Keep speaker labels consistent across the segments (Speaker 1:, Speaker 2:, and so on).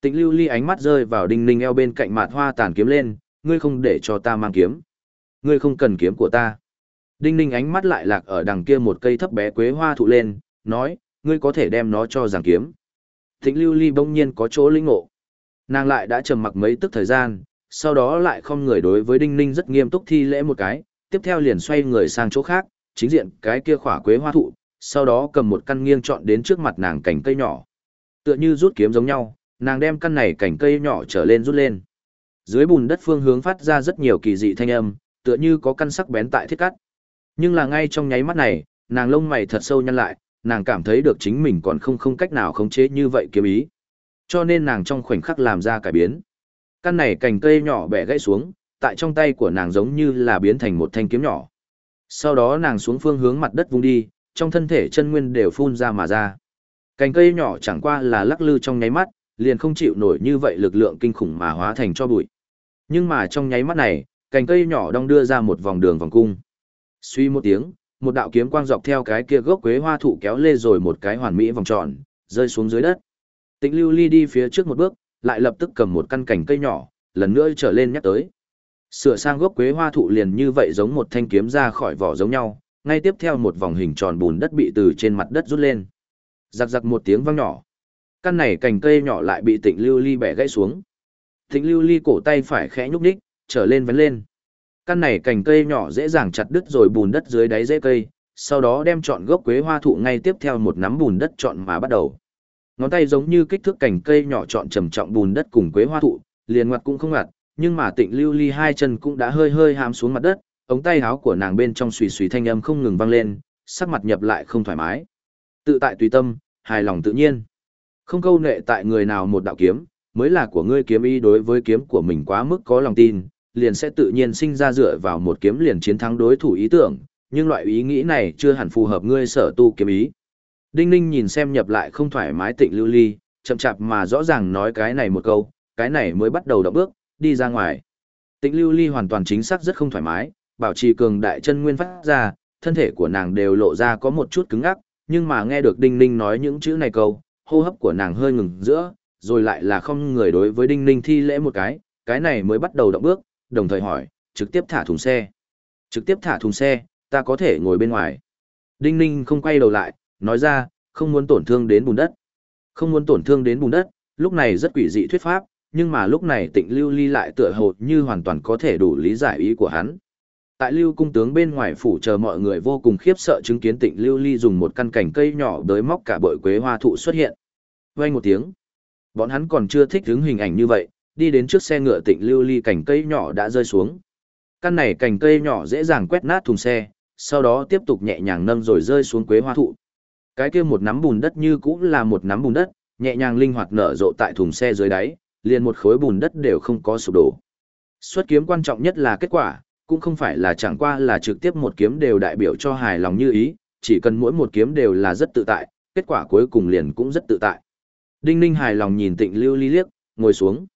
Speaker 1: Tịnh lưu ly ánh mắt rơi vào đinh ninh eo bên cạnh mạt hoa tàn kiếm lên, ngươi không để cho ta mang kiếm. Ngươi không cần kiếm của ta. Đinh ninh ánh mắt lại lạc ở đằng kia một cây thấp bé quế hoa thụ lên, nói, ngươi có thể đem nó cho giảng kiếm. Tịnh lưu ly bỗng nhiên có chỗ linh ngộ. Nàng lại đã trầm mặc mấy tức thời gian, sau đó lại không người đối với đinh ninh rất nghiêm túc thi lễ một cái, tiếp theo liền xoay người sang chỗ khác, chính diện cái kia khỏa quế hoa thụ, sau đó cầm một căn nghiêng chọn đến trước mặt nàng cành cây nhỏ. Tựa như rút kiếm giống nhau, nàng đem căn này cành cây nhỏ trở lên rút lên. Dưới bùn đất phương hướng phát ra rất nhiều kỳ dị thanh âm, tựa như có căn sắc bén tại thiết cắt. Nhưng là ngay trong nháy mắt này, nàng lông mày thật sâu nhăn lại, nàng cảm thấy được chính mình còn không không cách nào khống chế như vậy kiếm ý. Cho nên nàng trong khoảnh khắc làm ra cải biến. Căn này cành cây nhỏ bẻ gãy xuống, tại trong tay của nàng giống như là biến thành một thanh kiếm nhỏ. Sau đó nàng xuống phương hướng mặt đất vung đi, trong thân thể chân nguyên đều phun ra mà ra. Cành cây nhỏ chẳng qua là lắc lư trong nháy mắt, liền không chịu nổi như vậy lực lượng kinh khủng mà hóa thành cho bụi. Nhưng mà trong nháy mắt này, cành cây nhỏ đong đưa ra một vòng đường vòng cung. Suy một tiếng, một đạo kiếm quang dọc theo cái kia gốc quế hoa thụ kéo lê rồi một cái hoàn mỹ vòng tròn, rơi xuống dưới đất. Tĩnh Lưu Ly đi phía trước một bước, lại lập tức cầm một căn cành cây nhỏ, lần nữa trở lên nhắc tới. Sửa sang gốc quế hoa thụ liền như vậy giống một thanh kiếm ra khỏi vỏ giống nhau, ngay tiếp theo một vòng hình tròn bùn đất bị từ trên mặt đất rút lên. Giặc giặc một tiếng vang nhỏ. Căn này cành cây nhỏ lại bị Tịnh Lưu Ly bẻ gãy xuống. Tịnh Lưu Ly cổ tay phải khẽ nhúc nhích, trở lên vấn lên. Căn này cành cây nhỏ dễ dàng chặt đứt rồi bùn đất dưới đáy rễ cây, sau đó đem chọn gốc quế hoa thụ ngay tiếp theo một nắm bùn đất chọn mà bắt đầu. Ngón tay giống như kích thước cành cây nhỏ chọn trầm trọng bùn đất cùng quế hoa thụ, liền ngoặt cũng không ngoặt, nhưng mà Tịnh Lưu Ly hai chân cũng đã hơi hơi hàm xuống mặt đất, ống tay áo của nàng bên trong xùy xùy thanh âm không ngừng vang lên, sắc mặt nhập lại không thoải mái. Tự tại tùy tâm, hài lòng tự nhiên. Không câu nệ tại người nào một đạo kiếm, mới là của ngươi kiếm ý đối với kiếm của mình quá mức có lòng tin, liền sẽ tự nhiên sinh ra dựa vào một kiếm liền chiến thắng đối thủ ý tưởng, nhưng loại ý nghĩ này chưa hẳn phù hợp ngươi sở tu kiếm ý. Đinh Ninh nhìn xem nhập lại không thoải mái tịnh lưu ly, chậm chạp mà rõ ràng nói cái này một câu, cái này mới bắt đầu động bước, đi ra ngoài. Tịnh lưu ly hoàn toàn chính xác rất không thoải mái, bảo trì cường đại chân nguyên phát ra, thân thể của nàng đều lộ ra có một chút cứng ngắc, nhưng mà nghe được Đinh Ninh nói những chữ này câu, hô hấp của nàng hơi ngừng giữa, rồi lại là không người đối với Đinh Ninh thi lễ một cái, cái này mới bắt đầu động bước, đồng thời hỏi, trực tiếp thả thùng xe. Trực tiếp thả thùng xe, ta có thể ngồi bên ngoài. Đinh Ninh không quay đầu lại, nói ra, không muốn tổn thương đến bùn đất. Không muốn tổn thương đến bùn đất, lúc này rất quỷ dị thuyết pháp, nhưng mà lúc này tịnh lưu ly lại tựa hồ như hoàn toàn có thể đủ lý giải ý của hắn. Tại lưu cung tướng bên ngoài phủ chờ mọi người vô cùng khiếp sợ chứng kiến tịnh lưu ly dùng một căn cành cây nhỏ đới móc cả bội quế hoa thụ xuất hiện. Vang một tiếng. Bọn hắn còn chưa thích hứng hình ảnh như vậy, đi đến trước xe ngựa tịnh lưu ly cành cây nhỏ đã rơi xuống. Căn này cành cây nhỏ dễ dàng quét nát thùng xe, sau đó tiếp tục nhẹ nhàng nâng rồi rơi xuống quế hoa thụ. Cái kia một nắm bùn đất như cũng là một nắm bùn đất, nhẹ nhàng linh hoạt nở rộ tại thùng xe dưới đáy, liền một khối bùn đất đều không có sụp đổ. Xuất kiếm quan trọng nhất là kết quả, cũng không phải là chẳng qua là trực tiếp một kiếm đều đại biểu cho hài lòng như ý, chỉ cần mỗi một kiếm đều là rất tự tại, kết quả cuối cùng liền cũng rất tự tại. Đinh Ninh hài lòng nhìn Tịnh Lưu Ly liếc, ngồi xuống.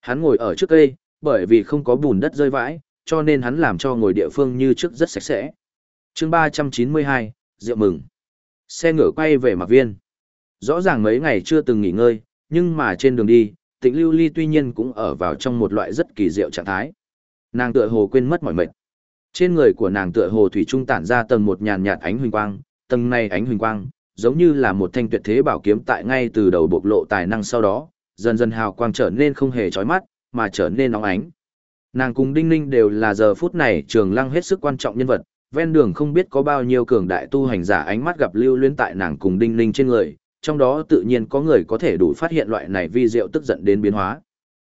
Speaker 1: Hắn ngồi ở trước cây, bởi vì không có bùn đất rơi vãi, cho nên hắn làm cho ngồi địa phương như trước rất sạch sẽ. chương 392, rượu mừng. Xe ngựa quay về Mạc Viên. Rõ ràng mấy ngày chưa từng nghỉ ngơi, nhưng mà trên đường đi, Tịnh Lưu Ly tuy nhiên cũng ở vào trong một loại rất kỳ diệu trạng thái. Nàng tựa hồ quên mất mọi mệt. Trên người của nàng tựa hồ thủy trung tản ra tầng một nhàn nhạt ánh huỳnh quang, tầng này ánh huỳnh quang, giống như là một thanh tuyệt thế bảo kiếm tại ngay từ đầu bộc lộ tài năng sau đó, dần dần hào quang trở nên không hề chói mắt, mà trở nên nóng ánh. Nàng cùng Đinh Ninh đều là giờ phút này trường lăng hết sức quan trọng nhân vật, ven đường không biết có bao nhiêu cường đại tu hành giả ánh mắt gặp lưu luyến tại nàng cùng Đinh Ninh trên người, trong đó tự nhiên có người có thể đủ phát hiện loại này vi diệu tức giận đến biến hóa.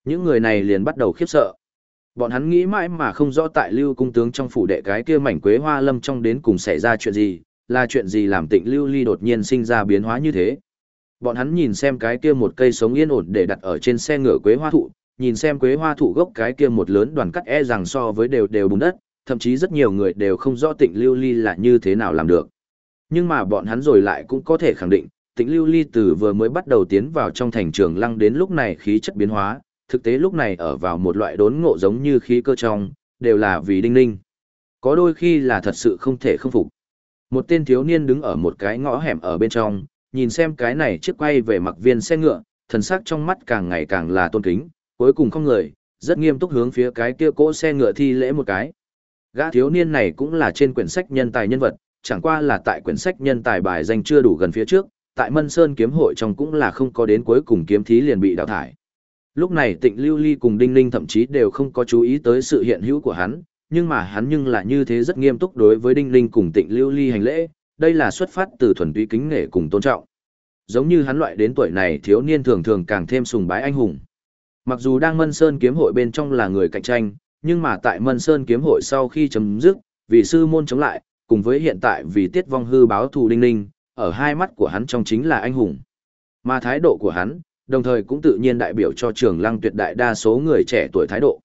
Speaker 1: Những người này liền bắt đầu khiếp sợ. Bọn hắn nghĩ mãi mà không rõ tại lưu cung tướng trong phủ đệ cái kia mảnh quế hoa lâm trong đến cùng xảy ra chuyện gì, là chuyện gì làm tịnh lưu ly đột nhiên sinh ra biến hóa như thế. Bọn hắn nhìn xem cái kia một cây sống yên ổn để đặt ở trên xe ngựa quế hoa thụ, nhìn xem quế hoa thụ gốc cái kia một lớn đoàn cắt e rằng so với đều đều bùn đất, thậm chí rất nhiều người đều không rõ tịnh lưu ly là như thế nào làm được. Nhưng mà bọn hắn rồi lại cũng có thể khẳng định, tịnh lưu ly từ vừa mới bắt đầu tiến vào trong thành trường lăng đến lúc này khí chất biến hóa, thực tế lúc này ở vào một loại đốn ngộ giống như khí cơ trong, đều là vì đinh ninh. Có đôi khi là thật sự không thể không phục. Một tên thiếu niên đứng ở một cái ngõ hẻm ở bên trong, nhìn xem cái này chiếc quay về mặc viên xe ngựa, thần sắc trong mắt càng ngày càng là tôn kính, cuối cùng không người, rất nghiêm túc hướng phía cái kia cỗ xe ngựa thi lễ một cái. Gã thiếu niên này cũng là trên quyển sách nhân tài nhân vật, chẳng qua là tại quyển sách nhân tài bài danh chưa đủ gần phía trước, tại Mân Sơn kiếm hội trong cũng là không có đến cuối cùng kiếm thí liền bị đào thải. Lúc này Tịnh Lưu Ly cùng Đinh Ninh thậm chí đều không có chú ý tới sự hiện hữu của hắn, nhưng mà hắn nhưng là như thế rất nghiêm túc đối với Đinh Linh cùng Tịnh Lưu Ly hành lễ, đây là xuất phát từ thuần túy kính nể cùng tôn trọng. Giống như hắn loại đến tuổi này thiếu niên thường thường càng thêm sùng bái anh hùng. Mặc dù đang Mân Sơn kiếm hội bên trong là người cạnh tranh, nhưng mà tại Mân Sơn kiếm hội sau khi chấm dứt, vì sư môn chống lại, cùng với hiện tại vì tiết vong hư báo thù đinh Linh, ở hai mắt của hắn trong chính là anh hùng. Mà thái độ của hắn, đồng thời cũng tự nhiên đại biểu cho trường lăng tuyệt đại đa số người trẻ tuổi thái độ.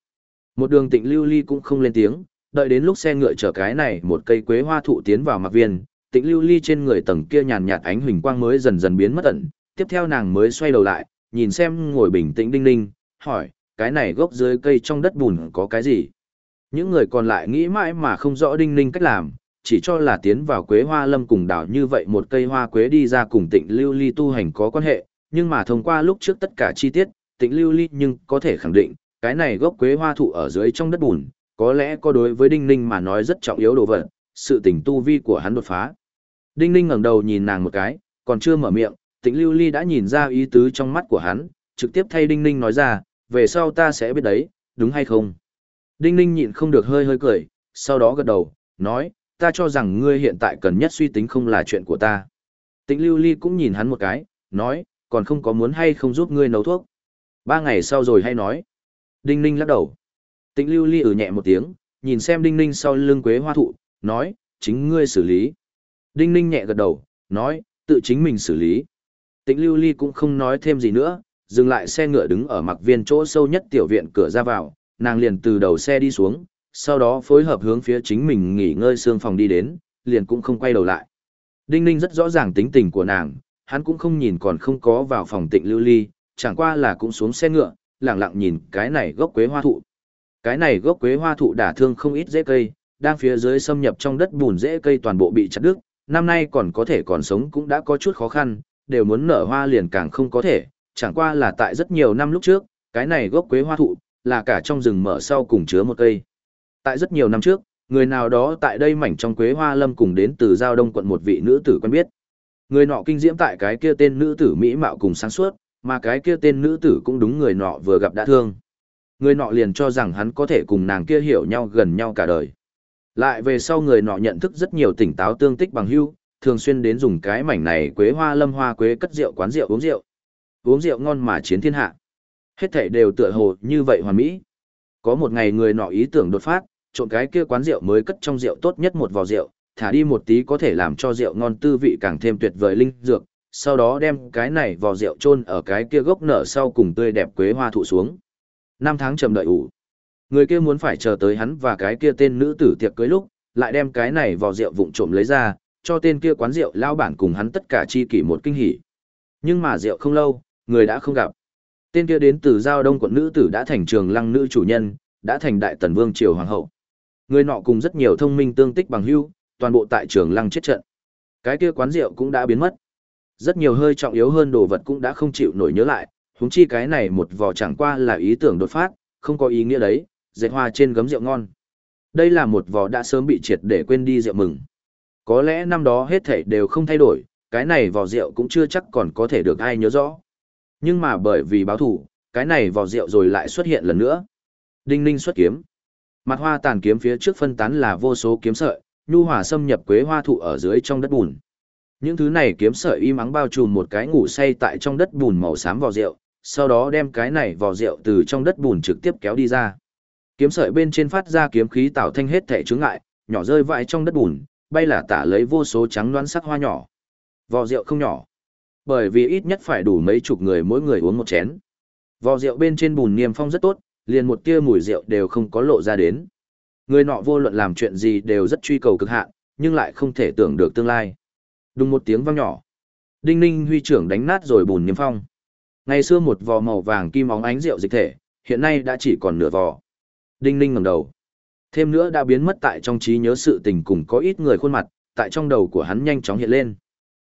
Speaker 1: Một đường tịnh lưu ly cũng không lên tiếng, đợi đến lúc xe ngựa chở cái này một cây quế hoa thụ tiến vào mặt viên, tịnh lưu ly trên người tầng kia nhàn nhạt ánh huỳnh quang mới dần dần biến mất ẩn, tiếp theo nàng mới xoay đầu lại, nhìn xem ngồi bình tĩnh đinh ninh, hỏi, cái này gốc dưới cây trong đất bùn có cái gì? Những người còn lại nghĩ mãi mà không rõ đinh ninh cách làm, chỉ cho là tiến vào quế hoa lâm cùng đảo như vậy một cây hoa quế đi ra cùng tịnh lưu ly tu hành có quan hệ, nhưng mà thông qua lúc trước tất cả chi tiết, tịnh lưu ly nhưng có thể khẳng định, cái này gốc quế hoa thụ ở dưới trong đất bùn, có lẽ có đối với đinh ninh mà nói rất trọng yếu đồ vật, sự tình tu vi của hắn đột phá. Đinh ninh ngẩng đầu nhìn nàng một cái, còn chưa mở miệng, tịnh lưu ly đã nhìn ra ý tứ trong mắt của hắn, trực tiếp thay đinh ninh nói ra, về sau ta sẽ biết đấy, đúng hay không? Đinh ninh nhịn không được hơi hơi cười, sau đó gật đầu, nói, ta cho rằng ngươi hiện tại cần nhất suy tính không là chuyện của ta. tịnh lưu ly cũng nhìn hắn một cái, nói, còn không có muốn hay không giúp ngươi nấu thuốc. Ba ngày sau rồi hay nói. Đinh ninh lắc đầu. Tịnh lưu ly ử nhẹ một tiếng, nhìn xem đinh ninh sau lưng quế hoa thụ, nói, chính ngươi xử lý. Đinh ninh nhẹ gật đầu, nói, tự chính mình xử lý. Tịnh lưu ly cũng không nói thêm gì nữa, dừng lại xe ngựa đứng ở mặc viên chỗ sâu nhất tiểu viện cửa ra vào, nàng liền từ đầu xe đi xuống, sau đó phối hợp hướng phía chính mình nghỉ ngơi xương phòng đi đến, liền cũng không quay đầu lại. Đinh Ninh rất rõ ràng tính tình của nàng, hắn cũng không nhìn còn không có vào phòng tịnh lưu ly, chẳng qua là cũng xuống xe ngựa, lặng lặng nhìn cái này gốc quế hoa thụ. Cái này gốc quế hoa thụ đả thương không ít rễ cây, đang phía dưới xâm nhập trong đất bùn rễ cây toàn bộ bị chặt đứt, năm nay còn có thể còn sống cũng đã có chút khó khăn, đều muốn nở hoa liền càng không có thể, chẳng qua là tại rất nhiều năm lúc trước, cái này gốc quế hoa thụ, là cả trong rừng mở sau cùng chứa một cây. Tại rất nhiều năm trước, người nào đó tại đây mảnh trong quế hoa lâm cùng đến từ giao đông quận một vị nữ tử quen biết. Người nọ kinh diễm tại cái kia tên nữ tử mỹ mạo cùng sáng suốt, mà cái kia tên nữ tử cũng đúng người nọ vừa gặp đã thương. Người nọ liền cho rằng hắn có thể cùng nàng kia hiểu nhau gần nhau cả đời. Lại về sau người nọ nhận thức rất nhiều tỉnh táo tương tích bằng hưu, thường xuyên đến dùng cái mảnh này quế hoa lâm hoa quế cất rượu quán rượu uống rượu. Uống rượu ngon mà chiến thiên hạ. Hết thảy đều tựa hồ như vậy hoàn mỹ. Có một ngày người nọ ý tưởng đột phát, trộn cái kia quán rượu mới cất trong rượu tốt nhất một vò rượu, thả đi một tí có thể làm cho rượu ngon tư vị càng thêm tuyệt vời linh dược, sau đó đem cái này vò rượu chôn ở cái kia gốc nở sau cùng tươi đẹp quế hoa thụ xuống. Năm tháng chờ đợi ủ. Người kia muốn phải chờ tới hắn và cái kia tên nữ tử tiệc cưới lúc, lại đem cái này vò rượu vụng trộm lấy ra, cho tên kia quán rượu lao bản cùng hắn tất cả chi kỷ một kinh hỉ. Nhưng mà rượu không lâu, người đã không gặp. Tên kia đến từ giao đông quận nữ tử đã thành trường lăng nữ chủ nhân, đã thành đại tần vương triều hoàng hậu. Người nọ cùng rất nhiều thông minh tương tích bằng hưu, toàn bộ tại trường lăng chết trận. Cái kia quán rượu cũng đã biến mất. Rất nhiều hơi trọng yếu hơn đồ vật cũng đã không chịu nổi nhớ lại, huống chi cái này một vò chẳng qua là ý tưởng đột phát, không có ý nghĩa đấy, dệt hoa trên gấm rượu ngon. Đây là một vò đã sớm bị triệt để quên đi rượu mừng. Có lẽ năm đó hết thảy đều không thay đổi, cái này vò rượu cũng chưa chắc còn có thể được ai nhớ rõ. Nhưng mà bởi vì báo thủ, cái này vò rượu rồi lại xuất hiện lần nữa. Đinh ninh xuất kiếm. Mặt hoa tàn kiếm phía trước phân tán là vô số kiếm sợi, nhu hòa xâm nhập quế hoa thụ ở dưới trong đất bùn. Những thứ này kiếm sợi y mắng bao trùm một cái ngủ say tại trong đất bùn màu xám vào rượu, sau đó đem cái này vào rượu từ trong đất bùn trực tiếp kéo đi ra. Kiếm sợi bên trên phát ra kiếm khí tạo thanh hết thể chướng ngại, nhỏ rơi vãi trong đất bùn, bay là tả lấy vô số trắng đoán sắc hoa nhỏ. Vò rượu không nhỏ, bởi vì ít nhất phải đủ mấy chục người mỗi người uống một chén. Vò rượu bên trên bùn niêm phong rất tốt, liền một tia mùi rượu đều không có lộ ra đến. Người nọ vô luận làm chuyện gì đều rất truy cầu cực hạn, nhưng lại không thể tưởng được tương lai. Đùng một tiếng vang nhỏ. Đinh Ninh huy trưởng đánh nát rồi bùn niêm phong. Ngày xưa một vò màu vàng kim óng ánh rượu dịch thể, hiện nay đã chỉ còn nửa vò. Đinh Ninh ngẩng đầu. Thêm nữa đã biến mất tại trong trí nhớ sự tình cùng có ít người khuôn mặt, tại trong đầu của hắn nhanh chóng hiện lên.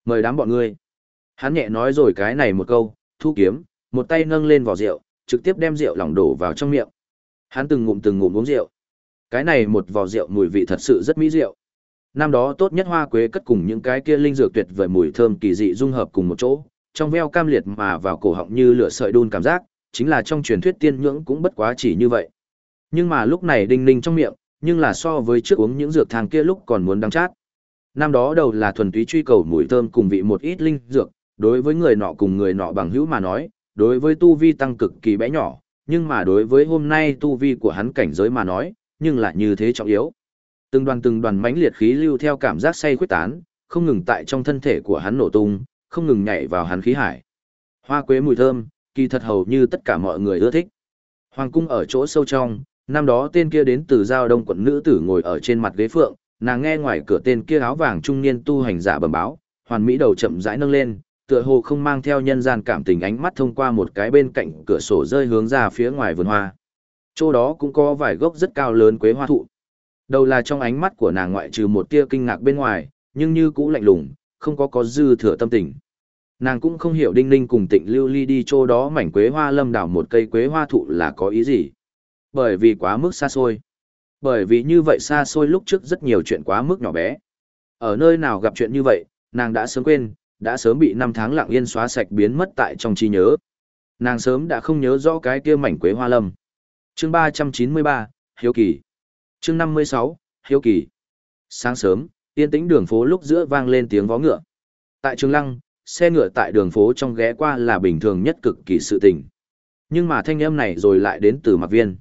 Speaker 1: Mời đám bọn ngươi. Hắn nhẹ nói rồi cái này một câu, thu kiếm, một tay nâng lên vỏ rượu, trực tiếp đem rượu lỏng đổ vào trong miệng. Hắn từng ngụm từng ngụm uống rượu. Cái này một vò rượu mùi vị thật sự rất mỹ rượu. Năm đó tốt nhất hoa quế cất cùng những cái kia linh dược tuyệt vời mùi thơm kỳ dị dung hợp cùng một chỗ, trong veo cam liệt mà vào cổ họng như lửa sợi đun cảm giác, chính là trong truyền thuyết tiên nhưỡng cũng bất quá chỉ như vậy. Nhưng mà lúc này đinh ninh trong miệng, nhưng là so với trước uống những dược thang kia lúc còn muốn đắng chát. Năm đó đầu là thuần túy truy cầu mùi thơm cùng vị một ít linh dược, đối với người nọ cùng người nọ bằng hữu mà nói, đối với tu vi tăng cực kỳ bé nhỏ, nhưng mà đối với hôm nay tu vi của hắn cảnh giới mà nói, nhưng lại như thế trọng yếu. Từng đoàn từng đoàn mãnh liệt khí lưu theo cảm giác say khuyết tán, không ngừng tại trong thân thể của hắn nổ tung, không ngừng nhảy vào hắn khí hải. Hoa quế mùi thơm, kỳ thật hầu như tất cả mọi người ưa thích. Hoàng cung ở chỗ sâu trong, năm đó tên kia đến từ giao đông quận nữ tử ngồi ở trên mặt ghế phượng, nàng nghe ngoài cửa tên kia áo vàng trung niên tu hành giả bẩm báo, hoàn mỹ đầu chậm rãi nâng lên, tựa hồ không mang theo nhân gian cảm tình ánh mắt thông qua một cái bên cạnh cửa sổ rơi hướng ra phía ngoài vườn hoa. Chỗ đó cũng có vài gốc rất cao lớn quế hoa thụ. Đầu là trong ánh mắt của nàng ngoại trừ một tia kinh ngạc bên ngoài, nhưng như cũ lạnh lùng, không có có dư thừa tâm tình. Nàng cũng không hiểu Đinh Ninh cùng Tịnh Lưu Ly đi chỗ đó mảnh quế hoa lâm đảo một cây quế hoa thụ là có ý gì. Bởi vì quá mức xa xôi. Bởi vì như vậy xa xôi lúc trước rất nhiều chuyện quá mức nhỏ bé. Ở nơi nào gặp chuyện như vậy, nàng đã sớm quên, đã sớm bị năm tháng lặng yên xóa sạch biến mất tại trong trí nhớ. Nàng sớm đã không nhớ rõ cái kia mảnh quế hoa lâm. Chương 393, Hiếu Kỳ. Chương 56, Hiếu Kỳ. Sáng sớm, yên tĩnh đường phố lúc giữa vang lên tiếng vó ngựa. Tại Trường Lăng, xe ngựa tại đường phố trong ghé qua là bình thường nhất cực kỳ sự tình. Nhưng mà thanh âm này rồi lại đến từ mặc viên.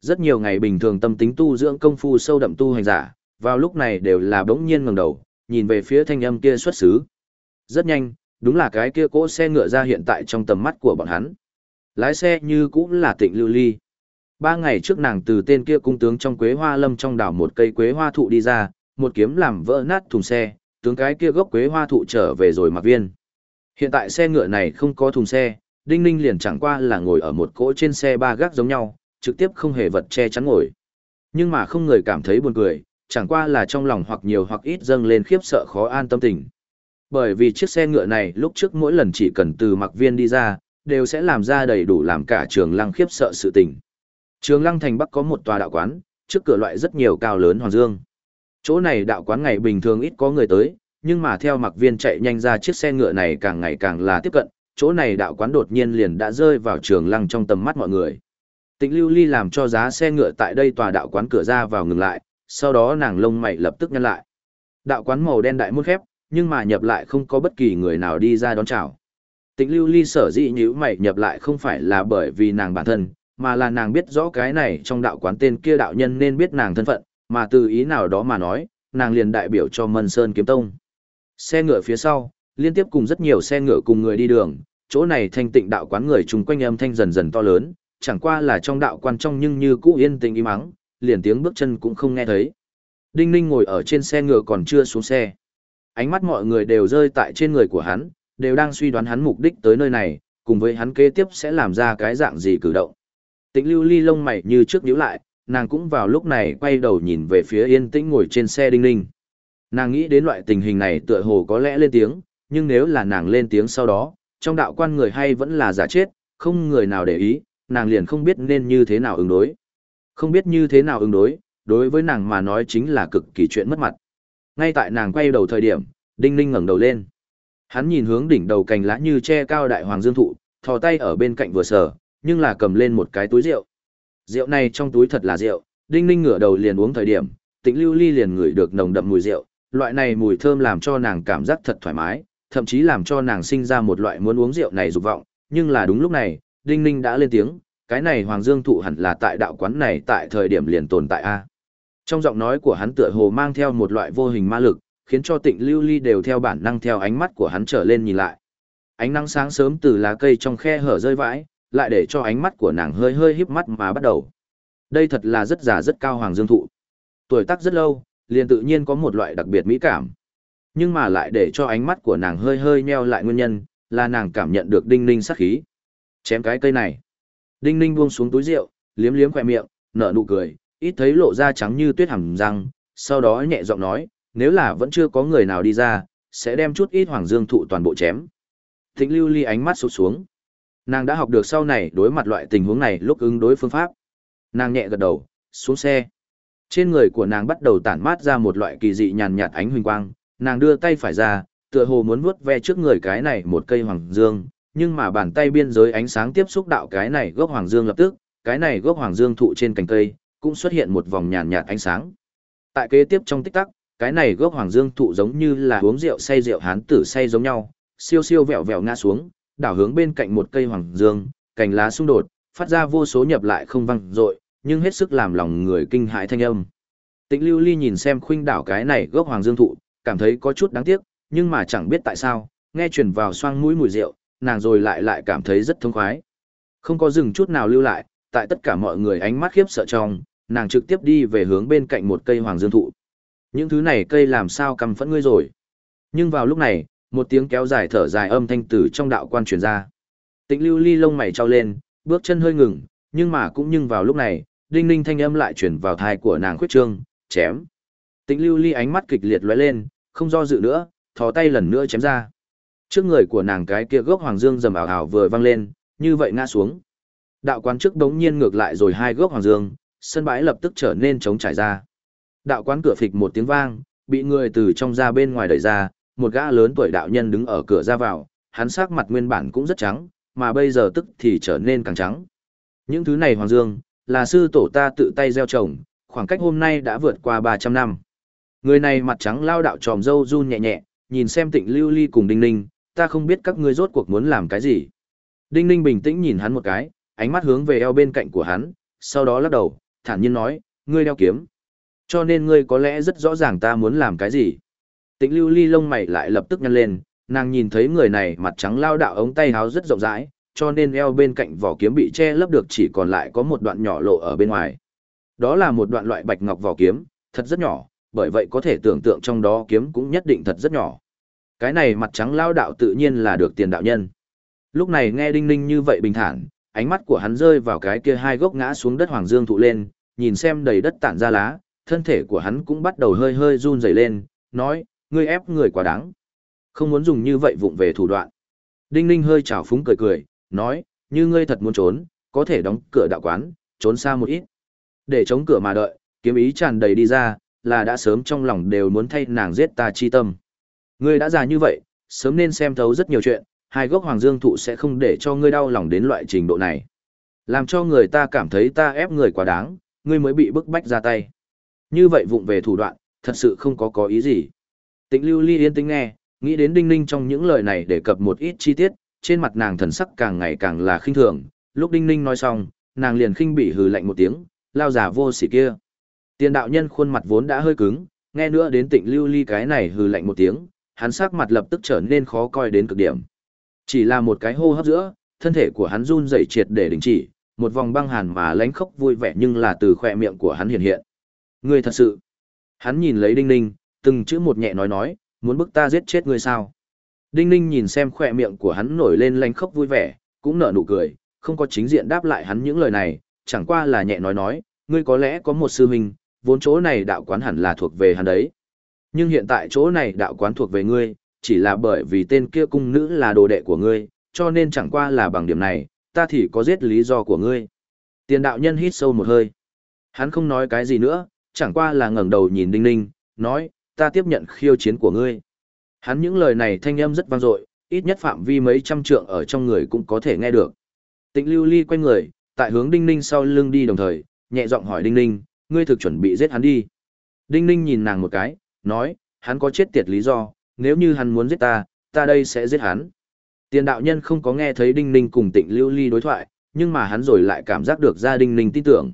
Speaker 1: Rất nhiều ngày bình thường tâm tính tu dưỡng công phu sâu đậm tu hành giả, vào lúc này đều là bỗng nhiên ngẩng đầu, nhìn về phía thanh âm kia xuất xứ. Rất nhanh, đúng là cái kia cỗ xe ngựa ra hiện tại trong tầm mắt của bọn hắn. Lái xe như cũng là tịnh lưu ly. Ba ngày trước nàng từ tên kia cung tướng trong quế hoa lâm trong đảo một cây quế hoa thụ đi ra, một kiếm làm vỡ nát thùng xe, tướng cái kia gốc quế hoa thụ trở về rồi mặc viên. Hiện tại xe ngựa này không có thùng xe, Đinh Ninh liền chẳng qua là ngồi ở một cỗ trên xe ba gác giống nhau, trực tiếp không hề vật che chắn ngồi. Nhưng mà không người cảm thấy buồn cười, chẳng qua là trong lòng hoặc nhiều hoặc ít dâng lên khiếp sợ khó an tâm tình. Bởi vì chiếc xe ngựa này lúc trước mỗi lần chỉ cần từ mặc viên đi ra, đều sẽ làm ra đầy đủ làm cả trường lăng khiếp sợ sự tình. Trường lăng thành bắc có một tòa đạo quán, trước cửa loại rất nhiều cao lớn hoàng dương. Chỗ này đạo quán ngày bình thường ít có người tới, nhưng mà theo mặc viên chạy nhanh ra chiếc xe ngựa này càng ngày càng là tiếp cận, chỗ này đạo quán đột nhiên liền đã rơi vào trường lăng trong tầm mắt mọi người. Tịnh lưu ly làm cho giá xe ngựa tại đây tòa đạo quán cửa ra vào ngừng lại, sau đó nàng lông mày lập tức nhăn lại. Đạo quán màu đen đại môn khép, nhưng mà nhập lại không có bất kỳ người nào đi ra đón chào. Tịnh lưu ly sở dĩ nhíu mày nhập lại không phải là bởi vì nàng bản thân, mà là nàng biết rõ cái này trong đạo quán tên kia đạo nhân nên biết nàng thân phận, mà từ ý nào đó mà nói, nàng liền đại biểu cho Mân Sơn Kiếm Tông. Xe ngựa phía sau, liên tiếp cùng rất nhiều xe ngựa cùng người đi đường, chỗ này thanh tịnh đạo quán người chung quanh âm thanh dần dần to lớn, chẳng qua là trong đạo quan trong nhưng như cũ yên tĩnh im mắng, liền tiếng bước chân cũng không nghe thấy. Đinh Ninh ngồi ở trên xe ngựa còn chưa xuống xe. Ánh mắt mọi người đều rơi tại trên người của hắn, đều đang suy đoán hắn mục đích tới nơi này, cùng với hắn kế tiếp sẽ làm ra cái dạng gì cử động. Tĩnh lưu ly lông mày như trước nhíu lại, nàng cũng vào lúc này quay đầu nhìn về phía yên tĩnh ngồi trên xe đinh ninh. Nàng nghĩ đến loại tình hình này tựa hồ có lẽ lên tiếng, nhưng nếu là nàng lên tiếng sau đó, trong đạo quan người hay vẫn là giả chết, không người nào để ý, nàng liền không biết nên như thế nào ứng đối. Không biết như thế nào ứng đối, đối với nàng mà nói chính là cực kỳ chuyện mất mặt. Ngay tại nàng quay đầu thời điểm, Đinh Ninh ngẩng đầu lên. Hắn nhìn hướng đỉnh đầu cành lá như che cao đại hoàng dương thụ, thò tay ở bên cạnh vừa sờ, nhưng là cầm lên một cái túi rượu. Rượu này trong túi thật là rượu, Đinh Ninh ngửa đầu liền uống thời điểm, Tĩnh Lưu Ly liền ngửi được nồng đậm mùi rượu, loại này mùi thơm làm cho nàng cảm giác thật thoải mái, thậm chí làm cho nàng sinh ra một loại muốn uống rượu này dục vọng, nhưng là đúng lúc này, Đinh Ninh đã lên tiếng, cái này Hoàng Dương thụ hẳn là tại đạo quán này tại thời điểm liền tồn tại a. Trong giọng nói của hắn tựa hồ mang theo một loại vô hình ma lực, khiến cho Tịnh Lưu Ly đều theo bản năng theo ánh mắt của hắn trở lên nhìn lại. Ánh nắng sáng sớm từ lá cây trong khe hở rơi vãi, lại để cho ánh mắt của nàng hơi hơi híp mắt mà bắt đầu. Đây thật là rất già rất cao Hoàng Dương thụ. Tuổi tác rất lâu, liền tự nhiên có một loại đặc biệt mỹ cảm. Nhưng mà lại để cho ánh mắt của nàng hơi hơi nheo lại nguyên nhân, là nàng cảm nhận được đinh ninh sát khí. Chém cái cây này. Đinh ninh buông xuống túi rượu, liếm liếm khỏe miệng, nở nụ cười, ít thấy lộ ra trắng như tuyết hẳn răng, sau đó nhẹ giọng nói, nếu là vẫn chưa có người nào đi ra, sẽ đem chút ít hoàng dương thụ toàn bộ chém. Thịnh lưu ly ánh mắt sụt xuống. Nàng đã học được sau này đối mặt loại tình huống này lúc ứng đối phương pháp. Nàng nhẹ gật đầu, xuống xe. Trên người của nàng bắt đầu tản mát ra một loại kỳ dị nhàn nhạt ánh huỳnh quang, nàng đưa tay phải ra, tựa hồ muốn vuốt ve trước người cái này một cây hoàng dương, nhưng mà bàn tay biên giới ánh sáng tiếp xúc đạo cái này gốc hoàng dương lập tức, cái này gốc hoàng dương thụ trên cành cây, cũng xuất hiện một vòng nhàn nhạt ánh sáng. Tại kế tiếp trong tích tắc, cái này gốc hoàng dương thụ giống như là uống rượu say rượu hán tử say giống nhau, siêu siêu vẹo vẹo ngã xuống, đảo hướng bên cạnh một cây hoàng dương, cành lá xung đột, phát ra vô số nhập lại không văng rội, nhưng hết sức làm lòng người kinh hãi thanh âm. Tịnh Lưu Ly nhìn xem khuynh đảo cái này gốc hoàng dương thụ, cảm thấy có chút đáng tiếc, nhưng mà chẳng biết tại sao, nghe truyền vào xoang mũi mùi rượu, nàng rồi lại lại cảm thấy rất thông khoái. Không có dừng chút nào lưu lại, tại tất cả mọi người ánh mắt khiếp sợ trong, nàng trực tiếp đi về hướng bên cạnh một cây hoàng dương thụ. Những thứ này cây làm sao cầm phẫn ngươi rồi. Nhưng vào lúc này, một tiếng kéo dài thở dài âm thanh từ trong đạo quan truyền ra. tịnh lưu ly lông mày trao lên, bước chân hơi ngừng, nhưng mà cũng nhưng vào lúc này, đinh ninh thanh âm lại chuyển vào thai của nàng khuyết trương, chém. tịnh lưu ly ánh mắt kịch liệt lóe lên, không do dự nữa, thò tay lần nữa chém ra. Trước người của nàng cái kia gốc hoàng dương rầm ảo ảo vừa văng lên, như vậy ngã xuống. Đạo quán trước đống nhiên ngược lại rồi hai gốc hoàng dương, sân bãi lập tức trở nên trống trải ra. Đạo quán cửa phịch một tiếng vang, bị người từ trong ra bên ngoài đẩy ra, một gã lớn tuổi đạo nhân đứng ở cửa ra vào, hắn sắc mặt nguyên bản cũng rất trắng, mà bây giờ tức thì trở nên càng trắng. Những thứ này hoàng dương, là sư tổ ta tự tay gieo trồng, khoảng cách hôm nay đã vượt qua 300 năm. Người này mặt trắng lao đạo tròm dâu run nhẹ nhẹ, nhìn xem tịnh lưu ly cùng đinh ninh, ta không biết các ngươi rốt cuộc muốn làm cái gì. Đinh ninh bình tĩnh nhìn hắn một cái, ánh mắt hướng về eo bên cạnh của hắn, sau đó lắc đầu, thản nhiên nói, ngươi đeo kiếm. Cho nên ngươi có lẽ rất rõ ràng ta muốn làm cái gì. Tịnh lưu ly lông mày lại lập tức nhăn lên, nàng nhìn thấy người này mặt trắng lao đạo ống tay háo rất rộng rãi, cho nên eo bên cạnh vỏ kiếm bị che lấp được chỉ còn lại có một đoạn nhỏ lộ ở bên ngoài. Đó là một đoạn loại bạch ngọc vỏ kiếm, thật rất nhỏ, bởi vậy có thể tưởng tượng trong đó kiếm cũng nhất định thật rất nhỏ. Cái này mặt trắng lao đạo tự nhiên là được tiền đạo nhân. Lúc này nghe đinh ninh như vậy bình thản, ánh mắt của hắn rơi vào cái kia hai gốc ngã xuống đất hoàng dương thụ lên, nhìn xem đầy đất tản ra lá, thân thể của hắn cũng bắt đầu hơi hơi run rẩy lên, nói, ngươi ép người quá đáng. Không muốn dùng như vậy vụng về thủ đoạn. Đinh ninh hơi trào phúng cười cười, nói, như ngươi thật muốn trốn, có thể đóng cửa đạo quán, trốn xa một ít. Để chống cửa mà đợi, kiếm ý tràn đầy đi ra, là đã sớm trong lòng đều muốn thay nàng giết ta chi tâm. Ngươi đã già như vậy, sớm nên xem thấu rất nhiều chuyện, hai gốc hoàng dương thụ sẽ không để cho ngươi đau lòng đến loại trình độ này. Làm cho người ta cảm thấy ta ép người quá đáng, ngươi mới bị bức bách ra tay. Như vậy vụng về thủ đoạn, thật sự không có có ý gì. Tịnh lưu ly yên tĩnh nghe, nghĩ đến đinh ninh trong những lời này để cập một ít chi tiết, trên mặt nàng thần sắc càng ngày càng là khinh thường. Lúc đinh ninh nói xong, nàng liền khinh bỉ hừ lạnh một tiếng, lao giả vô sỉ kia. Tiền đạo nhân khuôn mặt vốn đã hơi cứng, nghe nữa đến tịnh lưu ly cái này hừ lạnh một tiếng, hắn sắc mặt lập tức trở nên khó coi đến cực điểm. Chỉ là một cái hô hấp giữa, thân thể của hắn run rẩy triệt để đình chỉ, một vòng băng hàn mà lánh khóc vui vẻ nhưng là từ khỏe miệng của hắn hiện hiện. Ngươi thật sự. Hắn nhìn lấy Đinh Ninh, từng chữ một nhẹ nói nói, muốn bức ta giết chết ngươi sao? Đinh Ninh nhìn xem khỏe miệng của hắn nổi lên lánh khóc vui vẻ, cũng nở nụ cười, không có chính diện đáp lại hắn những lời này, chẳng qua là nhẹ nói nói, ngươi có lẽ có một sư huynh, vốn chỗ này đạo quán hẳn là thuộc về hắn đấy. Nhưng hiện tại chỗ này đạo quán thuộc về ngươi, chỉ là bởi vì tên kia cung nữ là đồ đệ của ngươi, cho nên chẳng qua là bằng điểm này, ta thì có giết lý do của ngươi. Tiền đạo nhân hít sâu một hơi. Hắn không nói cái gì nữa, chẳng qua là ngẩng đầu nhìn Đinh Ninh, nói, ta tiếp nhận khiêu chiến của ngươi. Hắn những lời này thanh âm rất vang dội, ít nhất phạm vi mấy trăm trượng ở trong người cũng có thể nghe được. Tịnh lưu ly quay người, tại hướng Đinh Ninh sau lưng đi đồng thời, nhẹ giọng hỏi Đinh Ninh, ngươi thực chuẩn bị giết hắn đi. Đinh Ninh nhìn nàng một cái, nói, hắn có chết tiệt lý do, nếu như hắn muốn giết ta, ta đây sẽ giết hắn. Tiền đạo nhân không có nghe thấy Đinh Ninh cùng tịnh lưu ly đối thoại, nhưng mà hắn rồi lại cảm giác được ra Đinh Ninh tin tưởng.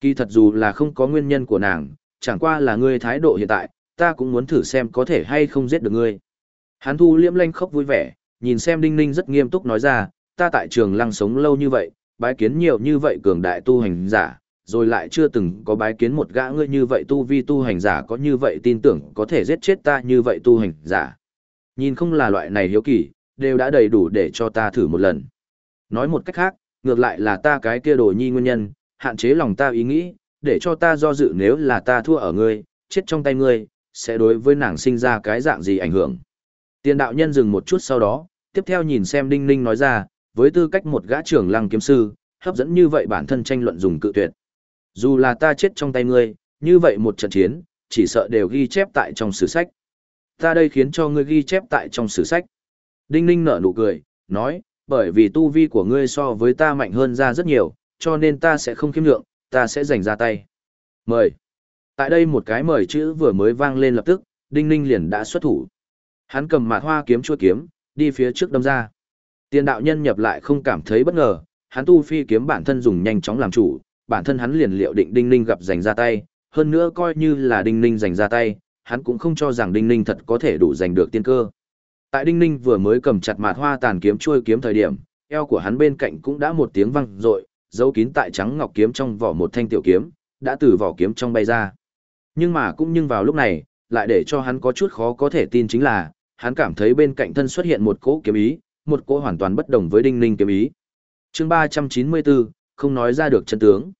Speaker 1: Kỳ thật dù là không có nguyên nhân của nàng, chẳng qua là ngươi thái độ hiện tại, ta cũng muốn thử xem có thể hay không giết được ngươi. Hắn thu liễm lanh khóc vui vẻ, nhìn xem Đinh Ninh rất nghiêm túc nói ra, ta tại trường lăng sống lâu như vậy, bái kiến nhiều như vậy cường đại tu hành giả, rồi lại chưa từng có bái kiến một gã ngươi như vậy tu vi tu hành giả có như vậy tin tưởng có thể giết chết ta như vậy tu hành giả. Nhìn không là loại này hiếu kỳ, đều đã đầy đủ để cho ta thử một lần. Nói một cách khác, ngược lại là ta cái kia đồ nhi nguyên nhân, hạn chế lòng ta ý nghĩ, để cho ta do dự nếu là ta thua ở ngươi, chết trong tay ngươi, sẽ đối với nàng sinh ra cái dạng gì ảnh hưởng. Tiền đạo nhân dừng một chút sau đó, tiếp theo nhìn xem Đinh Ninh nói ra, với tư cách một gã trưởng lăng kiếm sư, hấp dẫn như vậy bản thân tranh luận dùng cự tuyệt. Dù là ta chết trong tay ngươi, như vậy một trận chiến, chỉ sợ đều ghi chép tại trong sử sách. Ta đây khiến cho ngươi ghi chép tại trong sử sách. Đinh Ninh nở nụ cười, nói, bởi vì tu vi của ngươi so với ta mạnh hơn ra rất nhiều, cho nên ta sẽ không khiêm lượng, ta sẽ giành ra tay. Mời. Tại đây một cái mời chữ vừa mới vang lên lập tức, Đinh Ninh liền đã xuất thủ. Hắn cầm mạt hoa kiếm chua kiếm, đi phía trước đâm ra. Tiền đạo nhân nhập lại không cảm thấy bất ngờ, hắn tu phi kiếm bản thân dùng nhanh chóng làm chủ, bản thân hắn liền liệu định Đinh Ninh gặp giành ra tay, hơn nữa coi như là Đinh Ninh giành ra tay, hắn cũng không cho rằng Đinh Ninh thật có thể đủ giành được tiên cơ. Tại Đinh Ninh vừa mới cầm chặt mạt hoa tàn kiếm chuôi kiếm thời điểm, eo của hắn bên cạnh cũng đã một tiếng vang rội, dấu kín tại trắng ngọc kiếm trong vỏ một thanh tiểu kiếm, đã từ vỏ kiếm trong bay ra. Nhưng mà cũng nhưng vào lúc này, lại để cho hắn có chút khó có thể tin chính là, hắn cảm thấy bên cạnh thân xuất hiện một cỗ kiếm ý, một cỗ hoàn toàn bất đồng với Đinh Ninh kiếm ý. Chương 394, không nói ra được chân tướng.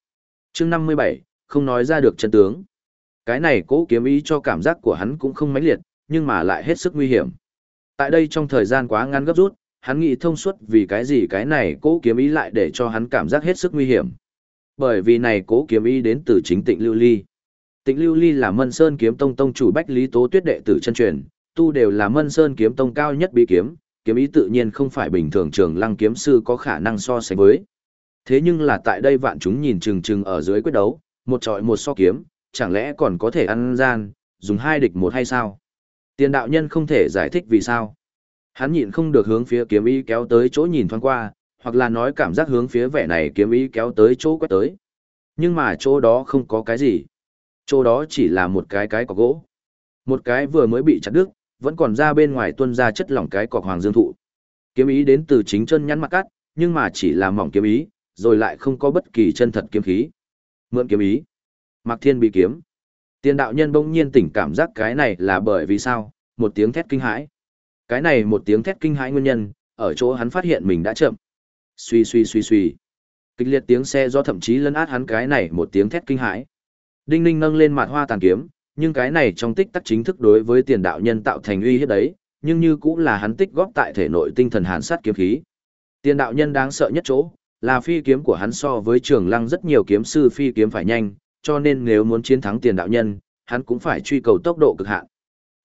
Speaker 1: Chương 57, không nói ra được chân tướng. Cái này cỗ kiếm ý cho cảm giác của hắn cũng không mãnh liệt, nhưng mà lại hết sức nguy hiểm. Tại đây trong thời gian quá ngắn gấp rút, hắn nghĩ thông suốt vì cái gì cái này cố kiếm ý lại để cho hắn cảm giác hết sức nguy hiểm. Bởi vì này cố kiếm ý đến từ chính tịnh Lưu Ly. Tịnh Lưu Ly là Mân Sơn kiếm tông tông chủ Bách Lý Tố Tuyết đệ tử chân truyền, tu đều là Mân Sơn kiếm tông cao nhất bí kiếm, kiếm ý tự nhiên không phải bình thường trường lăng kiếm sư có khả năng so sánh với. Thế nhưng là tại đây vạn chúng nhìn chừng chừng ở dưới quyết đấu, một trọi một so kiếm, chẳng lẽ còn có thể ăn gian, dùng hai địch một hay sao? Tiền đạo nhân không thể giải thích vì sao. Hắn nhịn không được hướng phía kiếm ý kéo tới chỗ nhìn thoáng qua, hoặc là nói cảm giác hướng phía vẻ này kiếm ý kéo tới chỗ quét tới. Nhưng mà chỗ đó không có cái gì. Chỗ đó chỉ là một cái cái cọc gỗ. Một cái vừa mới bị chặt đứt, vẫn còn ra bên ngoài tuôn ra chất lỏng cái cọc hoàng dương thụ. Kiếm ý đến từ chính chân nhắn mặt cắt, nhưng mà chỉ là mỏng kiếm ý, rồi lại không có bất kỳ chân thật kiếm khí. Mượn kiếm ý. Mạc Thiên bị kiếm. Tiên đạo nhân bỗng nhiên tỉnh cảm giác cái này là bởi vì sao? Một tiếng thét kinh hãi. Cái này một tiếng thét kinh hãi nguyên nhân, ở chỗ hắn phát hiện mình đã chậm. Suy suy suy suy. Kịch liệt tiếng xe do thậm chí lấn át hắn cái này một tiếng thét kinh hãi. Đinh Ninh nâng lên mặt hoa tàn kiếm, nhưng cái này trong tích tắc chính thức đối với tiền đạo nhân tạo thành uy hiếp đấy, nhưng như cũng là hắn tích góp tại thể nội tinh thần hàn sát kiếm khí. Tiền đạo nhân đáng sợ nhất chỗ, là phi kiếm của hắn so với trường lăng rất nhiều kiếm sư phi kiếm phải nhanh, cho nên nếu muốn chiến thắng tiền đạo nhân, hắn cũng phải truy cầu tốc độ cực hạn.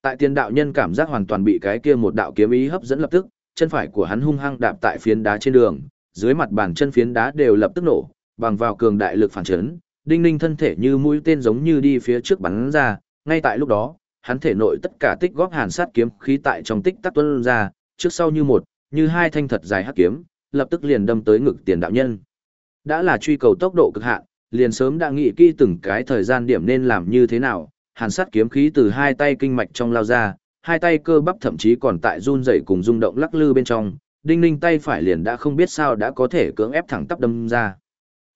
Speaker 1: Tại tiền đạo nhân cảm giác hoàn toàn bị cái kia một đạo kiếm ý hấp dẫn lập tức, chân phải của hắn hung hăng đạp tại phiến đá trên đường, dưới mặt bàn chân phiến đá đều lập tức nổ, bằng vào cường đại lực phản chấn, đinh ninh thân thể như mũi tên giống như đi phía trước bắn ra, ngay tại lúc đó, hắn thể nội tất cả tích góp hàn sát kiếm khí tại trong tích tắc tuân ra, trước sau như một, như hai thanh thật dài hắc kiếm, lập tức liền đâm tới ngực tiền đạo nhân. Đã là truy cầu tốc độ cực hạn, liền sớm đã nghĩ kỹ từng cái thời gian điểm nên làm như thế nào, hàn sát kiếm khí từ hai tay kinh mạch trong lao ra, hai tay cơ bắp thậm chí còn tại run rẩy cùng rung động lắc lư bên trong, đinh ninh tay phải liền đã không biết sao đã có thể cưỡng ép thẳng tắp đâm ra.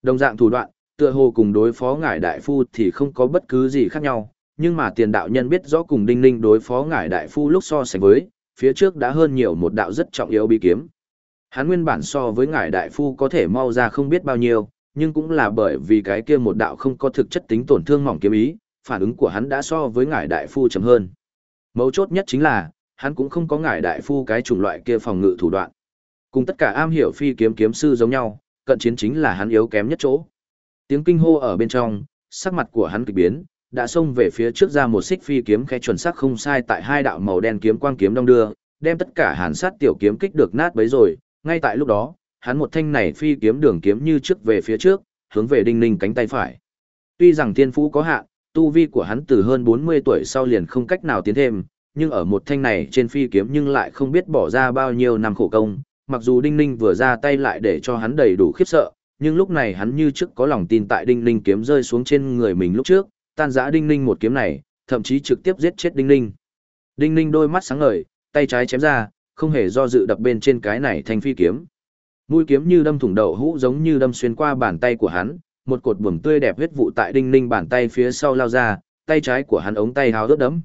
Speaker 1: Đồng dạng thủ đoạn, tựa hồ cùng đối phó ngải đại phu thì không có bất cứ gì khác nhau, nhưng mà tiền đạo nhân biết rõ cùng đinh ninh đối phó ngải đại phu lúc so sánh với, phía trước đã hơn nhiều một đạo rất trọng yếu bí kiếm. Hắn nguyên bản so với ngải đại phu có thể mau ra không biết bao nhiêu, nhưng cũng là bởi vì cái kia một đạo không có thực chất tính tổn thương mỏng kiếm ý, phản ứng của hắn đã so với ngải đại phu chậm hơn. Mấu chốt nhất chính là, hắn cũng không có ngải đại phu cái chủng loại kia phòng ngự thủ đoạn. Cùng tất cả am hiểu phi kiếm kiếm sư giống nhau, cận chiến chính là hắn yếu kém nhất chỗ. Tiếng kinh hô ở bên trong, sắc mặt của hắn kỳ biến, đã xông về phía trước ra một xích phi kiếm khẽ chuẩn xác không sai tại hai đạo màu đen kiếm quang kiếm đông đưa, đem tất cả hàn sát tiểu kiếm kích được nát bấy rồi, ngay tại lúc đó, hắn một thanh này phi kiếm đường kiếm như trước về phía trước, hướng về đinh ninh cánh tay phải. Tuy rằng thiên phú có hạn, tu vi của hắn từ hơn 40 tuổi sau liền không cách nào tiến thêm, nhưng ở một thanh này trên phi kiếm nhưng lại không biết bỏ ra bao nhiêu năm khổ công, mặc dù Đinh Ninh vừa ra tay lại để cho hắn đầy đủ khiếp sợ, nhưng lúc này hắn như trước có lòng tin tại Đinh Ninh kiếm rơi xuống trên người mình lúc trước, tan rã Đinh Ninh một kiếm này, thậm chí trực tiếp giết chết Đinh Ninh. Đinh Ninh đôi mắt sáng ngời, tay trái chém ra, không hề do dự đập bên trên cái này thành phi kiếm. Mũi kiếm như đâm thủng đầu hũ giống như đâm xuyên qua bàn tay của hắn, một cột buồm tươi đẹp huyết vụ tại đinh ninh bàn tay phía sau lao ra, tay trái của hắn ống tay háo ướt đẫm.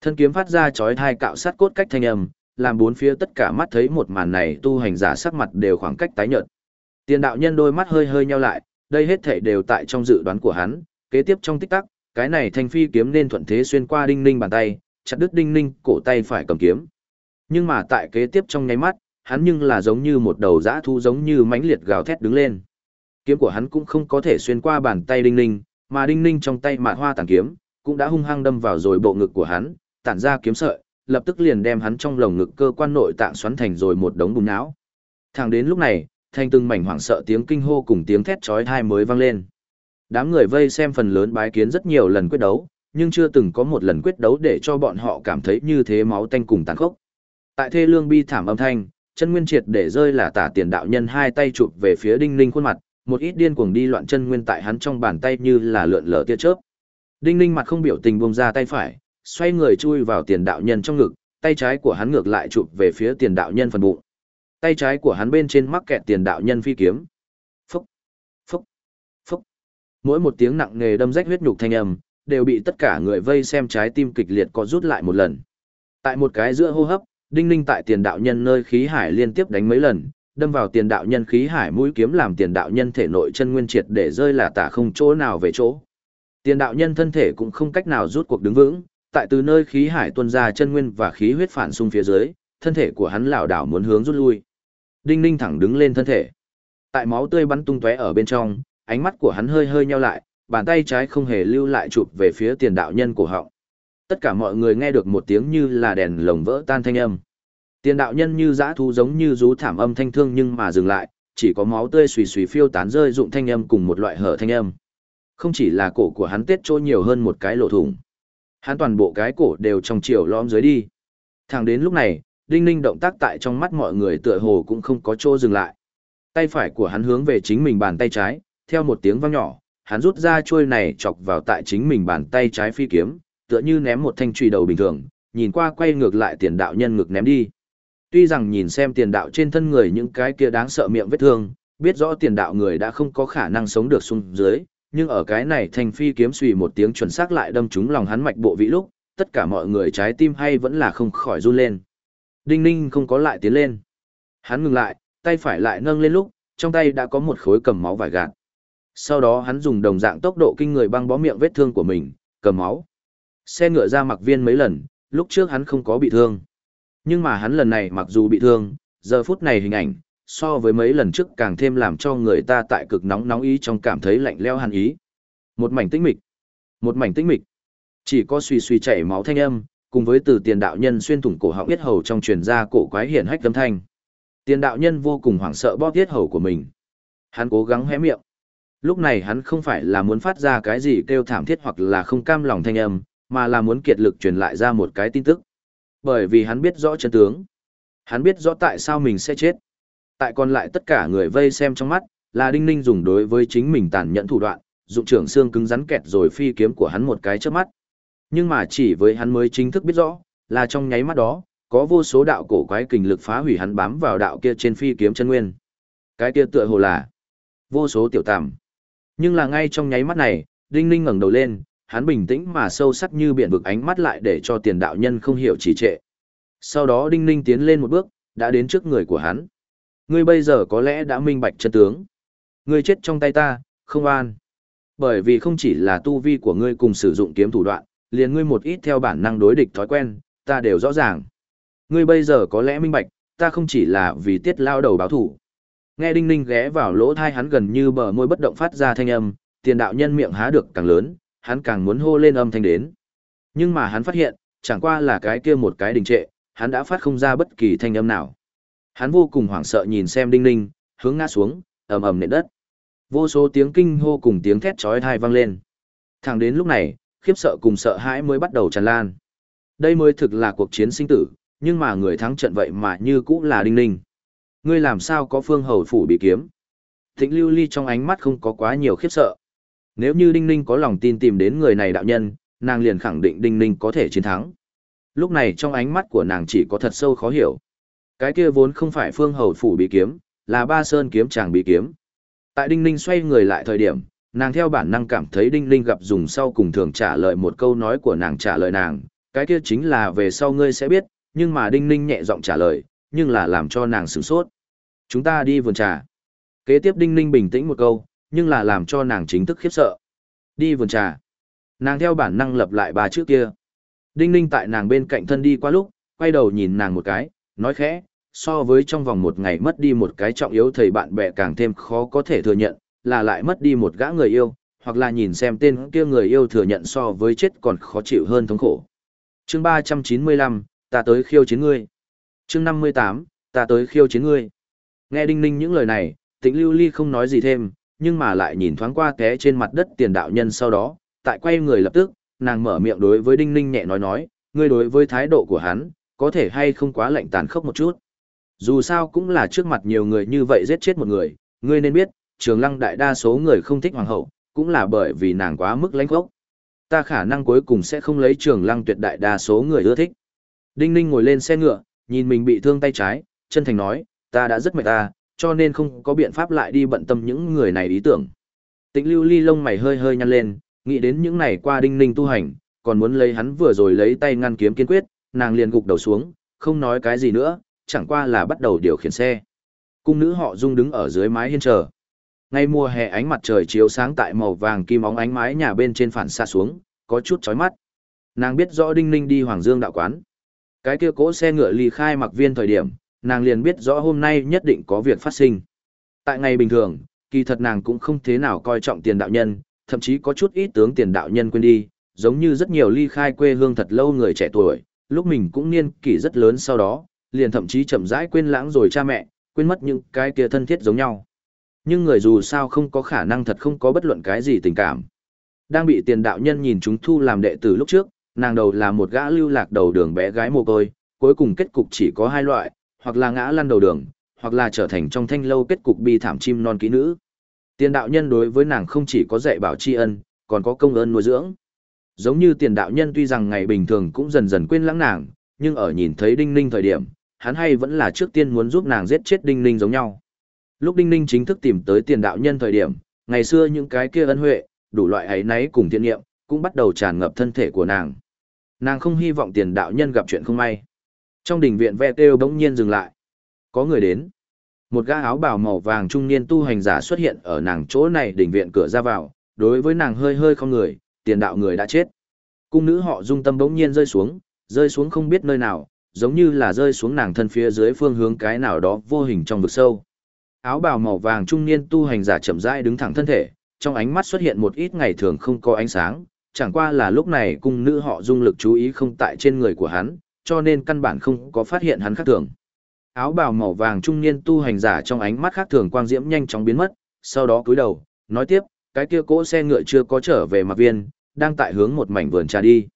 Speaker 1: Thân kiếm phát ra chói thai cạo sát cốt cách thanh âm, làm bốn phía tất cả mắt thấy một màn này tu hành giả sắc mặt đều khoảng cách tái nhợt. Tiền đạo nhân đôi mắt hơi hơi nheo lại, đây hết thảy đều tại trong dự đoán của hắn, kế tiếp trong tích tắc, cái này thanh phi kiếm nên thuận thế xuyên qua đinh ninh bàn tay, chặt đứt đinh ninh cổ tay phải cầm kiếm. Nhưng mà tại kế tiếp trong nháy mắt, hắn nhưng là giống như một đầu dã thu giống như mãnh liệt gào thét đứng lên. Kiếm của hắn cũng không có thể xuyên qua bàn tay Đinh Ninh, mà Đinh Ninh trong tay mạn hoa tàn kiếm, cũng đã hung hăng đâm vào rồi bộ ngực của hắn, tản ra kiếm sợi, lập tức liền đem hắn trong lồng ngực cơ quan nội tạng xoắn thành rồi một đống bùn não. Thẳng đến lúc này, thanh từng mảnh hoảng sợ tiếng kinh hô cùng tiếng thét chói tai mới vang lên. Đám người vây xem phần lớn bái kiến rất nhiều lần quyết đấu, nhưng chưa từng có một lần quyết đấu để cho bọn họ cảm thấy như thế máu tanh cùng tàn khốc. Tại thê lương bi thảm âm thanh, chân nguyên triệt để rơi là tả tiền đạo nhân hai tay chụp về phía đinh ninh khuôn mặt, một ít điên cuồng đi loạn chân nguyên tại hắn trong bàn tay như là lượn lờ tia chớp. Đinh ninh mặt không biểu tình buông ra tay phải, xoay người chui vào tiền đạo nhân trong ngực, tay trái của hắn ngược lại chụp về phía tiền đạo nhân phần bụng. Tay trái của hắn bên trên mắc kẹt tiền đạo nhân phi kiếm. Phúc, phúc, phúc. Mỗi một tiếng nặng nề đâm rách huyết nhục thanh âm, đều bị tất cả người vây xem trái tim kịch liệt có rút lại một lần. Tại một cái giữa hô hấp, đinh ninh tại tiền đạo nhân nơi khí hải liên tiếp đánh mấy lần, đâm vào tiền đạo nhân khí hải mũi kiếm làm tiền đạo nhân thể nội chân nguyên triệt để rơi là tả không chỗ nào về chỗ. Tiền đạo nhân thân thể cũng không cách nào rút cuộc đứng vững, tại từ nơi khí hải tuôn ra chân nguyên và khí huyết phản xung phía dưới, thân thể của hắn lảo đảo muốn hướng rút lui. Đinh Ninh thẳng đứng lên thân thể. Tại máu tươi bắn tung tóe ở bên trong, ánh mắt của hắn hơi hơi nheo lại, bàn tay trái không hề lưu lại chụp về phía tiền đạo nhân cổ họng. Tất cả mọi người nghe được một tiếng như là đèn lồng vỡ tan thanh âm. Tiền đạo nhân như dã thú giống như rú thảm âm thanh thương nhưng mà dừng lại, chỉ có máu tươi xùy xùy phiêu tán rơi dụng thanh âm cùng một loại hở thanh âm. Không chỉ là cổ của hắn tết trôi nhiều hơn một cái lỗ thủng. Hắn toàn bộ cái cổ đều trong chiều lõm dưới đi. Thẳng đến lúc này, đinh ninh động tác tại trong mắt mọi người tựa hồ cũng không có chỗ dừng lại. Tay phải của hắn hướng về chính mình bàn tay trái, theo một tiếng vang nhỏ, hắn rút ra chuôi này chọc vào tại chính mình bàn tay trái phi kiếm, tựa như ném một thanh chùy đầu bình thường, nhìn qua quay ngược lại tiền đạo nhân ngực ném đi. Tuy rằng nhìn xem tiền đạo trên thân người những cái kia đáng sợ miệng vết thương, biết rõ tiền đạo người đã không có khả năng sống được xuống dưới, nhưng ở cái này thanh phi kiếm suy một tiếng chuẩn xác lại đâm trúng lòng hắn mạch bộ vị lúc, tất cả mọi người trái tim hay vẫn là không khỏi run lên. Đinh ninh không có lại tiến lên. Hắn ngừng lại, tay phải lại nâng lên lúc, trong tay đã có một khối cầm máu vải gạt. Sau đó hắn dùng đồng dạng tốc độ kinh người băng bó miệng vết thương của mình, cầm máu. Xe ngựa ra mặc viên mấy lần, lúc trước hắn không có bị thương. Nhưng mà hắn lần này mặc dù bị thương, giờ phút này hình ảnh, so với mấy lần trước càng thêm làm cho người ta tại cực nóng nóng ý trong cảm thấy lạnh leo hàn ý. Một mảnh tĩnh mịch. Một mảnh tĩnh mịch. Chỉ có suy suy chảy máu thanh âm, cùng với từ tiền đạo nhân xuyên thủng cổ họng biết hầu trong truyền ra cổ quái hiển hách âm thanh. Tiền đạo nhân vô cùng hoảng sợ bóp tiết hầu của mình. Hắn cố gắng hé miệng. Lúc này hắn không phải là muốn phát ra cái gì kêu thảm thiết hoặc là không cam lòng thanh âm, mà là muốn kiệt lực truyền lại ra một cái tin tức. Bởi vì hắn biết rõ chân tướng. Hắn biết rõ tại sao mình sẽ chết. Tại còn lại tất cả người vây xem trong mắt, là Đinh Ninh dùng đối với chính mình tàn nhẫn thủ đoạn, dụng trưởng xương cứng rắn kẹt rồi phi kiếm của hắn một cái trước mắt. Nhưng mà chỉ với hắn mới chính thức biết rõ, là trong nháy mắt đó, có vô số đạo cổ quái kình lực phá hủy hắn bám vào đạo kia trên phi kiếm chân nguyên. Cái kia tựa hồ là vô số tiểu tạm. Nhưng là ngay trong nháy mắt này, Đinh Ninh ngẩng đầu lên, hắn bình tĩnh mà sâu sắc như biển vực ánh mắt lại để cho tiền đạo nhân không hiểu trì trệ. Sau đó Đinh Ninh tiến lên một bước, đã đến trước người của hắn. Ngươi bây giờ có lẽ đã minh bạch chân tướng. Ngươi chết trong tay ta, không an. Bởi vì không chỉ là tu vi của ngươi cùng sử dụng kiếm thủ đoạn, liền ngươi một ít theo bản năng đối địch thói quen, ta đều rõ ràng. Ngươi bây giờ có lẽ minh bạch, ta không chỉ là vì tiết lao đầu báo thủ. Nghe Đinh Ninh ghé vào lỗ thai hắn gần như bờ môi bất động phát ra thanh âm, tiền đạo nhân miệng há được càng lớn, hắn càng muốn hô lên âm thanh đến. Nhưng mà hắn phát hiện, chẳng qua là cái kia một cái đình trệ, hắn đã phát không ra bất kỳ thanh âm nào. Hắn vô cùng hoảng sợ nhìn xem Đinh Ninh, hướng ngã xuống, ầm ầm nền đất. Vô số tiếng kinh hô cùng tiếng thét chói tai vang lên. Thẳng đến lúc này, khiếp sợ cùng sợ hãi mới bắt đầu tràn lan. Đây mới thực là cuộc chiến sinh tử, nhưng mà người thắng trận vậy mà như cũng là Đinh Ninh. Ngươi làm sao có phương hầu phủ bị kiếm? Thịnh lưu ly trong ánh mắt không có quá nhiều khiếp sợ. Nếu như Đinh Ninh có lòng tin tìm đến người này đạo nhân, nàng liền khẳng định Đinh Ninh có thể chiến thắng. Lúc này trong ánh mắt của nàng chỉ có thật sâu khó hiểu. Cái kia vốn không phải phương hầu phủ bị kiếm, là ba sơn kiếm chàng bị kiếm. Tại Đinh Ninh xoay người lại thời điểm, nàng theo bản năng cảm thấy Đinh Linh gặp dùng sau cùng thường trả lời một câu nói của nàng trả lời nàng, cái kia chính là về sau ngươi sẽ biết, nhưng mà Đinh Linh nhẹ giọng trả lời, nhưng là làm cho nàng sửng sốt. Chúng ta đi vườn trà. Kế tiếp Đinh Linh bình tĩnh một câu, nhưng là làm cho nàng chính thức khiếp sợ. Đi vườn trà. Nàng theo bản năng lập lại bà trước kia. Đinh Linh tại nàng bên cạnh thân đi qua lúc, quay đầu nhìn nàng một cái, nói khẽ, so với trong vòng một ngày mất đi một cái trọng yếu thầy bạn bè càng thêm khó có thể thừa nhận, là lại mất đi một gã người yêu, hoặc là nhìn xem tên kia người yêu thừa nhận so với chết còn khó chịu hơn thống khổ. Chương 395, ta tới khiêu chiến ngươi. Chương 58, ta tới khiêu chiến ngươi. Nghe Đinh Ninh những lời này, Tĩnh Lưu Ly không nói gì thêm, nhưng mà lại nhìn thoáng qua té trên mặt đất tiền đạo nhân sau đó, tại quay người lập tức, nàng mở miệng đối với Đinh Ninh nhẹ nói nói, ngươi đối với thái độ của hắn, có thể hay không quá lạnh tàn khốc một chút. Dù sao cũng là trước mặt nhiều người như vậy giết chết một người, ngươi nên biết, trường lăng đại đa số người không thích hoàng hậu, cũng là bởi vì nàng quá mức lãnh khốc. Ta khả năng cuối cùng sẽ không lấy trường lăng tuyệt đại đa số người ưa thích. Đinh Ninh ngồi lên xe ngựa, nhìn mình bị thương tay trái, chân thành nói, ta đã rất mệt ta, cho nên không có biện pháp lại đi bận tâm những người này ý tưởng. Tĩnh lưu ly lông mày hơi hơi nhăn lên, nghĩ đến những này qua Đinh Ninh tu hành, còn muốn lấy hắn vừa rồi lấy tay ngăn kiếm kiên quyết, nàng liền gục đầu xuống, không nói cái gì nữa, chẳng qua là bắt đầu điều khiển xe. Cung nữ họ dung đứng ở dưới mái hiên chờ. Ngay mùa hè ánh mặt trời chiếu sáng tại màu vàng kim óng ánh mái nhà bên trên phản xa xuống, có chút chói mắt. Nàng biết rõ Đinh Ninh đi Hoàng Dương đạo quán. Cái kia cỗ xe ngựa ly khai mặc viên thời điểm, nàng liền biết rõ hôm nay nhất định có việc phát sinh. Tại ngày bình thường, kỳ thật nàng cũng không thế nào coi trọng tiền đạo nhân, thậm chí có chút ít tướng tiền đạo nhân quên đi, giống như rất nhiều ly khai quê hương thật lâu người trẻ tuổi, lúc mình cũng niên kỷ rất lớn sau đó, liền thậm chí chậm rãi quên lãng rồi cha mẹ, quên mất những cái kia thân thiết giống nhau. Nhưng người dù sao không có khả năng thật không có bất luận cái gì tình cảm. Đang bị tiền đạo nhân nhìn chúng thu làm đệ tử lúc trước, nàng đầu là một gã lưu lạc đầu đường bé gái mồ côi, cuối cùng kết cục chỉ có hai loại, hoặc là ngã lăn đầu đường, hoặc là trở thành trong thanh lâu kết cục bi thảm chim non ký nữ. Tiền đạo nhân đối với nàng không chỉ có dạy bảo tri ân, còn có công ơn nuôi dưỡng. Giống như tiền đạo nhân tuy rằng ngày bình thường cũng dần dần quên lãng nàng, nhưng ở nhìn thấy Đinh Ninh thời điểm, hắn hay vẫn là trước tiên muốn giúp nàng giết chết Đinh Ninh giống nhau. Lúc Đinh Ninh chính thức tìm tới tiền đạo nhân thời điểm, ngày xưa những cái kia ân huệ, đủ loại ấy náy cùng thiện nghiệm, cũng bắt đầu tràn ngập thân thể của nàng. Nàng không hy vọng tiền đạo nhân gặp chuyện không may. Trong đình viện ve kêu bỗng nhiên dừng lại. Có người đến. Một gã áo bào màu vàng trung niên tu hành giả xuất hiện ở nàng chỗ này đình viện cửa ra vào, đối với nàng hơi hơi không người, tiền đạo người đã chết. Cung nữ họ dung tâm bỗng nhiên rơi xuống, rơi xuống không biết nơi nào, giống như là rơi xuống nàng thân phía dưới phương hướng cái nào đó vô hình trong vực sâu. Áo bào màu vàng trung niên tu hành giả chậm rãi đứng thẳng thân thể, trong ánh mắt xuất hiện một ít ngày thường không có ánh sáng, chẳng qua là lúc này cung nữ họ dung lực chú ý không tại trên người của hắn, cho nên căn bản không có phát hiện hắn khác thường. Áo bào màu vàng trung niên tu hành giả trong ánh mắt khác thường quang diễm nhanh chóng biến mất, sau đó cúi đầu, nói tiếp, cái kia cỗ xe ngựa chưa có trở về mặt viên, đang tại hướng một mảnh vườn trà đi.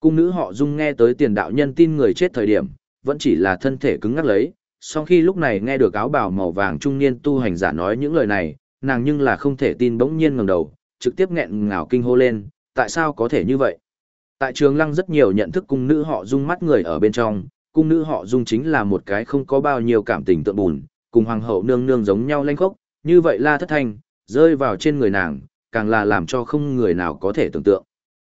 Speaker 1: Cung nữ họ dung nghe tới tiền đạo nhân tin người chết thời điểm, vẫn chỉ là thân thể cứng ngắc lấy, sau khi lúc này nghe được áo bào màu vàng trung niên tu hành giả nói những lời này, nàng nhưng là không thể tin bỗng nhiên ngẩng đầu, trực tiếp nghẹn ngào kinh hô lên, tại sao có thể như vậy? Tại trường lăng rất nhiều nhận thức cung nữ họ dung mắt người ở bên trong, cung nữ họ dung chính là một cái không có bao nhiêu cảm tình tượng bùn, cùng hoàng hậu nương nương giống nhau lanh khốc, như vậy la thất thanh, rơi vào trên người nàng, càng là làm cho không người nào có thể tưởng tượng.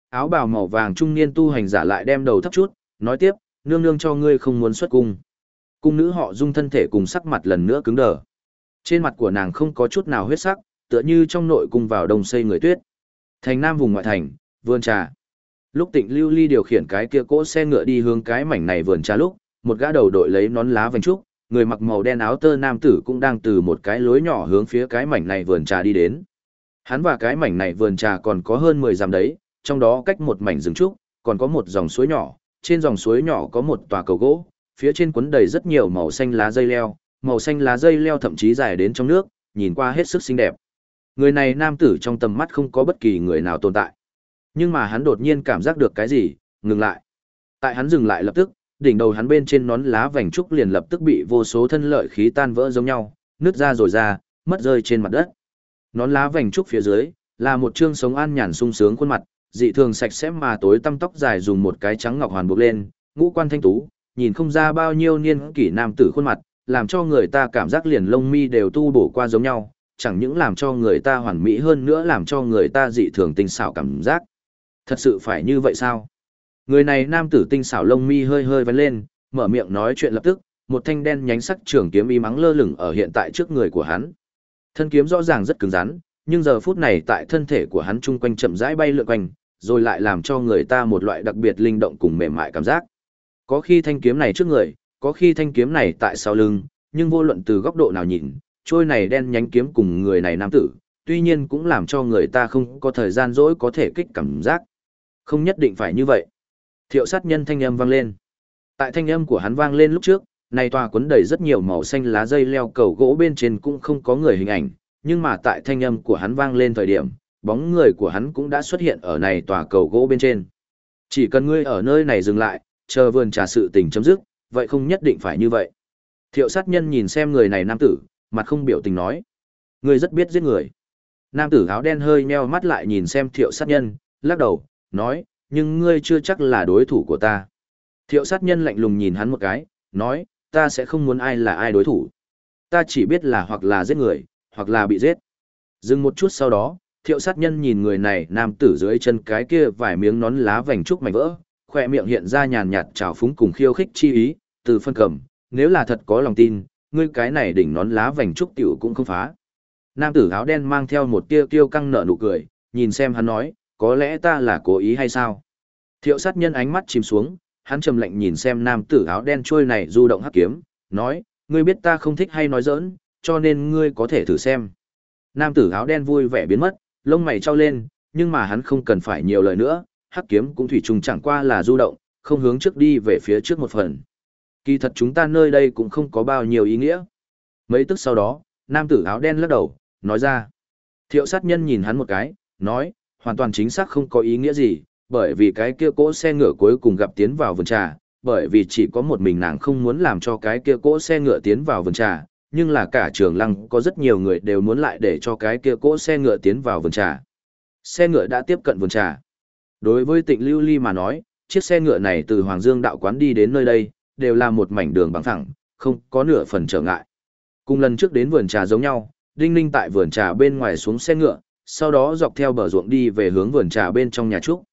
Speaker 1: Áo bào màu vàng trung niên tu hành giả lại đem đầu thấp chút, nói tiếp, nương nương cho ngươi không muốn xuất cung. Cung nữ họ dung thân thể cùng sắc mặt lần nữa cứng đờ. Trên mặt của nàng không có chút nào huyết sắc, tựa như trong nội cung vào đông xây người tuyết. Thành nam vùng ngoại thành, vườn trà. Lúc Tịnh Lưu Ly điều khiển cái kia cỗ xe ngựa đi hướng cái mảnh này vườn trà lúc, một gã đầu đội lấy nón lá vành trúc, người mặc màu đen áo tơ nam tử cũng đang từ một cái lối nhỏ hướng phía cái mảnh này vườn trà đi đến. Hắn và cái mảnh này vườn trà còn có hơn 10 dặm đấy, trong đó cách một mảnh rừng trúc, còn có một dòng suối nhỏ, trên dòng suối nhỏ có một tòa cầu gỗ, phía trên cuốn đầy rất nhiều màu xanh lá dây leo, màu xanh lá dây leo thậm chí dài đến trong nước, nhìn qua hết sức xinh đẹp. Người này nam tử trong tầm mắt không có bất kỳ người nào tồn tại. Nhưng mà hắn đột nhiên cảm giác được cái gì, ngừng lại. Tại hắn dừng lại lập tức, đỉnh đầu hắn bên trên nón lá vành trúc liền lập tức bị vô số thân lợi khí tan vỡ giống nhau, nứt ra rồi ra, mất rơi trên mặt đất. Nón lá vành trúc phía dưới, là một trương sống an nhàn sung sướng khuôn mặt, dị thường sạch sẽ mà tối tăm tóc dài dùng một cái trắng ngọc hoàn buộc lên, ngũ quan thanh tú, nhìn không ra bao nhiêu niên kỷ nam tử khuôn mặt, làm cho người ta cảm giác liền lông mi đều tu bổ qua giống nhau, chẳng những làm cho người ta hoàn mỹ hơn nữa làm cho người ta dị thường tinh xảo cảm giác. Thật sự phải như vậy sao? Người này nam tử tinh xảo lông mi hơi hơi vén lên, mở miệng nói chuyện lập tức, một thanh đen nhánh sắc trường kiếm y mắng lơ lửng ở hiện tại trước người của hắn. Thân kiếm rõ ràng rất cứng rắn, nhưng giờ phút này tại thân thể của hắn chung quanh chậm rãi bay lượn quanh, rồi lại làm cho người ta một loại đặc biệt linh động cùng mềm mại cảm giác. Có khi thanh kiếm này trước người, có khi thanh kiếm này tại sau lưng, nhưng vô luận từ góc độ nào nhìn, trôi này đen nhánh kiếm cùng người này nam tử, tuy nhiên cũng làm cho người ta không có thời gian dỗi có thể kích cảm giác. Không nhất định phải như vậy. Thiệu sát nhân thanh âm vang lên. Tại thanh âm của hắn vang lên lúc trước, này tòa cuốn đầy rất nhiều màu xanh lá dây leo cầu gỗ bên trên cũng không có người hình ảnh, nhưng mà tại thanh âm của hắn vang lên thời điểm, bóng người của hắn cũng đã xuất hiện ở này tòa cầu gỗ bên trên. Chỉ cần ngươi ở nơi này dừng lại, chờ vườn trà sự tình chấm dứt, vậy không nhất định phải như vậy. Thiệu sát nhân nhìn xem người này nam tử, mặt không biểu tình nói. người rất biết giết người. Nam tử áo đen hơi nheo mắt lại nhìn xem thiệu sát nhân, lắc đầu, nói, nhưng ngươi chưa chắc là đối thủ của ta. Thiệu sát nhân lạnh lùng nhìn hắn một cái, nói, ta sẽ không muốn ai là ai đối thủ. Ta chỉ biết là hoặc là giết người, hoặc là bị giết. Dừng một chút sau đó, thiệu sát nhân nhìn người này nam tử dưới chân cái kia vài miếng nón lá vành trúc mảnh vỡ, khỏe miệng hiện ra nhàn nhạt trào phúng cùng khiêu khích chi ý, từ phân cầm, nếu là thật có lòng tin, ngươi cái này đỉnh nón lá vành trúc tiểu cũng không phá. Nam tử áo đen mang theo một tia kiêu căng nở nụ cười, nhìn xem hắn nói, có lẽ ta là cố ý hay sao? Thiệu sát nhân ánh mắt chìm xuống, hắn trầm lạnh nhìn xem nam tử áo đen trôi này du động hắc kiếm, nói, ngươi biết ta không thích hay nói giỡn, cho nên ngươi có thể thử xem. Nam tử áo đen vui vẻ biến mất, lông mày trao lên, nhưng mà hắn không cần phải nhiều lời nữa, hắc kiếm cũng thủy trùng chẳng qua là du động, không hướng trước đi về phía trước một phần. Kỳ thật chúng ta nơi đây cũng không có bao nhiêu ý nghĩa. Mấy tức sau đó, nam tử áo đen lắc đầu, nói ra. Thiệu sát nhân nhìn hắn một cái, nói, hoàn toàn chính xác không có ý nghĩa gì, bởi vì cái kia cỗ xe ngựa cuối cùng gặp tiến vào vườn trà, bởi vì chỉ có một mình nàng không muốn làm cho cái kia cỗ xe ngựa tiến vào vườn trà, nhưng là cả trường lăng có rất nhiều người đều muốn lại để cho cái kia cỗ xe ngựa tiến vào vườn trà. Xe ngựa đã tiếp cận vườn trà. Đối với tịnh Lưu Ly mà nói, chiếc xe ngựa này từ Hoàng Dương đạo quán đi đến nơi đây, đều là một mảnh đường bằng thẳng, không có nửa phần trở ngại. Cùng lần trước đến vườn trà giống nhau, Đinh Ninh tại vườn trà bên ngoài xuống xe ngựa, sau đó dọc theo bờ ruộng đi về hướng vườn trà bên trong nhà trúc.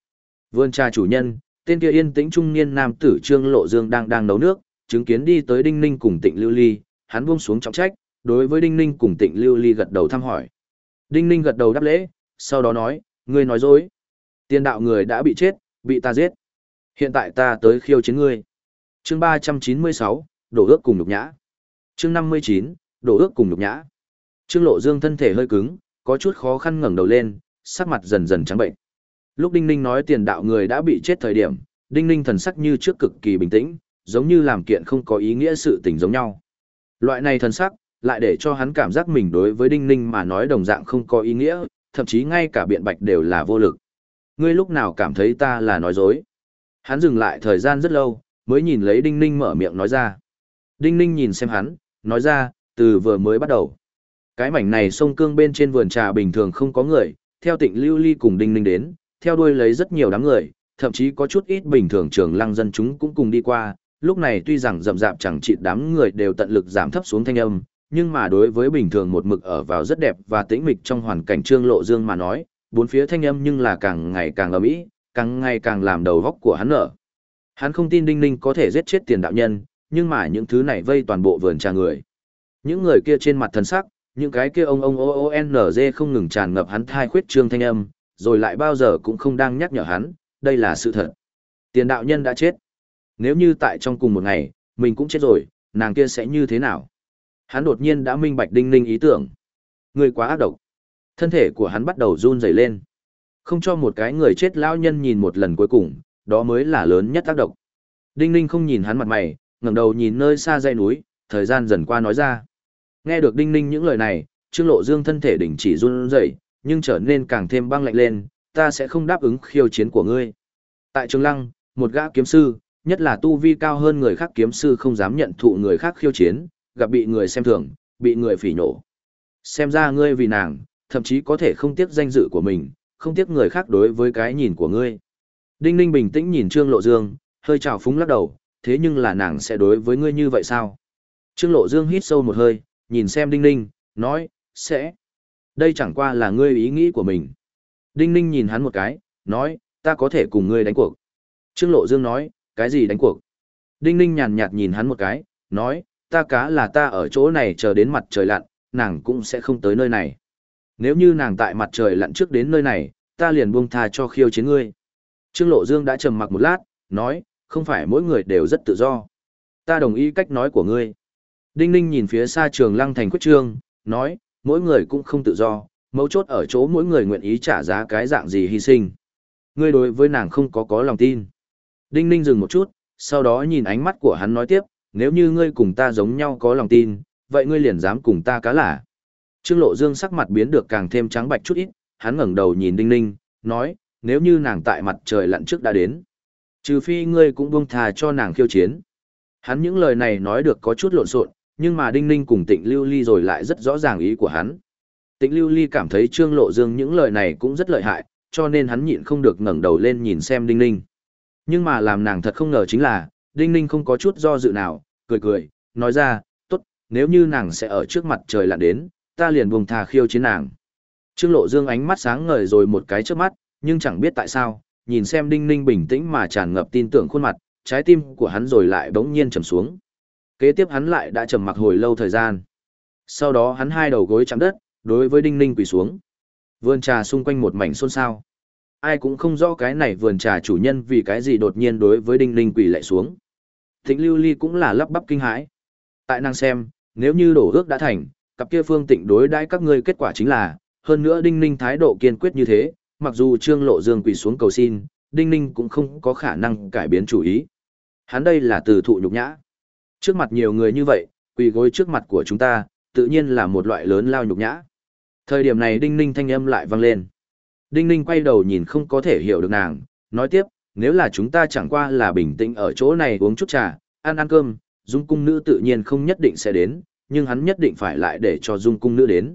Speaker 1: Vườn trà chủ nhân, tên kia yên tĩnh trung niên nam tử Trương Lộ Dương đang đang nấu nước, chứng kiến đi tới Đinh Ninh cùng Tịnh Lưu Ly, hắn buông xuống trọng trách, đối với Đinh Ninh cùng Tịnh Lưu Ly gật đầu thăm hỏi. Đinh Ninh gật đầu đáp lễ, sau đó nói, ngươi nói dối. Tiên đạo người đã bị chết, bị ta giết. Hiện tại ta tới khiêu chiến ngươi. Chương 396, đổ ước cùng nhục nhã. Chương 59, đổ ước cùng nhục nhã. Trương Lộ Dương thân thể hơi cứng, có chút khó khăn ngẩng đầu lên, sắc mặt dần dần trắng bệnh. Lúc Đinh Ninh nói tiền đạo người đã bị chết thời điểm, Đinh Ninh thần sắc như trước cực kỳ bình tĩnh, giống như làm kiện không có ý nghĩa sự tình giống nhau. Loại này thần sắc, lại để cho hắn cảm giác mình đối với Đinh Ninh mà nói đồng dạng không có ý nghĩa, thậm chí ngay cả biện bạch đều là vô lực. Ngươi lúc nào cảm thấy ta là nói dối? Hắn dừng lại thời gian rất lâu, mới nhìn lấy Đinh Ninh mở miệng nói ra. Đinh Ninh nhìn xem hắn, nói ra, từ vừa mới bắt đầu. Cái mảnh này sông cương bên trên vườn trà bình thường không có người, theo tịnh lưu ly cùng Đinh Ninh đến, theo đuôi lấy rất nhiều đám người, thậm chí có chút ít bình thường trường lăng dân chúng cũng cùng đi qua, lúc này tuy rằng rậm rạp chẳng chịt đám người đều tận lực giảm thấp xuống thanh âm, nhưng mà đối với bình thường một mực ở vào rất đẹp và tĩnh mịch trong hoàn cảnh trương lộ dương mà nói, bốn phía thanh âm nhưng là càng ngày càng ầm ĩ, càng ngày càng làm đầu góc của hắn nở. Hắn không tin Đinh Ninh có thể giết chết tiền đạo nhân, nhưng mà những thứ này vây toàn bộ vườn trà người. Những người kia trên mặt thần sắc, những cái kia ông ông o o n g không ngừng tràn ngập hắn thai khuyết trương thanh âm, rồi lại bao giờ cũng không đang nhắc nhở hắn, đây là sự thật. Tiền đạo nhân đã chết. Nếu như tại trong cùng một ngày, mình cũng chết rồi, nàng kia sẽ như thế nào? Hắn đột nhiên đã minh bạch đinh ninh ý tưởng. Người quá ác độc. Thân thể của hắn bắt đầu run rẩy lên. Không cho một cái người chết lão nhân nhìn một lần cuối cùng, đó mới là lớn nhất tác động. Đinh ninh không nhìn hắn mặt mày, ngẩng đầu nhìn nơi xa dãy núi, thời gian dần qua nói ra. Nghe được đinh ninh những lời này, Trương Lộ Dương thân thể đình chỉ run rẩy, nhưng trở nên càng thêm băng lạnh lên, ta sẽ không đáp ứng khiêu chiến của ngươi. Tại Trường Lăng, một gã kiếm sư, nhất là tu vi cao hơn người khác kiếm sư không dám nhận thụ người khác khiêu chiến, gặp bị người xem thường, bị người phỉ nhổ. Xem ra ngươi vì nàng, thậm chí có thể không tiếc danh dự của mình, không tiếc người khác đối với cái nhìn của ngươi. Đinh Ninh bình tĩnh nhìn Trương Lộ Dương, hơi trào phúng lắc đầu, thế nhưng là nàng sẽ đối với ngươi như vậy sao? Trương Lộ Dương hít sâu một hơi, nhìn xem Đinh Ninh, nói, sẽ. Đây chẳng qua là ngươi ý nghĩ của mình. Đinh Ninh nhìn hắn một cái, nói, ta có thể cùng ngươi đánh cuộc. Trương Lộ Dương nói, cái gì đánh cuộc? Đinh Ninh nhàn nhạt nhìn hắn một cái, nói, ta cá là ta ở chỗ này chờ đến mặt trời lặn, nàng cũng sẽ không tới nơi này. Nếu như nàng tại mặt trời lặn trước đến nơi này, ta liền buông tha cho khiêu chiến ngươi. Trương Lộ Dương đã trầm mặc một lát, nói, không phải mỗi người đều rất tự do. Ta đồng ý cách nói của ngươi. Đinh Ninh nhìn phía xa trường lăng thành quyết trương, nói, mỗi người cũng không tự do, mấu chốt ở chỗ mỗi người nguyện ý trả giá cái dạng gì hy sinh. Ngươi đối với nàng không có có lòng tin. Đinh Ninh dừng một chút, sau đó nhìn ánh mắt của hắn nói tiếp, nếu như ngươi cùng ta giống nhau có lòng tin, vậy ngươi liền dám cùng ta cá lả. Trương Lộ Dương sắc mặt biến được càng thêm trắng bạch chút ít, hắn ngẩng đầu nhìn Đinh Ninh, nói, nếu như nàng tại mặt trời lặn trước đã đến. Trừ phi ngươi cũng buông thà cho nàng khiêu chiến. Hắn những lời này nói được có chút lộn xộn, nhưng mà Đinh Ninh cùng Tịnh Lưu Ly rồi lại rất rõ ràng ý của hắn. Tịnh Lưu Ly cảm thấy Trương Lộ Dương những lời này cũng rất lợi hại, cho nên hắn nhịn không được ngẩng đầu lên nhìn xem Đinh Ninh. Nhưng mà làm nàng thật không ngờ chính là, Đinh Ninh không có chút do dự nào, cười cười, nói ra, tốt, nếu như nàng sẽ ở trước mặt trời lặn đến, ta liền buông thà khiêu chiến nàng. Trương Lộ Dương ánh mắt sáng ngời rồi một cái trước mắt, nhưng chẳng biết tại sao, nhìn xem Đinh Ninh bình tĩnh mà tràn ngập tin tưởng khuôn mặt, trái tim của hắn rồi lại bỗng nhiên trầm xuống. Kế tiếp hắn lại đã trầm mặc hồi lâu thời gian. Sau đó hắn hai đầu gối chạm đất, đối với Đinh Ninh quỳ xuống. Vườn trà xung quanh một mảnh xôn xao. Ai cũng không rõ cái này vườn trà chủ nhân vì cái gì đột nhiên đối với Đinh Ninh quỳ lại xuống. Thịnh Lưu Ly cũng là lắp bắp kinh hãi. Tại năng xem, nếu như đổ ước đã thành, cặp kia phương tịnh đối đãi các ngươi kết quả chính là, hơn nữa Đinh Ninh thái độ kiên quyết như thế, mặc dù Trương Lộ Dương quỳ xuống cầu xin, Đinh Ninh cũng không có khả năng cải biến chủ ý. Hắn đây là từ thụ nhục nhã. Trước mặt nhiều người như vậy, quỳ gối trước mặt của chúng ta, tự nhiên là một loại lớn lao nhục nhã. Thời điểm này Đinh Ninh thanh âm lại vang lên. Đinh Ninh quay đầu nhìn không có thể hiểu được nàng, nói tiếp, nếu là chúng ta chẳng qua là bình tĩnh ở chỗ này uống chút trà, ăn ăn cơm, dung cung nữ tự nhiên không nhất định sẽ đến, nhưng hắn nhất định phải lại để cho dung cung nữ đến.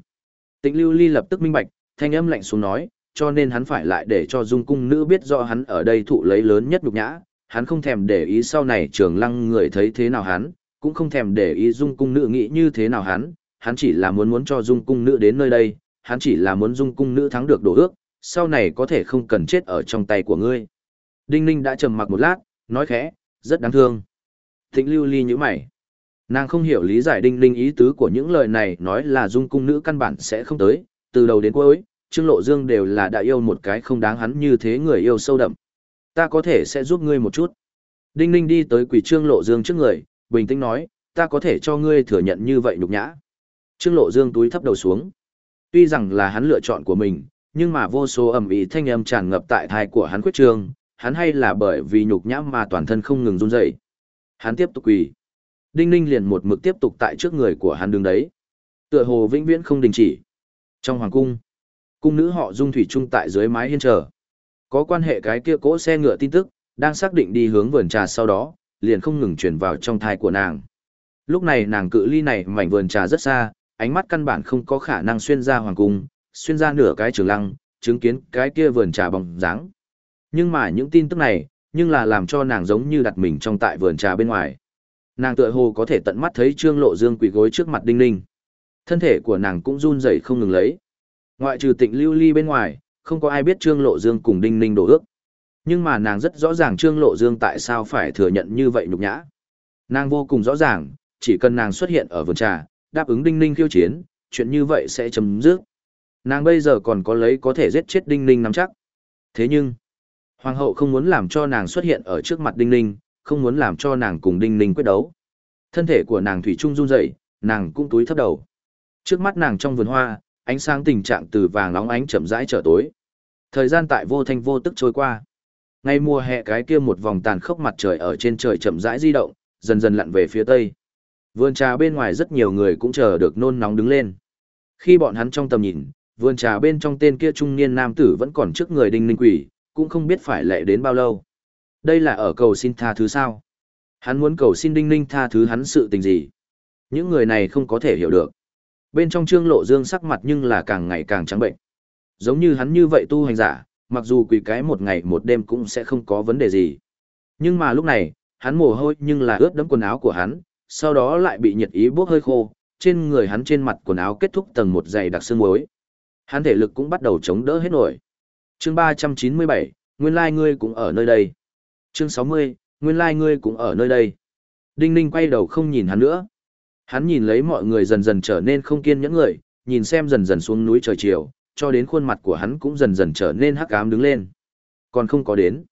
Speaker 1: Tịnh lưu ly lập tức minh bạch, thanh âm lạnh xuống nói, cho nên hắn phải lại để cho dung cung nữ biết rõ hắn ở đây thụ lấy lớn nhất nhục nhã, hắn không thèm để ý sau này trường lăng người thấy thế nào hắn, cũng không thèm để ý dung cung nữ nghĩ như thế nào hắn, hắn chỉ là muốn muốn cho dung cung nữ đến nơi đây, hắn chỉ là muốn dung cung nữ thắng được đổ ước, sau này có thể không cần chết ở trong tay của ngươi. Đinh Ninh đã trầm mặc một lát, nói khẽ, rất đáng thương. Thịnh lưu ly như mày. Nàng không hiểu lý giải Đinh Linh ý tứ của những lời này nói là dung cung nữ căn bản sẽ không tới, từ đầu đến cuối, Trương Lộ Dương đều là đã yêu một cái không đáng hắn như thế người yêu sâu đậm. Ta có thể sẽ giúp ngươi một chút. Đinh Ninh đi tới quỷ Trương Lộ Dương trước người, bình tĩnh nói, ta có thể cho ngươi thừa nhận như vậy nhục nhã. Trương Lộ Dương túi thấp đầu xuống. Tuy rằng là hắn lựa chọn của mình, nhưng mà vô số ầm ĩ thanh âm tràn ngập tại thai của hắn quyết trương, hắn hay là bởi vì nhục nhã mà toàn thân không ngừng run rẩy. Hắn tiếp tục quỳ. Đinh Ninh liền một mực tiếp tục tại trước người của hắn đứng đấy. Tựa hồ vĩnh viễn không đình chỉ. Trong hoàng cung, cung nữ họ Dung thủy trung tại dưới mái hiên chờ. Có quan hệ cái kia cỗ xe ngựa tin tức, đang xác định đi hướng vườn trà sau đó, liền không ngừng truyền vào trong thai của nàng. Lúc này nàng cự ly này mảnh vườn trà rất xa, ánh mắt căn bản không có khả năng xuyên ra hoàng cung, xuyên ra nửa cái trường lăng, chứng kiến cái kia vườn trà bóng dáng. Nhưng mà những tin tức này, nhưng là làm cho nàng giống như đặt mình trong tại vườn trà bên ngoài. Nàng tựa hồ có thể tận mắt thấy Trương Lộ Dương quỳ gối trước mặt Đinh Ninh. Thân thể của nàng cũng run rẩy không ngừng lấy. Ngoại trừ Tịnh Lưu Ly bên ngoài, không có ai biết Trương Lộ Dương cùng Đinh Ninh đổ ước. Nhưng mà nàng rất rõ ràng Trương Lộ Dương tại sao phải thừa nhận như vậy nhục nhã. Nàng vô cùng rõ ràng, chỉ cần nàng xuất hiện ở vườn trà, đáp ứng Đinh Ninh khiêu chiến, chuyện như vậy sẽ chấm dứt. Nàng bây giờ còn có lấy có thể giết chết Đinh Ninh nắm chắc. Thế nhưng, Hoàng hậu không muốn làm cho nàng xuất hiện ở trước mặt Đinh Ninh, không muốn làm cho nàng cùng Đinh Ninh quyết đấu. Thân thể của nàng thủy trung run rẩy, nàng cũng túi thấp đầu. Trước mắt nàng trong vườn hoa, ánh sáng tình trạng từ vàng nóng ánh chậm rãi trở tối. Thời gian tại vô thanh vô tức trôi qua. Ngay mùa hè cái kia một vòng tàn khốc mặt trời ở trên trời chậm rãi di động, dần dần lặn về phía tây. Vườn trà bên ngoài rất nhiều người cũng chờ được nôn nóng đứng lên. Khi bọn hắn trong tầm nhìn, vườn trà bên trong tên kia trung niên nam tử vẫn còn trước người đinh ninh quỷ, cũng không biết phải lệ đến bao lâu. Đây là ở cầu xin tha thứ sao? Hắn muốn cầu xin đinh ninh tha thứ hắn sự tình gì? Những người này không có thể hiểu được. Bên trong trương lộ dương sắc mặt nhưng là càng ngày càng trắng bệnh. Giống như hắn như vậy tu hành giả, mặc dù quỳ cái một ngày một đêm cũng sẽ không có vấn đề gì. Nhưng mà lúc này, hắn mồ hôi nhưng là ướt đẫm quần áo của hắn, sau đó lại bị nhiệt ý bốc hơi khô, trên người hắn trên mặt quần áo kết thúc tầng một dày đặc sương muối. Hắn thể lực cũng bắt đầu chống đỡ hết nổi. Chương 397, nguyên lai ngươi cũng ở nơi đây. Chương 60, nguyên lai ngươi cũng ở nơi đây. Đinh Ninh quay đầu không nhìn hắn nữa. Hắn nhìn lấy mọi người dần dần trở nên không kiên nhẫn người, nhìn xem dần dần xuống núi trời chiều, cho đến khuôn mặt của hắn cũng dần dần trở nên hắc ám đứng lên. Còn không có đến.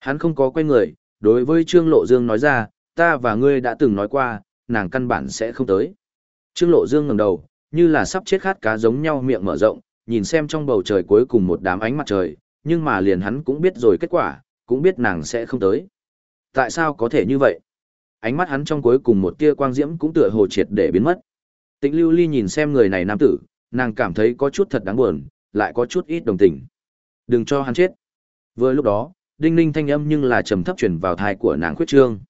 Speaker 1: Hắn không có quay người, đối với Trương Lộ Dương nói ra, ta và ngươi đã từng nói qua, nàng căn bản sẽ không tới. Trương Lộ Dương ngẩng đầu, như là sắp chết khát cá giống nhau miệng mở rộng, nhìn xem trong bầu trời cuối cùng một đám ánh mặt trời, nhưng mà liền hắn cũng biết rồi kết quả, cũng biết nàng sẽ không tới. Tại sao có thể như vậy? Ánh mắt hắn trong cuối cùng một tia quang diễm cũng tựa hồ triệt để biến mất. tịnh Lưu Ly nhìn xem người này nam tử, nàng cảm thấy có chút thật đáng buồn, lại có chút ít đồng tình. Đừng cho hắn chết. Vừa lúc đó, đinh ninh thanh âm nhưng là trầm thấp truyền vào thai của nàng khuyết trương.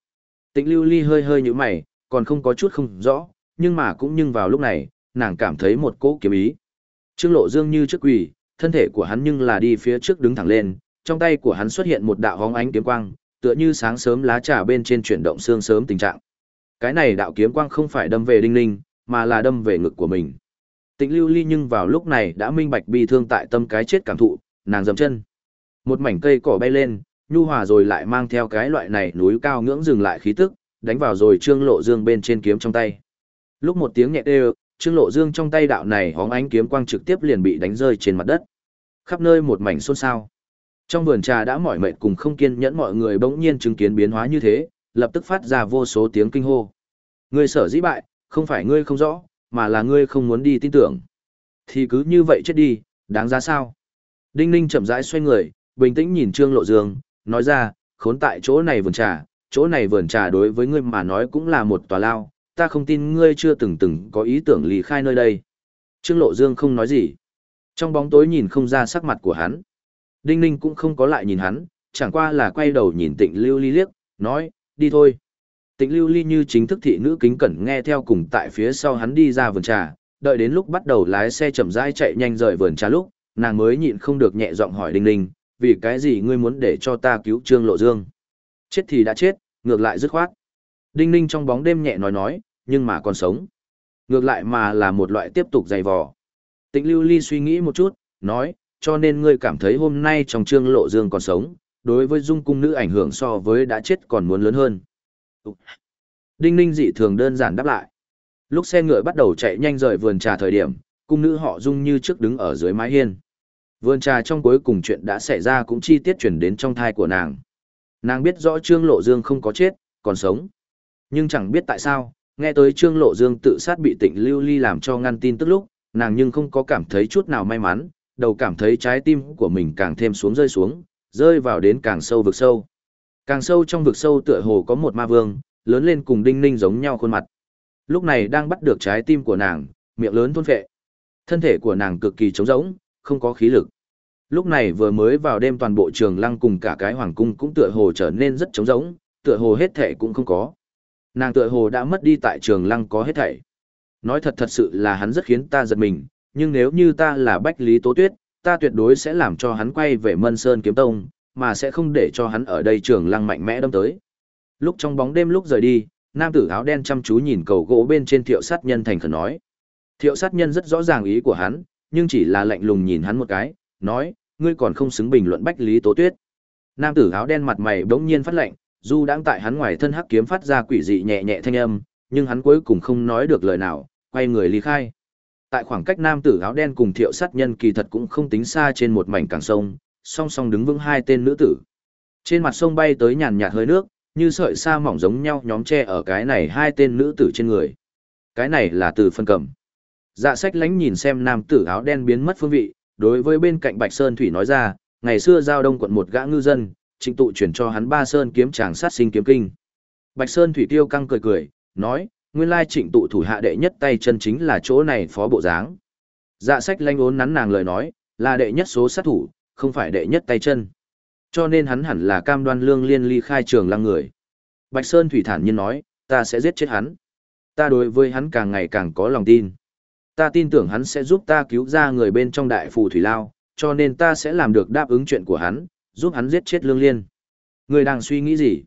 Speaker 1: tịnh Lưu Ly hơi hơi nhíu mày, còn không có chút không rõ, nhưng mà cũng nhưng vào lúc này, nàng cảm thấy một cỗ kiếm ý. Trương Lộ Dương như trước quỳ, thân thể của hắn nhưng là đi phía trước đứng thẳng lên, trong tay của hắn xuất hiện một đạo hóng ánh kiếm quang, tựa như sáng sớm lá trà bên trên chuyển động xương sớm tình trạng. Cái này đạo kiếm quang không phải đâm về đinh ninh, mà là đâm về ngực của mình. Tịnh Lưu Ly nhưng vào lúc này đã minh bạch bi thương tại tâm cái chết cảm thụ, nàng dậm chân. Một mảnh cây cỏ bay lên, nhu hòa rồi lại mang theo cái loại này núi cao ngưỡng dừng lại khí tức, đánh vào rồi Trương Lộ Dương bên trên kiếm trong tay. Lúc một tiếng nhẹ đều, Trương Lộ Dương trong tay đạo này hóng ánh kiếm quang trực tiếp liền bị đánh rơi trên mặt đất. Khắp nơi một mảnh xôn xao. Trong vườn trà đã mỏi mệt cùng không kiên nhẫn mọi người bỗng nhiên chứng kiến biến hóa như thế, lập tức phát ra vô số tiếng kinh hô. Ngươi sở dĩ bại, không phải ngươi không rõ, mà là ngươi không muốn đi tin tưởng. Thì cứ như vậy chết đi, đáng giá sao? Đinh Ninh chậm rãi xoay người, bình tĩnh nhìn Trương Lộ Dương, nói ra, khốn tại chỗ này vườn trà, chỗ này vườn trà đối với ngươi mà nói cũng là một tòa lao, ta không tin ngươi chưa từng từng có ý tưởng lì khai nơi đây. Trương Lộ Dương không nói gì. Trong bóng tối nhìn không ra sắc mặt của hắn. Đinh Ninh cũng không có lại nhìn hắn, chẳng qua là quay đầu nhìn tịnh lưu ly liếc, nói, đi thôi. Tịnh lưu ly như chính thức thị nữ kính cẩn nghe theo cùng tại phía sau hắn đi ra vườn trà, đợi đến lúc bắt đầu lái xe chậm rãi chạy nhanh rời vườn trà lúc, nàng mới nhịn không được nhẹ giọng hỏi Đinh Ninh, vì cái gì ngươi muốn để cho ta cứu Trương Lộ Dương? Chết thì đã chết, ngược lại dứt khoát. Đinh Ninh trong bóng đêm nhẹ nói nói, nhưng mà còn sống. Ngược lại mà là một loại tiếp tục dày vò. Tịnh Lưu Ly suy nghĩ một chút, nói, cho nên ngươi cảm thấy hôm nay trong Trương Lộ Dương còn sống, đối với dung cung nữ ảnh hưởng so với đã chết còn muốn lớn hơn. Đinh Ninh dị thường đơn giản đáp lại. Lúc xe ngựa bắt đầu chạy nhanh rời vườn trà thời điểm, cung nữ họ dung như trước đứng ở dưới mái hiên. Vườn trà trong cuối cùng chuyện đã xảy ra cũng chi tiết chuyển đến trong thai của nàng. Nàng biết rõ Trương Lộ Dương không có chết, còn sống. Nhưng chẳng biết tại sao, nghe tới Trương Lộ Dương tự sát bị tịnh lưu ly làm cho ngăn tin tức lúc, nàng nhưng không có cảm thấy chút nào may mắn, đầu cảm thấy trái tim của mình càng thêm xuống rơi xuống, rơi vào đến càng sâu vực sâu. Càng sâu trong vực sâu tựa hồ có một ma vương, lớn lên cùng đinh ninh giống nhau khuôn mặt. Lúc này đang bắt được trái tim của nàng, miệng lớn thôn phệ. Thân thể của nàng cực kỳ trống rỗng, không có khí lực. Lúc này vừa mới vào đêm toàn bộ trường lăng cùng cả cái hoàng cung cũng tựa hồ trở nên rất trống rỗng, tựa hồ hết thể cũng không có. Nàng tựa hồ đã mất đi tại trường lăng có hết thảy. Nói thật thật sự là hắn rất khiến ta giật mình, nhưng nếu như ta là Bách Lý Tố Tuyết, ta tuyệt đối sẽ làm cho hắn quay về Mân Sơn Kiếm Tông, mà sẽ không để cho hắn ở đây trường lăng mạnh mẽ đâm tới. Lúc trong bóng đêm lúc rời đi, nam tử áo đen chăm chú nhìn cầu gỗ bên trên thiệu sát nhân thành khẩn nói. Thiệu sát nhân rất rõ ràng ý của hắn, nhưng chỉ là lạnh lùng nhìn hắn một cái, nói, ngươi còn không xứng bình luận Bách Lý Tố Tuyết. Nam tử áo đen mặt mày bỗng nhiên phát lạnh, dù đang tại hắn ngoài thân hắc kiếm phát ra quỷ dị nhẹ nhẹ thanh âm, nhưng hắn cuối cùng không nói được lời nào, quay người ly khai. Tại khoảng cách nam tử áo đen cùng thiệu sát nhân kỳ thật cũng không tính xa trên một mảnh cảng sông, song song đứng vững hai tên nữ tử. Trên mặt sông bay tới nhàn nhạt hơi nước, như sợi sa mỏng giống nhau nhóm tre ở cái này hai tên nữ tử trên người. Cái này là từ phân cầm. Dạ sách lánh nhìn xem nam tử áo đen biến mất phương vị, đối với bên cạnh Bạch Sơn Thủy nói ra, ngày xưa giao đông quận một gã ngư dân, trịnh tụ chuyển cho hắn ba sơn kiếm chàng sát sinh kiếm kinh. Bạch Sơn Thủy Tiêu căng cười cười, nói, nguyên lai trịnh tụ thủ hạ đệ nhất tay chân chính là chỗ này phó bộ dáng. Dạ sách lanh ốn nắn nàng lời nói, là đệ nhất số sát thủ, không phải đệ nhất tay chân. Cho nên hắn hẳn là cam đoan lương liên ly khai trường lăng người. Bạch Sơn Thủy thản nhiên nói, ta sẽ giết chết hắn. Ta đối với hắn càng ngày càng có lòng tin. Ta tin tưởng hắn sẽ giúp ta cứu ra người bên trong đại phù thủy lao, cho nên ta sẽ làm được đáp ứng chuyện của hắn, giúp hắn giết chết lương liên. Người đang suy nghĩ gì?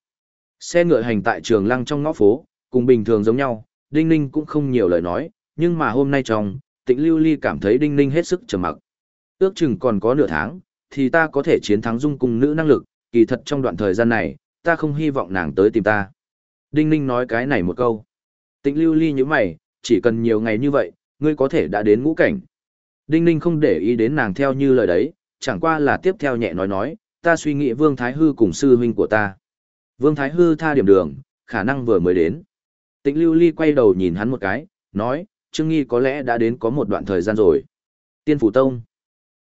Speaker 1: Xe ngựa hành tại trường lăng trong ngõ phố, cùng bình thường giống nhau, Đinh Ninh cũng không nhiều lời nói, nhưng mà hôm nay trong, tịnh lưu ly cảm thấy Đinh Ninh hết sức trầm mặc. Ước chừng còn có nửa tháng, thì ta có thể chiến thắng dung cung nữ năng lực, kỳ thật trong đoạn thời gian này, ta không hy vọng nàng tới tìm ta. Đinh Ninh nói cái này một câu. Tịnh lưu ly như mày, chỉ cần nhiều ngày như vậy, ngươi có thể đã đến ngũ cảnh. Đinh Ninh không để ý đến nàng theo như lời đấy, chẳng qua là tiếp theo nhẹ nói nói, ta suy nghĩ Vương Thái Hư cùng sư huynh của ta. Vương Thái Hư tha điểm đường, khả năng vừa mới đến. Tịnh lưu ly quay đầu nhìn hắn một cái, nói, Trương Nghi có lẽ đã đến có một đoạn thời gian rồi. Tiên Phủ Tông.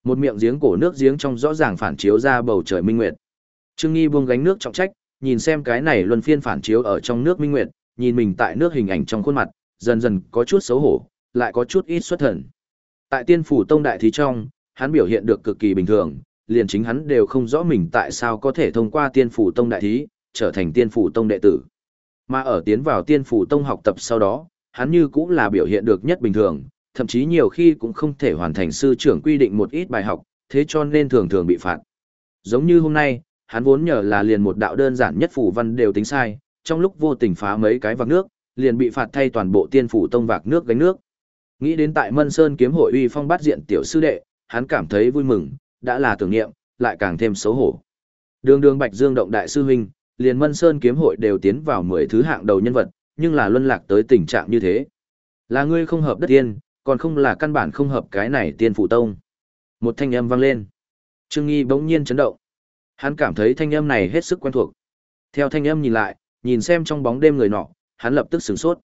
Speaker 1: Một miệng giếng cổ nước giếng trong rõ ràng phản chiếu ra bầu trời minh nguyệt. Trương Nghi buông gánh nước trọng trách, nhìn xem cái này luân phiên phản chiếu ở trong nước minh nguyệt, nhìn mình tại nước hình ảnh trong khuôn mặt, dần dần có chút xấu hổ, lại có chút ít xuất thần. Tại Tiên Phủ Tông đại thí trong, hắn biểu hiện được cực kỳ bình thường, liền chính hắn đều không rõ mình tại sao có thể thông qua Tiên Phủ Tông đại thí, trở thành Tiên Phủ Tông đệ tử. Mà ở tiến vào Tiên Phủ Tông học tập sau đó, hắn như cũng là biểu hiện được nhất bình thường, thậm chí nhiều khi cũng không thể hoàn thành sư trưởng quy định một ít bài học, thế cho nên thường thường bị phạt. Giống như hôm nay, hắn vốn nhờ là liền một đạo đơn giản nhất phủ văn đều tính sai, trong lúc vô tình phá mấy cái vạc nước, liền bị phạt thay toàn bộ tiên phủ tông vạc nước gánh nước. Nghĩ đến tại Mân Sơn kiếm hội uy phong bát diện tiểu sư đệ, hắn cảm thấy vui mừng, đã là tưởng niệm, lại càng thêm xấu hổ. Đường đường Bạch Dương động đại sư huynh, liền Mân Sơn kiếm hội đều tiến vào 10 thứ hạng đầu nhân vật, nhưng là luân lạc tới tình trạng như thế. Là ngươi không hợp đất tiên, còn không là căn bản không hợp cái này tiên phụ tông. Một thanh âm vang lên. Trương Nghi bỗng nhiên chấn động. Hắn cảm thấy thanh âm này hết sức quen thuộc. Theo thanh âm nhìn lại, nhìn xem trong bóng đêm người nọ, hắn lập tức sửng sốt.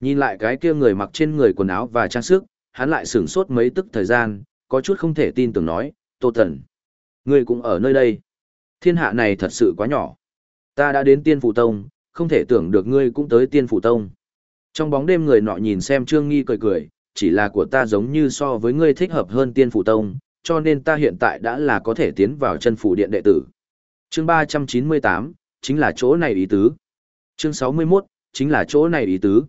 Speaker 1: Nhìn lại cái kia người mặc trên người quần áo và trang sức, hắn lại sửng sốt mấy tức thời gian, có chút không thể tin tưởng nói, Tô thần Ngươi cũng ở nơi đây. Thiên hạ này thật sự quá nhỏ. Ta đã đến tiên phủ tông, không thể tưởng được ngươi cũng tới tiên phủ tông. Trong bóng đêm người nọ nhìn xem Trương Nghi cười cười, chỉ là của ta giống như so với ngươi thích hợp hơn tiên phủ tông, cho nên ta hiện tại đã là có thể tiến vào chân phủ điện đệ tử. Chương 398, chính là chỗ này ý tứ. Chương 61, chính là chỗ này ý tứ.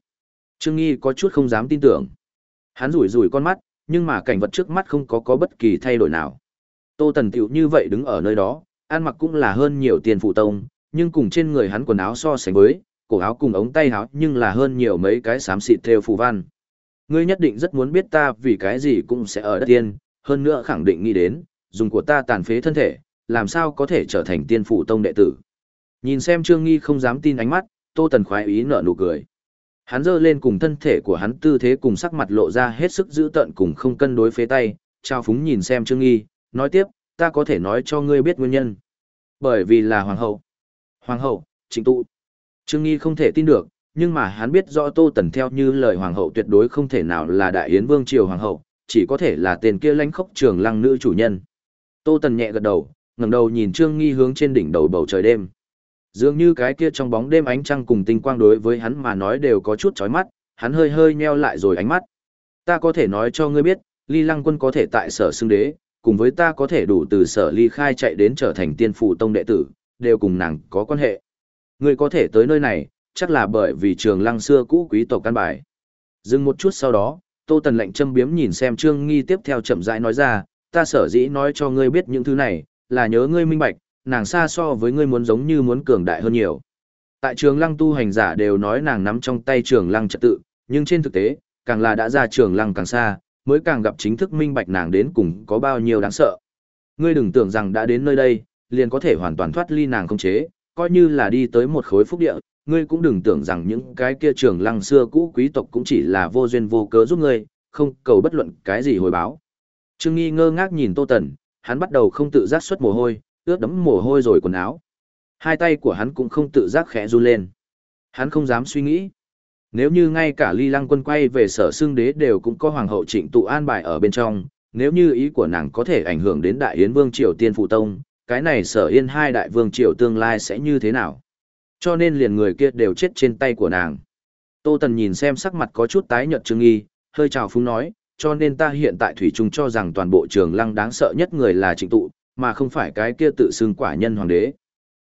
Speaker 1: Trương Nghi có chút không dám tin tưởng. Hắn rủi rủi con mắt, nhưng mà cảnh vật trước mắt không có có bất kỳ thay đổi nào. Tô Tần Tiểu như vậy đứng ở nơi đó, ăn mặc cũng là hơn nhiều tiền phụ tông, nhưng cùng trên người hắn quần áo so sánh với, cổ áo cùng ống tay áo nhưng là hơn nhiều mấy cái xám xịt theo phù văn. Ngươi nhất định rất muốn biết ta vì cái gì cũng sẽ ở đất tiên, hơn nữa khẳng định nghĩ đến, dùng của ta tàn phế thân thể, làm sao có thể trở thành tiên phụ tông đệ tử. Nhìn xem Trương Nghi không dám tin ánh mắt, Tô Tần khoái ý nở nụ cười. Hắn giơ lên cùng thân thể của hắn tư thế cùng sắc mặt lộ ra hết sức giữ tận cùng không cân đối phế tay, trao phúng nhìn xem Trương Nghi, nói tiếp, ta có thể nói cho ngươi biết nguyên nhân. Bởi vì là hoàng hậu. Hoàng hậu, trịnh tụ. Trương Nghi không thể tin được, nhưng mà hắn biết rõ Tô Tần theo như lời hoàng hậu tuyệt đối không thể nào là đại yến vương triều hoàng hậu, chỉ có thể là tên kia lãnh khốc trường lăng nữ chủ nhân. Tô Tần nhẹ gật đầu, ngẩng đầu nhìn Trương Nghi hướng trên đỉnh đầu bầu trời đêm. Dường như cái kia trong bóng đêm ánh trăng cùng tinh quang đối với hắn mà nói đều có chút chói mắt, hắn hơi hơi nheo lại rồi ánh mắt. Ta có thể nói cho ngươi biết, Ly Lăng Quân có thể tại sở xưng đế, cùng với ta có thể đủ từ sở ly khai chạy đến trở thành tiên phụ tông đệ tử, đều cùng nàng có quan hệ. Ngươi có thể tới nơi này, chắc là bởi vì trường lăng xưa cũ quý tộc căn bài. Dừng một chút sau đó, Tô Tần lệnh châm biếm nhìn xem Trương Nghi tiếp theo chậm rãi nói ra, ta sở dĩ nói cho ngươi biết những thứ này, là nhớ ngươi minh bạch, nàng xa so với ngươi muốn giống như muốn cường đại hơn nhiều. Tại trường lăng tu hành giả đều nói nàng nắm trong tay trường lăng trật tự, nhưng trên thực tế, càng là đã ra trường lăng càng xa, mới càng gặp chính thức minh bạch nàng đến cùng có bao nhiêu đáng sợ. Ngươi đừng tưởng rằng đã đến nơi đây, liền có thể hoàn toàn thoát ly nàng không chế, coi như là đi tới một khối phúc địa, ngươi cũng đừng tưởng rằng những cái kia trường lăng xưa cũ quý tộc cũng chỉ là vô duyên vô cớ giúp ngươi, không cầu bất luận cái gì hồi báo. Trương Nghi ngơ ngác nhìn Tô Tần, hắn bắt đầu không tự giác xuất mồ hôi, ướt đẫm mồ hôi rồi quần áo. Hai tay của hắn cũng không tự giác khẽ run lên. Hắn không dám suy nghĩ. Nếu như ngay cả ly lăng quân quay về sở xương đế đều cũng có hoàng hậu trịnh tụ an bài ở bên trong, nếu như ý của nàng có thể ảnh hưởng đến đại yến vương triều tiên phụ tông, cái này sở yên hai đại vương triều tương lai sẽ như thế nào? Cho nên liền người kia đều chết trên tay của nàng. Tô Tần nhìn xem sắc mặt có chút tái nhợt trương nghi, hơi trào phúng nói, cho nên ta hiện tại thủy trung cho rằng toàn bộ trường lăng đáng sợ nhất người là trịnh tụ, mà không phải cái kia tự xưng quả nhân hoàng đế.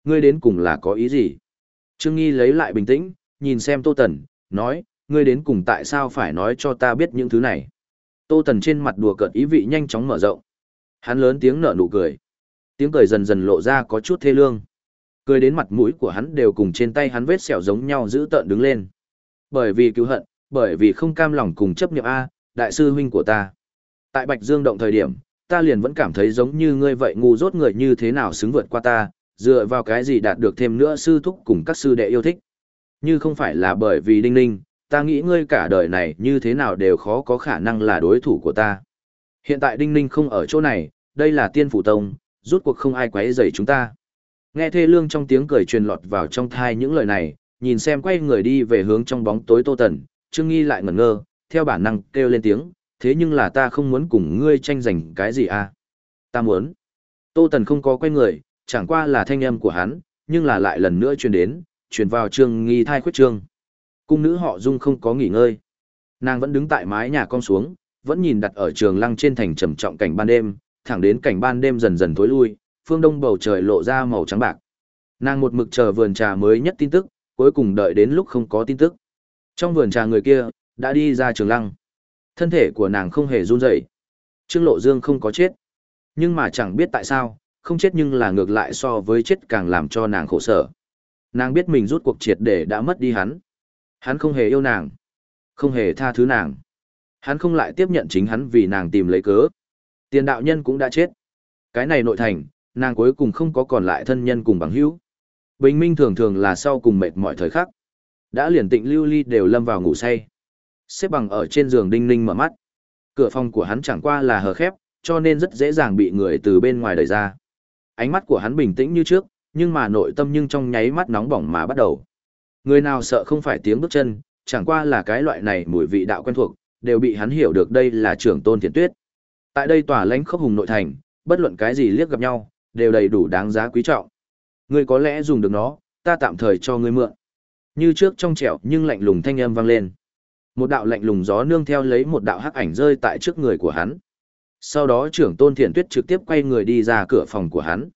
Speaker 1: Ngươi đến cùng là có ý gì? Trương Nghi lấy lại bình tĩnh, nhìn xem Tô Tần, nói, ngươi đến cùng tại sao phải nói cho ta biết những thứ này? Tô Tần trên mặt đùa cợt ý vị nhanh chóng mở rộng. Hắn lớn tiếng nở nụ cười. Tiếng cười dần dần lộ ra có chút thê lương. Cười đến mặt mũi của hắn đều cùng trên tay hắn vết sẹo giống nhau giữ tợn đứng lên. Bởi vì cứu hận, bởi vì không cam lòng cùng chấp nhận A, đại sư huynh của ta. Tại Bạch Dương động thời điểm, ta liền vẫn cảm thấy giống như ngươi vậy ngu dốt người như thế nào xứng vượt qua ta, dựa vào cái gì đạt được thêm nữa sư thúc cùng các sư đệ yêu thích. Như không phải là bởi vì đinh ninh, ta nghĩ ngươi cả đời này như thế nào đều khó có khả năng là đối thủ của ta. Hiện tại đinh ninh không ở chỗ này, đây là tiên phủ tông, rút cuộc không ai quấy rầy chúng ta. Nghe thê lương trong tiếng cười truyền lọt vào trong thai những lời này, nhìn xem quay người đi về hướng trong bóng tối Tô Tần, Trương Nghi lại ngẩn ngơ, theo bản năng kêu lên tiếng, thế nhưng là ta không muốn cùng ngươi tranh giành cái gì à? Ta muốn. Tô Tần không có quay người, chẳng qua là thanh âm của hắn, nhưng là lại lần nữa truyền đến, truyền vào Trương Nghi thai khuyết trương. Cung nữ họ Dung không có nghỉ ngơi. Nàng vẫn đứng tại mái nhà con xuống, vẫn nhìn đặt ở trường lăng trên thành trầm trọng cảnh ban đêm, thẳng đến cảnh ban đêm dần dần tối lui, phương đông bầu trời lộ ra màu trắng bạc. Nàng một mực chờ vườn trà mới nhất tin tức, cuối cùng đợi đến lúc không có tin tức. Trong vườn trà người kia, đã đi ra trường lăng. Thân thể của nàng không hề run rẩy. Trương Lộ Dương không có chết. Nhưng mà chẳng biết tại sao, không chết nhưng là ngược lại so với chết càng làm cho nàng khổ sở. Nàng biết mình rút cuộc triệt để đã mất đi hắn. Hắn không hề yêu nàng. Không hề tha thứ nàng. Hắn không lại tiếp nhận chính hắn vì nàng tìm lấy cớ. Tiền đạo nhân cũng đã chết. Cái này nội thành, nàng cuối cùng không có còn lại thân nhân cùng bằng hữu. Bình minh thường thường là sau cùng mệt mỏi thời khắc. Đã liền tịnh lưu ly đều lâm vào ngủ say. Xếp bằng ở trên giường đinh ninh mở mắt. Cửa phòng của hắn chẳng qua là hờ khép, cho nên rất dễ dàng bị người từ bên ngoài đẩy ra. Ánh mắt của hắn bình tĩnh như trước, nhưng mà nội tâm nhưng trong nháy mắt nóng bỏng mà bắt đầu. Người nào sợ không phải tiếng bước chân, chẳng qua là cái loại này mùi vị đạo quen thuộc, đều bị hắn hiểu được đây là trưởng tôn thiền tuyết. Tại đây tòa lãnh khốc hùng nội thành, bất luận cái gì liếc gặp nhau, đều đầy đủ đáng giá quý trọng. Ngươi có lẽ dùng được nó, ta tạm thời cho ngươi mượn. Như trước trong trẻo nhưng lạnh lùng thanh âm vang lên. Một đạo lạnh lùng gió nương theo lấy một đạo hắc ảnh rơi tại trước người của hắn. Sau đó trưởng tôn thiện tuyết trực tiếp quay người đi ra cửa phòng của hắn.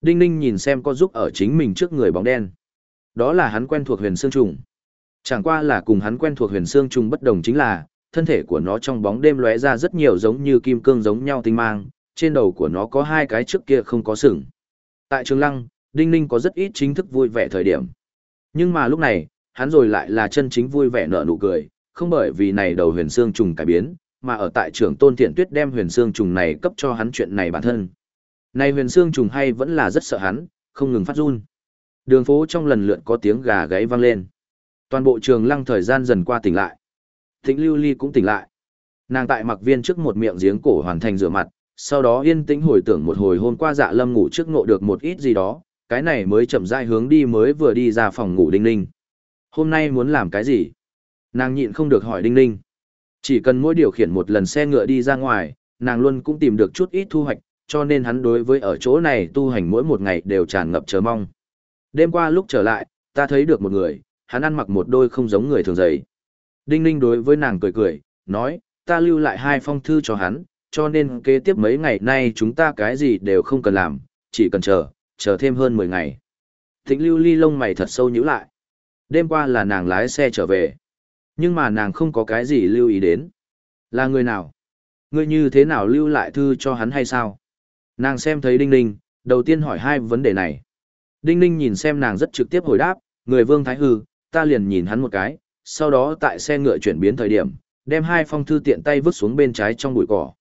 Speaker 1: Đinh ninh nhìn xem có giúp ở chính mình trước người bóng đen. Đó là hắn quen thuộc huyền xương trùng. Chẳng qua là cùng hắn quen thuộc huyền xương trùng bất đồng chính là, thân thể của nó trong bóng đêm lóe ra rất nhiều giống như kim cương giống nhau tinh mang, trên đầu của nó có hai cái trước kia không có sừng. Tại Trường Lăng, Đinh Ninh có rất ít chính thức vui vẻ thời điểm. Nhưng mà lúc này, hắn rồi lại là chân chính vui vẻ nở nụ cười, không bởi vì này đầu huyền xương trùng cải biến, mà ở tại trưởng tôn thiện tuyết đem huyền xương trùng này cấp cho hắn chuyện này bản thân. Này huyền xương trùng hay vẫn là rất sợ hắn, không ngừng phát run. Đường phố trong lần lượt có tiếng gà gáy vang lên. Toàn bộ trường lăng thời gian dần qua tỉnh lại. Thịnh lưu ly cũng tỉnh lại. Nàng tại mặc viên trước một miệng giếng cổ hoàn thành rửa mặt, sau đó yên tĩnh hồi tưởng một hồi hôm qua dạ lâm ngủ trước ngộ được một ít gì đó, cái này mới chậm rãi hướng đi mới vừa đi ra phòng ngủ đinh ninh. Hôm nay muốn làm cái gì? Nàng nhịn không được hỏi đinh ninh. Chỉ cần mỗi điều khiển một lần xe ngựa đi ra ngoài, nàng luôn cũng tìm được chút ít thu hoạch, cho nên hắn đối với ở chỗ này tu hành mỗi một ngày đều tràn ngập chờ mong. Đêm qua lúc trở lại, ta thấy được một người, hắn ăn mặc một đôi không giống người thường giấy. Đinh ninh đối với nàng cười cười, nói, ta lưu lại hai phong thư cho hắn, cho nên kế tiếp mấy ngày nay chúng ta cái gì đều không cần làm, chỉ cần chờ, chờ thêm hơn 10 ngày. Thịnh lưu ly lông mày thật sâu nhíu lại. Đêm qua là nàng lái xe trở về. Nhưng mà nàng không có cái gì lưu ý đến. Là người nào? Người như thế nào lưu lại thư cho hắn hay sao? Nàng xem thấy Đinh Ninh, đầu tiên hỏi hai vấn đề này. Đinh Ninh nhìn xem nàng rất trực tiếp hồi đáp, người Vương Thái Hư, ta liền nhìn hắn một cái, sau đó tại xe ngựa chuyển biến thời điểm, đem hai phong thư tiện tay vứt xuống bên trái trong bụi cỏ.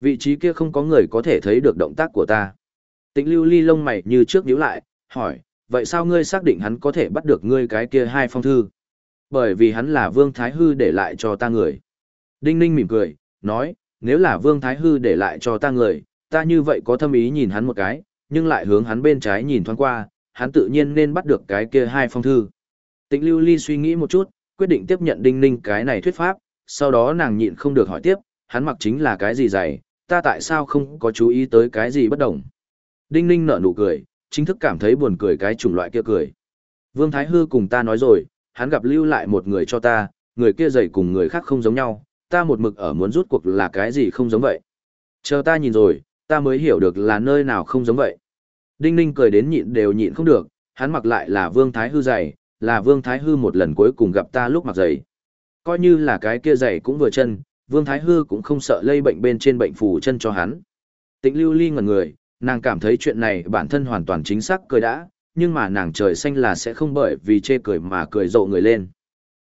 Speaker 1: Vị trí kia không có người có thể thấy được động tác của ta. Tĩnh lưu ly lông mày như trước nhíu lại, hỏi, vậy sao ngươi xác định hắn có thể bắt được ngươi cái kia hai phong thư? Bởi vì hắn là Vương Thái Hư để lại cho ta người. Đinh Ninh mỉm cười, nói, nếu là Vương Thái Hư để lại cho ta người, ta như vậy có thâm ý nhìn hắn một cái, nhưng lại hướng hắn bên trái nhìn thoáng qua, hắn tự nhiên nên bắt được cái kia hai phong thư. Tịnh Lưu Ly suy nghĩ một chút, quyết định tiếp nhận Đinh Ninh cái này thuyết pháp, sau đó nàng nhịn không được hỏi tiếp, hắn mặc chính là cái gì dày, ta tại sao không có chú ý tới cái gì bất đồng. Đinh Ninh nở nụ cười, chính thức cảm thấy buồn cười cái chủng loại kia cười. Vương Thái Hư cùng ta nói rồi, hắn gặp lưu lại một người cho ta, người kia dày cùng người khác không giống nhau, ta một mực ở muốn rút cuộc là cái gì không giống vậy. Chờ ta nhìn rồi, ta mới hiểu được là nơi nào không giống vậy. Đinh Ninh cười đến nhịn đều nhịn không được, hắn mặc lại là Vương Thái Hư dày, là Vương Thái Hư một lần cuối cùng gặp ta lúc mặc giày. Coi như là cái kia giày cũng vừa chân, Vương Thái Hư cũng không sợ lây bệnh bên trên bệnh phù chân cho hắn. Tịnh Lưu Ly ngẩn người, nàng cảm thấy chuyện này bản thân hoàn toàn chính xác cười đã, nhưng mà nàng trời xanh là sẽ không bởi vì chê cười mà cười rộ người lên.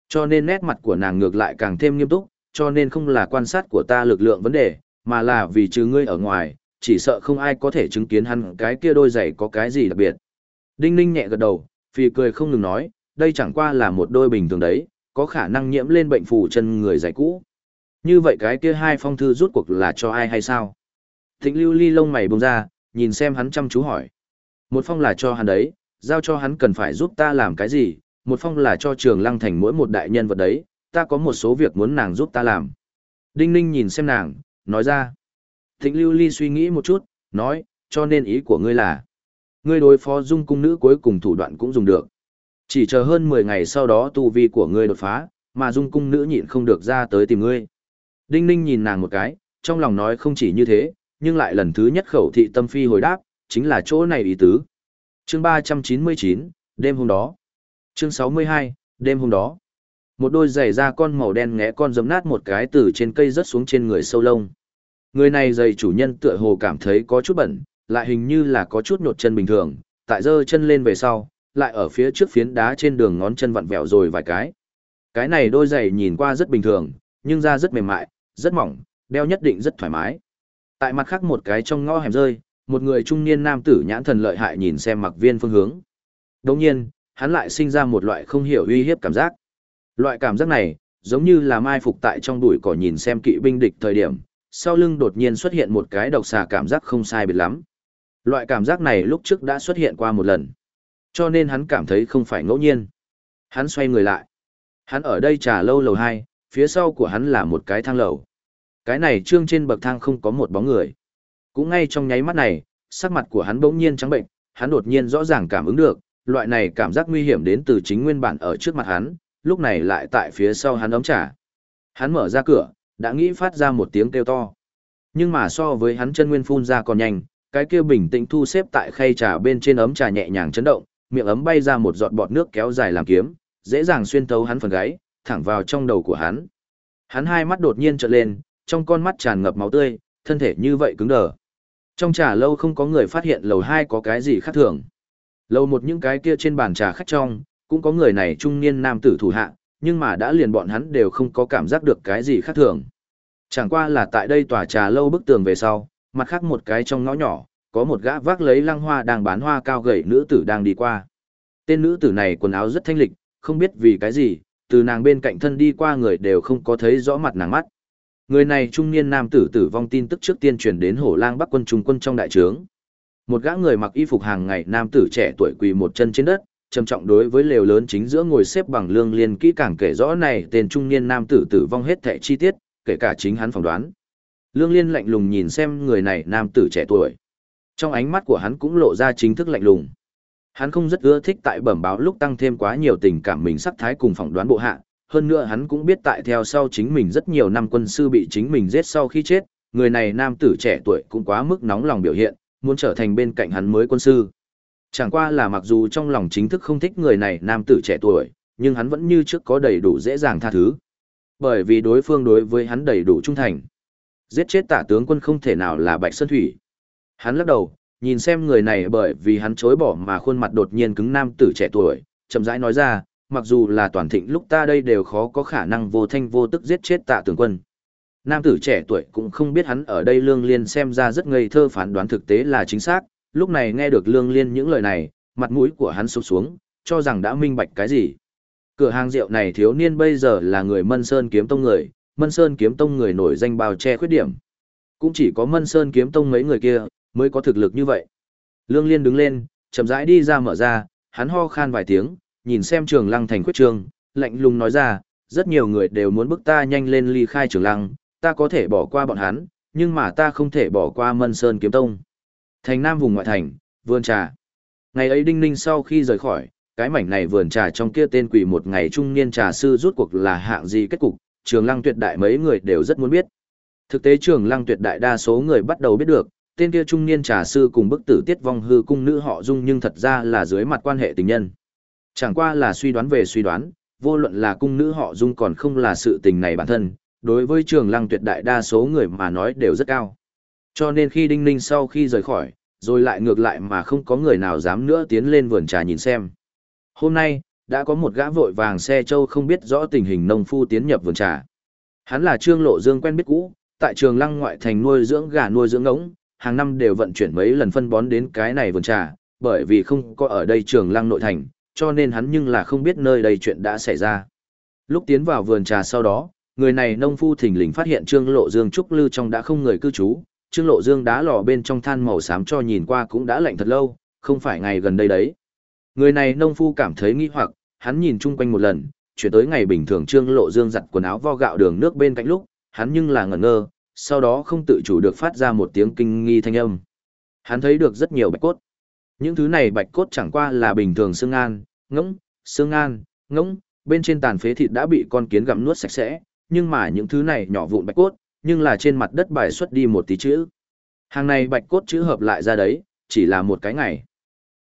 Speaker 1: Cho nên nét mặt của nàng ngược lại càng thêm nghiêm túc, cho nên không là quan sát của ta lực lượng vấn đề, mà là vì trừ ngươi ở ngoài, chỉ sợ không ai có thể chứng kiến hắn cái kia đôi giày có cái gì đặc biệt. Đinh Ninh nhẹ gật đầu, vì cười không ngừng nói, đây chẳng qua là một đôi bình thường đấy, có khả năng nhiễm lên bệnh phù chân người giải cũ. Như vậy cái kia hai phong thư rút cuộc là cho ai hay sao? Thịnh lưu ly lông mày bông ra, nhìn xem hắn chăm chú hỏi. Một phong là cho hắn đấy, giao cho hắn cần phải giúp ta làm cái gì, một phong là cho trường lăng thành mỗi một đại nhân vật đấy, ta có một số việc muốn nàng giúp ta làm. Đinh Ninh nhìn xem nàng, nói ra. Thịnh Lưu Ly suy nghĩ một chút, nói, cho nên ý của ngươi là, ngươi đối phó dung cung nữ cuối cùng thủ đoạn cũng dùng được. Chỉ chờ hơn 10 ngày sau đó tu vi của ngươi đột phá, mà dung cung nữ nhịn không được ra tới tìm ngươi. Đinh Ninh nhìn nàng một cái, trong lòng nói không chỉ như thế, nhưng lại lần thứ nhất khẩu thị tâm phi hồi đáp, chính là chỗ này ý tứ. Chương 399, đêm hôm đó. Chương 62, đêm hôm đó. Một đôi giày da con màu đen ngẽ con giấm nát một cái từ trên cây rớt xuống trên người sâu lông. Người này giày chủ nhân tựa hồ cảm thấy có chút bẩn, lại hình như là có chút nhột chân bình thường, tại giơ chân lên về sau, lại ở phía trước phiến đá trên đường ngón chân vặn vẹo rồi vài cái. Cái này đôi giày nhìn qua rất bình thường, nhưng da rất mềm mại, rất mỏng, đeo nhất định rất thoải mái. Tại mặt khác một cái trong ngõ hẻm rơi, một người trung niên nam tử nhãn thần lợi hại nhìn xem mặc viên phương hướng. Đồng nhiên, hắn lại sinh ra một loại không hiểu uy hiếp cảm giác. Loại cảm giác này, giống như là mai phục tại trong bụi cỏ nhìn xem kỵ binh địch thời điểm, sau lưng đột nhiên xuất hiện một cái độc xà cảm giác không sai biệt lắm. Loại cảm giác này lúc trước đã xuất hiện qua một lần. Cho nên hắn cảm thấy không phải ngẫu nhiên. Hắn xoay người lại. Hắn ở đây trà lâu lầu 2, phía sau của hắn là một cái thang lầu. Cái này trương trên bậc thang không có một bóng người. Cũng ngay trong nháy mắt này, sắc mặt của hắn bỗng nhiên trắng bệnh, hắn đột nhiên rõ ràng cảm ứng được, loại này cảm giác nguy hiểm đến từ chính nguyên bản ở trước mặt hắn, lúc này lại tại phía sau hắn ấm trà. Hắn mở ra cửa, đã nghĩ phát ra một tiếng kêu to. Nhưng mà so với hắn chân nguyên phun ra còn nhanh, cái kia bình tĩnh thu xếp tại khay trà bên trên ấm trà nhẹ nhàng chấn động, miệng ấm bay ra một giọt bọt nước kéo dài làm kiếm, dễ dàng xuyên thấu hắn phần gáy, thẳng vào trong đầu của hắn. Hắn hai mắt đột nhiên trợn lên, trong con mắt tràn ngập máu tươi, thân thể như vậy cứng đờ. Trong trà lâu không có người phát hiện lầu hai có cái gì khác thường. Lầu một những cái kia trên bàn trà khách trong, cũng có người này trung niên nam tử thủ hạ, nhưng mà đã liền bọn hắn đều không có cảm giác được cái gì khác thường. Chẳng qua là tại đây tòa trà lâu bức tường về sau, mặt khác một cái trong ngõ nhỏ, có một gã vác lấy lăng hoa đang bán hoa cao gầy nữ tử đang đi qua. Tên nữ tử này quần áo rất thanh lịch, không biết vì cái gì, từ nàng bên cạnh thân đi qua người đều không có thấy rõ mặt nàng mắt. Người này trung niên nam tử tử vong tin tức trước tiên truyền đến hổ lang bắc quân trung quân trong đại trướng. Một gã người mặc y phục hàng ngày nam tử trẻ tuổi quỳ một chân trên đất, trầm trọng đối với lều lớn chính giữa ngồi xếp bằng lương liên kỹ càng kể rõ này tên trung niên nam tử tử vong hết thẻ chi tiết, kể cả chính hắn phỏng đoán. Lương liên lạnh lùng nhìn xem người này nam tử trẻ tuổi. Trong ánh mắt của hắn cũng lộ ra chính thức lạnh lùng. Hắn không rất ưa thích tại bẩm báo lúc tăng thêm quá nhiều tình cảm mình sắc thái cùng phỏng đoán bộ hạ, hơn nữa hắn cũng biết tại theo sau chính mình rất nhiều năm quân sư bị chính mình giết sau khi chết, người này nam tử trẻ tuổi cũng quá mức nóng lòng biểu hiện, muốn trở thành bên cạnh hắn mới quân sư. Chẳng qua là mặc dù trong lòng chính thức không thích người này nam tử trẻ tuổi, nhưng hắn vẫn như trước có đầy đủ dễ dàng tha thứ. Bởi vì đối phương đối với hắn đầy đủ trung thành. Giết chết tả tướng quân không thể nào là Bạch Sơn Thủy. Hắn lắc đầu, nhìn xem người này bởi vì hắn chối bỏ mà khuôn mặt đột nhiên cứng nam tử trẻ tuổi, chậm rãi nói ra, mặc dù là toàn thịnh lúc ta đây đều khó có khả năng vô thanh vô tức giết chết tạ tướng quân. Nam tử trẻ tuổi cũng không biết hắn ở đây lương liên xem ra rất ngây thơ phán đoán thực tế là chính xác, lúc này nghe được lương liên những lời này, mặt mũi của hắn sụp xuống, cho rằng đã minh bạch cái gì. Cửa hàng rượu này thiếu niên bây giờ là người Mân Sơn kiếm tông người, Mân Sơn kiếm tông người nổi danh bao che khuyết điểm. Cũng chỉ có Mân Sơn kiếm tông mấy người kia mới có thực lực như vậy. Lương Liên đứng lên, chậm rãi đi ra mở ra, hắn ho khan vài tiếng, nhìn xem Trường Lăng thành khuyết trường, lạnh lùng nói ra, rất nhiều người đều muốn bức ta nhanh lên ly khai Trường Lăng, ta có thể bỏ qua bọn hắn, nhưng mà ta không thể bỏ qua Mân Sơn kiếm tông. Thành Nam vùng ngoại thành, vườn trà. Ngày ấy Đinh Ninh sau khi rời khỏi, cái mảnh này vườn trà trong kia tên quỷ một ngày trung niên trà sư rút cuộc là hạng gì kết cục, Trường Lăng tuyệt đại mấy người đều rất muốn biết. Thực tế Trường Lăng tuyệt đại đa số người bắt đầu biết được, tên kia trung niên trà sư cùng bức tử tiết vong hư cung nữ họ dung nhưng thật ra là dưới mặt quan hệ tình nhân. Chẳng qua là suy đoán về suy đoán, vô luận là cung nữ họ dung còn không là sự tình này bản thân, đối với trường lăng tuyệt đại đa số người mà nói đều rất cao. Cho nên khi Đinh Ninh sau khi rời khỏi, rồi lại ngược lại mà không có người nào dám nữa tiến lên vườn trà nhìn xem. Hôm nay, đã có một gã vội vàng xe châu không biết rõ tình hình nông phu tiến nhập vườn trà. Hắn là Trương Lộ Dương quen biết cũ, tại trường lăng ngoại thành nuôi dưỡng gà nuôi dưỡng ngỗng, hàng năm đều vận chuyển mấy lần phân bón đến cái này vườn trà, bởi vì không có ở đây trường lăng nội thành, cho nên hắn nhưng là không biết nơi đây chuyện đã xảy ra. Lúc tiến vào vườn trà sau đó, người này nông phu thình lình phát hiện Trương Lộ Dương trúc lư trong đã không người cư trú, Trương Lộ Dương đá lò bên trong than màu xám cho nhìn qua cũng đã lạnh thật lâu, không phải ngày gần đây đấy. Người này nông phu cảm thấy nghi hoặc, hắn nhìn chung quanh một lần, chuyển tới ngày bình thường Trương Lộ Dương giặt quần áo vo gạo đường nước bên cạnh lúc, hắn nhưng là ngẩn ngơ, sau đó không tự chủ được phát ra một tiếng kinh nghi thanh âm. Hắn thấy được rất nhiều bạch cốt. Những thứ này bạch cốt chẳng qua là bình thường xương an, ngỗng, xương an, ngỗng, bên trên tàn phế thịt đã bị con kiến gặm nuốt sạch sẽ, nhưng mà những thứ này nhỏ vụn bạch cốt, nhưng là trên mặt đất bài xuất đi một tí chữ. Hàng này bạch cốt chữ hợp lại ra đấy, chỉ là một cái ngày.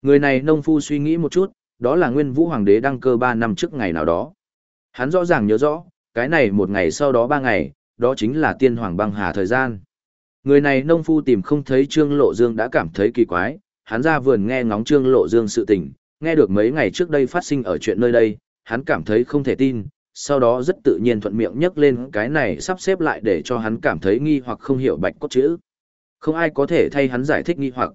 Speaker 1: Người này nông phu suy nghĩ một chút, đó là nguyên vũ hoàng đế đăng cơ 3 năm trước ngày nào đó. Hắn rõ ràng nhớ rõ, cái này một ngày sau đó 3 ngày, đó chính là tiên hoàng băng hà thời gian. Người này nông phu tìm không thấy Trương Lộ Dương đã cảm thấy kỳ quái, hắn ra vườn nghe ngóng Trương Lộ Dương sự tình, nghe được mấy ngày trước đây phát sinh ở chuyện nơi đây, hắn cảm thấy không thể tin, sau đó rất tự nhiên thuận miệng nhắc lên cái này sắp xếp lại để cho hắn cảm thấy nghi hoặc không hiểu bạch cốt chữ. Không ai có thể thay hắn giải thích nghi hoặc.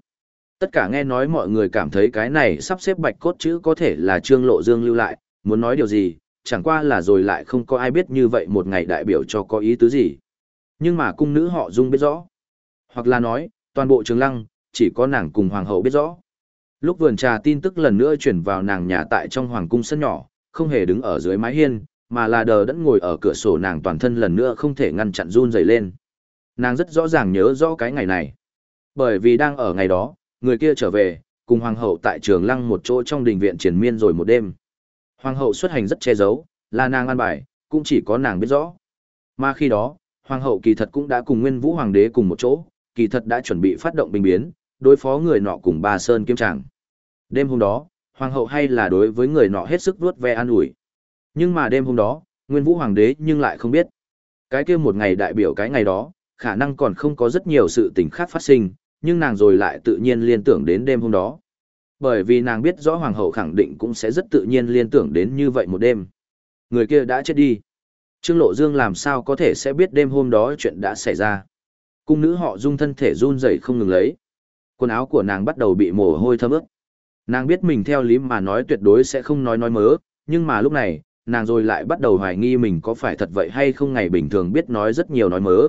Speaker 1: Tất cả nghe nói mọi người cảm thấy cái này sắp xếp bạch cốt chữ có thể là Trương Lộ Dương lưu lại, muốn nói điều gì, chẳng qua là rồi lại không có ai biết như vậy một ngày đại biểu cho có ý tứ gì. Nhưng mà cung nữ họ Dung biết rõ. Hoặc là nói, toàn bộ trường lăng, chỉ có nàng cùng hoàng hậu biết rõ. Lúc vườn trà tin tức lần nữa chuyển vào nàng nhà tại trong hoàng cung sân nhỏ, không hề đứng ở dưới mái hiên, mà là đờ đẫn ngồi ở cửa sổ nàng toàn thân lần nữa không thể ngăn chặn run rẩy lên. Nàng rất rõ ràng nhớ rõ cái ngày này. Bởi vì đang ở ngày đó, người kia trở về, cùng hoàng hậu tại trường lăng một chỗ trong đình viện triển miên rồi một đêm. Hoàng hậu xuất hành rất che giấu, là nàng an bài, cũng chỉ có nàng biết rõ. Mà khi đó, hoàng hậu kỳ thật cũng đã cùng nguyên vũ hoàng đế cùng một chỗ, kỳ thật đã chuẩn bị phát động binh biến, đối phó người nọ cùng ba sơn kiếm tràng. Đêm hôm đó, hoàng hậu hay là đối với người nọ hết sức vuốt ve an ủi. Nhưng mà đêm hôm đó, nguyên vũ hoàng đế nhưng lại không biết. Cái kia một ngày đại biểu cái ngày đó, khả năng còn không có rất nhiều sự tình khác phát sinh, nhưng nàng rồi lại tự nhiên liên tưởng đến đêm hôm đó. Bởi vì nàng biết rõ hoàng hậu khẳng định cũng sẽ rất tự nhiên liên tưởng đến như vậy một đêm. Người kia đã chết đi. Trương Lộ Dương làm sao có thể sẽ biết đêm hôm đó chuyện đã xảy ra. Cung nữ họ dung thân thể run rẩy không ngừng lấy. Quần áo của nàng bắt đầu bị mồ hôi thấm ướt. Nàng biết mình theo lý mà nói tuyệt đối sẽ không nói nói mớ, nhưng mà lúc này, nàng rồi lại bắt đầu hoài nghi mình có phải thật vậy hay không ngày bình thường biết nói rất nhiều nói mớ.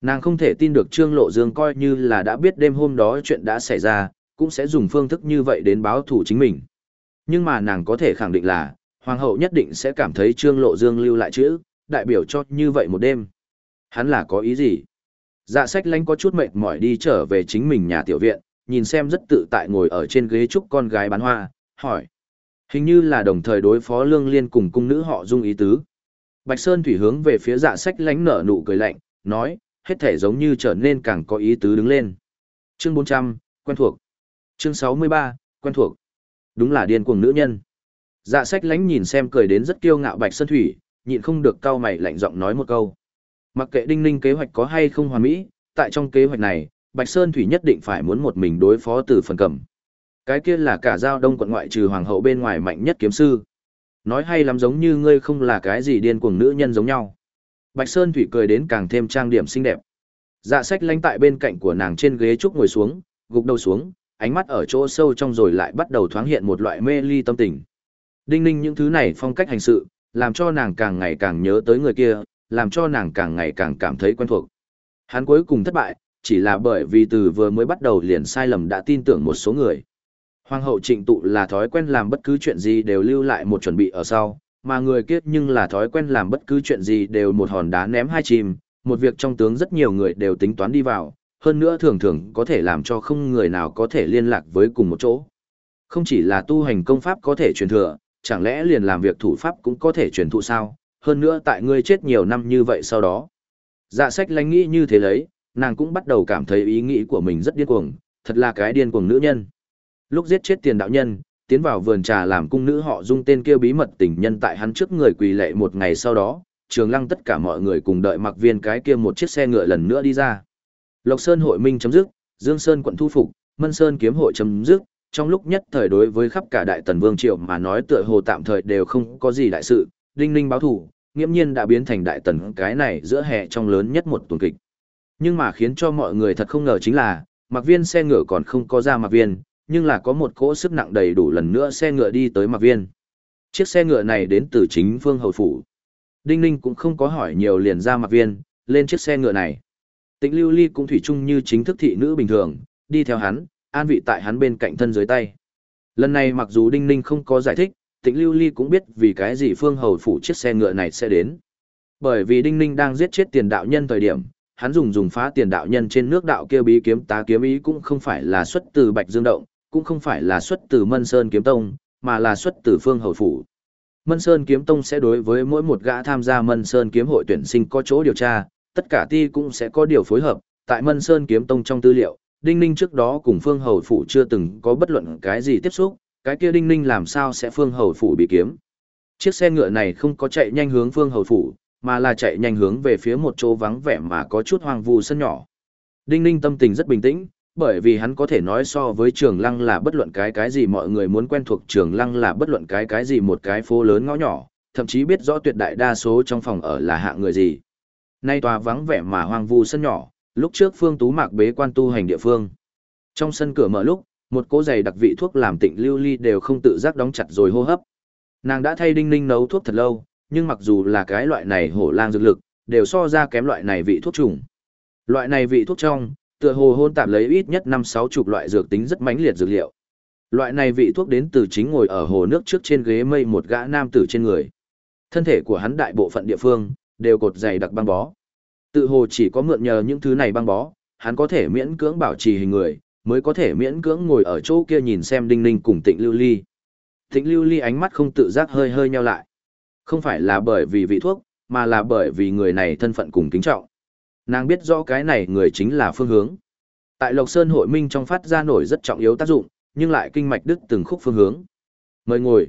Speaker 1: Nàng không thể tin được Trương Lộ Dương coi như là đã biết đêm hôm đó chuyện đã xảy ra, cũng sẽ dùng phương thức như vậy đến báo thủ chính mình. Nhưng mà nàng có thể khẳng định là, Hoàng hậu nhất định sẽ cảm thấy Trương Lộ Dương lưu lại chữ, đại biểu cho như vậy một đêm. Hắn là có ý gì? Dạ sách lánh có chút mệt mỏi đi trở về chính mình nhà tiểu viện, nhìn xem rất tự tại ngồi ở trên ghế trúc con gái bán hoa, hỏi. Hình như là đồng thời đối phó lương liên cùng cung nữ họ dung ý tứ. Bạch Sơn Thủy hướng về phía dạ sách lánh nở nụ cười lạnh, nói, hết thể giống như trở nên càng có ý tứ đứng lên. Chương 400, quen thuộc. Chương 63, quen thuộc. Đúng là điên cuồng nữ nhân. Dạ sách lánh nhìn xem cười đến rất kiêu ngạo Bạch Sơn Thủy, nhịn không được cau mày lạnh giọng nói một câu. Mặc kệ đinh ninh kế hoạch có hay không hoàn mỹ, tại trong kế hoạch này, Bạch Sơn Thủy nhất định phải muốn một mình đối phó từ phần cầm. Cái kia là cả giao đông quận ngoại trừ hoàng hậu bên ngoài mạnh nhất kiếm sư. Nói hay lắm giống như ngươi không là cái gì điên cuồng nữ nhân giống nhau. Bạch Sơn Thủy cười đến càng thêm trang điểm xinh đẹp. Dạ sách lánh tại bên cạnh của nàng trên ghế trúc ngồi xuống, gục đầu xuống, ánh mắt ở chỗ sâu trong rồi lại bắt đầu thoáng hiện một loại mê ly tâm tình. Đinh ninh những thứ này phong cách hành sự, làm cho nàng càng ngày càng nhớ tới người kia, làm cho nàng càng ngày càng cảm thấy quen thuộc. Hắn cuối cùng thất bại, chỉ là bởi vì từ vừa mới bắt đầu liền sai lầm đã tin tưởng một số người. Hoàng hậu trịnh tụ là thói quen làm bất cứ chuyện gì đều lưu lại một chuẩn bị ở sau, mà người kiết nhưng là thói quen làm bất cứ chuyện gì đều một hòn đá ném hai chìm, một việc trong tướng rất nhiều người đều tính toán đi vào, hơn nữa thường thường có thể làm cho không người nào có thể liên lạc với cùng một chỗ. Không chỉ là tu hành công pháp có thể truyền thừa, chẳng lẽ liền làm việc thủ pháp cũng có thể truyền thụ sao, hơn nữa tại ngươi chết nhiều năm như vậy sau đó. Dạ sách lánh nghĩ như thế lấy, nàng cũng bắt đầu cảm thấy ý nghĩ của mình rất điên cuồng, thật là cái điên cuồng nữ nhân. Lúc giết chết tiền đạo nhân, tiến vào vườn trà làm cung nữ họ dung tên kêu bí mật tình nhân tại hắn trước người quỳ lệ một ngày sau đó, trường lăng tất cả mọi người cùng đợi mặc viên cái kia một chiếc xe ngựa lần nữa đi ra. Lộc Sơn hội minh chấm dứt, Dương Sơn quận thu phục, Mân Sơn kiếm hội chấm dứt, trong lúc nhất thời đối với khắp cả đại tần vương triều mà nói tựa hồ tạm thời đều không có gì đại sự, đinh ninh báo thủ, nghiễm nhiên đã biến thành đại tần cái này giữa hè trong lớn nhất một tuần kịch. Nhưng mà khiến cho mọi người thật không ngờ chính là, mặc viên xe ngựa còn không có ra mặc viên, nhưng là có một cỗ sức nặng đầy đủ lần nữa xe ngựa đi tới mặc viên. Chiếc xe ngựa này đến từ chính phương hầu phủ. Đinh Ninh cũng không có hỏi nhiều liền ra mặc viên, lên chiếc xe ngựa này. Tịnh Lưu Ly cũng thủy chung như chính thức thị nữ bình thường, đi theo hắn, an vị tại hắn bên cạnh thân dưới tay. Lần này mặc dù Đinh Ninh không có giải thích, Tịnh Lưu Ly cũng biết vì cái gì Phương Hầu phủ chiếc xe ngựa này sẽ đến. Bởi vì Đinh Ninh đang giết chết tiền đạo nhân thời điểm, hắn dùng dùng phá tiền đạo nhân trên nước đạo kia bí kiếm tá kiếm ý cũng không phải là xuất từ Bạch Dương Động, cũng không phải là xuất từ Mân Sơn Kiếm Tông, mà là xuất từ Phương Hầu phủ. Mân Sơn Kiếm Tông sẽ đối với mỗi một gã tham gia Mân Sơn Kiếm hội tuyển sinh có chỗ điều tra, tất cả ti cũng sẽ có điều phối hợp. Tại Mân Sơn Kiếm Tông trong tư liệu, Đinh Ninh trước đó cùng Phương Hầu Phủ chưa từng có bất luận cái gì tiếp xúc, cái kia Đinh Ninh làm sao sẽ Phương Hầu Phủ bị kiếm. Chiếc xe ngựa này không có chạy nhanh hướng Phương Hầu Phủ, mà là chạy nhanh hướng về phía một chỗ vắng vẻ mà có chút hoang vu sân nhỏ. Đinh Ninh tâm tình rất bình tĩnh, bởi vì hắn có thể nói so với trường lăng là bất luận cái cái gì mọi người muốn quen thuộc trường lăng là bất luận cái cái gì một cái phố lớn ngõ nhỏ, thậm chí biết rõ tuyệt đại đa số trong phòng ở là hạng người gì. Nay tòa vắng vẻ mà hoang vu sân nhỏ, lúc trước Phương Tú Mạc bế quan tu hành địa phương. Trong sân cửa mở lúc, một cỗ giày đặc vị thuốc làm tịnh lưu ly đều không tự giác đóng chặt rồi hô hấp. Nàng đã thay đinh ninh nấu thuốc thật lâu, nhưng mặc dù là cái loại này hổ lang dược lực, đều so ra kém loại này vị thuốc trùng. Loại này vị thuốc trong, tựa hồ hôn tạp lấy ít nhất năm sáu chục loại dược tính rất mãnh liệt dược liệu. Loại này vị thuốc đến từ chính ngồi ở hồ nước trước trên ghế mây một gã nam tử trên người. Thân thể của hắn đại bộ phận địa phương đều cột dày đặc băng bó. Tự hồ chỉ có mượn nhờ những thứ này băng bó, hắn có thể miễn cưỡng bảo trì hình người, mới có thể miễn cưỡng ngồi ở chỗ kia nhìn xem Đinh Ninh cùng Tịnh Lưu Ly. Tịnh Lưu Ly ánh mắt không tự giác hơi hơi nheo lại. Không phải là bởi vì vị thuốc, mà là bởi vì người này thân phận cùng kính trọng. Nàng biết rõ cái này người chính là phương hướng. Tại Lộc Sơn hội minh trong phát ra nổi rất trọng yếu tác dụng, nhưng lại kinh mạch đứt từng khúc phương hướng. Mời ngồi.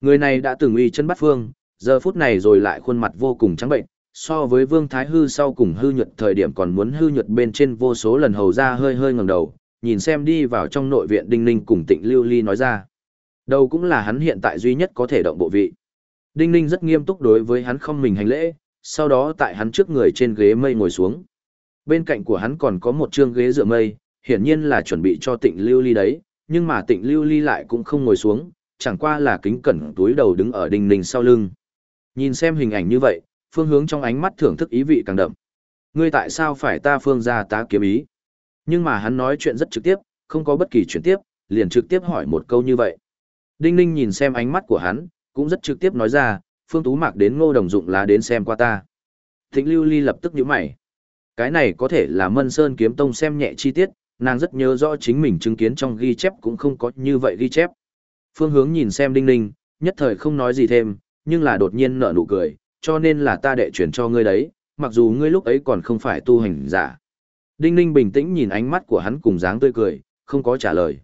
Speaker 1: Người này đã từng uy chân bắt phương, giờ phút này rồi lại khuôn mặt vô cùng trắng bệnh, so với Vương Thái Hư sau cùng hư nhuật thời điểm còn muốn hư nhuật bên trên vô số lần hầu ra hơi hơi ngẩng đầu, nhìn xem đi vào trong nội viện Đinh Ninh cùng Tịnh Lưu Ly nói ra. Đầu cũng là hắn hiện tại duy nhất có thể động bộ vị. Đinh Ninh rất nghiêm túc đối với hắn không mình hành lễ, sau đó tại hắn trước người trên ghế mây ngồi xuống. Bên cạnh của hắn còn có một chương ghế dựa mây, hiển nhiên là chuẩn bị cho Tịnh Lưu Ly đấy, nhưng mà Tịnh Lưu Ly lại cũng không ngồi xuống, chẳng qua là kính cẩn túi đầu đứng ở Đinh Ninh sau lưng. Nhìn xem hình ảnh như vậy, phương hướng trong ánh mắt thưởng thức ý vị càng đậm. Ngươi tại sao phải ta phương ra tá kiếm ý? Nhưng mà hắn nói chuyện rất trực tiếp, không có bất kỳ chuyển tiếp, liền trực tiếp hỏi một câu như vậy. Đinh Ninh nhìn xem ánh mắt của hắn, cũng rất trực tiếp nói ra, Phương Tú Mạc đến ngô đồng dụng lá đến xem qua ta. Thịnh Lưu Ly lập tức nhíu mày. Cái này có thể là Mân Sơn kiếm tông xem nhẹ chi tiết, nàng rất nhớ rõ chính mình chứng kiến trong ghi chép cũng không có như vậy ghi chép. Phương Hướng nhìn xem Đinh Ninh, nhất thời không nói gì thêm, nhưng là đột nhiên nở nụ cười, cho nên là ta đệ chuyển cho ngươi đấy, mặc dù ngươi lúc ấy còn không phải tu hành giả. Đinh Ninh bình tĩnh nhìn ánh mắt của hắn cùng dáng tươi cười, không có trả lời.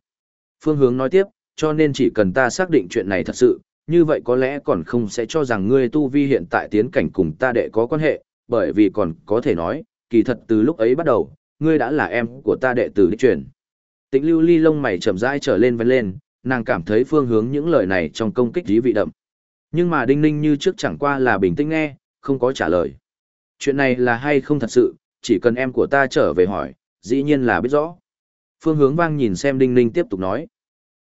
Speaker 1: Phương Hướng nói tiếp, cho nên chỉ cần ta xác định chuyện này thật sự, như vậy có lẽ còn không sẽ cho rằng ngươi tu vi hiện tại tiến cảnh cùng ta đệ có quan hệ, bởi vì còn có thể nói, kỳ thật từ lúc ấy bắt đầu, ngươi đã là em của ta đệ tử đích truyền. Tĩnh lưu ly lông mày chậm rãi trở lên vấn lên, nàng cảm thấy phương hướng những lời này trong công kích dí vị đậm. Nhưng mà đinh ninh như trước chẳng qua là bình tĩnh nghe, không có trả lời. Chuyện này là hay không thật sự, chỉ cần em của ta trở về hỏi, dĩ nhiên là biết rõ. Phương hướng vang nhìn xem đinh ninh tiếp tục nói.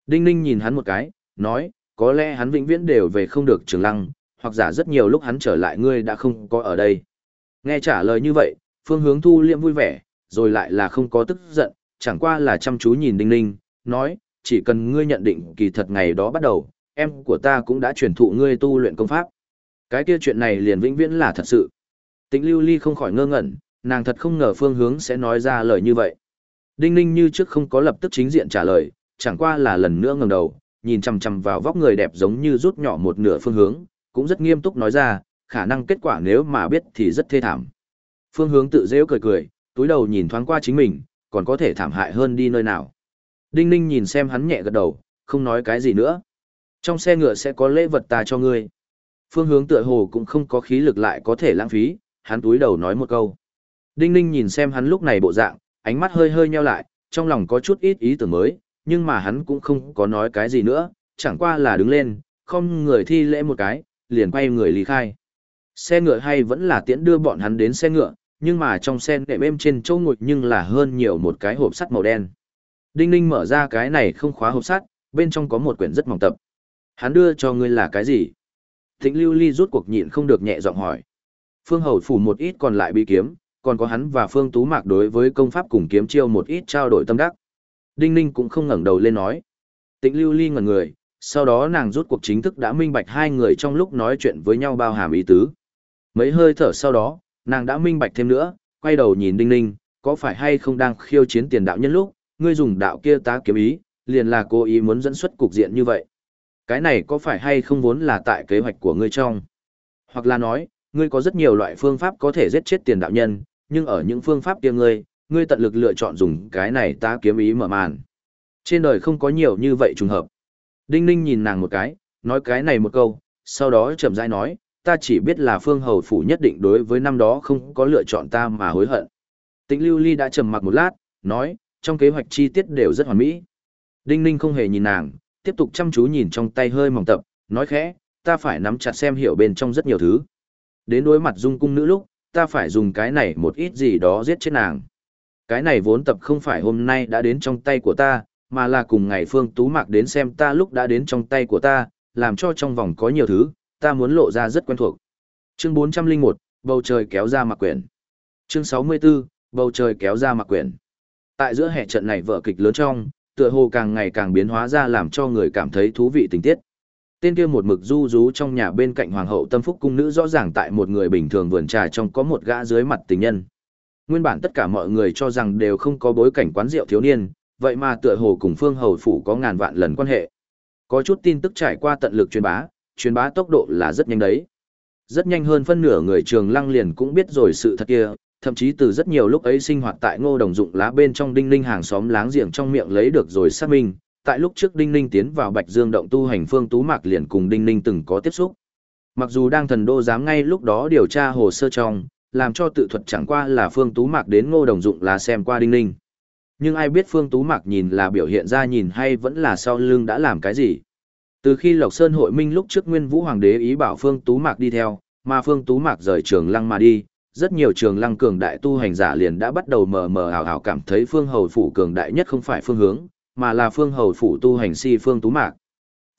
Speaker 1: Đinh ninh nhìn hắn một cái, nói, có lẽ hắn vĩnh viễn đều về không được trường lăng, hoặc giả rất nhiều lúc hắn trở lại ngươi đã không có ở đây. Nghe trả lời như vậy, phương hướng thu liệm vui vẻ, rồi lại là không có tức giận, chẳng qua là chăm chú nhìn Đinh Ninh, nói, chỉ cần ngươi nhận định kỳ thật ngày đó bắt đầu, em của ta cũng đã truyền thụ ngươi tu luyện công pháp. Cái kia chuyện này liền vĩnh viễn là thật sự. Tĩnh Lưu Ly không khỏi ngơ ngẩn, nàng thật không ngờ phương hướng sẽ nói ra lời như vậy. Đinh Ninh như trước không có lập tức chính diện trả lời, chẳng qua là lần nữa ngẩng đầu, nhìn chằm chằm vào vóc người đẹp giống như rút nhỏ một nửa phương hướng, cũng rất nghiêm túc nói ra, khả năng kết quả nếu mà biết thì rất thê thảm. Phương hướng tự dễ cười cười, túi đầu nhìn thoáng qua chính mình, còn có thể thảm hại hơn đi nơi nào. Đinh ninh nhìn xem hắn nhẹ gật đầu, không nói cái gì nữa. Trong xe ngựa sẽ có lễ vật ta cho ngươi. Phương hướng tựa hồ cũng không có khí lực lại có thể lãng phí, hắn túi đầu nói một câu. Đinh ninh nhìn xem hắn lúc này bộ dạng, ánh mắt hơi hơi nheo lại, trong lòng có chút ít ý tưởng mới, nhưng mà hắn cũng không có nói cái gì nữa, chẳng qua là đứng lên, không người thi lễ một cái, liền quay người lý khai. Xe ngựa hay vẫn là tiễn đưa bọn hắn đến xe ngựa, nhưng mà trong xe nệm êm trên chỗ ngồi nhưng là hơn nhiều một cái hộp sắt màu đen. Đinh Ninh mở ra cái này không khóa hộp sắt, bên trong có một quyển rất mỏng tập. Hắn đưa cho ngươi là cái gì? Thịnh Lưu Ly rút cuộc nhịn không được nhẹ giọng hỏi. Phương Hầu phủ một ít còn lại bị kiếm, còn có hắn và Phương Tú Mạc đối với công pháp cùng kiếm chiêu một ít trao đổi tâm đắc. Đinh Ninh cũng không ngẩng đầu lên nói. Tịnh Lưu Ly ngẩn người, sau đó nàng rút cuộc chính thức đã minh bạch hai người trong lúc nói chuyện với nhau bao hàm ý tứ. Mấy hơi thở sau đó, nàng đã minh bạch thêm nữa, quay đầu nhìn Đinh Ninh, có phải hay không đang khiêu chiến tiền đạo nhân lúc, ngươi dùng đạo kia tá kiếm ý, liền là cố ý muốn dẫn xuất cục diện như vậy. Cái này có phải hay không vốn là tại kế hoạch của ngươi trong? Hoặc là nói, ngươi có rất nhiều loại phương pháp có thể giết chết tiền đạo nhân, nhưng ở những phương pháp kia ngươi, ngươi tận lực lựa chọn dùng cái này ta kiếm ý mở màn. Trên đời không có nhiều như vậy trùng hợp. Đinh Ninh nhìn nàng một cái, nói cái này một câu, sau đó chậm rãi nói, ta chỉ biết là phương hầu phủ nhất định đối với năm đó không có lựa chọn ta mà hối hận. Tĩnh Lưu Ly đã trầm mặc một lát, nói, trong kế hoạch chi tiết đều rất hoàn mỹ. Đinh Ninh không hề nhìn nàng, tiếp tục chăm chú nhìn trong tay hơi mỏng tập, nói khẽ, ta phải nắm chặt xem hiểu bên trong rất nhiều thứ. Đến đối mặt dung cung nữ lúc, ta phải dùng cái này một ít gì đó giết chết nàng. Cái này vốn tập không phải hôm nay đã đến trong tay của ta, mà là cùng ngày Phương Tú Mạc đến xem ta lúc đã đến trong tay của ta, làm cho trong vòng có nhiều thứ, ta muốn lộ ra rất quen thuộc. Chương 401, bầu trời kéo ra mặc quyển. Chương 64, bầu trời kéo ra mặc quyển. Tại giữa hệ trận này vở kịch lớn trong, tựa hồ càng ngày càng biến hóa ra làm cho người cảm thấy thú vị tình tiết. Tên kia một mực du rú trong nhà bên cạnh hoàng hậu tâm phúc cung nữ rõ ràng tại một người bình thường vườn trà trong có một gã dưới mặt tình nhân. Nguyên bản tất cả mọi người cho rằng đều không có bối cảnh quán rượu thiếu niên, vậy mà tựa hồ cùng phương hầu phủ có ngàn vạn lần quan hệ. Có chút tin tức trải qua tận lực truyền bá, truyền bá tốc độ là rất nhanh đấy. Rất nhanh hơn phân nửa người trường lăng liền cũng biết rồi sự thật kia, thậm chí từ rất nhiều lúc ấy sinh hoạt tại ngô đồng dụng lá bên trong đinh ninh hàng xóm láng giềng trong miệng lấy được rồi xác minh. Tại lúc trước đinh ninh tiến vào bạch dương động tu hành phương tú mạc liền cùng đinh ninh từng có tiếp xúc. Mặc dù đang thần đô giám ngay lúc đó điều tra hồ sơ trong, làm cho tự thuật chẳng qua là phương tú mạc đến ngô đồng dụng lá xem qua đinh ninh. Nhưng ai biết phương tú mạc nhìn là biểu hiện ra nhìn hay vẫn là sau lưng đã làm cái gì. Từ khi Lộc Sơn hội minh lúc trước Nguyên Vũ Hoàng đế ý bảo Phương Tú Mạc đi theo, mà Phương Tú Mạc rời trường lăng mà đi, rất nhiều trường lăng cường đại tu hành giả liền đã bắt đầu mờ mờ ảo ảo cảm thấy Phương Hầu Phủ cường đại nhất không phải phương hướng, mà là Phương Hầu Phủ tu hành si Phương Tú Mạc.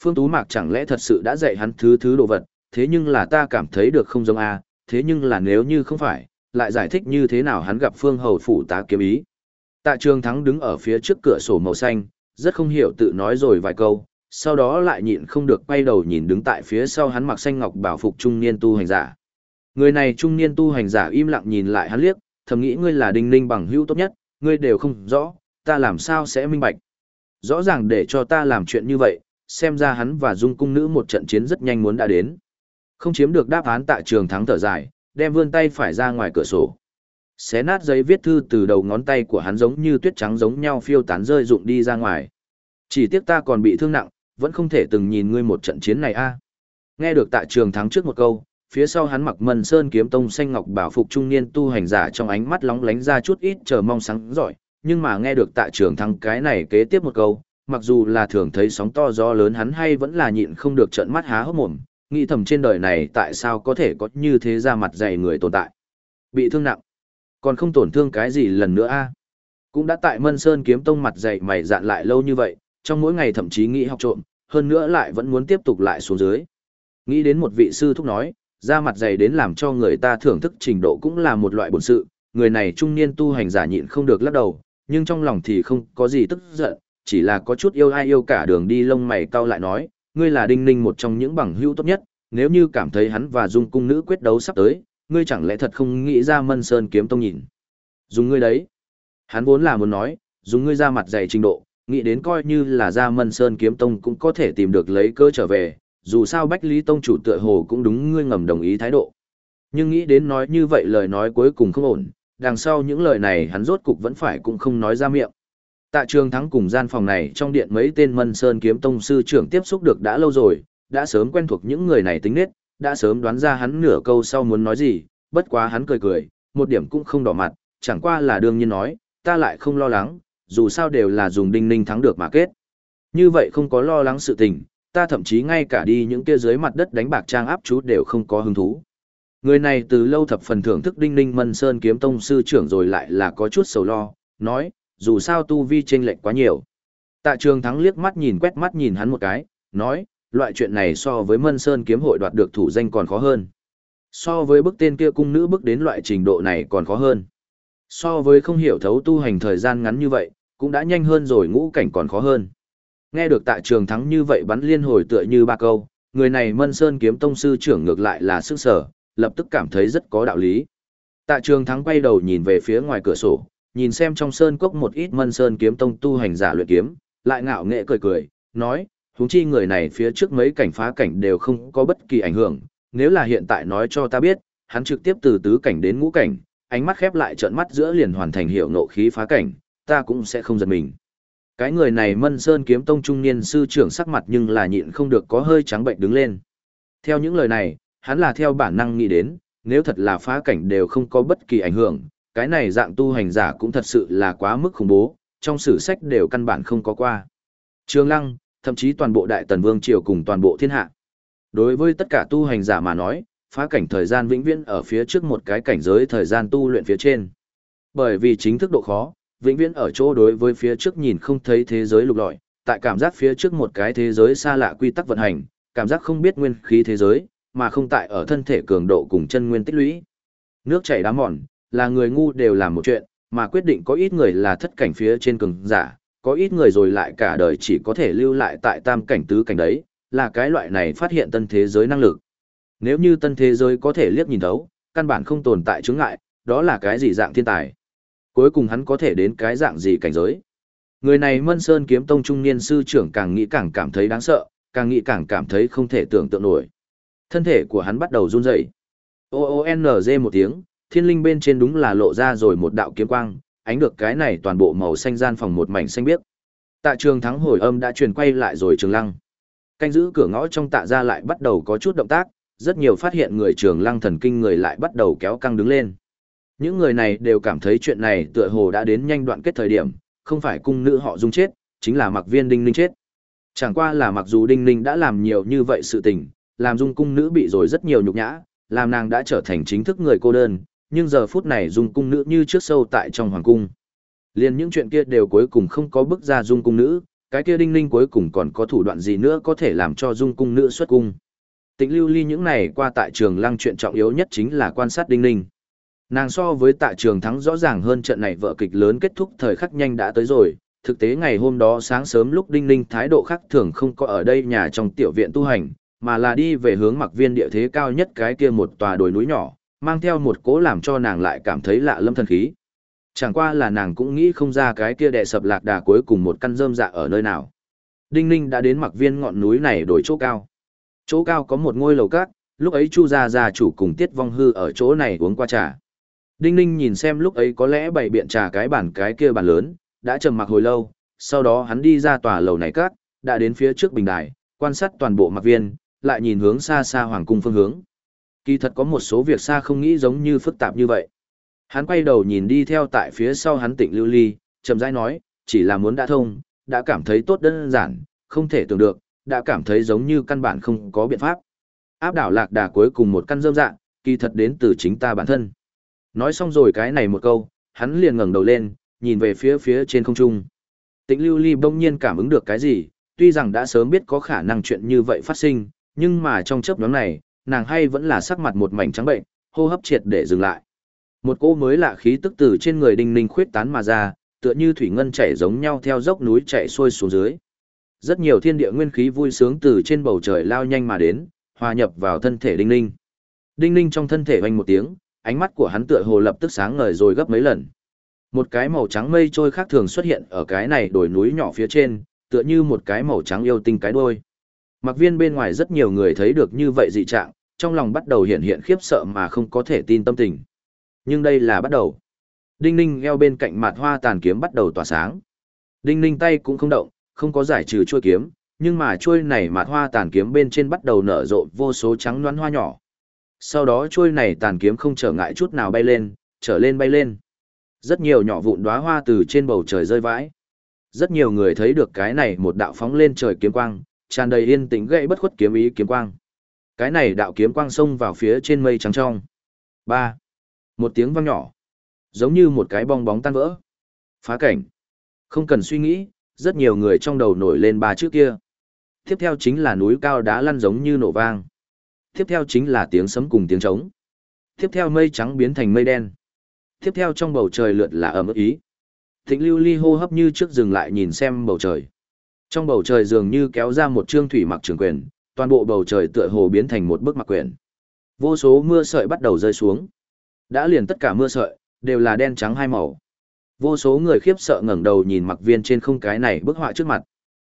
Speaker 1: Phương Tú Mạc chẳng lẽ thật sự đã dạy hắn thứ thứ đồ vật, thế nhưng là ta cảm thấy được không giống a, thế nhưng là nếu như không phải, lại giải thích như thế nào hắn gặp Phương Hầu Phủ tá kiếm ý. Tạ Trường Thắng đứng ở phía trước cửa sổ màu xanh, rất không hiểu tự nói rồi vài câu, sau đó lại nhịn không được quay đầu nhìn đứng tại phía sau hắn mặc xanh ngọc bảo phục trung niên tu hành giả. Người này trung niên tu hành giả im lặng nhìn lại hắn liếc, thầm nghĩ ngươi là đinh ninh bằng hữu tốt nhất, ngươi đều không rõ, ta làm sao sẽ minh bạch. Rõ ràng để cho ta làm chuyện như vậy, xem ra hắn và dung cung nữ một trận chiến rất nhanh muốn đã đến. Không chiếm được đáp án tại trường thắng thở dài, đem vươn tay phải ra ngoài cửa sổ. Xé nát giấy viết thư từ đầu ngón tay của hắn giống như tuyết trắng giống nhau phiêu tán rơi rụng đi ra ngoài. Chỉ tiếc ta còn bị thương nặng, vẫn không thể từng nhìn ngươi một trận chiến này a. Nghe được tại trường thắng trước một câu, phía sau hắn mặc mân sơn kiếm tông xanh ngọc bảo phục trung niên tu hành giả trong ánh mắt lóng lánh ra chút ít chờ mong sáng giỏi, nhưng mà nghe được tại trường thắng cái này kế tiếp một câu, mặc dù là thường thấy sóng to gió lớn hắn hay vẫn là nhịn không được trợn mắt há hốc mồm, nghĩ thầm trên đời này tại sao có thể có như thế ra mặt dày người tồn tại. Bị thương nặng, còn không tổn thương cái gì lần nữa a Cũng đã tại mân sơn kiếm tông mặt dày mày dạn lại lâu như vậy, trong mỗi ngày thậm chí nghĩ học trộm, hơn nữa lại vẫn muốn tiếp tục lại xuống dưới. Nghĩ đến một vị sư thúc nói, da mặt dày đến làm cho người ta thưởng thức trình độ cũng là một loại bổn sự, người này trung niên tu hành giả nhịn không được lắc đầu, nhưng trong lòng thì không có gì tức giận, chỉ là có chút yêu ai yêu cả đường đi lông mày cau lại nói, ngươi là đinh ninh một trong những bằng hữu tốt nhất, nếu như cảm thấy hắn và dung cung nữ quyết đấu sắp tới, ngươi chẳng lẽ thật không nghĩ ra mân sơn kiếm tông nhìn. Dùng ngươi đấy. Hắn vốn là muốn nói, dùng ngươi ra mặt dày trình độ, nghĩ đến coi như là ra mân sơn kiếm tông cũng có thể tìm được lấy cơ trở về, dù sao Bách Lý Tông chủ tựa hồ cũng đúng ngươi ngầm đồng ý thái độ. Nhưng nghĩ đến nói như vậy lời nói cuối cùng không ổn, đằng sau những lời này hắn rốt cục vẫn phải cũng không nói ra miệng. Tạ trường thắng cùng gian phòng này trong điện mấy tên mân sơn kiếm tông sư trưởng tiếp xúc được đã lâu rồi, đã sớm quen thuộc những người này tính nết, đã sớm đoán ra hắn nửa câu sau muốn nói gì, bất quá hắn cười cười, một điểm cũng không đỏ mặt, chẳng qua là đương nhiên nói, ta lại không lo lắng, dù sao đều là dùng đinh ninh thắng được mà kết. Như vậy không có lo lắng sự tình, ta thậm chí ngay cả đi những kia dưới mặt đất đánh bạc trang áp chú đều không có hứng thú. Người này từ lâu thập phần thưởng thức đinh ninh mân sơn kiếm tông sư trưởng rồi lại là có chút sầu lo, nói, dù sao tu vi chênh lệch quá nhiều. Tạ trường thắng liếc mắt nhìn quét mắt nhìn hắn một cái, nói, loại chuyện này so với mân sơn kiếm hội đoạt được thủ danh còn khó hơn. So với bức tên kia cung nữ bước đến loại trình độ này còn khó hơn. So với không hiểu thấu tu hành thời gian ngắn như vậy, cũng đã nhanh hơn rồi ngũ cảnh còn khó hơn. Nghe được tại trường thắng như vậy bắn liên hồi tựa như ba câu, người này Mân Sơn kiếm tông sư trưởng ngược lại là sức sở, lập tức cảm thấy rất có đạo lý. Tạ trường thắng quay đầu nhìn về phía ngoài cửa sổ, nhìn xem trong sơn cốc một ít Mân Sơn kiếm tông tu hành giả luyện kiếm, lại ngạo nghệ cười cười, nói, huống chi người này phía trước mấy cảnh phá cảnh đều không có bất kỳ ảnh hưởng, nếu là hiện tại nói cho ta biết, hắn trực tiếp từ tứ cảnh đến ngũ cảnh, ánh mắt khép lại trợn mắt giữa liền hoàn thành hiệu nộ khí phá cảnh, ta cũng sẽ không giật mình. Cái người này Mân Sơn kiếm tông trung niên sư trưởng sắc mặt nhưng là nhịn không được có hơi trắng bệnh đứng lên. Theo những lời này, hắn là theo bản năng nghĩ đến, nếu thật là phá cảnh đều không có bất kỳ ảnh hưởng, cái này dạng tu hành giả cũng thật sự là quá mức khủng bố, trong sử sách đều căn bản không có qua. Trường Lăng, thậm chí toàn bộ Đại Tần Vương triều cùng toàn bộ thiên hạ. Đối với tất cả tu hành giả mà nói, phá cảnh thời gian vĩnh viễn ở phía trước một cái cảnh giới thời gian tu luyện phía trên. Bởi vì chính thức độ khó, vĩnh viễn ở chỗ đối với phía trước nhìn không thấy thế giới lục lọi, tại cảm giác phía trước một cái thế giới xa lạ quy tắc vận hành, cảm giác không biết nguyên khí thế giới, mà không tại ở thân thể cường độ cùng chân nguyên tích lũy. Nước chảy đá mòn, là người ngu đều làm một chuyện, mà quyết định có ít người là thất cảnh phía trên cường giả, có ít người rồi lại cả đời chỉ có thể lưu lại tại tam cảnh tứ cảnh đấy, là cái loại này phát hiện tân thế giới năng lực. Nếu như tân thế giới có thể liếc nhìn thấu, căn bản không tồn tại chứng ngại, đó là cái gì dạng thiên tài. Cuối cùng hắn có thể đến cái dạng gì cảnh giới. Người này Mân Sơn kiếm tông trung niên sư trưởng càng nghĩ càng cảm thấy đáng sợ, càng nghĩ càng cảm thấy không thể tưởng tượng nổi. Thân thể của hắn bắt đầu run rẩy. O O N G một tiếng, thiên linh bên trên đúng là lộ ra rồi một đạo kiếm quang, ánh được cái này toàn bộ màu xanh gian phòng một mảnh xanh biếc. Tạ Trường Thắng hồi âm đã truyền quay lại rồi Trường Lăng. Canh giữ cửa ngõ trong tạ gia lại bắt đầu có chút động tác, rất nhiều phát hiện người Trường Lăng thần kinh người lại bắt đầu kéo căng đứng lên. Những người này đều cảm thấy chuyện này tựa hồ đã đến nhanh đoạn kết thời điểm, không phải cung nữ họ dung chết, chính là mặc viên đinh ninh chết. Chẳng qua là mặc dù đinh ninh đã làm nhiều như vậy sự tình, làm dung cung nữ bị rồi rất nhiều nhục nhã, làm nàng đã trở thành chính thức người cô đơn, nhưng giờ phút này dung cung nữ như trước sâu tại trong hoàng cung. Liên những chuyện kia đều cuối cùng không có bước ra dung cung nữ, cái kia đinh ninh cuối cùng còn có thủ đoạn gì nữa có thể làm cho dung cung nữ xuất cung. Tịnh lưu ly những này qua tại trường lăng chuyện trọng yếu nhất chính là quan sát đinh ninh. Nàng so với tạ trường thắng rõ ràng hơn trận này vợ kịch lớn kết thúc thời khắc nhanh đã tới rồi. Thực tế ngày hôm đó sáng sớm lúc đinh ninh thái độ khác thường không có ở đây nhà trong tiểu viện tu hành, mà là đi về hướng mặc viên địa thế cao nhất cái kia một tòa đồi núi nhỏ, mang theo một cố làm cho nàng lại cảm thấy lạ lâm thần khí. Chẳng qua là nàng cũng nghĩ không ra cái kia đệ sập lạc đà cuối cùng một căn rơm dạ ở nơi nào. Đinh Ninh đã đến mặc viên ngọn núi này đổi chỗ cao. Chỗ cao có một ngôi lầu cát, lúc ấy Chu gia gia chủ cùng Tiết Vong Hư ở chỗ này uống qua trà. Đinh Ninh nhìn xem lúc ấy có lẽ bày biện trà cái bản cái kia bản lớn, đã trầm mặc hồi lâu, sau đó hắn đi ra tòa lầu này cát, đã đến phía trước bình đài, quan sát toàn bộ mặc viên, lại nhìn hướng xa xa hoàng cung phương hướng. Kỳ thật có một số việc xa không nghĩ giống như phức tạp như vậy. Hắn quay đầu nhìn đi theo tại phía sau hắn tịnh lưu ly, chậm rãi nói, chỉ là muốn đã thông, đã cảm thấy tốt đơn giản, không thể tưởng được, đã cảm thấy giống như căn bản không có biện pháp. Áp đảo lạc đà cuối cùng một căn dơm dạng, kỳ thật đến từ chính ta bản thân. Nói xong rồi cái này một câu, hắn liền ngẩng đầu lên, nhìn về phía phía trên không trung. Tịnh lưu ly bỗng nhiên cảm ứng được cái gì, tuy rằng đã sớm biết có khả năng chuyện như vậy phát sinh, nhưng mà trong chớp nhoáng này, nàng hay vẫn là sắc mặt một mảnh trắng bệnh, hô hấp triệt để dừng lại. Một cỗ mới lạ khí tức từ trên người Đinh Ninh khuyết tán mà ra, tựa như thủy ngân chảy giống nhau theo dốc núi chạy xuôi xuống dưới. Rất nhiều thiên địa nguyên khí vui sướng từ trên bầu trời lao nhanh mà đến, hòa nhập vào thân thể Đinh Ninh. Đinh Ninh trong thân thể vang một tiếng, ánh mắt của hắn tựa hồ lập tức sáng ngời rồi gấp mấy lần. Một cái màu trắng mây trôi khác thường xuất hiện ở cái này đồi núi nhỏ phía trên, tựa như một cái màu trắng yêu tinh cái đuôi. Mặc viên bên ngoài rất nhiều người thấy được như vậy dị trạng, trong lòng bắt đầu hiện hiện khiếp sợ mà không có thể tin tâm tình. Nhưng đây là bắt đầu. Đinh ninh eo bên cạnh mặt hoa tàn kiếm bắt đầu tỏa sáng. Đinh ninh tay cũng không động, không có giải trừ chuôi kiếm, nhưng mà chuôi này mặt hoa tàn kiếm bên trên bắt đầu nở rộ vô số trắng loãng hoa nhỏ. Sau đó trôi này tàn kiếm không trở ngại chút nào bay lên, trở lên bay lên. Rất nhiều nhỏ vụn đóa hoa từ trên bầu trời rơi vãi. Rất nhiều người thấy được cái này một đạo phóng lên trời kiếm quang, tràn đầy yên tĩnh gậy bất khuất kiếm ý kiếm quang. Cái này đạo kiếm quang xông vào phía trên mây trắng trong. ba Một tiếng vang nhỏ, giống như một cái bong bóng tan vỡ. Phá cảnh. Không cần suy nghĩ, rất nhiều người trong đầu nổi lên ba chữ kia. Tiếp theo chính là núi cao đá lăn giống như nổ vang. Tiếp theo chính là tiếng sấm cùng tiếng trống. Tiếp theo mây trắng biến thành mây đen. Tiếp theo trong bầu trời lượt là ẩm ý. Thịnh lưu ly hô hấp như trước dừng lại nhìn xem bầu trời. Trong bầu trời dường như kéo ra một trương thủy mặc trường quyền, toàn bộ bầu trời tựa hồ biến thành một bức mặc quyền. Vô số mưa sợi bắt đầu rơi xuống. Đã liền tất cả mưa sợi, đều là đen trắng hai màu. Vô số người khiếp sợ ngẩng đầu nhìn mặc viên trên không cái này bức họa trước mặt.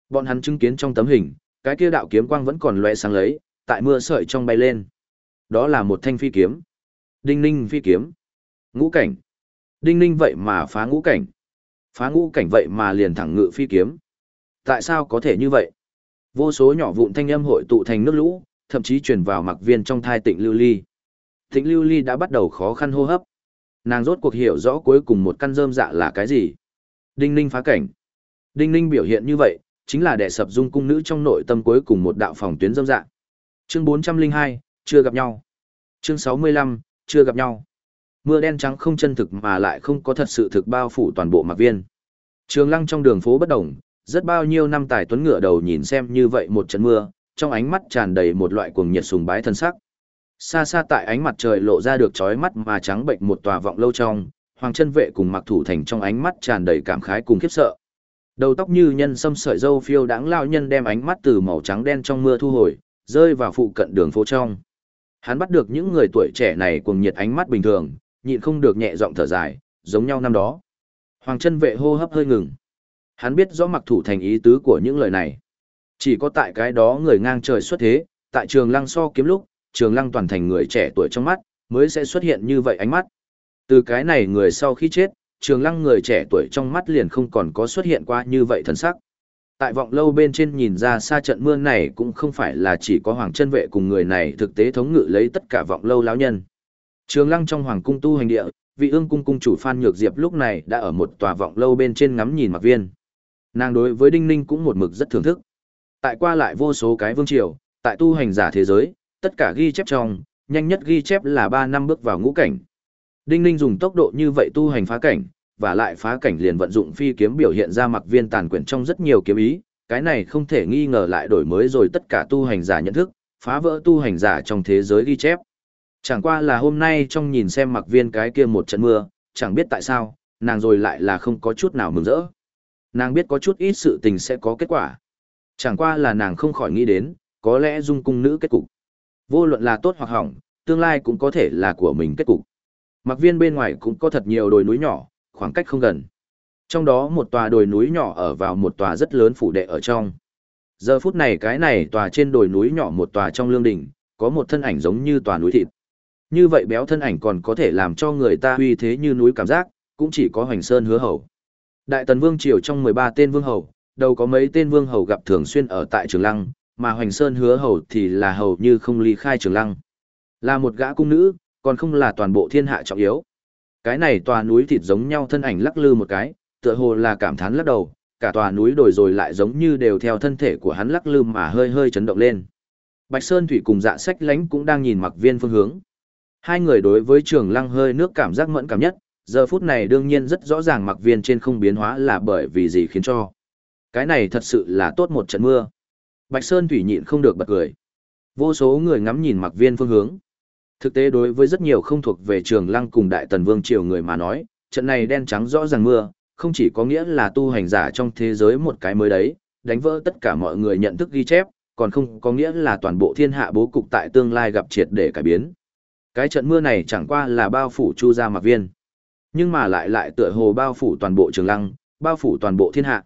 Speaker 1: Bọn hắn chứng kiến trong tấm hình, cái kia đạo kiếm quang vẫn còn lóe sáng lấy, tại mưa sợi trong bay lên. Đó là một thanh phi kiếm. Đinh ninh phi kiếm. Ngũ cảnh. Đinh ninh vậy mà phá ngũ cảnh. Phá ngũ cảnh vậy mà liền thẳng ngự phi kiếm. Tại sao có thể như vậy? Vô số nhỏ vụn thanh âm hội tụ thành nước lũ, thậm chí truyền vào mặc viên trong thai tịnh lưu ly. Tịnh lưu ly đã bắt đầu khó khăn hô hấp. Nàng rốt cuộc hiểu rõ cuối cùng một căn rơm dạ là cái gì. Đinh ninh phá cảnh. Đinh ninh biểu hiện như vậy, chính là đệ sập dung cung nữ trong nội tâm cuối cùng một đạo phòng tuyến rơm dạ. Chương 402, chưa gặp nhau. Chương 65, chưa gặp nhau. Mưa đen trắng không chân thực mà lại không có thật sự thực bao phủ toàn bộ mạc viên. Trường lăng trong đường phố bất động, rất bao nhiêu năm tài tuấn ngựa đầu nhìn xem như vậy một trận mưa, trong ánh mắt tràn đầy một loại cuồng nhiệt sùng bái thân sắc. Xa xa tại ánh mặt trời lộ ra được chói mắt mà trắng bệnh một tòa vọng lâu trong, Hoàng chân vệ cùng Mặc Thủ Thành trong ánh mắt tràn đầy cảm khái cùng khiếp sợ. Đầu tóc như nhân sâm sợi dâu phiêu đáng lao nhân đem ánh mắt từ màu trắng đen trong mưa thu hồi, rơi vào phụ cận đường phố trong. Hắn bắt được những người tuổi trẻ này cùng nhiệt ánh mắt bình thường, nhịn không được nhẹ giọng thở dài, giống nhau năm đó. Hoàng chân vệ hô hấp hơi ngừng. Hắn biết rõ Mặc Thủ Thành ý tứ của những lời này. Chỉ có tại cái đó người ngang trời xuất thế, tại trường lăng so kiếm lúc, trường lăng toàn thành người trẻ tuổi trong mắt, mới sẽ xuất hiện như vậy ánh mắt. Từ cái này người sau khi chết, trường lăng người trẻ tuổi trong mắt liền không còn có xuất hiện qua như vậy thần sắc. Tại vọng lâu bên trên nhìn ra xa trận mưa này cũng không phải là chỉ có hoàng chân vệ cùng người này thực tế thống ngự lấy tất cả vọng lâu lão nhân. Trường lăng trong hoàng cung tu hành địa, vị ương cung cung chủ Phan Nhược Diệp lúc này đã ở một tòa vọng lâu bên trên ngắm nhìn mặc viên. Nàng đối với Đinh Ninh cũng một mực rất thưởng thức. Tại qua lại vô số cái vương triều, tại tu hành giả thế giới, tất cả ghi chép trong, nhanh nhất ghi chép là 3 năm bước vào ngũ cảnh. Đinh Ninh dùng tốc độ như vậy tu hành phá cảnh, và lại phá cảnh liền vận dụng phi kiếm biểu hiện ra mặc viên tàn quyển trong rất nhiều kiếm ý, cái này không thể nghi ngờ lại đổi mới rồi tất cả tu hành giả nhận thức, phá vỡ tu hành giả trong thế giới ghi chép. Chẳng qua là hôm nay trong nhìn xem mặc viên cái kia một trận mưa, chẳng biết tại sao, nàng rồi lại là không có chút nào mừng rỡ. Nàng biết có chút ít sự tình sẽ có kết quả. Chẳng qua là nàng không khỏi nghĩ đến, có lẽ dung cung nữ kết cục. Vô luận là tốt hoặc hỏng, tương lai cũng có thể là của mình kết cục. Mặc viên bên ngoài cũng có thật nhiều đồi núi nhỏ, khoảng cách không gần. Trong đó một tòa đồi núi nhỏ ở vào một tòa rất lớn phủ đệ ở trong. Giờ phút này cái này tòa trên đồi núi nhỏ một tòa trong lương đỉnh, có một thân ảnh giống như tòa núi thịt. Như vậy béo thân ảnh còn có thể làm cho người ta uy thế như núi cảm giác, cũng chỉ có Hoành Sơn hứa hầu. Đại tần vương triều trong 13 tên vương hầu, đầu có mấy tên vương hầu gặp thường xuyên ở tại Trường Lăng, mà Hoành Sơn hứa hầu thì là hầu như không ly khai Trường Lăng. Là một gã cung nữ, còn không là toàn bộ thiên hạ trọng yếu. Cái này tòa núi thịt giống nhau thân ảnh lắc lư một cái, tựa hồ là cảm thán lắc đầu, cả tòa núi đồi rồi lại giống như đều theo thân thể của hắn lắc lư mà hơi hơi chấn động lên. Bạch Sơn Thủy cùng dạ sách lánh cũng đang nhìn mặc viên phương hướng. Hai người đối với trường lăng hơi nước cảm giác mẫn cảm nhất, giờ phút này đương nhiên rất rõ ràng mặc viên trên không biến hóa là bởi vì gì khiến cho. Cái này thật sự là tốt một trận mưa. Bạch Sơn Thủy nhịn không được bật cười. Vô số người ngắm nhìn mặc viên phương hướng. Thực tế đối với rất nhiều không thuộc về trường lăng cùng đại tần vương triều người mà nói, trận này đen trắng rõ ràng mưa, không chỉ có nghĩa là tu hành giả trong thế giới một cái mới đấy, đánh vỡ tất cả mọi người nhận thức ghi chép, còn không có nghĩa là toàn bộ thiên hạ bố cục tại tương lai gặp triệt để cải biến. Cái trận mưa này chẳng qua là bao phủ chu gia mạc viên, nhưng mà lại lại tựa hồ bao phủ toàn bộ trường lăng, bao phủ toàn bộ thiên hạ.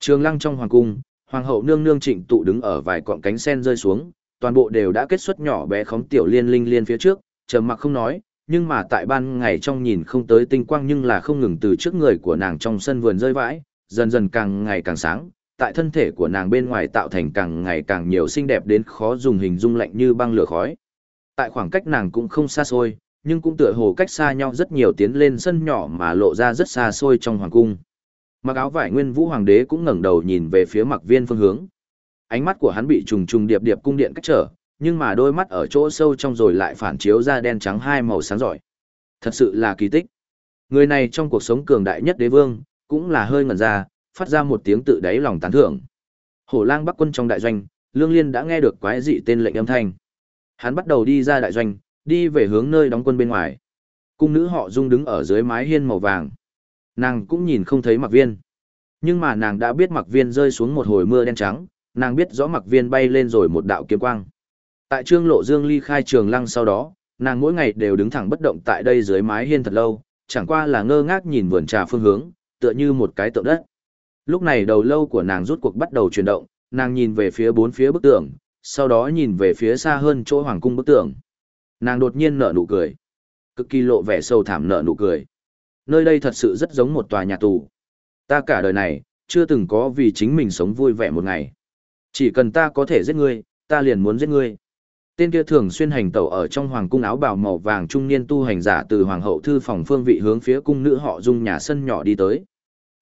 Speaker 1: Trường lăng trong hoàng cung, hoàng hậu nương nương trịnh tụ đứng ở vài cọng cánh sen rơi xuống, toàn bộ đều đã kết xuất nhỏ bé khóng tiểu liên linh liên phía trước, trầm mặc không nói, nhưng mà tại ban ngày trong nhìn không tới tinh quang nhưng là không ngừng từ trước người của nàng trong sân vườn rơi vãi, dần dần càng ngày càng sáng, tại thân thể của nàng bên ngoài tạo thành càng ngày càng nhiều xinh đẹp đến khó dùng hình dung lạnh như băng lửa khói. Tại khoảng cách nàng cũng không xa xôi, nhưng cũng tựa hồ cách xa nhau rất nhiều tiến lên sân nhỏ mà lộ ra rất xa xôi trong hoàng cung. Mặc áo vải nguyên vũ hoàng đế cũng ngẩng đầu nhìn về phía mặc viên phương hướng ánh mắt của hắn bị trùng trùng điệp điệp cung điện cách trở, nhưng mà đôi mắt ở chỗ sâu trong rồi lại phản chiếu ra đen trắng hai màu sáng giỏi. Thật sự là kỳ tích. Người này trong cuộc sống cường đại nhất đế vương, cũng là hơi ngẩn ra, phát ra một tiếng tự đáy lòng tán thưởng. Hổ lang bắc quân trong đại doanh, Lương Liên đã nghe được quái dị tên lệnh âm thanh. Hắn bắt đầu đi ra đại doanh, đi về hướng nơi đóng quân bên ngoài. Cung nữ họ dung đứng ở dưới mái hiên màu vàng. Nàng cũng nhìn không thấy mặc viên. Nhưng mà nàng đã biết mặc viên rơi xuống một hồi mưa đen trắng, nàng biết rõ mặc viên bay lên rồi một đạo kiếm quang. Tại trương lộ dương ly khai trường lăng sau đó, nàng mỗi ngày đều đứng thẳng bất động tại đây dưới mái hiên thật lâu, chẳng qua là ngơ ngác nhìn vườn trà phương hướng, tựa như một cái tượng đất. Lúc này đầu lâu của nàng rút cuộc bắt đầu chuyển động, nàng nhìn về phía bốn phía bức tường, sau đó nhìn về phía xa hơn chỗ hoàng cung bức tường. Nàng đột nhiên nở nụ cười. Cực kỳ lộ vẻ sâu thảm nở nụ cười. Nơi đây thật sự rất giống một tòa nhà tù. Ta cả đời này, chưa từng có vì chính mình sống vui vẻ một ngày. Chỉ cần ta có thể giết ngươi, ta liền muốn giết ngươi. Tên kia thường xuyên hành tẩu ở trong hoàng cung áo bào màu vàng trung niên tu hành giả từ hoàng hậu thư phòng phương vị hướng phía cung nữ họ dung nhà sân nhỏ đi tới.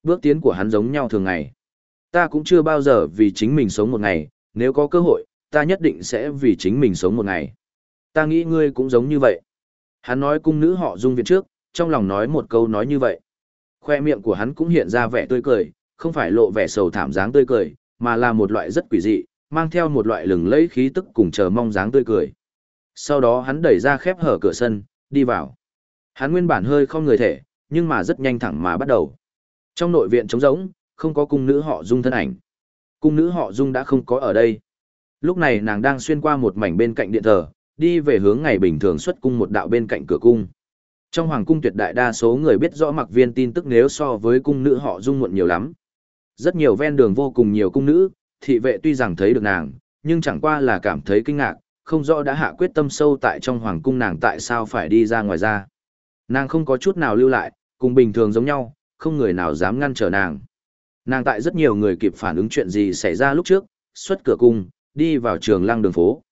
Speaker 1: Bước tiến của hắn giống nhau thường ngày. Ta cũng chưa bao giờ vì chính mình sống một ngày, nếu có cơ hội, ta nhất định sẽ vì chính mình sống một ngày. Ta nghĩ ngươi cũng giống như vậy. Hắn nói cung nữ họ dung viện trước, trong lòng nói một câu nói như vậy. Khoe miệng của hắn cũng hiện ra vẻ tươi cười, không phải lộ vẻ sầu thảm dáng tươi cười, mà là một loại rất quỷ dị, mang theo một loại lừng lẫy khí tức cùng chờ mong dáng tươi cười. Sau đó hắn đẩy ra khép hở cửa sân, đi vào. Hắn nguyên bản hơi không người thể, nhưng mà rất nhanh thẳng mà bắt đầu. Trong nội viện trống rỗng, không có cung nữ họ Dung thân ảnh. Cung nữ họ Dung đã không có ở đây. Lúc này nàng đang xuyên qua một mảnh bên cạnh điện thờ, đi về hướng ngày bình thường xuất cung một đạo bên cạnh cửa cung. Trong hoàng cung tuyệt đại đa số người biết rõ mặc viên tin tức nếu so với cung nữ họ Dung muộn nhiều lắm. Rất nhiều ven đường vô cùng nhiều cung nữ, thị vệ tuy rằng thấy được nàng, nhưng chẳng qua là cảm thấy kinh ngạc, không rõ đã hạ quyết tâm sâu tại trong hoàng cung nàng tại sao phải đi ra ngoài ra. Nàng không có chút nào lưu lại, cùng bình thường giống nhau, không người nào dám ngăn trở nàng. Nàng tại rất nhiều người kịp phản ứng chuyện gì xảy ra lúc trước, xuất cửa cung, đi vào trường lăng đường phố.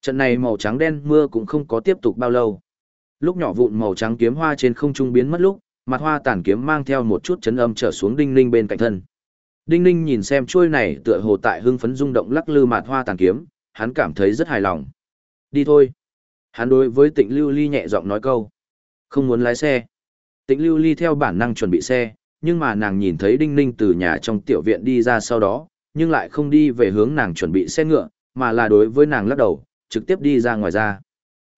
Speaker 1: Trận này màu trắng đen mưa cũng không có tiếp tục bao lâu. Lúc nhỏ vụn màu trắng kiếm hoa trên không trung biến mất lúc, mặt hoa tản kiếm mang theo một chút chấn âm trở xuống đinh ninh bên cạnh thân. Đinh ninh nhìn xem chuôi này tựa hồ tại hưng phấn rung động lắc lư mạt hoa tàn kiếm, hắn cảm thấy rất hài lòng. Đi thôi. Hắn đối với tịnh lưu ly nhẹ giọng nói câu. Không muốn lái xe. Tịnh lưu ly theo bản năng chuẩn bị xe, nhưng mà nàng nhìn thấy đinh ninh từ nhà trong tiểu viện đi ra sau đó, nhưng lại không đi về hướng nàng chuẩn bị xe ngựa, mà là đối với nàng lắc đầu, trực tiếp đi ra ngoài ra.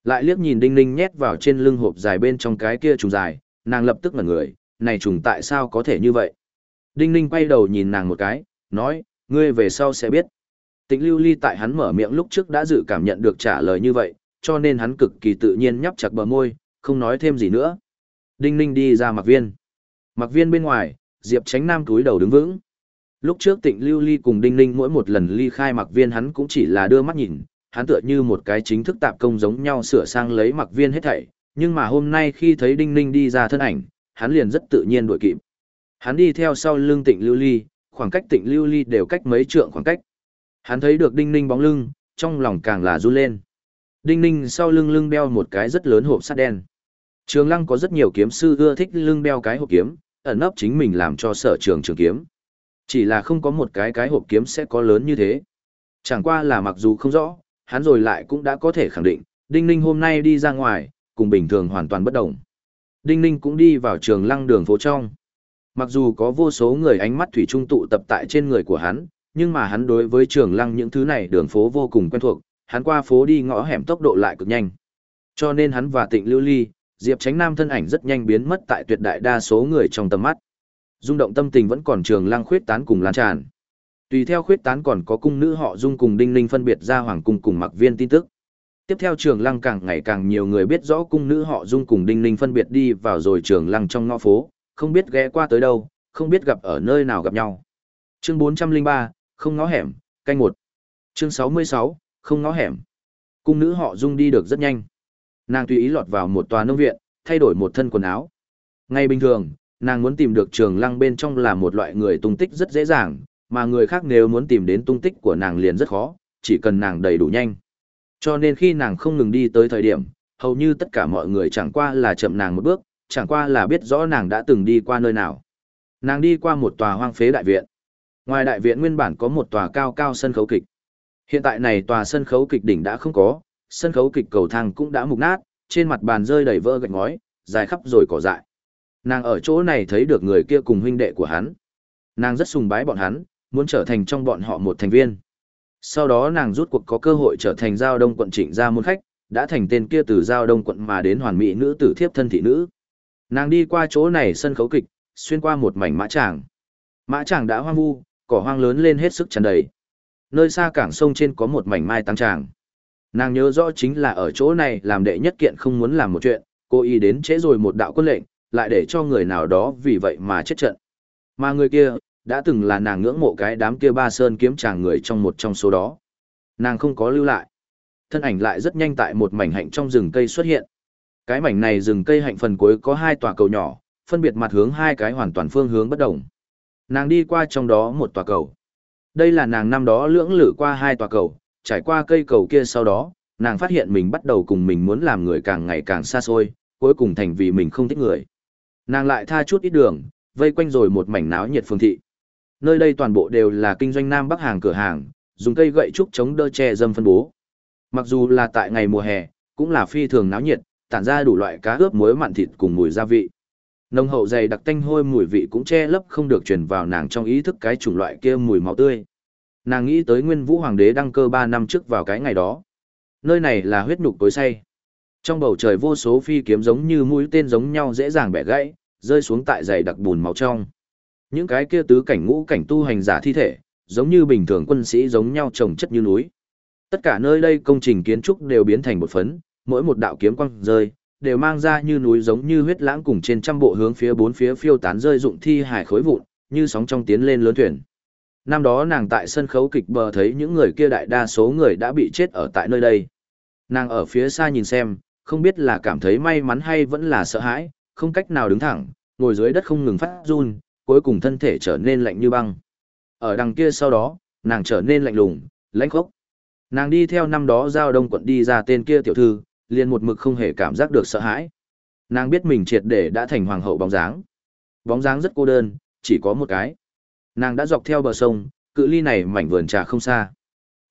Speaker 1: Lại liếc nhìn đinh ninh nhét vào trên lưng hộp dài bên trong cái kia trùng dài, nàng lập tức ngẩn người, này trùng tại sao có thể như vậy? Đinh ninh quay đầu nhìn nàng một cái, nói, ngươi về sau sẽ biết. Tịnh lưu ly tại hắn mở miệng lúc trước đã dự cảm nhận được trả lời như vậy, cho nên hắn cực kỳ tự nhiên nhấp chặt bờ môi, không nói thêm gì nữa. Đinh ninh đi ra mặc viên. Mặc viên bên ngoài, Diệp tránh nam túi đầu đứng vững. Lúc trước tịnh lưu ly cùng đinh ninh mỗi một lần ly khai mặc viên hắn cũng chỉ là đưa mắt nhìn, hắn tựa như một cái chính thức tạp công giống nhau sửa sang lấy mặc viên hết thảy, nhưng mà hôm nay khi thấy đinh ninh đi ra thân ảnh, hắn liền rất tự nhiên đuổi kịp. Hắn đi theo sau lưng tịnh lưu ly, khoảng cách tịnh lưu ly đều cách mấy trượng khoảng cách. Hắn thấy được đinh ninh bóng lưng, trong lòng càng là run lên. Đinh ninh sau lưng lưng đeo một cái rất lớn hộp sắt đen. Trường lăng có rất nhiều kiếm sư ưa thích lưng đeo cái hộp kiếm, ẩn nấp chính mình làm cho sở trường trường kiếm. Chỉ là không có một cái cái hộp kiếm sẽ có lớn như thế. Chẳng qua là mặc dù không rõ, hắn rồi lại cũng đã có thể khẳng định, Đinh Ninh hôm nay đi ra ngoài, cùng bình thường hoàn toàn bất đồng. Đinh Ninh cũng đi vào trường lăng đường phố trong. Mặc dù có vô số người ánh mắt thủy trung tụ tập tại trên người của hắn, nhưng mà hắn đối với trường lăng những thứ này đường phố vô cùng quen thuộc, hắn qua phố đi ngõ hẻm tốc độ lại cực nhanh. Cho nên hắn và Tịnh Lưu Ly, Diệp Tránh Nam thân ảnh rất nhanh biến mất tại tuyệt đại đa số người trong tầm mắt. Dung động tâm tình vẫn còn trường lăng khuyết tán cùng lan tràn. Tùy theo khuyết tán còn có cung nữ họ Dung cùng Đinh Ninh phân biệt ra hoàng cung cùng mặc viên tin tức. Tiếp theo trường lăng càng ngày càng nhiều người biết rõ cung nữ họ Dung cùng Đinh Ninh phân biệt đi vào rồi trường lăng trong ngõ phố, không biết ghé qua tới đâu, không biết gặp ở nơi nào gặp nhau. Chương 403, không ngõ hẻm, canh một. Chương 66, không ngõ hẻm. Cung nữ họ Dung đi được rất nhanh. Nàng tùy ý lọt vào một tòa nông viện, thay đổi một thân quần áo. Ngay bình thường, nàng muốn tìm được trường lăng bên trong là một loại người tung tích rất dễ dàng, mà người khác nếu muốn tìm đến tung tích của nàng liền rất khó, chỉ cần nàng đầy đủ nhanh. Cho nên khi nàng không ngừng đi tới thời điểm, hầu như tất cả mọi người chẳng qua là chậm nàng một bước, chẳng qua là biết rõ nàng đã từng đi qua nơi nào. Nàng đi qua một tòa hoang phế đại viện. Ngoài đại viện nguyên bản có một tòa cao cao sân khấu kịch. Hiện tại này tòa sân khấu kịch đỉnh đã không có, sân khấu kịch cầu thang cũng đã mục nát, trên mặt bàn rơi đầy vỡ gạch ngói, dài khắp rồi cỏ dại. Nàng ở chỗ này thấy được người kia cùng huynh đệ của hắn. Nàng rất sùng bái bọn hắn, muốn trở thành trong bọn họ một thành viên. Sau đó nàng rút cuộc có cơ hội trở thành giao đông quận trịnh gia môn khách, đã thành tên kia từ giao đông quận mà đến hoàn mỹ nữ tử thiếp thân thị nữ. Nàng đi qua chỗ này sân khấu kịch, xuyên qua một mảnh mã tràng. Mã Tràng đã hoang vu, cỏ hoang lớn lên hết sức tràn đầy. Nơi xa cảng sông trên có một mảnh mai tăng tràng. Nàng nhớ rõ chính là ở chỗ này làm đệ nhất kiện không muốn làm một chuyện, cô y đến trễ rồi một đạo quân lệnh, lại để cho người nào đó vì vậy mà chết trận. Mà người kia, đã từng là nàng ngưỡng mộ cái đám kia ba sơn kiếm chàng người trong một trong số đó. Nàng không có lưu lại. Thân ảnh lại rất nhanh tại một mảnh hạnh trong rừng cây xuất hiện. Cái mảnh này rừng cây hạnh phần cuối có hai tòa cầu nhỏ, phân biệt mặt hướng hai cái hoàn toàn phương hướng bất đồng. Nàng đi qua trong đó một tòa cầu. Đây là nàng năm đó lưỡng lự qua hai tòa cầu, trải qua cây cầu kia sau đó, nàng phát hiện mình bắt đầu cùng mình muốn làm người càng ngày càng xa xôi, cuối cùng thành vì mình không thích người. Nàng lại tha chút ít đường, vây quanh rồi một mảnh náo nhiệt phương thị. Nơi đây toàn bộ đều là kinh doanh Nam Bắc hàng cửa hàng, dùng cây gậy trúc chống đỡ che dâm phân bố. Mặc dù là tại ngày mùa hè, cũng là phi thường náo nhiệt, tản ra đủ loại cá ướp muối mặn thịt cùng mùi gia vị. Nồng hậu dày đặc tanh hôi mùi vị cũng che lấp không được truyền vào nàng trong ý thức cái chủng loại kia mùi máu tươi. Nàng nghĩ tới Nguyên Vũ Hoàng đế đăng cơ 3 năm trước vào cái ngày đó. Nơi này là huyết nục tối say. Trong bầu trời vô số phi kiếm giống như mũi tên giống nhau dễ dàng bẻ gãy, rơi xuống tại dày đặc bùn máu trong. Những cái kia tứ cảnh ngũ cảnh tu hành giả thi thể, giống như bình thường quân sĩ giống nhau trồng chất như núi. Tất cả nơi đây công trình kiến trúc đều biến thành một phấn, mỗi một đạo kiếm quăng rơi, đều mang ra như núi giống như huyết lãng cùng trên trăm bộ hướng phía bốn phía phiêu tán rơi dụng thi hải khối vụn, như sóng trong tiến lên lớn thuyền. Năm đó nàng tại sân khấu kịch bờ thấy những người kia đại đa số người đã bị chết ở tại nơi đây. Nàng ở phía xa nhìn xem, không biết là cảm thấy may mắn hay vẫn là sợ hãi, không cách nào đứng thẳng, ngồi dưới đất không ngừng phát run, cuối cùng thân thể trở nên lạnh như băng. Ở đằng kia sau đó, nàng trở nên lạnh lùng, lãnh khốc. Nàng đi theo năm đó giao đông quận đi ra tên kia tiểu thư, liền một mực không hề cảm giác được sợ hãi. Nàng biết mình triệt để đã thành hoàng hậu bóng dáng. Bóng dáng rất cô đơn, chỉ có một cái. Nàng đã dọc theo bờ sông, cự ly này mảnh vườn trà không xa.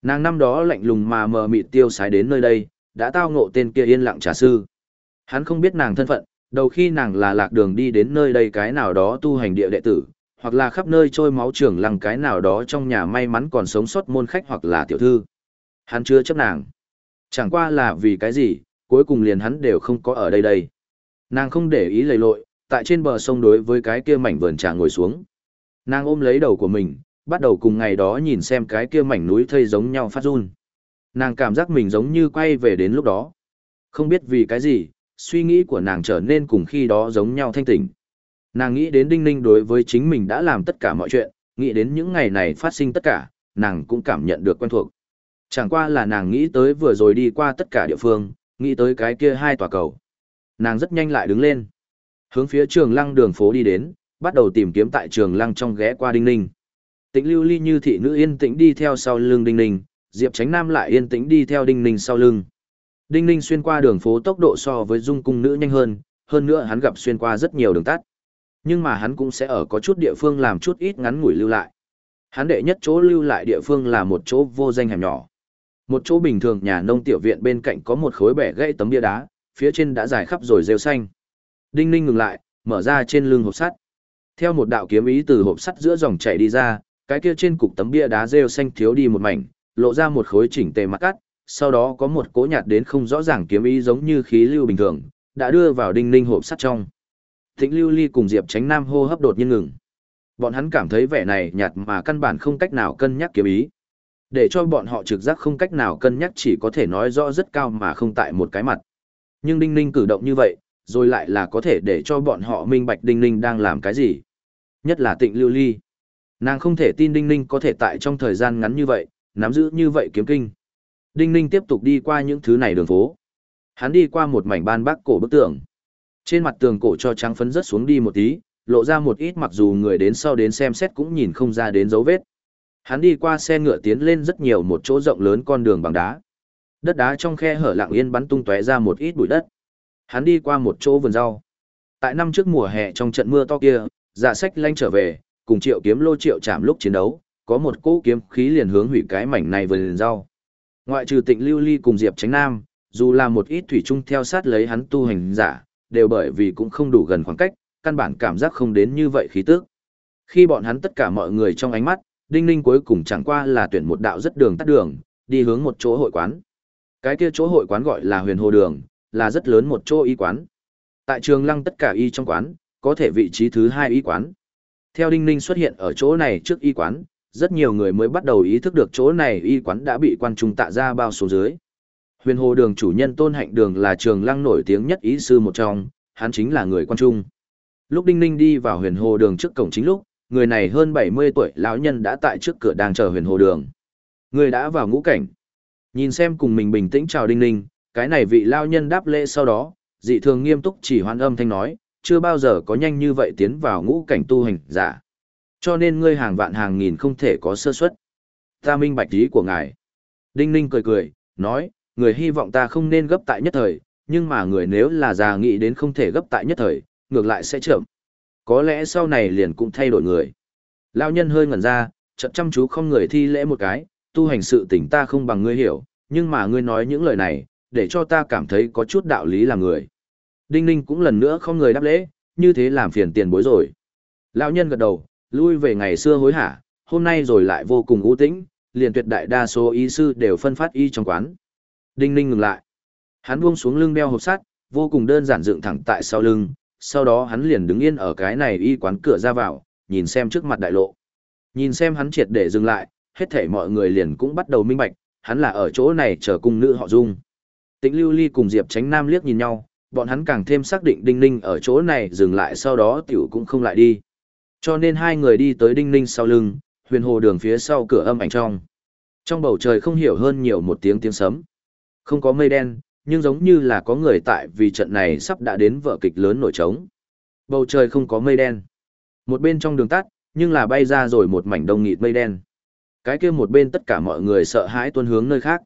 Speaker 1: Nàng năm đó lạnh lùng mà mờ mịt tiêu sái đến nơi đây, đã tao ngộ tên kia yên lặng trà sư. Hắn không biết nàng thân phận, đầu khi nàng là lạc đường đi đến nơi đây cái nào đó tu hành địa đệ tử, hoặc là khắp nơi trôi máu trưởng lăng cái nào đó trong nhà may mắn còn sống sót môn khách hoặc là tiểu thư. Hắn chưa chấp nàng. Chẳng qua là vì cái gì, cuối cùng liền hắn đều không có ở đây đây. Nàng không để ý lầy lội, tại trên bờ sông đối với cái kia mảnh vườn trà ngồi xuống. Nàng ôm lấy đầu của mình, bắt đầu cùng ngày đó nhìn xem cái kia mảnh núi thây giống nhau phát run. Nàng cảm giác mình giống như quay về đến lúc đó. Không biết vì cái gì, suy nghĩ của nàng trở nên cùng khi đó giống nhau thanh tỉnh. Nàng nghĩ đến Đinh Ninh đối với chính mình đã làm tất cả mọi chuyện, nghĩ đến những ngày này phát sinh tất cả, nàng cũng cảm nhận được quen thuộc. Chẳng qua là nàng nghĩ tới vừa rồi đi qua tất cả địa phương, nghĩ tới cái kia hai tòa cầu. Nàng rất nhanh lại đứng lên. Hướng phía trường lăng đường phố đi đến, bắt đầu tìm kiếm tại trường lăng trong ghé qua Đinh Ninh. Tĩnh lưu ly như thị nữ yên tĩnh đi theo sau lưng Đinh Ninh, Diệp Tránh Nam lại yên tĩnh đi theo Đinh Ninh sau lưng. Đinh Ninh xuyên qua đường phố tốc độ so với dung cung nữ nhanh hơn, hơn nữa hắn gặp xuyên qua rất nhiều đường tắt. Nhưng mà hắn cũng sẽ ở có chút địa phương làm chút ít ngắn ngủi lưu lại. Hắn đệ nhất chỗ lưu lại địa phương là một chỗ vô danh hẻm nhỏ. Một chỗ bình thường nhà nông tiểu viện bên cạnh có một khối bẻ gãy tấm bia đá, phía trên đã dài khắp rồi rêu xanh. Đinh Ninh ngừng lại, mở ra trên lưng hộp sắt. Theo một đạo kiếm ý từ hộp sắt giữa dòng chảy đi ra, cái kia trên cục tấm bia đá rêu xanh thiếu đi một mảnh, lộ ra một khối chỉnh tề mặt cắt, sau đó có một cỗ nhạt đến không rõ ràng kiếm ý giống như khí lưu bình thường, đã đưa vào đinh ninh hộp sắt trong. Thịnh Lưu Ly cùng Diệp Tránh Nam hô hấp đột nhiên ngừng. Bọn hắn cảm thấy vẻ này nhạt mà căn bản không cách nào cân nhắc kiếm ý. Để cho bọn họ trực giác không cách nào cân nhắc chỉ có thể nói rõ rất cao mà không tại một cái mặt. Nhưng Đinh Ninh cử động như vậy, rồi lại là có thể để cho bọn họ minh bạch Đinh Ninh đang làm cái gì. Nhất là Tịnh Lưu Ly. Nàng không thể tin Đinh Ninh có thể tại trong thời gian ngắn như vậy, nắm giữ như vậy kiếm kinh. Đinh Ninh tiếp tục đi qua những thứ này đường phố. Hắn đi qua một mảnh ban bác cổ bức tường. Trên mặt tường cổ cho trắng phấn rất xuống đi một tí, lộ ra một ít mặc dù người đến sau đến xem xét cũng nhìn không ra đến dấu vết. Hắn đi qua xe ngựa tiến lên rất nhiều một chỗ rộng lớn con đường bằng đá. Đất đá trong khe hở lặng yên bắn tung tóe ra một ít bụi đất. Hắn đi qua một chỗ vườn rau. Tại năm trước mùa hè trong trận mưa to kia, dạ sách lanh trở về, cùng triệu kiếm lô triệu chạm lúc chiến đấu, có một cỗ kiếm khí liền hướng hủy cái mảnh này vườn rau. Ngoại trừ tịnh lưu ly cùng Diệp Tránh Nam, dù là một ít thủy chung theo sát lấy hắn tu hành giả, đều bởi vì cũng không đủ gần khoảng cách, căn bản cảm giác không đến như vậy khí tức. Khi bọn hắn tất cả mọi người trong ánh mắt, Đinh Ninh cuối cùng chẳng qua là tuyển một đạo rất đường tắt đường, đi hướng một chỗ hội quán. Cái kia chỗ hội quán gọi là huyền hồ đường, là rất lớn một chỗ y quán. Tại trường lăng tất cả y trong quán, có thể vị trí thứ hai y quán. Theo Đinh Ninh xuất hiện ở chỗ này trước y quán, rất nhiều người mới bắt đầu ý thức được chỗ này y quán đã bị quan trung tạ ra bao số dưới. Huyền hồ đường chủ nhân Tôn Hạnh Đường là trường lăng nổi tiếng nhất ý sư một trong, hắn chính là người quan trung. Lúc Đinh Ninh đi vào huyền hồ đường trước cổng chính lúc, người này hơn 70 tuổi lão nhân đã tại trước cửa đang chờ huyền hồ đường. Người đã vào ngũ cảnh. Nhìn xem cùng mình bình tĩnh chào Đinh Ninh, cái này vị lão nhân đáp lễ sau đó, dị thường nghiêm túc chỉ hoan âm thanh nói, chưa bao giờ có nhanh như vậy tiến vào ngũ cảnh tu hành giả. Cho nên ngươi hàng vạn hàng nghìn không thể có sơ suất. Ta minh bạch ý của ngài. Đinh Ninh cười cười, nói, người hy vọng ta không nên gấp tại nhất thời, nhưng mà người nếu là già nghĩ đến không thể gấp tại nhất thời, ngược lại sẽ chậm. Có lẽ sau này liền cũng thay đổi người. Lão nhân hơi ngẩn ra, chậm chăm chú không người thi lễ một cái, tu hành sự tình ta không bằng ngươi hiểu, nhưng mà ngươi nói những lời này, để cho ta cảm thấy có chút đạo lý làm người. Đinh Ninh cũng lần nữa không người đáp lễ, như thế làm phiền tiền bối rồi. Lão nhân gật đầu, lui về ngày xưa hối hả, hôm nay rồi lại vô cùng ưu tĩnh, liền tuyệt đại đa số y sư đều phân phát y trong quán. Đinh Ninh ngừng lại. Hắn buông xuống lưng đeo hộp sắt, vô cùng đơn giản dựng thẳng tại sau lưng, sau đó hắn liền đứng yên ở cái này y quán cửa ra vào, nhìn xem trước mặt đại lộ. Nhìn xem hắn triệt để dừng lại, hết thảy mọi người liền cũng bắt đầu minh bạch, hắn là ở chỗ này chờ cung nữ họ Dung. Tĩnh Lưu Ly cùng Diệp Tránh Nam liếc nhìn nhau, bọn hắn càng thêm xác định Đinh Ninh ở chỗ này dừng lại sau đó tiểu cũng không lại đi. Cho nên hai người đi tới Đinh Ninh sau lưng, huyền hồ đường phía sau cửa âm ảnh trong. Trong bầu trời không hiểu hơn nhiều một tiếng tiếng sấm. Không có mây đen, nhưng giống như là có người tại vì trận này sắp đã đến vở kịch lớn nổi trống. Bầu trời không có mây đen. Một bên trong đường tắt, nhưng là bay ra rồi một mảnh đông nghịt mây đen. Cái kia một bên tất cả mọi người sợ hãi tuân hướng nơi khác.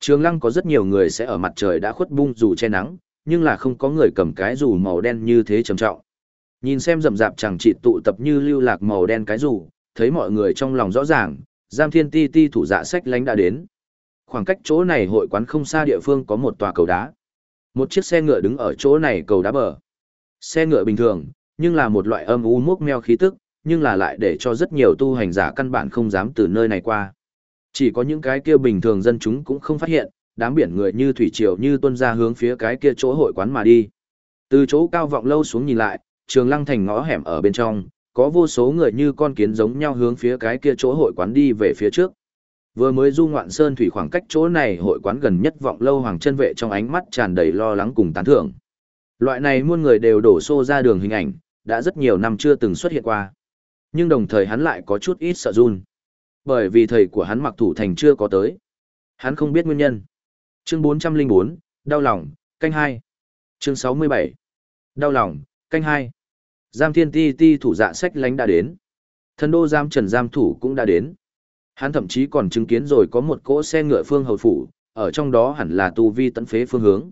Speaker 1: Trường lăng có rất nhiều người sẽ ở mặt trời đã khuất bung dù che nắng, nhưng là không có người cầm cái dù màu đen như thế trầm trọng. Nhìn xem rầm rạp chẳng chỉ tụ tập như lưu lạc màu đen cái dù, thấy mọi người trong lòng rõ ràng, giam thiên ti ti thủ dạ sách lánh đã đến. Khoảng cách chỗ này hội quán không xa địa phương có một tòa cầu đá. Một chiếc xe ngựa đứng ở chỗ này cầu đá bờ. Xe ngựa bình thường, nhưng là một loại âm u mốc meo khí tức, nhưng là lại để cho rất nhiều tu hành giả căn bản không dám từ nơi này qua. Chỉ có những cái kia bình thường dân chúng cũng không phát hiện, đám biển người như thủy triều như tuân ra hướng phía cái kia chỗ hội quán mà đi. Từ chỗ cao vọng lâu xuống nhìn lại, trường lăng thành ngõ hẻm ở bên trong, có vô số người như con kiến giống nhau hướng phía cái kia chỗ hội quán đi về phía trước. Vừa mới du ngoạn sơn thủy khoảng cách chỗ này hội quán gần nhất vọng lâu hoàng chân vệ trong ánh mắt tràn đầy lo lắng cùng tán thưởng. Loại này muôn người đều đổ xô ra đường hình ảnh, đã rất nhiều năm chưa từng xuất hiện qua. Nhưng đồng thời hắn lại có chút ít sợ run. Bởi vì thầy của hắn mặc thủ thành chưa có tới. Hắn không biết nguyên nhân. Chương 404, đau lòng, canh hai. Chương 67. Đau lòng, canh hai. Giam thiên ti ti thủ dạ sách lánh đã đến. Thần đô giam trần giam thủ cũng đã đến. Hắn thậm chí còn chứng kiến rồi có một cỗ xe ngựa phương hầu phủ, ở trong đó hẳn là tu vi tấn phế phương hướng.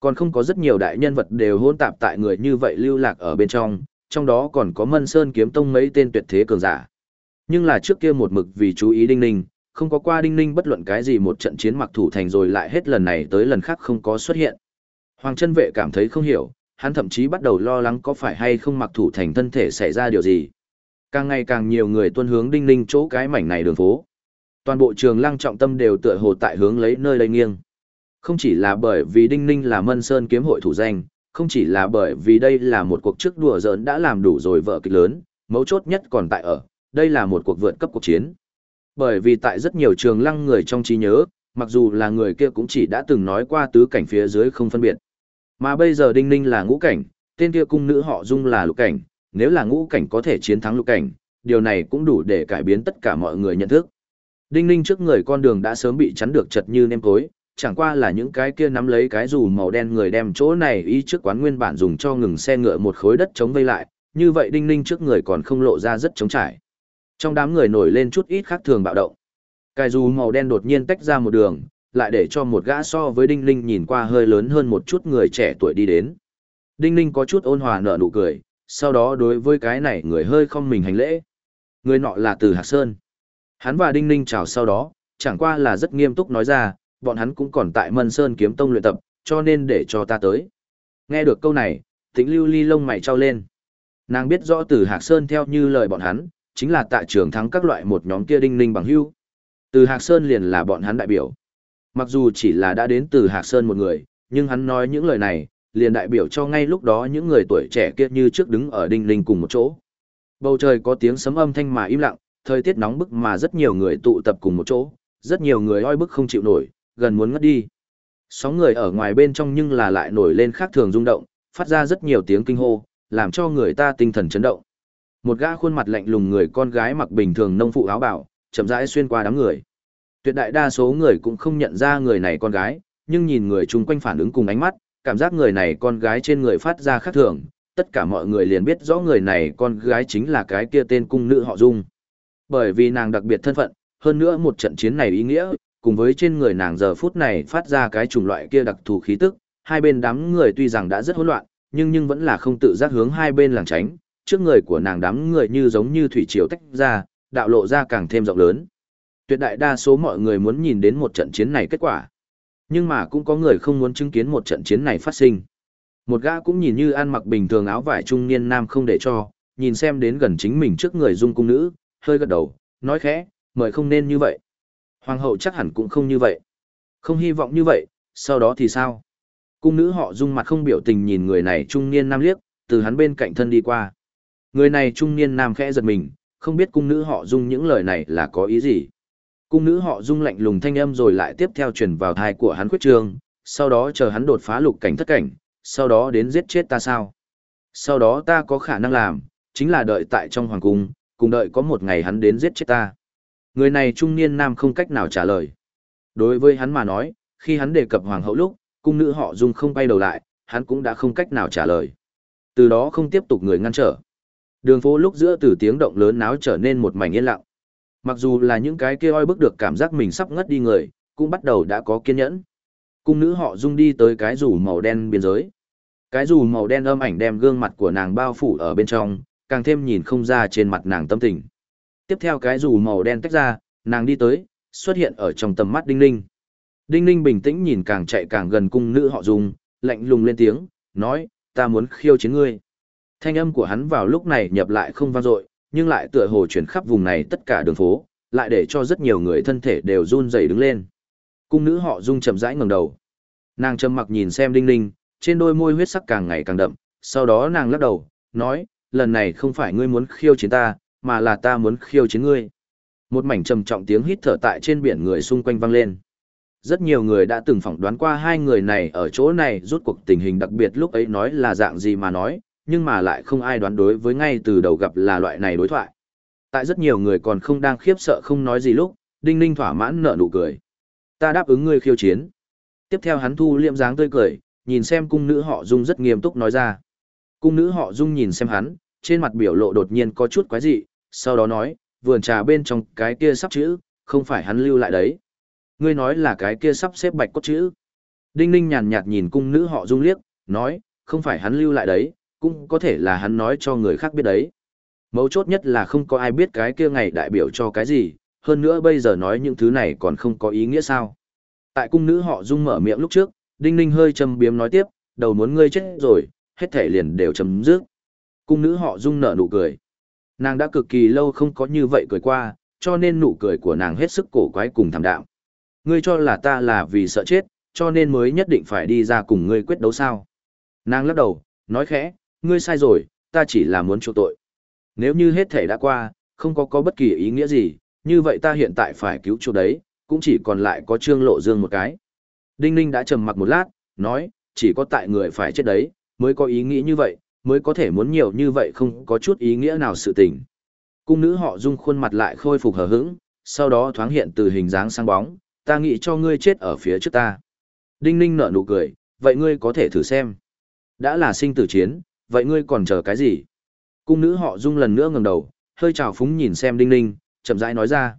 Speaker 1: Còn không có rất nhiều đại nhân vật đều hôn tạp tại người như vậy lưu lạc ở bên trong, trong đó còn có Mân Sơn kiếm tông mấy tên tuyệt thế cường giả. Nhưng là trước kia một mực vì chú ý Đinh Ninh, không có qua Đinh Ninh bất luận cái gì một trận chiến mặc thủ thành rồi lại hết lần này tới lần khác không có xuất hiện. Hoàng chân vệ cảm thấy không hiểu, hắn thậm chí bắt đầu lo lắng có phải hay không mặc thủ thành thân thể xảy ra điều gì. Càng ngày càng nhiều người tuân hướng đinh ninh chỗ cái mảnh này đường phố. Toàn bộ trường lăng trọng tâm đều tựa hồ tại hướng lấy nơi đây nghiêng. Không chỉ là bởi vì đinh ninh là mân sơn kiếm hội thủ danh, không chỉ là bởi vì đây là một cuộc trước đùa giỡn đã làm đủ rồi vợ kịch lớn, mấu chốt nhất còn tại ở, đây là một cuộc vượt cấp cuộc chiến. Bởi vì tại rất nhiều trường lăng người trong trí nhớ, mặc dù là người kia cũng chỉ đã từng nói qua tứ cảnh phía dưới không phân biệt. Mà bây giờ Đinh Ninh là ngũ cảnh, tên kia cung nữ họ Dung là lục cảnh, nếu là ngũ cảnh có thể chiến thắng lục cảnh, điều này cũng đủ để cải biến tất cả mọi người nhận thức. Đinh Ninh trước người con đường đã sớm bị chắn được chật như nêm cối, chẳng qua là những cái kia nắm lấy cái dù màu đen người đem chỗ này y trước quán nguyên bản dùng cho ngừng xe ngựa một khối đất chống vây lại, như vậy Đinh Ninh trước người còn không lộ ra rất trống trải. Trong đám người nổi lên chút ít khác thường bạo động. Cái dù màu đen đột nhiên tách ra một đường, lại để cho một gã so với Đinh Ninh nhìn qua hơi lớn hơn một chút người trẻ tuổi đi đến. Đinh Ninh có chút ôn hòa nở nụ cười, sau đó đối với cái này người hơi không mình hành lễ. Người nọ là từ Hạc Sơn. Hắn và Đinh Ninh chào sau đó, chẳng qua là rất nghiêm túc nói ra, bọn hắn cũng còn tại Mân Sơn kiếm tông luyện tập, cho nên để cho ta tới. Nghe được câu này, tĩnh lưu ly lông mày trao lên. Nàng biết rõ từ Hạc Sơn theo như lời bọn hắn, chính là tại trường thắng các loại một nhóm kia Đinh Ninh bằng hưu. Từ Hạc Sơn liền là bọn hắn đại biểu. Mặc dù chỉ là đã đến từ Hạc Sơn một người, nhưng hắn nói những lời này, liền đại biểu cho ngay lúc đó những người tuổi trẻ kia như trước đứng ở đinh linh cùng một chỗ. Bầu trời có tiếng sấm âm thanh mà im lặng, thời tiết nóng bức mà rất nhiều người tụ tập cùng một chỗ, rất nhiều người oi bức không chịu nổi, gần muốn ngất đi. Sóng người ở ngoài bên trong nhưng là lại nổi lên khác thường rung động, phát ra rất nhiều tiếng kinh hô, làm cho người ta tinh thần chấn động. Một gã khuôn mặt lạnh lùng người con gái mặc bình thường nông phụ áo bảo, chậm rãi xuyên qua đám người. Tuyệt đại đa số người cũng không nhận ra người này con gái, nhưng nhìn người chung quanh phản ứng cùng ánh mắt, cảm giác người này con gái trên người phát ra khác thường, tất cả mọi người liền biết rõ người này con gái chính là cái kia tên cung nữ họ Dung. Bởi vì nàng đặc biệt thân phận, hơn nữa một trận chiến này ý nghĩa, cùng với trên người nàng giờ phút này phát ra cái chủng loại kia đặc thù khí tức, hai bên đám người tuy rằng đã rất hỗn loạn, nhưng nhưng vẫn là không tự giác hướng hai bên làng tránh, trước người của nàng đám người như giống như thủy triều tách ra, đạo lộ ra càng thêm rộng lớn. Tuyệt đại đa số mọi người muốn nhìn đến một trận chiến này kết quả. Nhưng mà cũng có người không muốn chứng kiến một trận chiến này phát sinh. Một gã cũng nhìn như ăn mặc bình thường áo vải trung niên nam không để cho, nhìn xem đến gần chính mình trước người dung cung nữ, hơi gật đầu, nói khẽ, mời không nên như vậy. Hoàng hậu chắc hẳn cũng không như vậy. Không hy vọng như vậy, sau đó thì sao? Cung nữ họ dung mặt không biểu tình nhìn người này trung niên nam liếc, từ hắn bên cạnh thân đi qua. Người này trung niên nam khẽ giật mình, không biết cung nữ họ dung những lời này là có ý gì. Cung nữ họ dung lạnh lùng thanh âm rồi lại tiếp theo truyền vào thai của hắn khuyết trương, sau đó chờ hắn đột phá lục cảnh thất cảnh, sau đó đến giết chết ta sao. Sau đó ta có khả năng làm, chính là đợi tại trong hoàng cung, cùng đợi có một ngày hắn đến giết chết ta. Người này trung niên nam không cách nào trả lời. Đối với hắn mà nói, khi hắn đề cập hoàng hậu lúc, cung nữ họ dung không bay đầu lại, hắn cũng đã không cách nào trả lời. Từ đó không tiếp tục người ngăn trở. Đường phố lúc giữa từ tiếng động lớn náo trở nên một mảnh yên lặng. Mặc dù là những cái kia oi bức được cảm giác mình sắp ngất đi người, cũng bắt đầu đã có kiên nhẫn. Cung nữ họ dung đi tới cái rủ màu đen biên giới. Cái rủ màu đen âm ảnh đem gương mặt của nàng bao phủ ở bên trong, càng thêm nhìn không ra trên mặt nàng tâm tình. Tiếp theo cái rủ màu đen tách ra, nàng đi tới, xuất hiện ở trong tầm mắt Đinh Ninh. Đinh Ninh bình tĩnh nhìn càng chạy càng gần cung nữ họ dung, lạnh lùng lên tiếng, nói, ta muốn khiêu chiến ngươi. Thanh âm của hắn vào lúc này nhập lại không vang dội, nhưng lại tựa hồ chuyển khắp vùng này tất cả đường phố, lại để cho rất nhiều người thân thể đều run rẩy đứng lên. Cung nữ họ Dung chậm rãi ngẩng đầu. Nàng trầm mặc nhìn xem Đinh Ninh, trên đôi môi huyết sắc càng ngày càng đậm, sau đó nàng lắc đầu, nói, lần này không phải ngươi muốn khiêu chiến ta, mà là ta muốn khiêu chiến ngươi. Một mảnh trầm trọng tiếng hít thở tại trên biển người xung quanh vang lên. Rất nhiều người đã từng phỏng đoán qua hai người này ở chỗ này rút cuộc tình hình đặc biệt lúc ấy nói là dạng gì mà nói, nhưng mà lại không ai đoán đối với ngay từ đầu gặp là loại này đối thoại. Tại rất nhiều người còn không đang khiếp sợ không nói gì lúc, Đinh Ninh thỏa mãn nở nụ cười. Ta đáp ứng ngươi khiêu chiến. Tiếp theo hắn thu liệm dáng tươi cười, nhìn xem cung nữ họ Dung rất nghiêm túc nói ra. Cung nữ họ Dung nhìn xem hắn, trên mặt biểu lộ đột nhiên có chút quái dị, sau đó nói, vườn trà bên trong cái kia sắp chữ, không phải hắn lưu lại đấy. Ngươi nói là cái kia sắp xếp bạch cốt chữ. Đinh Ninh nhàn nhạt nhìn cung nữ họ Dung liếc, nói, không phải hắn lưu lại đấy, cũng có thể là hắn nói cho người khác biết đấy. Mấu chốt nhất là không có ai biết cái kia ngày đại biểu cho cái gì, hơn nữa bây giờ nói những thứ này còn không có ý nghĩa sao. Tại cung nữ họ dung mở miệng lúc trước, Đinh Ninh hơi châm biếm nói tiếp, đầu muốn ngươi chết rồi, hết thể liền đều chấm dứt. Cung nữ họ dung nở nụ cười. Nàng đã cực kỳ lâu không có như vậy cười qua, cho nên nụ cười của nàng hết sức cổ quái cùng thảm đạm. Ngươi cho là ta là vì sợ chết, cho nên mới nhất định phải đi ra cùng ngươi quyết đấu sao. Nàng lắc đầu, nói khẽ, ngươi sai rồi, ta chỉ là muốn chu tội. Nếu như hết thể đã qua, không có có bất kỳ ý nghĩa gì, như vậy ta hiện tại phải cứu chỗ đấy, cũng chỉ còn lại có Trương Lộ Dương một cái. Đinh Ninh đã trầm mặc một lát, nói, chỉ có tại người phải chết đấy, mới có ý nghĩ như vậy, mới có thể muốn nhiều như vậy không có chút ý nghĩa nào sự tình. Cung nữ họ dung khuôn mặt lại khôi phục hờ hững, sau đó thoáng hiện từ hình dáng sang bóng, ta nghĩ cho ngươi chết ở phía trước ta. Đinh Ninh nở nụ cười, vậy ngươi có thể thử xem. Đã là sinh tử chiến, vậy ngươi còn chờ cái gì? Cung nữ họ dung lần nữa ngẩng đầu, hơi trào phúng nhìn xem Đinh Ninh, chậm rãi nói ra.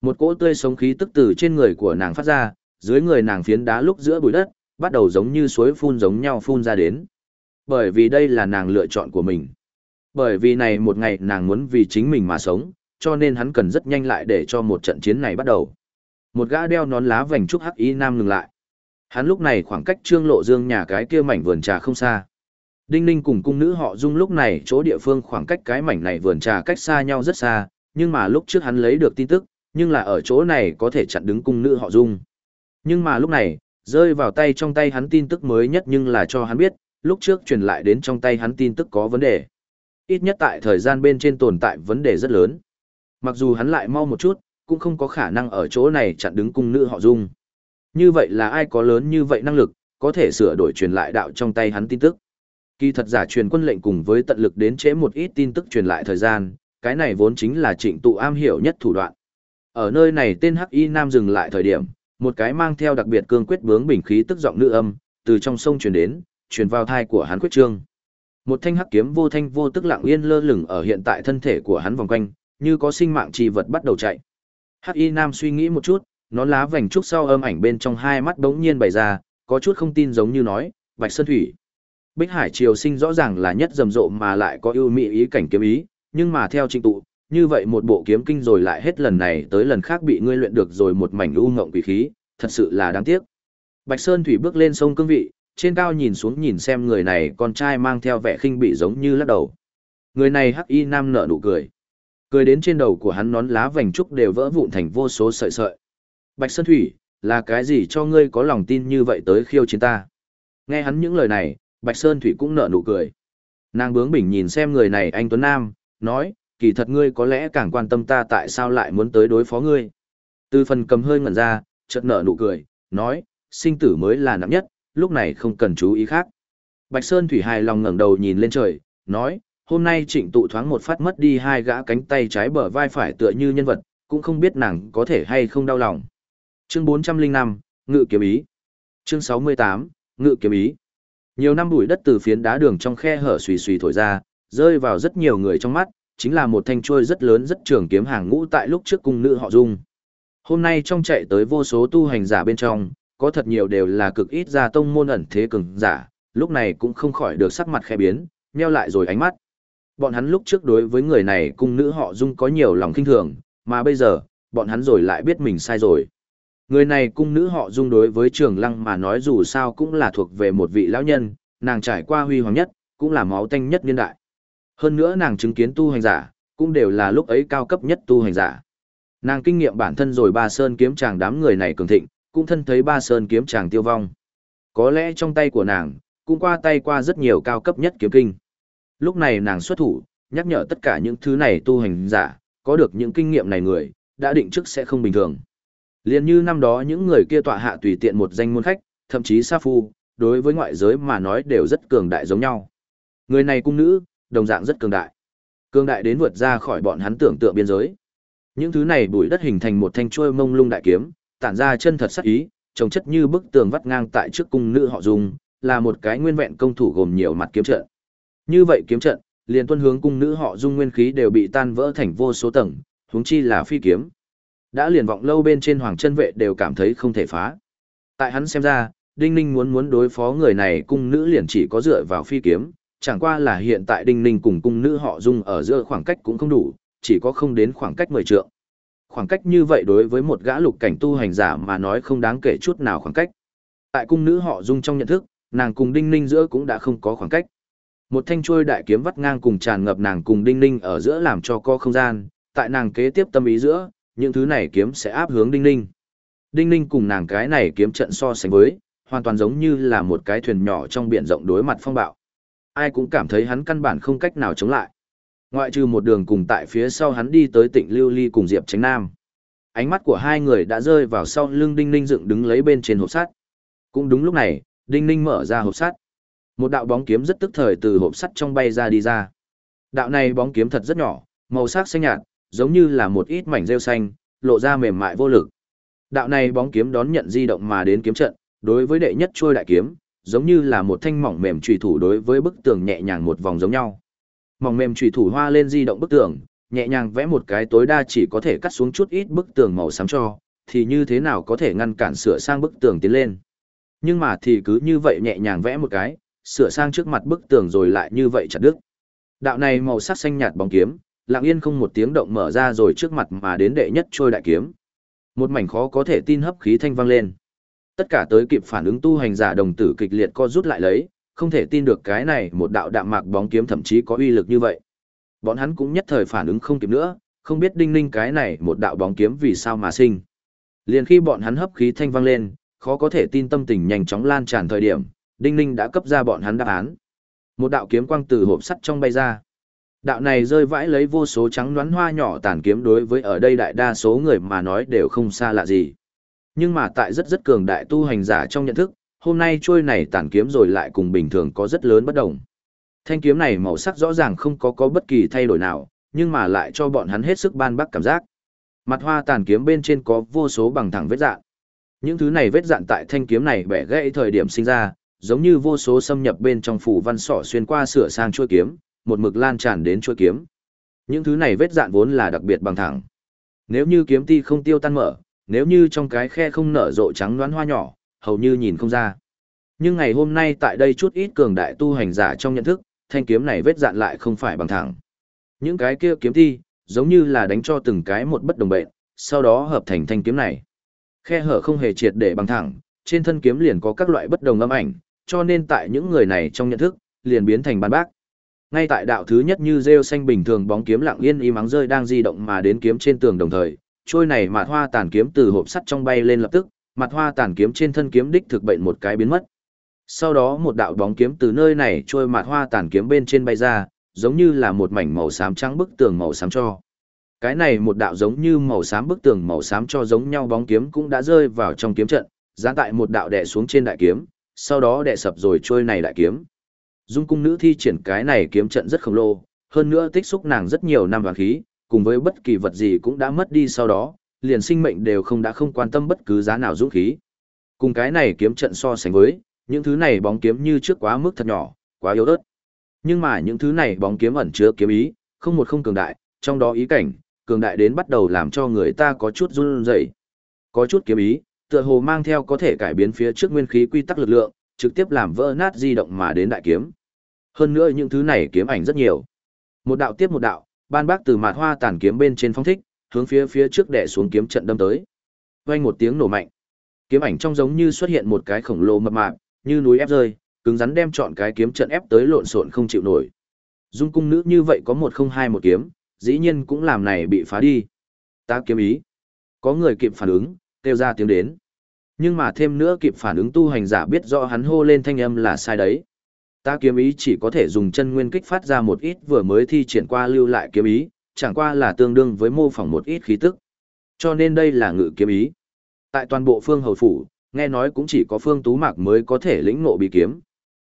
Speaker 1: Một cỗ tươi sống khí tức từ trên người của nàng phát ra, dưới người nàng phiến đá lúc giữa bụi đất, bắt đầu giống như suối phun giống nhau phun ra đến. Bởi vì đây là nàng lựa chọn của mình. Bởi vì này một ngày nàng muốn vì chính mình mà sống, cho nên hắn cần rất nhanh lại để cho một trận chiến này bắt đầu. Một gã đeo nón lá vành trúc hắc y nam ngừng lại. Hắn lúc này khoảng cách Trương Lộ Dương nhà cái kia mảnh vườn trà không xa. Đinh Ninh cùng cung nữ họ Dung lúc này chỗ địa phương khoảng cách cái mảnh này vườn trà cách xa nhau rất xa, nhưng mà lúc trước hắn lấy được tin tức, nhưng là ở chỗ này có thể chặn đứng cung nữ họ Dung. Nhưng mà lúc này, rơi vào tay trong tay hắn tin tức mới nhất nhưng là cho hắn biết, lúc trước truyền lại đến trong tay hắn tin tức có vấn đề. ít nhất tại thời gian bên trên tồn tại vấn đề rất lớn. Mặc dù hắn lại mau một chút, cũng không có khả năng ở chỗ này chặn đứng cung nữ họ dung. Như vậy là ai có lớn như vậy năng lực, có thể sửa đổi truyền lại đạo trong tay hắn tin tức. Kỳ thật giả truyền quân lệnh cùng với tận lực đến chế một ít tin tức truyền lại thời gian, cái này vốn chính là trịnh tụ am hiểu nhất thủ đoạn. Ở nơi này tên Hắc Y Nam dừng lại thời điểm, một cái mang theo đặc biệt cương quyết bướng bình khí tức giọng nữ âm, từ trong sông truyền đến, truyền vào thai của hắn quyết trương. Một thanh hắc kiếm vô thanh vô tức lặng yên lơ lửng ở hiện tại thân thể của hắn vòng quanh, như có sinh mạng chi vật bắt đầu chạy. Hắc Y Nam suy nghĩ một chút, nó lá vành trúc sau âm ảnh bên trong hai mắt bỗng nhiên bày ra, có chút không tin giống như nói, Bạch Sơn Thủy. Bích Hải Triều Sinh rõ ràng là nhất rầm rộ mà lại có ưu mỹ ý cảnh kiếm ý, nhưng mà theo trình tụ, như vậy một bộ kiếm kinh rồi lại hết lần này tới lần khác bị ngươi luyện được rồi một mảnh u ngộng quỷ khí, thật sự là đáng tiếc. Bạch Sơn Thủy bước lên sông cương vị, trên cao nhìn xuống nhìn xem người này con trai mang theo vẻ khinh bị giống như lắc đầu. Người này hắc y nam nở nụ cười. Cười đến trên đầu của hắn nón lá vành trúc đều vỡ vụn thành vô số sợi sợi. Bạch Sơn Thủy, là cái gì cho ngươi có lòng tin như vậy tới khiêu chiến ta? Nghe hắn những lời này, Bạch Sơn Thủy cũng nở nụ cười. Nàng bướng bỉnh nhìn xem người này anh Tuấn Nam, nói, kỳ thật ngươi có lẽ càng quan tâm ta tại sao lại muốn tới đối phó ngươi. Từ phần cầm hơi ngẩn ra, chợt nở nụ cười, nói, sinh tử mới là nặng nhất, lúc này không cần chú ý khác. Bạch Sơn Thủy hài lòng ngẩng đầu nhìn lên trời, nói, hôm nay trịnh tụ thoáng một phát mất đi hai gã cánh tay trái bờ vai phải tựa như nhân vật, cũng không biết nàng có thể hay không đau lòng. Chương 405, Ngự kiếm ý. Chương 68, Ngự kiếm ý. Nhiều năm bụi đất từ phiến đá đường trong khe hở xùy xùy thổi ra, rơi vào rất nhiều người trong mắt, chính là một thanh chuôi rất lớn rất trường kiếm hàng ngũ tại lúc trước cung nữ họ Dung. Hôm nay trong chạy tới vô số tu hành giả bên trong, có thật nhiều đều là cực ít ra tông môn ẩn thế cường giả, lúc này cũng không khỏi được sắc mặt khẽ biến, nheo lại rồi ánh mắt. Bọn hắn lúc trước đối với người này cung nữ họ Dung có nhiều lòng kinh thường, mà bây giờ, bọn hắn rồi lại biết mình sai rồi. Người này cung nữ họ Dung đối với Trường Lăng mà nói dù sao cũng là thuộc về một vị lão nhân, nàng trải qua huy hoàng nhất, cũng là máu tanh nhất niên đại. Hơn nữa nàng chứng kiến tu hành giả, cũng đều là lúc ấy cao cấp nhất tu hành giả. Nàng kinh nghiệm bản thân rồi ba sơn kiếm chàng đám người này cường thịnh, cũng thân thấy ba sơn kiếm chàng tiêu vong. Có lẽ trong tay của nàng, cũng qua tay qua rất nhiều cao cấp nhất kiếm kinh. Lúc này nàng xuất thủ, nhắc nhở tất cả những thứ này tu hành giả, có được những kinh nghiệm này người, đã định trước sẽ không bình thường. Liên như năm đó những người kia tọa hạ tùy tiện một danh môn khách, thậm chí sa phu, đối với ngoại giới mà nói đều rất cường đại giống nhau. Người này cung nữ, đồng dạng rất cường đại. Cường đại đến vượt ra khỏi bọn hắn tưởng tượng biên giới. Những thứ này bụi đất hình thành một thanh chuôi mông lung đại kiếm, tản ra chân thật sắc ý, trông chất như bức tường vắt ngang tại trước cung nữ họ dùng, là một cái nguyên vẹn công thủ gồm nhiều mặt kiếm trận. Như vậy kiếm trận, liền tuân hướng cung nữ họ dung nguyên khí đều bị tan vỡ thành vô số tầng, huống chi là phi kiếm. Đã liền vọng lâu bên trên hoàng chân vệ đều cảm thấy không thể phá. Tại hắn xem ra, Đinh Ninh muốn muốn đối phó người này cung nữ liền chỉ có dựa vào phi kiếm, chẳng qua là hiện tại Đinh Ninh cùng cung nữ họ dung ở giữa khoảng cách cũng không đủ, chỉ có không đến khoảng cách 10 trượng. Khoảng cách như vậy đối với một gã lục cảnh tu hành giả mà nói không đáng kể chút nào khoảng cách. Tại cung nữ họ dung trong nhận thức, nàng cùng Đinh Ninh giữa cũng đã không có khoảng cách. Một thanh chuôi đại kiếm vắt ngang cùng tràn ngập nàng cùng Đinh Ninh ở giữa làm cho có không gian, tại nàng kế tiếp tâm ý giữa, những thứ này kiếm sẽ áp hướng Đinh Ninh. Đinh Ninh cùng nàng cái này kiếm trận so sánh với, hoàn toàn giống như là một cái thuyền nhỏ trong biển rộng đối mặt phong bạo. Ai cũng cảm thấy hắn căn bản không cách nào chống lại. Ngoại trừ một đường cùng tại phía sau hắn đi tới tỉnh Lưu Ly cùng Diệp Tránh Nam. Ánh mắt của hai người đã rơi vào sau lưng Đinh Ninh dựng đứng lấy bên trên hộp sắt. Cũng đúng lúc này, Đinh Ninh mở ra hộp sắt. Một đạo bóng kiếm rất tức thời từ hộp sắt trong bay ra đi ra. Đạo này bóng kiếm thật rất nhỏ, màu sắc xanh nhạt, giống như là một ít mảnh rêu xanh, lộ ra mềm mại vô lực. Đạo này bóng kiếm đón nhận di động mà đến kiếm trận, đối với đệ nhất trôi đại kiếm, giống như là một thanh mỏng mềm trùy thủ đối với bức tường nhẹ nhàng một vòng giống nhau. Mỏng mềm trùy thủ hoa lên di động bức tường, nhẹ nhàng vẽ một cái tối đa chỉ có thể cắt xuống chút ít bức tường màu xám cho, thì như thế nào có thể ngăn cản sửa sang bức tường tiến lên. Nhưng mà thì cứ như vậy nhẹ nhàng vẽ một cái, sửa sang trước mặt bức tường rồi lại như vậy chặt đứt. Đạo này màu sắc xanh nhạt bóng kiếm, lặng yên không một tiếng động mở ra rồi trước mặt mà đến đệ nhất trôi đại kiếm. Một mảnh khó có thể tin hấp khí thanh vang lên. Tất cả tới kịp phản ứng tu hành giả đồng tử kịch liệt co rút lại lấy, không thể tin được cái này một đạo đạm mạc bóng kiếm thậm chí có uy lực như vậy. Bọn hắn cũng nhất thời phản ứng không kịp nữa, không biết đinh ninh cái này một đạo bóng kiếm vì sao mà sinh. Liền khi bọn hắn hấp khí thanh vang lên, khó có thể tin tâm tình nhanh chóng lan tràn thời điểm, đinh ninh đã cấp ra bọn hắn đáp án. Một đạo kiếm quang từ hộp sắt trong bay ra. Đạo này rơi vãi lấy vô số trắng đoán hoa nhỏ tàn kiếm đối với ở đây đại đa số người mà nói đều không xa lạ gì. Nhưng mà tại rất rất cường đại tu hành giả trong nhận thức, hôm nay trôi này tàn kiếm rồi lại cùng bình thường có rất lớn bất đồng. Thanh kiếm này màu sắc rõ ràng không có có bất kỳ thay đổi nào, nhưng mà lại cho bọn hắn hết sức ban bác cảm giác. Mặt hoa tàn kiếm bên trên có vô số bằng thẳng vết dạn. Những thứ này vết dạn tại thanh kiếm này bẻ gãy thời điểm sinh ra, giống như vô số xâm nhập bên trong phủ văn sỏ xuyên qua sửa sang chuôi kiếm, một mực lan tràn đến chuôi kiếm. Những thứ này vết dạn vốn là đặc biệt bằng thẳng. Nếu như kiếm ti không tiêu tan mở, nếu như trong cái khe không nở rộ trắng loáng hoa nhỏ, hầu như nhìn không ra. Nhưng ngày hôm nay tại đây chút ít cường đại tu hành giả trong nhận thức, thanh kiếm này vết dạn lại không phải bằng thẳng. Những cái kia kiếm ti, giống như là đánh cho từng cái một bất đồng bệnh, sau đó hợp thành thanh kiếm này. Khe hở không hề triệt để bằng thẳng, trên thân kiếm liền có các loại bất đồng âm ảnh, cho nên tại những người này trong nhận thức, liền biến thành ban bác. Ngay tại đạo thứ nhất như rêu xanh bình thường bóng kiếm lặng yên im ắng rơi đang di động mà đến kiếm trên tường đồng thời, trôi này mạt hoa tàn kiếm từ hộp sắt trong bay lên lập tức, mặt hoa tàn kiếm trên thân kiếm đích thực bệnh một cái biến mất. Sau đó một đạo bóng kiếm từ nơi này trôi mặt hoa tàn kiếm bên trên bay ra, giống như là một mảnh màu xám trắng bức tường màu xám cho. Cái này một đạo giống như màu xám bức tường màu xám cho giống nhau bóng kiếm cũng đã rơi vào trong kiếm trận, giáng tại một đạo đè xuống trên đại kiếm, sau đó đè sập rồi trôi này đại kiếm. Dung cung nữ thi triển cái này kiếm trận rất khổng lồ, hơn nữa tích xúc nàng rất nhiều năm và khí, cùng với bất kỳ vật gì cũng đã mất đi sau đó, liền sinh mệnh đều không đã không quan tâm bất cứ giá nào dũng khí. Cùng cái này kiếm trận so sánh với, những thứ này bóng kiếm như trước quá mức thật nhỏ, quá yếu ớt. Nhưng mà những thứ này bóng kiếm ẩn chứa kiếm ý, không một không cường đại, trong đó ý cảnh, cường đại đến bắt đầu làm cho người ta có chút run rẩy. Có chút kiếm ý, tựa hồ mang theo có thể cải biến phía trước nguyên khí quy tắc lực lượng, trực tiếp làm vỡ nát di động mà đến đại kiếm. Hơn nữa những thứ này kiếm ảnh rất nhiều. Một đạo tiếp một đạo, ban bác từ mạt hoa tàn kiếm bên trên phong thích, hướng phía phía trước đè xuống kiếm trận đâm tới. Vang một tiếng nổ mạnh. Kiếm ảnh trong giống như xuất hiện một cái khổng lồ mập mạp, như núi ép rơi, cứng rắn đem chọn cái kiếm trận ép tới lộn xộn không chịu nổi. Dung cung nữ như vậy có một không hai một kiếm, dĩ nhiên cũng làm này bị phá đi. Ta kiếm ý. Có người kịp phản ứng, kêu ra tiếng đến. Nhưng mà thêm nữa kịp phản ứng tu hành giả biết rõ hắn hô lên thanh âm là sai đấy. Ta kiếm ý chỉ có thể dùng chân nguyên kích phát ra một ít vừa mới thi triển qua lưu lại kiếm ý, chẳng qua là tương đương với mô phỏng một ít khí tức. Cho nên đây là ngự kiếm ý. Tại toàn bộ phương hầu phủ, nghe nói cũng chỉ có phương tú mạc mới có thể lĩnh ngộ bị kiếm.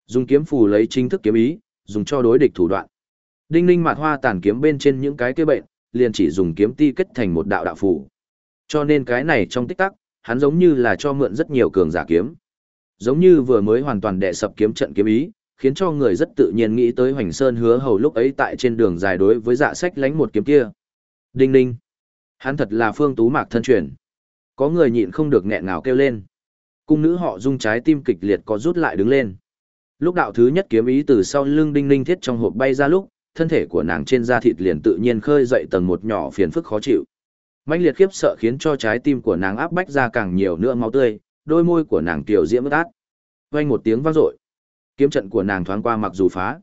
Speaker 1: Dùng kiếm phù lấy chính thức kiếm ý, dùng cho đối địch thủ đoạn. Đinh ninh mạt hoa tàn kiếm bên trên những cái kia bệnh, liền chỉ dùng kiếm ti kết thành một đạo đạo phù. Cho nên cái này trong tích tắc, hắn giống như là cho mượn rất nhiều cường giả kiếm. Giống như vừa mới hoàn toàn đệ sập kiếm trận kiếm ý, khiến cho người rất tự nhiên nghĩ tới Hoành Sơn hứa hầu lúc ấy tại trên đường dài đối với dạ sách lánh một kiếm kia. Đinh ninh. Hắn thật là phương tú mạc thân truyền. Có người nhịn không được nghẹn ngào kêu lên. Cung nữ họ dung trái tim kịch liệt có rút lại đứng lên. Lúc đạo thứ nhất kiếm ý từ sau lưng đinh ninh thiết trong hộp bay ra lúc, thân thể của nàng trên da thịt liền tự nhiên khơi dậy tầng một nhỏ phiền phức khó chịu. Mãnh liệt khiếp sợ khiến cho trái tim của nàng áp bách ra càng nhiều nữa máu tươi, đôi môi của nàng tiểu diễm ướt át. Vang một tiếng vang dội. Kiếm trận của nàng thoáng qua mặc dù phá.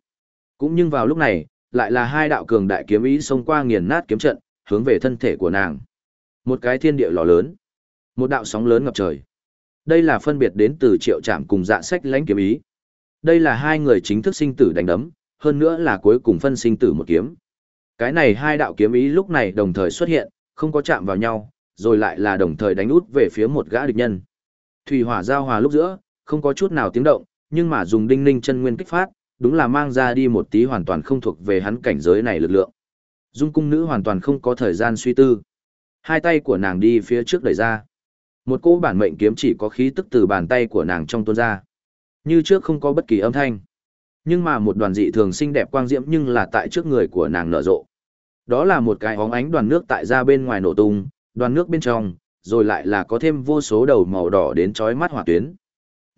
Speaker 1: Cũng nhưng vào lúc này, lại là hai đạo cường đại kiếm ý xông qua nghiền nát kiếm trận, hướng về thân thể của nàng. Một cái thiên địa lò lớn, một đạo sóng lớn ngập trời. Đây là phân biệt đến từ Triệu Trạm cùng Dạ Sách lãnh kiếm ý. Đây là hai người chính thức sinh tử đánh đấm, hơn nữa là cuối cùng phân sinh tử một kiếm. Cái này hai đạo kiếm ý lúc này đồng thời xuất hiện, không có chạm vào nhau, rồi lại là đồng thời đánh út về phía một gã địch nhân. Thủy hỏa giao hòa lúc giữa, không có chút nào tiếng động, nhưng mà dùng đinh ninh chân nguyên kích phát, đúng là mang ra đi một tí hoàn toàn không thuộc về hắn cảnh giới này lực lượng. Dung cung nữ hoàn toàn không có thời gian suy tư. Hai tay của nàng đi phía trước đẩy ra. Một cỗ bản mệnh kiếm chỉ có khí tức từ bàn tay của nàng trong tuôn ra. Như trước không có bất kỳ âm thanh. Nhưng mà một đoàn dị thường xinh đẹp quang diễm nhưng là tại trước người của nàng nở rộ. Đó là một cái hóng ánh đoàn nước tại ra bên ngoài nổ tung, đoàn nước bên trong, rồi lại là có thêm vô số đầu màu đỏ đến chói mắt hỏa tuyến.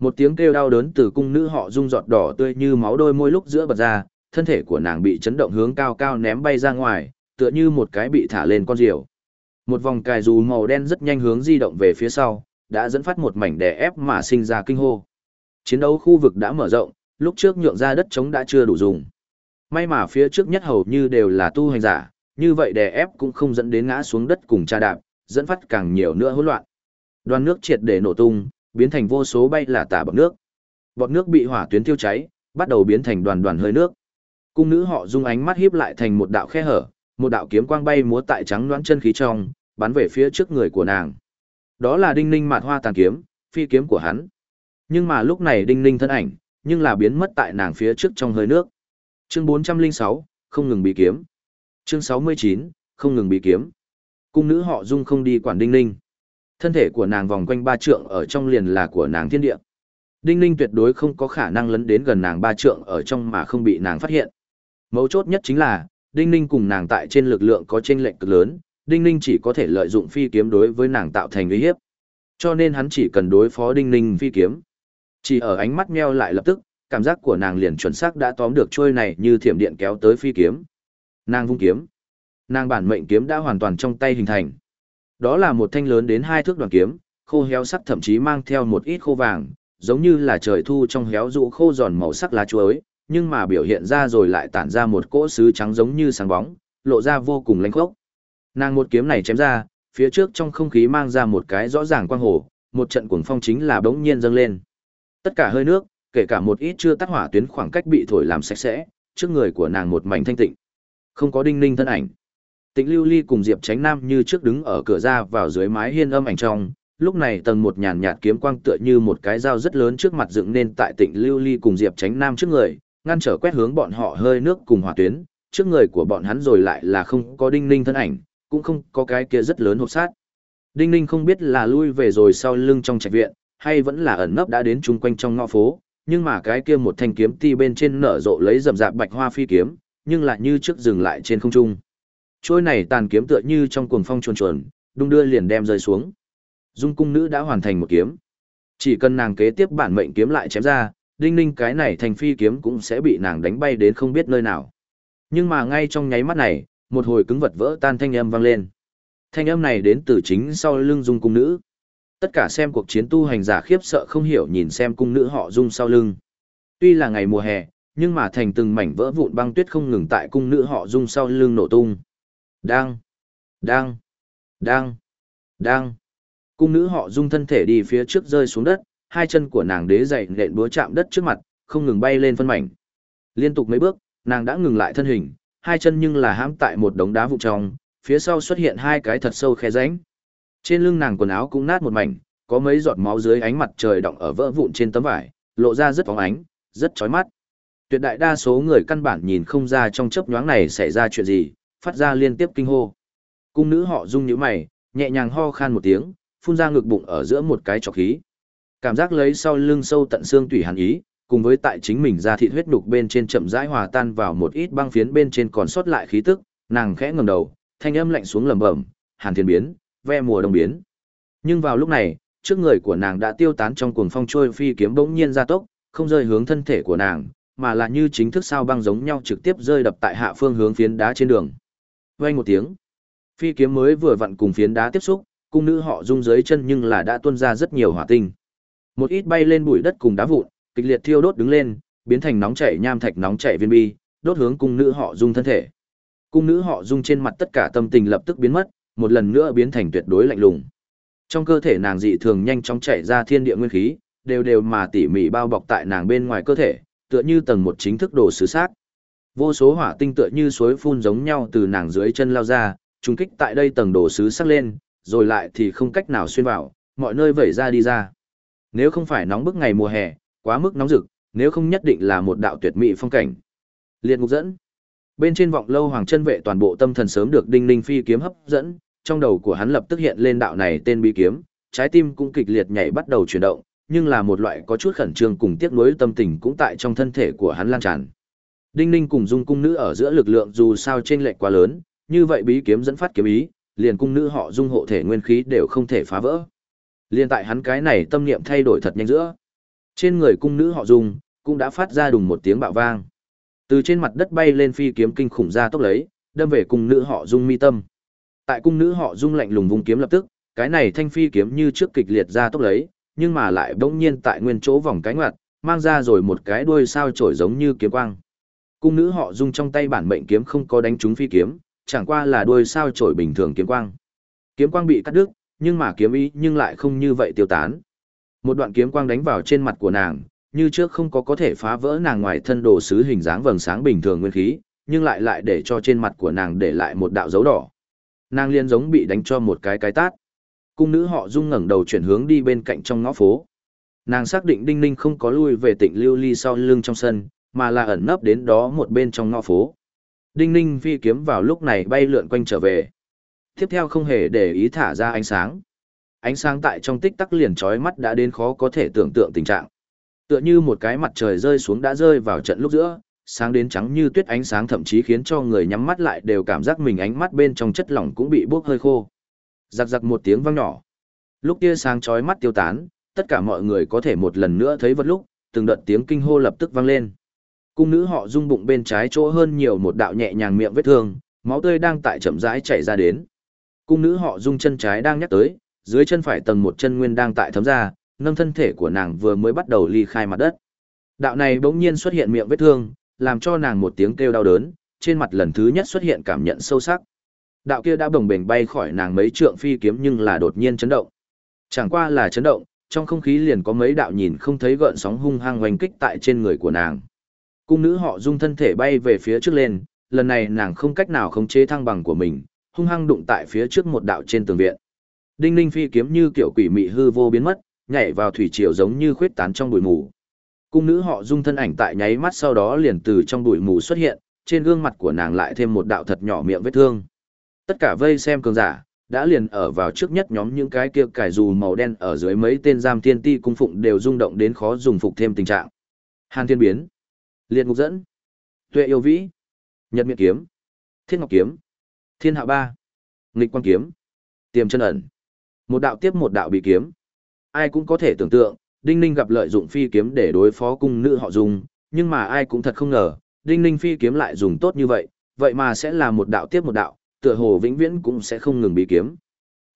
Speaker 1: Một tiếng kêu đau đớn từ cung nữ họ rung giọt đỏ tươi như máu đôi môi lúc giữa bật ra, thân thể của nàng bị chấn động hướng cao cao ném bay ra ngoài, tựa như một cái bị thả lên con diều. Một vòng cài dù màu đen rất nhanh hướng di động về phía sau, đã dẫn phát một mảnh đè ép mà sinh ra kinh hô. Chiến đấu khu vực đã mở rộng, lúc trước nhượng ra đất trống đã chưa đủ dùng. May mà phía trước nhất hầu như đều là tu hành giả, như vậy đè ép cũng không dẫn đến ngã xuống đất cùng cha đạp, dẫn phát càng nhiều nữa hỗn loạn. Đoàn nước triệt để nổ tung, biến thành vô số bay là tả bọt nước. Bọt nước bị hỏa tuyến thiêu cháy, bắt đầu biến thành đoàn đoàn hơi nước. Cung nữ họ dung ánh mắt híp lại thành một đạo khe hở, một đạo kiếm quang bay múa tại trắng loãng chân khí trong, bắn về phía trước người của nàng. Đó là đinh ninh mạt hoa tàn kiếm, phi kiếm của hắn. Nhưng mà lúc này đinh ninh thân ảnh, nhưng là biến mất tại nàng phía trước trong hơi nước. Chương 406, không ngừng bị kiếm. Chương 69, không ngừng bị kiếm. Cung nữ họ dung không đi quản đinh ninh. Thân thể của nàng vòng quanh ba trượng ở trong liền là của nàng thiên địa. Đinh ninh tuyệt đối không có khả năng lấn đến gần nàng ba trượng ở trong mà không bị nàng phát hiện. Mấu chốt nhất chính là, Đinh Ninh cùng nàng tại trên lực lượng có chênh lệch cực lớn, Đinh Ninh chỉ có thể lợi dụng phi kiếm đối với nàng tạo thành uy hiếp. Cho nên hắn chỉ cần đối phó Đinh Ninh phi kiếm. Chỉ ở ánh mắt meo lại lập tức, cảm giác của nàng liền chuẩn xác đã tóm được trôi này như thiểm điện kéo tới phi kiếm. Nàng vung kiếm. Nàng bản mệnh kiếm đã hoàn toàn trong tay hình thành. Đó là một thanh lớn đến hai thước đoàn kiếm, khô héo sắc thậm chí mang theo một ít khô vàng, giống như là trời thu trong héo rụ khô giòn màu sắc lá chuối, nhưng mà biểu hiện ra rồi lại tản ra một cỗ sứ trắng giống như sáng bóng, lộ ra vô cùng lanh khốc. Nàng một kiếm này chém ra, phía trước trong không khí mang ra một cái rõ ràng quang hồ, một trận cuồng phong chính là bỗng nhiên dâng lên. Tất cả hơi nước, kể cả một ít chưa tắt hỏa tuyến khoảng cách bị thổi làm sạch sẽ, trước người của nàng một mảnh thanh tịnh. Không có đinh ninh thân ảnh. Tịnh Lưu Ly cùng Diệp Tránh Nam như trước đứng ở cửa ra vào dưới mái hiên âm ảnh trong, lúc này tầng một nhàn nhạt kiếm quang tựa như một cái dao rất lớn trước mặt dựng nên tại Tịnh Lưu Ly cùng Diệp Tránh Nam trước người, ngăn trở quét hướng bọn họ hơi nước cùng hỏa tuyến, trước người của bọn hắn rồi lại là không có đinh ninh thân ảnh, cũng không có cái kia rất lớn hộp sát. Đinh ninh không biết là lui về rồi sau lưng trong trạch viện, hay vẫn là ẩn nấp đã đến chung quanh trong ngõ phố, nhưng mà cái kia một thanh kiếm ti bên trên nở rộ lấy rậm rạp bạch hoa phi kiếm, nhưng lại như trước dừng lại trên không trung. Trôi này tàn kiếm tựa như trong cuồng phong chuồn chuồn, đung đưa liền đem rơi xuống. Dung cung nữ đã hoàn thành một kiếm. Chỉ cần nàng kế tiếp bản mệnh kiếm lại chém ra, đinh ninh cái này thành phi kiếm cũng sẽ bị nàng đánh bay đến không biết nơi nào. Nhưng mà ngay trong nháy mắt này, một hồi cứng vật vỡ tan thanh âm vang lên. Thanh âm này đến từ chính sau lưng dung cung nữ. Tất cả xem cuộc chiến tu hành giả khiếp sợ không hiểu nhìn xem cung nữ họ dung sau lưng. Tuy là ngày mùa hè, nhưng mà thành từng mảnh vỡ vụn băng tuyết không ngừng tại cung nữ họ dung sau lưng nổ tung. Đang, đang, đang, đang. Cung nữ họ dung thân thể đi phía trước rơi xuống đất, hai chân của nàng đế dậy nện búa chạm đất trước mặt, không ngừng bay lên phân mảnh. Liên tục mấy bước, nàng đã ngừng lại thân hình, hai chân nhưng là hãm tại một đống đá vụn trong, phía sau xuất hiện hai cái thật sâu khe rãnh. Trên lưng nàng quần áo cũng nát một mảnh, có mấy giọt máu dưới ánh mặt trời đọng ở vỡ vụn trên tấm vải, lộ ra rất phóng ánh, rất chói mắt. Tuyệt đại đa số người căn bản nhìn không ra trong chớp nhoáng này xảy ra chuyện gì, phát ra liên tiếp kinh hô. Cung nữ họ rung nhíu mày, nhẹ nhàng ho khan một tiếng, phun ra ngực bụng ở giữa một cái trọc khí. Cảm giác lấy sau lưng sâu tận xương tủy hàn ý, cùng với tại chính mình ra thịt huyết nục bên trên chậm rãi hòa tan vào một ít băng phiến bên trên còn sót lại khí tức, nàng khẽ ngẩng đầu, thanh âm lạnh xuống lẩm bẩm, "Hàn Thiên biến, ve mùa đông biến." Nhưng vào lúc này, trước người của nàng đã tiêu tán trong cuồng phong trôi phi kiếm bỗng nhiên ra tốc, không rơi hướng thân thể của nàng, mà là như chính thức sao băng giống nhau trực tiếp rơi đập tại hạ phương hướng phiến đá trên đường. Vang một tiếng, phi kiếm mới vừa vặn cùng phiến đá tiếp xúc, cung nữ họ rung dưới chân nhưng là đã tuôn ra rất nhiều hỏa tinh. Một ít bay lên bụi đất cùng đá vụn, kịch liệt thiêu đốt đứng lên, biến thành nóng chảy nham thạch nóng chảy viên bi, đốt hướng cung nữ họ rung thân thể. Cung nữ họ rung trên mặt tất cả tâm tình lập tức biến mất, một lần nữa biến thành tuyệt đối lạnh lùng. Trong cơ thể nàng dị thường nhanh chóng chảy ra thiên địa nguyên khí, đều đều mà tỉ mỉ bao bọc tại nàng bên ngoài cơ thể, tựa như tầng một chính thức đồ sứ xác. Vô số hỏa tinh tựa như suối phun giống nhau từ nàng dưới chân lao ra, trùng kích tại đây tầng đồ sứ sắc lên, rồi lại thì không cách nào xuyên vào, mọi nơi vẩy ra đi ra. Nếu không phải nóng bức ngày mùa hè, quá mức nóng rực, nếu không nhất định là một đạo tuyệt mỹ phong cảnh. Liệt ngục dẫn. Bên trên vọng lâu hoàng chân vệ toàn bộ tâm thần sớm được đinh ninh phi kiếm hấp dẫn, trong đầu của hắn lập tức hiện lên đạo này tên bí kiếm, trái tim cũng kịch liệt nhảy bắt đầu chuyển động, nhưng là một loại có chút khẩn trương cùng tiếc nuối tâm tình cũng tại trong thân thể của hắn lan tràn. Đinh ninh cùng dung cung nữ ở giữa lực lượng dù sao trên lệch quá lớn, như vậy bí kiếm dẫn phát kiếm ý, liền cung nữ họ dung hộ thể nguyên khí đều không thể phá vỡ. Liên tại hắn cái này tâm niệm thay đổi thật nhanh giữa. Trên người cung nữ họ Dung, cũng đã phát ra đùng một tiếng bạo vang. Từ trên mặt đất bay lên phi kiếm kinh khủng ra tốc lấy, đâm về cung nữ họ Dung mi tâm. Tại cung nữ họ Dung lạnh lùng vùng kiếm lập tức, cái này thanh phi kiếm như trước kịch liệt ra tốc lấy, nhưng mà lại bỗng nhiên tại nguyên chỗ vòng cánh ngoặt, mang ra rồi một cái đuôi sao chổi giống như kiếm quang. Cung nữ họ Dung trong tay bản mệnh kiếm không có đánh trúng phi kiếm, chẳng qua là đuôi sao trổi bình thường kiếm quang. Kiếm quang bị cắt đứt, nhưng mà kiếm ý nhưng lại không như vậy tiêu tán. Một đoạn kiếm quang đánh vào trên mặt của nàng, như trước không có có thể phá vỡ nàng ngoài thân đồ sứ hình dáng vầng sáng bình thường nguyên khí, nhưng lại lại để cho trên mặt của nàng để lại một đạo dấu đỏ. Nàng liên giống bị đánh cho một cái cái tát. Cung nữ họ Dung ngẩng đầu chuyển hướng đi bên cạnh trong ngõ phố. Nàng xác định Đinh Ninh không có lui về tịnh lưu ly sau lưng trong sân, mà là ẩn nấp đến đó một bên trong ngõ phố. Đinh Ninh phi kiếm vào lúc này bay lượn quanh trở về. Tiếp theo không hề để ý thả ra ánh sáng. Ánh sáng tại trong tích tắc liền trói mắt đã đến khó có thể tưởng tượng tình trạng. Tựa như một cái mặt trời rơi xuống đã rơi vào trận lúc giữa, sáng đến trắng như tuyết ánh sáng thậm chí khiến cho người nhắm mắt lại đều cảm giác mình ánh mắt bên trong chất lỏng cũng bị bốc hơi khô. Giặc giặc một tiếng vang nhỏ. Lúc tia sáng chói mắt tiêu tán, tất cả mọi người có thể một lần nữa thấy vật lúc, từng đợt tiếng kinh hô lập tức vang lên. Cung nữ họ rung bụng bên trái chỗ hơn nhiều một đạo nhẹ nhàng miệng vết thương, máu tươi đang tại chậm rãi chảy ra đến. Cung nữ họ rung chân trái đang nhắc tới, dưới chân phải tầng một chân nguyên đang tại thấm ra, nâng thân thể của nàng vừa mới bắt đầu ly khai mặt đất. Đạo này bỗng nhiên xuất hiện miệng vết thương, làm cho nàng một tiếng kêu đau đớn, trên mặt lần thứ nhất xuất hiện cảm nhận sâu sắc. Đạo kia đã bồng bềnh bay khỏi nàng mấy trượng phi kiếm nhưng là đột nhiên chấn động. Chẳng qua là chấn động, trong không khí liền có mấy đạo nhìn không thấy gợn sóng hung hăng oanh kích tại trên người của nàng. Cung nữ họ dung thân thể bay về phía trước lên, lần này nàng không cách nào khống chế thăng bằng của mình, hung hăng đụng tại phía trước một đạo trên tường viện. Đinh Ninh phi kiếm như kiểu quỷ mị hư vô biến mất, nhảy vào thủy triều giống như khuyết tán trong bụi mù. Cung nữ họ dung thân ảnh tại nháy mắt sau đó liền từ trong bụi mù xuất hiện, trên gương mặt của nàng lại thêm một đạo thật nhỏ miệng vết thương. Tất cả vây xem cường giả, đã liền ở vào trước nhất nhóm những cái kia cải dù màu đen ở dưới mấy tên giam thiên ti cung phụng đều rung động đến khó dùng phục thêm tình trạng. Hàn thiên biến, liệt ngục dẫn, tuệ yêu vĩ, nhật miệng kiếm, thiên ngọc kiếm, thiên hạ ba, nghịch quan kiếm, tiềm chân ẩn. Một đạo tiếp một đạo bị kiếm. Ai cũng có thể tưởng tượng, Đinh Ninh gặp lợi dụng phi kiếm để đối phó cung nữ họ dùng, nhưng mà ai cũng thật không ngờ, Đinh Ninh phi kiếm lại dùng tốt như vậy, vậy mà sẽ là một đạo tiếp một đạo, tựa hồ vĩnh viễn cũng sẽ không ngừng bị kiếm.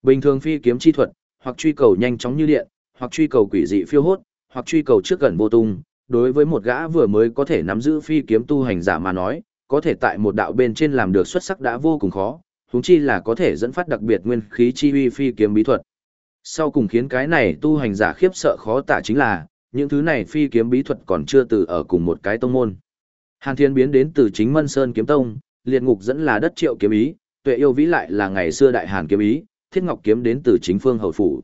Speaker 1: Bình thường phi kiếm chi thuật, hoặc truy cầu nhanh chóng như điện, hoặc truy cầu quỷ dị phiêu hốt, hoặc truy cầu trước gần vô tung, đối với một gã vừa mới có thể nắm giữ phi kiếm tu hành giả mà nói, có thể tại một đạo bên trên làm được xuất sắc đã vô cùng khó, huống chi là có thể dẫn phát đặc biệt nguyên khí chi uy phi kiếm bí thuật. Sau cùng khiến cái này tu hành giả khiếp sợ khó tả chính là, những thứ này phi kiếm bí thuật còn chưa từ ở cùng một cái tông môn. Hàn Thiên biến đến từ chính Mân Sơn kiếm tông, liệt ngục dẫn là đất triệu kiếm ý, tuệ yêu vĩ lại là ngày xưa đại Hàn kiếm ý, thiết ngọc kiếm đến từ chính phương hậu phủ.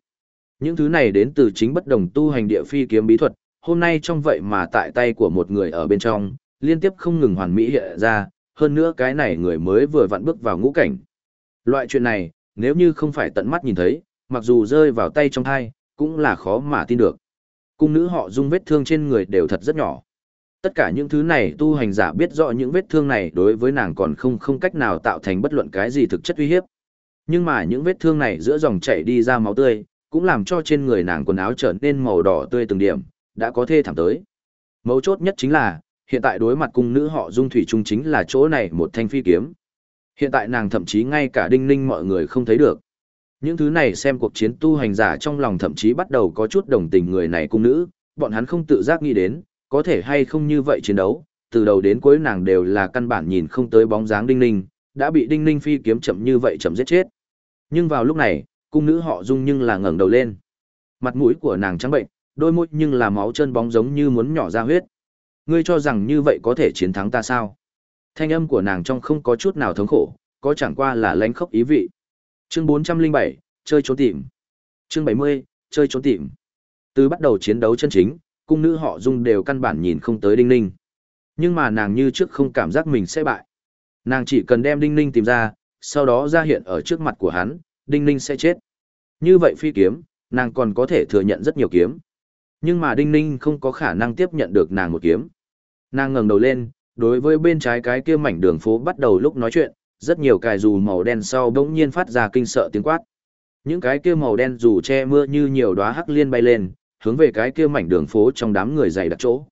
Speaker 1: Những thứ này đến từ chính bất đồng tu hành địa phi kiếm bí thuật, hôm nay trong vậy mà tại tay của một người ở bên trong, liên tiếp không ngừng hoàn mỹ hiện ra, hơn nữa cái này người mới vừa vặn bước vào ngũ cảnh. Loại chuyện này, nếu như không phải tận mắt nhìn thấy, mặc dù rơi vào tay trong thai, cũng là khó mà tin được. Cung nữ họ dung vết thương trên người đều thật rất nhỏ. Tất cả những thứ này tu hành giả biết rõ những vết thương này đối với nàng còn không không cách nào tạo thành bất luận cái gì thực chất uy hiếp. Nhưng mà những vết thương này giữa dòng chảy đi ra máu tươi, cũng làm cho trên người nàng quần áo trở nên màu đỏ tươi từng điểm, đã có thê thảm tới. Mấu chốt nhất chính là, hiện tại đối mặt cung nữ họ dung thủy trung chính là chỗ này một thanh phi kiếm. Hiện tại nàng thậm chí ngay cả đinh ninh mọi người không thấy được. Những thứ này xem cuộc chiến tu hành giả trong lòng thậm chí bắt đầu có chút đồng tình người này cung nữ, bọn hắn không tự giác nghĩ đến, có thể hay không như vậy chiến đấu, từ đầu đến cuối nàng đều là căn bản nhìn không tới bóng dáng đinh ninh, đã bị đinh ninh phi kiếm chậm như vậy chậm giết chết. Nhưng vào lúc này, cung nữ họ dung nhưng là ngẩng đầu lên. Mặt mũi của nàng trắng bệnh, đôi môi nhưng là máu chân bóng giống như muốn nhỏ ra huyết. Ngươi cho rằng như vậy có thể chiến thắng ta sao? Thanh âm của nàng trong không có chút nào thống khổ, có chẳng qua là lánh khốc ý vị. Chương 407, chơi trốn tìm. Chương 70, chơi trốn tìm. Từ bắt đầu chiến đấu chân chính, cung nữ họ dung đều căn bản nhìn không tới đinh ninh. Nhưng mà nàng như trước không cảm giác mình sẽ bại. Nàng chỉ cần đem đinh ninh tìm ra, sau đó ra hiện ở trước mặt của hắn, đinh ninh sẽ chết. Như vậy phi kiếm, nàng còn có thể thừa nhận rất nhiều kiếm. Nhưng mà đinh ninh không có khả năng tiếp nhận được nàng một kiếm. Nàng ngẩng đầu lên, đối với bên trái cái kia mảnh đường phố bắt đầu lúc nói chuyện, rất nhiều cài dù màu đen sau bỗng nhiên phát ra kinh sợ tiếng quát. Những cái kia màu đen dù che mưa như nhiều đóa hắc liên bay lên, hướng về cái kia mảnh đường phố trong đám người dày đặc chỗ.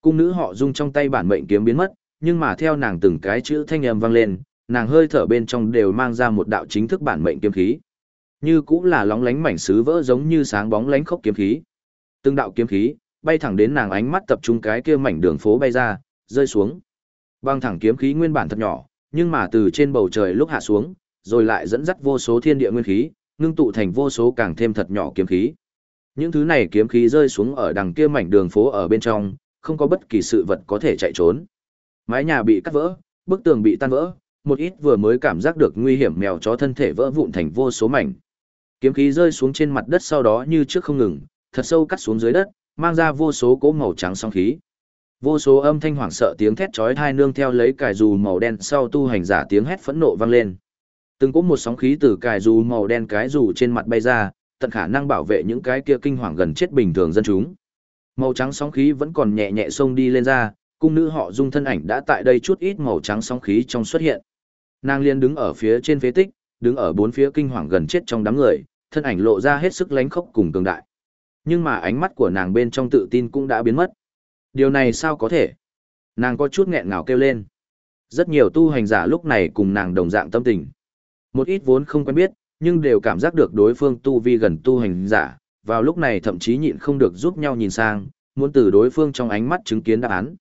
Speaker 1: Cung nữ họ dung trong tay bản mệnh kiếm biến mất, nhưng mà theo nàng từng cái chữ thanh âm vang lên, nàng hơi thở bên trong đều mang ra một đạo chính thức bản mệnh kiếm khí. Như cũng là lóng lánh mảnh sứ vỡ giống như sáng bóng lánh khốc kiếm khí. Từng đạo kiếm khí bay thẳng đến nàng ánh mắt tập trung cái kia mảnh đường phố bay ra, rơi xuống. Băng thẳng kiếm khí nguyên bản thật nhỏ, nhưng mà từ trên bầu trời lúc hạ xuống, rồi lại dẫn dắt vô số thiên địa nguyên khí, ngưng tụ thành vô số càng thêm thật nhỏ kiếm khí. Những thứ này kiếm khí rơi xuống ở đằng kia mảnh đường phố ở bên trong, không có bất kỳ sự vật có thể chạy trốn. Mái nhà bị cắt vỡ, bức tường bị tan vỡ, một ít vừa mới cảm giác được nguy hiểm mèo chó thân thể vỡ vụn thành vô số mảnh. Kiếm khí rơi xuống trên mặt đất sau đó như trước không ngừng, thật sâu cắt xuống dưới đất, mang ra vô số cỗ màu trắng sóng khí. Vô số âm thanh hoảng sợ tiếng thét chói tai nương theo lấy cài dù màu đen sau tu hành giả tiếng hét phẫn nộ vang lên. Từng cỗ một sóng khí từ cài dù màu đen cái dù trên mặt bay ra, tận khả năng bảo vệ những cái kia kinh hoàng gần chết bình thường dân chúng. Màu trắng sóng khí vẫn còn nhẹ nhẹ xông đi lên ra, cung nữ họ dung thân ảnh đã tại đây chút ít màu trắng sóng khí trong xuất hiện. Nàng liên đứng ở phía trên phế tích, đứng ở bốn phía kinh hoàng gần chết trong đám người, thân ảnh lộ ra hết sức lánh khốc cùng cường đại. Nhưng mà ánh mắt của nàng bên trong tự tin cũng đã biến mất. Điều này sao có thể? Nàng có chút nghẹn ngào kêu lên. Rất nhiều tu hành giả lúc này cùng nàng đồng dạng tâm tình. Một ít vốn không quen biết, nhưng đều cảm giác được đối phương tu vi gần tu hành giả, vào lúc này thậm chí nhịn không được giúp nhau nhìn sang, muốn từ đối phương trong ánh mắt chứng kiến đáp án.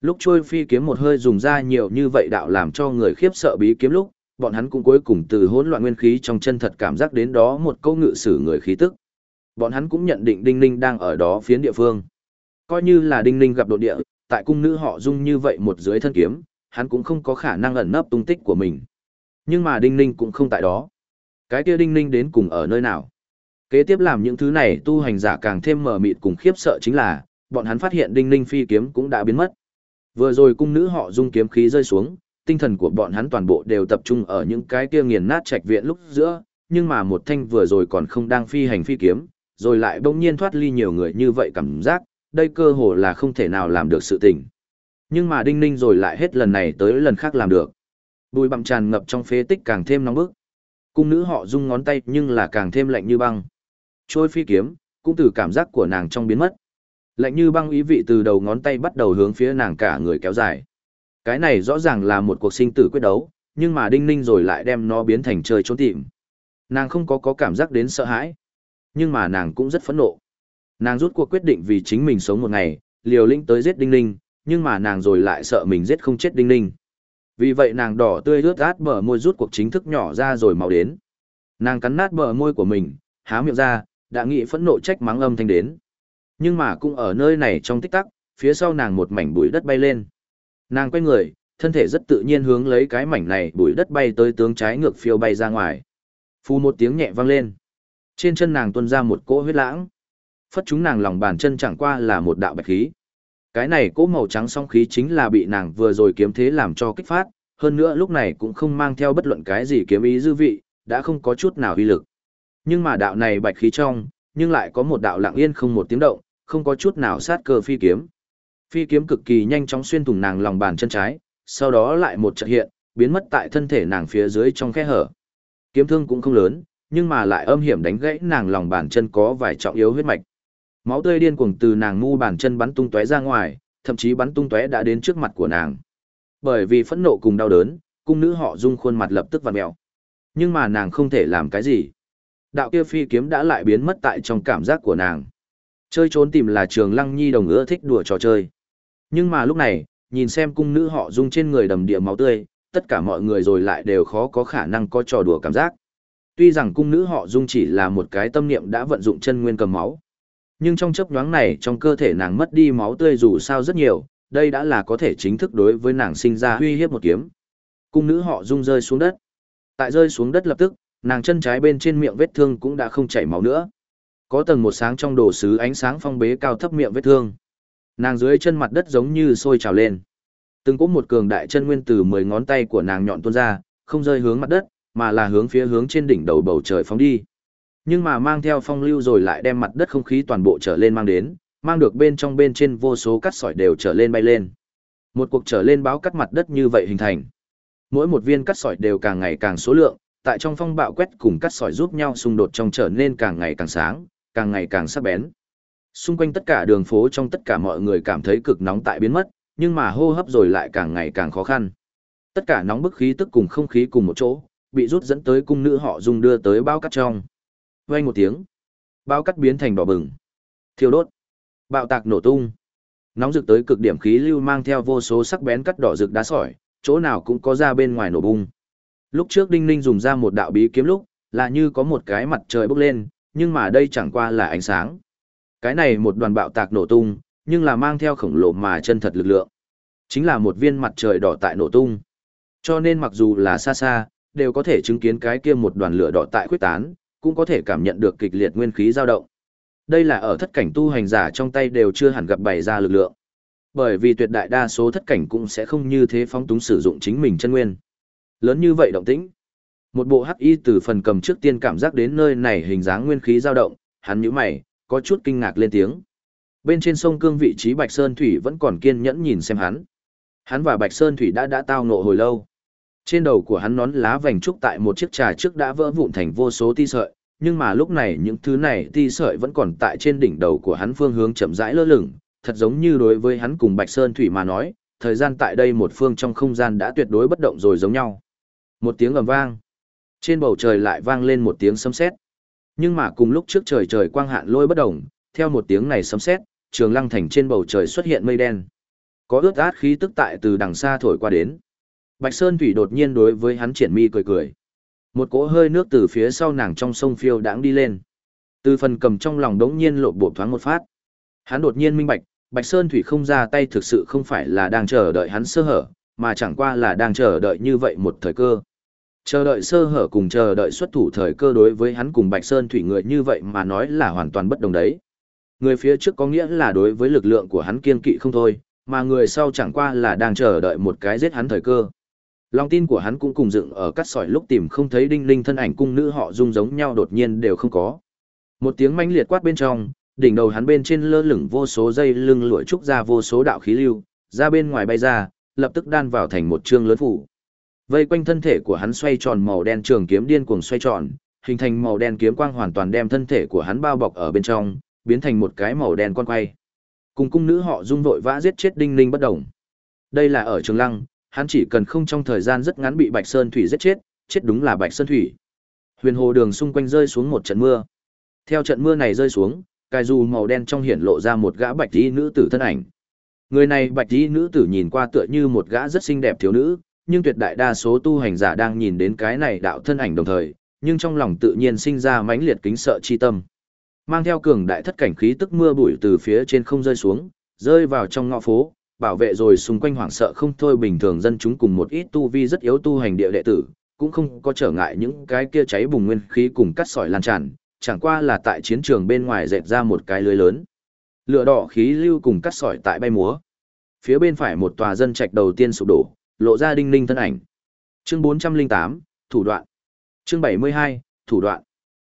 Speaker 1: Lúc trôi phi kiếm một hơi dùng ra nhiều như vậy đạo làm cho người khiếp sợ bí kiếm lúc, bọn hắn cũng cuối cùng từ hỗn loạn nguyên khí trong chân thật cảm giác đến đó một câu ngự sử người khí tức. Bọn hắn cũng nhận định Đinh Ninh đang ở đó phiến địa phương. Coi như là Đinh Ninh gặp độ địa, tại cung nữ họ dung như vậy một dưới thân kiếm, hắn cũng không có khả năng ẩn nấp tung tích của mình. Nhưng mà Đinh Ninh cũng không tại đó. Cái kia Đinh Ninh đến cùng ở nơi nào? Kế tiếp làm những thứ này tu hành giả càng thêm mờ mịt cùng khiếp sợ chính là, bọn hắn phát hiện Đinh Ninh phi kiếm cũng đã biến mất. Vừa rồi cung nữ họ dung kiếm khí rơi xuống, tinh thần của bọn hắn toàn bộ đều tập trung ở những cái kia nghiền nát trạch viện lúc giữa, nhưng mà một thanh vừa rồi còn không đang phi hành phi kiếm, rồi lại bỗng nhiên thoát ly nhiều người như vậy cảm giác, đây cơ hồ là không thể nào làm được sự tình. Nhưng mà Đinh Ninh rồi lại hết lần này tới lần khác làm được. Bùi bặm tràn ngập trong phế tích càng thêm nóng bức. Cung nữ họ rung ngón tay nhưng là càng thêm lạnh như băng. Trôi phi kiếm, cũng từ cảm giác của nàng trong biến mất. Lạnh như băng ý vị từ đầu ngón tay bắt đầu hướng phía nàng cả người kéo dài. Cái này rõ ràng là một cuộc sinh tử quyết đấu, nhưng mà Đinh Ninh rồi lại đem nó biến thành chơi trốn tìm. Nàng không có có cảm giác đến sợ hãi, nhưng mà nàng cũng rất phẫn nộ. Nàng rút cuộc quyết định vì chính mình sống một ngày, liều lĩnh tới giết Đinh Ninh, nhưng mà nàng rồi lại sợ mình giết không chết Đinh Ninh. Vì vậy nàng đỏ tươi rướt át bờ môi rút cuộc chính thức nhỏ ra rồi màu đến. Nàng cắn nát bờ môi của mình, há miệng ra, đã nghĩ phẫn nộ trách mắng âm thanh đến. Nhưng mà cũng ở nơi này trong tích tắc, phía sau nàng một mảnh bụi đất bay lên. Nàng quay người, thân thể rất tự nhiên hướng lấy cái mảnh này bụi đất bay tới tướng trái ngược phiêu bay ra ngoài. Phu một tiếng nhẹ vang lên. Trên chân nàng tuôn ra một cỗ huyết lãng. Phất chúng nàng lòng bàn chân chẳng qua là một đạo bạch khí. Cái này cỗ màu trắng song khí chính là bị nàng vừa rồi kiếm thế làm cho kích phát, hơn nữa lúc này cũng không mang theo bất luận cái gì kiếm ý dư vị, đã không có chút nào uy lực. Nhưng mà đạo này bạch khí trong, nhưng lại có một đạo lặng yên không một tiếng động, không có chút nào sát cơ phi kiếm. Phi kiếm cực kỳ nhanh chóng xuyên thủng nàng lòng bàn chân trái, sau đó lại một trận hiện, biến mất tại thân thể nàng phía dưới trong khe hở. Kiếm thương cũng không lớn, nhưng mà lại âm hiểm đánh gãy nàng lòng bàn chân có vài trọng yếu huyết mạch. Máu tươi điên cuồng từ nàng mu bàn chân bắn tung tóe ra ngoài, thậm chí bắn tung tóe đã đến trước mặt của nàng. Bởi vì phẫn nộ cùng đau đớn, cung nữ họ dung khuôn mặt lập tức vặn mèo. Nhưng mà nàng không thể làm cái gì. Đạo kia phi kiếm đã lại biến mất tại trong cảm giác của nàng. Chơi trốn tìm là trường lăng nhi đồng ưa thích đùa trò chơi. Nhưng mà lúc này, nhìn xem cung nữ họ dung trên người đầm địa máu tươi, tất cả mọi người rồi lại đều khó có khả năng có trò đùa cảm giác. Tuy rằng cung nữ họ dung chỉ là một cái tâm niệm đã vận dụng chân nguyên cầm máu. Nhưng trong chấp nhoáng này trong cơ thể nàng mất đi máu tươi dù sao rất nhiều, đây đã là có thể chính thức đối với nàng sinh ra uy hiếp một kiếm. Cung nữ họ dung rơi xuống đất. Tại rơi xuống đất lập tức, nàng chân trái bên trên miệng vết thương cũng đã không chảy máu nữa. Có tầng một sáng trong đồ sứ ánh sáng phong bế cao thấp miệng vết thương. Nàng dưới chân mặt đất giống như sôi trào lên. Từng có một cường đại chân nguyên từ mười ngón tay của nàng nhọn tuôn ra, không rơi hướng mặt đất, mà là hướng phía hướng trên đỉnh đầu bầu trời phóng đi. Nhưng mà mang theo phong lưu rồi lại đem mặt đất không khí toàn bộ trở lên mang đến, mang được bên trong bên trên vô số cắt sỏi đều trở lên bay lên. Một cuộc trở lên báo cắt mặt đất như vậy hình thành. Mỗi một viên cắt sỏi đều càng ngày càng số lượng, tại trong phong bạo quét cùng cắt sỏi giúp nhau xung đột trong trở nên càng ngày càng sáng, càng ngày càng sắc bén. Xung quanh tất cả đường phố trong tất cả mọi người cảm thấy cực nóng tại biến mất, nhưng mà hô hấp rồi lại càng ngày càng khó khăn. Tất cả nóng bức khí tức cùng không khí cùng một chỗ, bị rút dẫn tới cung nữ họ dùng đưa tới bao cắt trong. Vang một tiếng, bao cắt biến thành đỏ bừng, thiêu đốt, bạo tạc nổ tung. Nóng rực tới cực điểm khí lưu mang theo vô số sắc bén cắt đỏ rực đá sỏi, chỗ nào cũng có ra bên ngoài nổ bung. Lúc trước Đinh Ninh dùng ra một đạo bí kiếm lúc, là như có một cái mặt trời bốc lên, nhưng mà đây chẳng qua là ánh sáng. Cái này một đoàn bạo tạc nổ tung, nhưng là mang theo khổng lồ mà chân thật lực lượng. Chính là một viên mặt trời đỏ tại nổ tung. Cho nên mặc dù là xa xa, đều có thể chứng kiến cái kia một đoàn lửa đỏ tại khuyết tán, cũng có thể cảm nhận được kịch liệt nguyên khí dao động. Đây là ở thất cảnh tu hành giả trong tay đều chưa hẳn gặp bày ra lực lượng. Bởi vì tuyệt đại đa số thất cảnh cũng sẽ không như thế phóng túng sử dụng chính mình chân nguyên. Lớn như vậy động tĩnh. Một bộ hắc y từ phần cầm trước tiên cảm giác đến nơi này hình dáng nguyên khí dao động, hắn nhíu mày, có chút kinh ngạc lên tiếng. Bên trên sông cương vị trí Bạch Sơn Thủy vẫn còn kiên nhẫn nhìn xem hắn. Hắn và Bạch Sơn Thủy đã đã tao ngộ hồi lâu. Trên đầu của hắn nón lá vành trúc tại một chiếc trà trước đã vỡ vụn thành vô số ti sợi, nhưng mà lúc này những thứ này ti sợi vẫn còn tại trên đỉnh đầu của hắn phương hướng chậm rãi lơ lửng, thật giống như đối với hắn cùng Bạch Sơn Thủy mà nói, thời gian tại đây một phương trong không gian đã tuyệt đối bất động rồi giống nhau. Một tiếng ầm vang, trên bầu trời lại vang lên một tiếng sấm sét. Nhưng mà cùng lúc trước trời trời quang hạn lôi bất động, theo một tiếng này sấm sét, Trường Lăng Thành trên bầu trời xuất hiện mây đen. Có ướt át khí tức tại từ đằng xa thổi qua đến. Bạch Sơn Thủy đột nhiên đối với hắn triển mi cười cười. Một cỗ hơi nước từ phía sau nàng trong sông phiêu đãng đi lên. Từ phần cầm trong lòng đống nhiên lộ bộ thoáng một phát. Hắn đột nhiên minh bạch, Bạch Sơn Thủy không ra tay thực sự không phải là đang chờ đợi hắn sơ hở, mà chẳng qua là đang chờ đợi như vậy một thời cơ. Chờ đợi sơ hở cùng chờ đợi xuất thủ thời cơ đối với hắn cùng Bạch Sơn Thủy người như vậy mà nói là hoàn toàn bất đồng đấy. Người phía trước có nghĩa là đối với lực lượng của hắn kiên kỵ không thôi, mà người sau chẳng qua là đang chờ đợi một cái giết hắn thời cơ. Lòng tin của hắn cũng cùng dựng ở cắt sỏi lúc tìm không thấy đinh linh thân ảnh cung nữ họ dung giống nhau đột nhiên đều không có. Một tiếng manh liệt quát bên trong, đỉnh đầu hắn bên trên lơ lửng vô số dây lưng lụi trúc ra vô số đạo khí lưu, ra bên ngoài bay ra, lập tức đan vào thành một trương lớn phủ. Vây quanh thân thể của hắn xoay tròn màu đen trường kiếm điên cuồng xoay tròn, hình thành màu đen kiếm quang hoàn toàn đem thân thể của hắn bao bọc ở bên trong, biến thành một cái màu đen con quay. Cùng cung nữ họ dung vội vã giết chết đinh linh bất động. Đây là ở Trường Lăng, hắn chỉ cần không trong thời gian rất ngắn bị Bạch Sơn Thủy giết chết, chết đúng là Bạch Sơn Thủy. Huyền hồ đường xung quanh rơi xuống một trận mưa. Theo trận mưa này rơi xuống, cài dù màu đen trong hiển lộ ra một gã bạch y nữ tử thân ảnh. Người này bạch y nữ tử nhìn qua tựa như một gã rất xinh đẹp thiếu nữ, nhưng tuyệt đại đa số tu hành giả đang nhìn đến cái này đạo thân ảnh đồng thời, nhưng trong lòng tự nhiên sinh ra mãnh liệt kính sợ chi tâm. Mang theo cường đại thất cảnh khí tức mưa bụi từ phía trên không rơi xuống, rơi vào trong ngõ phố, bảo vệ rồi xung quanh hoảng sợ không thôi bình thường dân chúng cùng một ít tu vi rất yếu tu hành địa đệ tử, cũng không có trở ngại những cái kia cháy bùng nguyên khí cùng cắt sỏi lan tràn, chẳng qua là tại chiến trường bên ngoài dệt ra một cái lưới lớn. Lửa đỏ khí lưu cùng cắt sỏi tại bay múa. Phía bên phải một tòa dân trạch đầu tiên sụp đổ, lộ ra đinh ninh thân ảnh. Chương 408, thủ đoạn. Chương 72, thủ đoạn.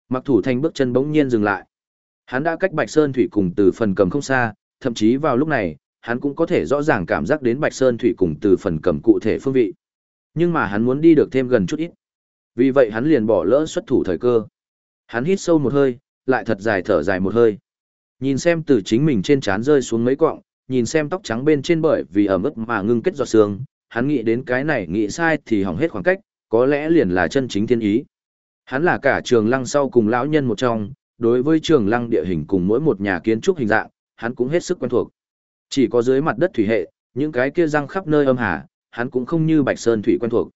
Speaker 1: Mặc thủ thành bước chân bỗng nhiên dừng lại. Hắn đã cách Bạch Sơn Thủy cùng từ phần cầm không xa, thậm chí vào lúc này, hắn cũng có thể rõ ràng cảm giác đến Bạch Sơn Thủy cùng từ phần cầm cụ thể phương vị. Nhưng mà hắn muốn đi được thêm gần chút ít. Vì vậy hắn liền bỏ lỡ xuất thủ thời cơ. Hắn hít sâu một hơi, lại thật dài thở dài một hơi. Nhìn xem từ chính mình trên trán rơi xuống mấy quọng, nhìn xem tóc trắng bên trên bởi vì ở mức mà ngưng kết giọt sương, hắn nghĩ đến cái này nghĩ sai thì hỏng hết khoảng cách, có lẽ liền là chân chính thiên ý. Hắn là cả trường lăng sau cùng lão nhân một trong, đối với trường lăng địa hình cùng mỗi một nhà kiến trúc hình dạng, hắn cũng hết sức quen thuộc. Chỉ có dưới mặt đất thủy hệ, những cái kia răng khắp nơi âm hà, hắn cũng không như Bạch Sơn thủy quen thuộc.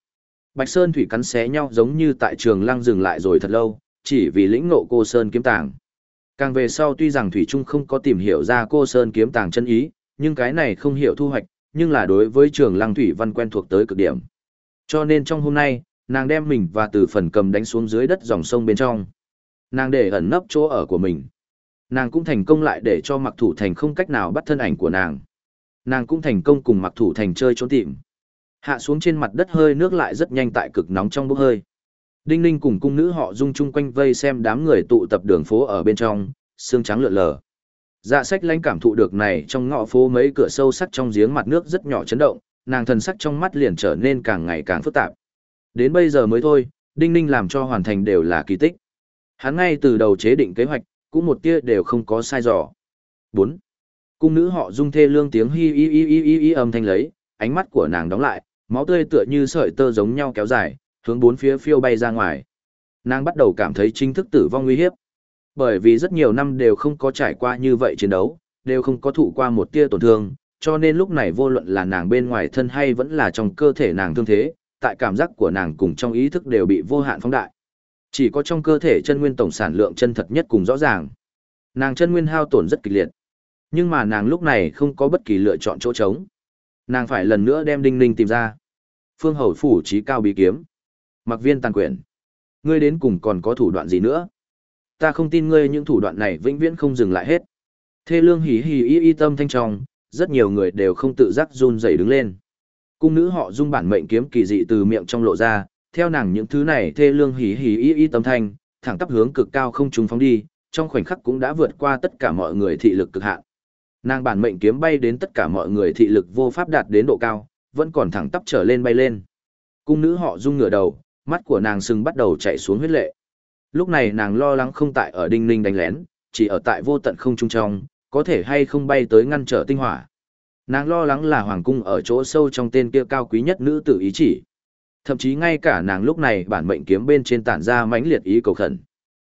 Speaker 1: Bạch Sơn thủy cắn xé nhau giống như tại trường lăng dừng lại rồi thật lâu, chỉ vì lĩnh ngộ cô Sơn kiếm tàng. Càng về sau tuy rằng Thủy Trung không có tìm hiểu ra cô Sơn kiếm tàng chân ý, nhưng cái này không hiểu thu hoạch, nhưng là đối với trường lăng Thủy Văn quen thuộc tới cực điểm. Cho nên trong hôm nay, nàng đem mình và từ phần cầm đánh xuống dưới đất dòng sông bên trong. Nàng để ẩn nấp chỗ ở của mình. Nàng cũng thành công lại để cho mặc thủ thành không cách nào bắt thân ảnh của nàng. Nàng cũng thành công cùng mặc thủ thành chơi trốn tìm. Hạ xuống trên mặt đất hơi nước lại rất nhanh tại cực nóng trong bốc hơi. Đinh Ninh cùng cung nữ họ dung chung quanh vây xem đám người tụ tập đường phố ở bên trong, xương trắng lượn lờ. Dạ sách lãnh cảm thụ được này trong ngõ phố mấy cửa sâu sắc trong giếng mặt nước rất nhỏ chấn động, nàng thần sắc trong mắt liền trở nên càng ngày càng phức tạp. Đến bây giờ mới thôi, Đinh Ninh làm cho hoàn thành đều là kỳ tích. Hắn ngay từ đầu chế định kế hoạch, cũng một tia đều không có sai dò. 4. Cung nữ họ dung thê lương tiếng hi hi hi hi hi, hi âm thanh lấy, ánh mắt của nàng đóng lại, máu tươi tựa như sợi tơ giống nhau kéo dài, hướng bốn phía phiêu bay ra ngoài. Nàng bắt đầu cảm thấy chính thức tử vong nguy hiếp. Bởi vì rất nhiều năm đều không có trải qua như vậy chiến đấu, đều không có thụ qua một tia tổn thương, cho nên lúc này vô luận là nàng bên ngoài thân hay vẫn là trong cơ thể nàng thương thế, tại cảm giác của nàng cùng trong ý thức đều bị vô hạn phóng đại. Chỉ có trong cơ thể chân nguyên tổng sản lượng chân thật nhất cùng rõ ràng. Nàng chân nguyên hao tổn rất kịch liệt. Nhưng mà nàng lúc này không có bất kỳ lựa chọn chỗ trống. Nàng phải lần nữa đem Đinh Ninh tìm ra. Phương Hầu phủ trí cao bí kiếm. Mặc viên tàn quyển. Ngươi đến cùng còn có thủ đoạn gì nữa? Ta không tin ngươi những thủ đoạn này vĩnh viễn không dừng lại hết. Thê lương hỉ hỉ y y tâm thanh trong, rất nhiều người đều không tự giác run rẩy đứng lên. Cung nữ họ dung bản mệnh kiếm kỳ dị từ miệng trong lộ ra, theo nàng những thứ này thê lương hỉ hỉ y y tâm thanh, thẳng tắp hướng cực cao không trùng phóng đi, trong khoảnh khắc cũng đã vượt qua tất cả mọi người thị lực cực hạn. Nàng bản mệnh kiếm bay đến tất cả mọi người thị lực vô pháp đạt đến độ cao, vẫn còn thẳng tắp trở lên bay lên. Cung nữ họ rung ngửa đầu, mắt của nàng sưng bắt đầu chảy xuống huyết lệ. Lúc này nàng lo lắng không tại ở đinh ninh đánh lén, chỉ ở tại vô tận không trung trong, có thể hay không bay tới ngăn trở tinh hỏa. Nàng lo lắng là hoàng cung ở chỗ sâu trong tên kia cao quý nhất nữ tử ý chỉ. Thậm chí ngay cả nàng lúc này bản mệnh kiếm bên trên tản ra mãnh liệt ý cầu khẩn.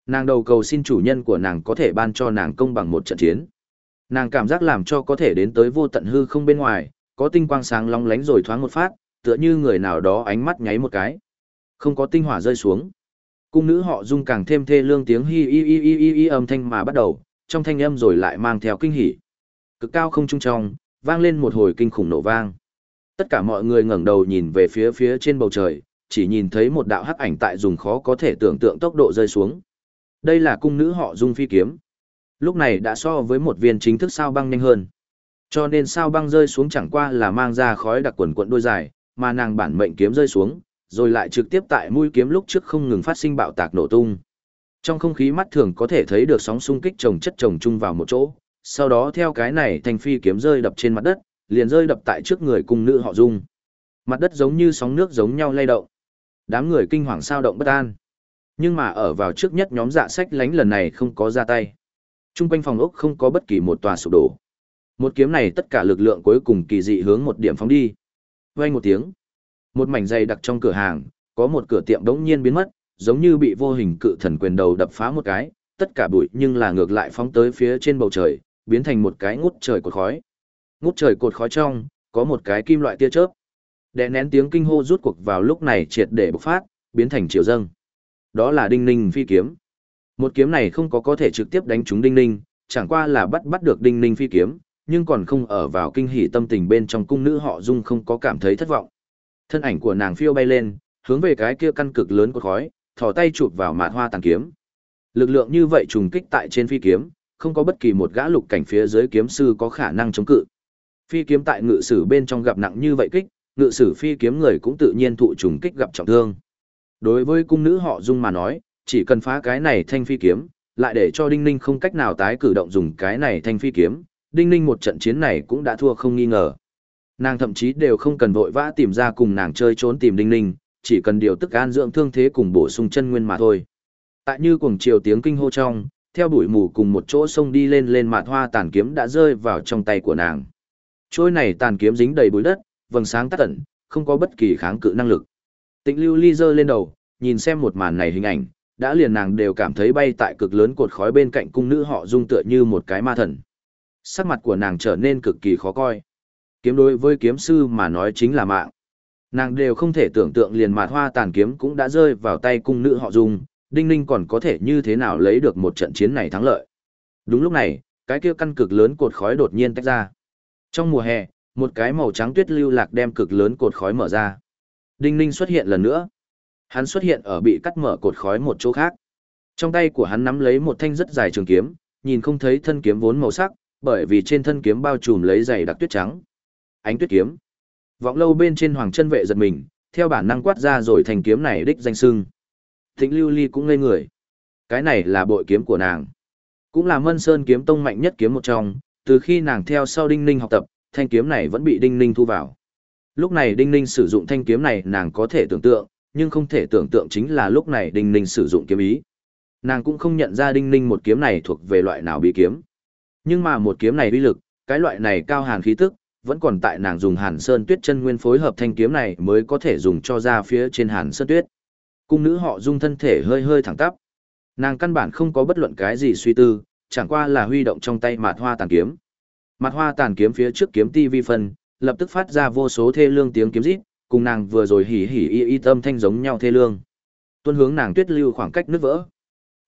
Speaker 1: Nàng đầu cầu xin chủ nhân của nàng có thể ban cho nàng công bằng một trận chiến. Nàng cảm giác làm cho có thể đến tới vô tận hư không bên ngoài, có tinh quang sáng long lánh rồi thoáng một phát, tựa như người nào đó ánh mắt nháy một cái. Không có tinh hỏa rơi xuống. Cung nữ họ dung càng thêm thê lương tiếng hi hi hi hi hi, hi âm thanh mà bắt đầu, trong thanh âm rồi lại mang theo kinh hỉ. Cực cao không trung trong, vang lên một hồi kinh khủng nổ vang. Tất cả mọi người ngẩng đầu nhìn về phía phía trên bầu trời, chỉ nhìn thấy một đạo hắc ảnh tại dùng khó có thể tưởng tượng tốc độ rơi xuống. Đây là cung nữ họ Dung phi kiếm. Lúc này đã so với một viên chính thức sao băng nhanh hơn. Cho nên sao băng rơi xuống chẳng qua là mang ra khói đặc quần quận đôi dài, mà nàng bản mệnh kiếm rơi xuống, rồi lại trực tiếp tại mũi kiếm lúc trước không ngừng phát sinh bạo tạc nổ tung. Trong không khí mắt thường có thể thấy được sóng xung kích chồng chất chồng chung vào một chỗ, sau đó theo cái này thành phi kiếm rơi đập trên mặt đất, liền rơi đập tại trước người cung nữ họ Dung. Mặt đất giống như sóng nước giống nhau lay động. Đám người kinh hoàng sao động bất an. Nhưng mà ở vào trước nhất nhóm dạ sách lánh lần này không có ra tay. Trung quanh phòng ốc không có bất kỳ một tòa sụp đổ. Một kiếm này tất cả lực lượng cuối cùng kỳ dị hướng một điểm phóng đi. Vang một tiếng. Một mảnh dày đặc trong cửa hàng, có một cửa tiệm đống nhiên biến mất, giống như bị vô hình cự thần quyền đầu đập phá một cái, tất cả bụi nhưng là ngược lại phóng tới phía trên bầu trời, biến thành một cái ngút trời cột khói. Ngút trời cột khói trong, có một cái kim loại tia chớp. Đè nén tiếng kinh hô rút cuộc vào lúc này triệt để bộc phát, biến thành chiều dâng. Đó là đinh ninh phi kiếm. Một kiếm này không có có thể trực tiếp đánh trúng đinh ninh, chẳng qua là bắt bắt được đinh ninh phi kiếm, nhưng còn không ở vào kinh hỉ tâm tình bên trong cung nữ họ dung không có cảm thấy thất vọng. Thân ảnh của nàng phiêu bay lên, hướng về cái kia căn cực lớn của khói, thò tay chụp vào mạn hoa tàn kiếm. Lực lượng như vậy trùng kích tại trên phi kiếm, không có bất kỳ một gã lục cảnh phía dưới kiếm sư có khả năng chống cự. Phi kiếm tại ngự sử bên trong gặp nặng như vậy kích, ngự sử phi kiếm người cũng tự nhiên thụ trùng kích gặp trọng thương. Đối với cung nữ họ Dung mà nói, chỉ cần phá cái này thanh phi kiếm, lại để cho Đinh Ninh không cách nào tái cử động dùng cái này thanh phi kiếm, Đinh Ninh một trận chiến này cũng đã thua không nghi ngờ. Nàng thậm chí đều không cần vội vã tìm ra cùng nàng chơi trốn tìm Đinh Ninh, chỉ cần điều tức an dưỡng thương thế cùng bổ sung chân nguyên mà thôi. Tại như cuồng chiều tiếng kinh hô trong, theo bụi mù cùng một chỗ sông đi lên lên mạt hoa tàn kiếm đã rơi vào trong tay của nàng. Trôi này tàn kiếm dính đầy bụi đất, vầng sáng tắt tận, không có bất kỳ kháng cự năng lực. Tịnh lưu ly giơ lên đầu, nhìn xem một màn này hình ảnh, đã liền nàng đều cảm thấy bay tại cực lớn cột khói bên cạnh cung nữ họ dung tựa như một cái ma thần. Sắc mặt của nàng trở nên cực kỳ khó coi. Kiếm đối với kiếm sư mà nói chính là mạng. Nàng đều không thể tưởng tượng liền mạt hoa tàn kiếm cũng đã rơi vào tay cung nữ họ dung, Đinh Ninh còn có thể như thế nào lấy được một trận chiến này thắng lợi. Đúng lúc này, cái kia căn cực lớn cột khói đột nhiên tách ra. Trong mùa hè, một cái màu trắng tuyết lưu lạc đem cực lớn cột khói mở ra. Đinh Ninh xuất hiện lần nữa. Hắn xuất hiện ở bị cắt mở cột khói một chỗ khác. Trong tay của hắn nắm lấy một thanh rất dài trường kiếm, nhìn không thấy thân kiếm vốn màu sắc, bởi vì trên thân kiếm bao trùm lấy dày đặc tuyết trắng. Ánh tuyết kiếm. Vọng lâu bên trên hoàng chân vệ giật mình, theo bản năng quát ra rồi thành kiếm này đích danh sưng. Thịnh lưu ly cũng ngây người. Cái này là bội kiếm của nàng. Cũng là mân sơn kiếm tông mạnh nhất kiếm một trong, từ khi nàng theo sau đinh ninh học tập, thanh kiếm này vẫn bị đinh ninh thu vào. Lúc này đinh ninh sử dụng thanh kiếm này nàng có thể tưởng tượng, nhưng không thể tưởng tượng chính là lúc này đinh ninh sử dụng kiếm ý. Nàng cũng không nhận ra đinh ninh một kiếm này thuộc về loại nào bí kiếm. Nhưng mà một kiếm này uy lực, cái loại này cao hàn khí tức, vẫn còn tại nàng dùng hàn sơn tuyết chân nguyên phối hợp thanh kiếm này mới có thể dùng cho ra phía trên hàn sơn tuyết. Cung nữ họ dung thân thể hơi hơi thẳng tắp. Nàng căn bản không có bất luận cái gì suy tư, chẳng qua là huy động trong tay mạt hoa tàn kiếm. Mạt hoa tàn kiếm phía trước kiếm ti vi phân, lập tức phát ra vô số thê lương tiếng kiếm rít, cùng nàng vừa rồi hỉ hỉ y y tâm thanh giống nhau thê lương. Tuân hướng nàng tuyết lưu khoảng cách nứt vỡ.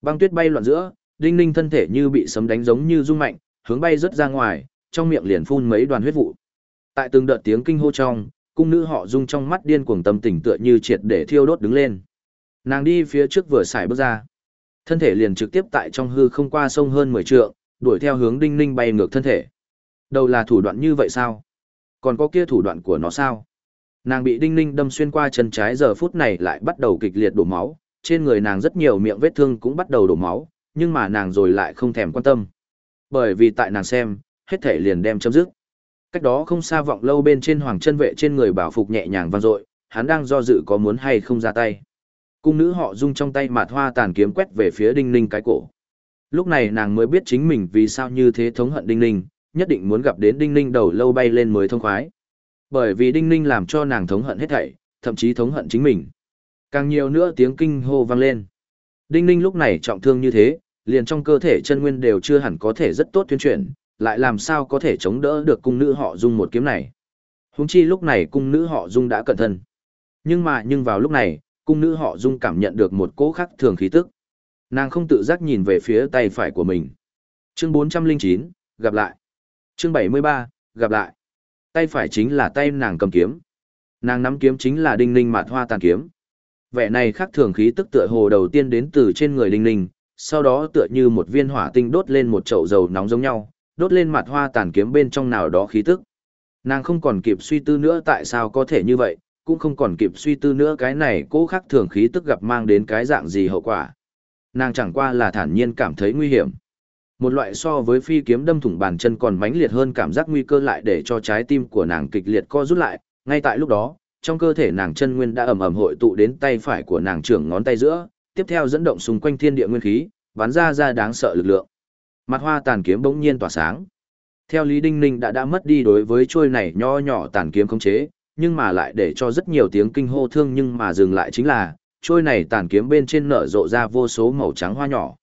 Speaker 1: Băng tuyết bay loạn giữa, đinh ninh thân thể như bị sấm đánh giống như rung mạnh, hướng bay rất ra ngoài, trong miệng liền phun mấy đoàn huyết vụ. Tại từng đợt tiếng kinh hô trong, cung nữ họ rung trong mắt điên cuồng tâm tình tựa như triệt để thiêu đốt đứng lên. Nàng đi phía trước vừa xài bước ra, thân thể liền trực tiếp tại trong hư không qua sông hơn 10 trượng, đuổi theo hướng đinh ninh bay ngược thân thể. Đầu là thủ đoạn như vậy sao? Còn có kia thủ đoạn của nó sao? Nàng bị đinh ninh đâm xuyên qua chân trái giờ phút này lại bắt đầu kịch liệt đổ máu, trên người nàng rất nhiều miệng vết thương cũng bắt đầu đổ máu, nhưng mà nàng rồi lại không thèm quan tâm. Bởi vì tại nàng xem, hết thể liền đem chấm dứt. Cách đó không xa vọng lâu bên trên hoàng chân vệ trên người bảo phục nhẹ nhàng vang dội, hắn đang do dự có muốn hay không ra tay. Cung nữ họ dung trong tay mạt hoa tàn kiếm quét về phía đinh ninh cái cổ. Lúc này nàng mới biết chính mình vì sao như thế thống hận đinh ninh, nhất định muốn gặp đến đinh ninh đầu lâu bay lên mới thông khoái. Bởi vì đinh ninh làm cho nàng thống hận hết thảy, thậm chí thống hận chính mình. Càng nhiều nữa tiếng kinh hô vang lên. Đinh ninh lúc này trọng thương như thế, liền trong cơ thể chân nguyên đều chưa hẳn có thể rất tốt tuyên truyền, lại làm sao có thể chống đỡ được cung nữ họ dung một kiếm này. Húng chi lúc này cung nữ họ dung đã cẩn thân. Nhưng mà nhưng vào lúc này, cung nữ họ dung cảm nhận được một cỗ khắc thường khí tức. Nàng không tự giác nhìn về phía tay phải của mình. Chương 409, gặp lại. Chương 73, gặp lại. Tay phải chính là tay nàng cầm kiếm. Nàng nắm kiếm chính là đinh ninh mạt hoa tàn kiếm. Vẻ này khắc thường khí tức tựa hồ đầu tiên đến từ trên người đinh ninh, sau đó tựa như một viên hỏa tinh đốt lên một chậu dầu nóng giống nhau, đốt lên mặt hoa tàn kiếm bên trong nào đó khí tức. Nàng không còn kịp suy tư nữa tại sao có thể như vậy, cũng không còn kịp suy tư nữa cái này cố khắc thường khí tức gặp mang đến cái dạng gì hậu quả. Nàng chẳng qua là thản nhiên cảm thấy nguy hiểm. Một loại so với phi kiếm đâm thủng bàn chân còn mãnh liệt hơn cảm giác nguy cơ lại để cho trái tim của nàng kịch liệt co rút lại, ngay tại lúc đó, trong cơ thể nàng chân nguyên đã ầm ầm hội tụ đến tay phải của nàng trưởng ngón tay giữa, tiếp theo dẫn động xung quanh thiên địa nguyên khí, bắn ra ra đáng sợ lực lượng. Mặt hoa tàn kiếm bỗng nhiên tỏa sáng. Theo Lý Đinh Ninh đã đã mất đi đối với chuôi này nho nhỏ tàn kiếm khống chế, nhưng mà lại để cho rất nhiều tiếng kinh hô thương nhưng mà dừng lại chính là, trôi này tàn kiếm bên trên nở rộ ra vô số màu trắng hoa nhỏ.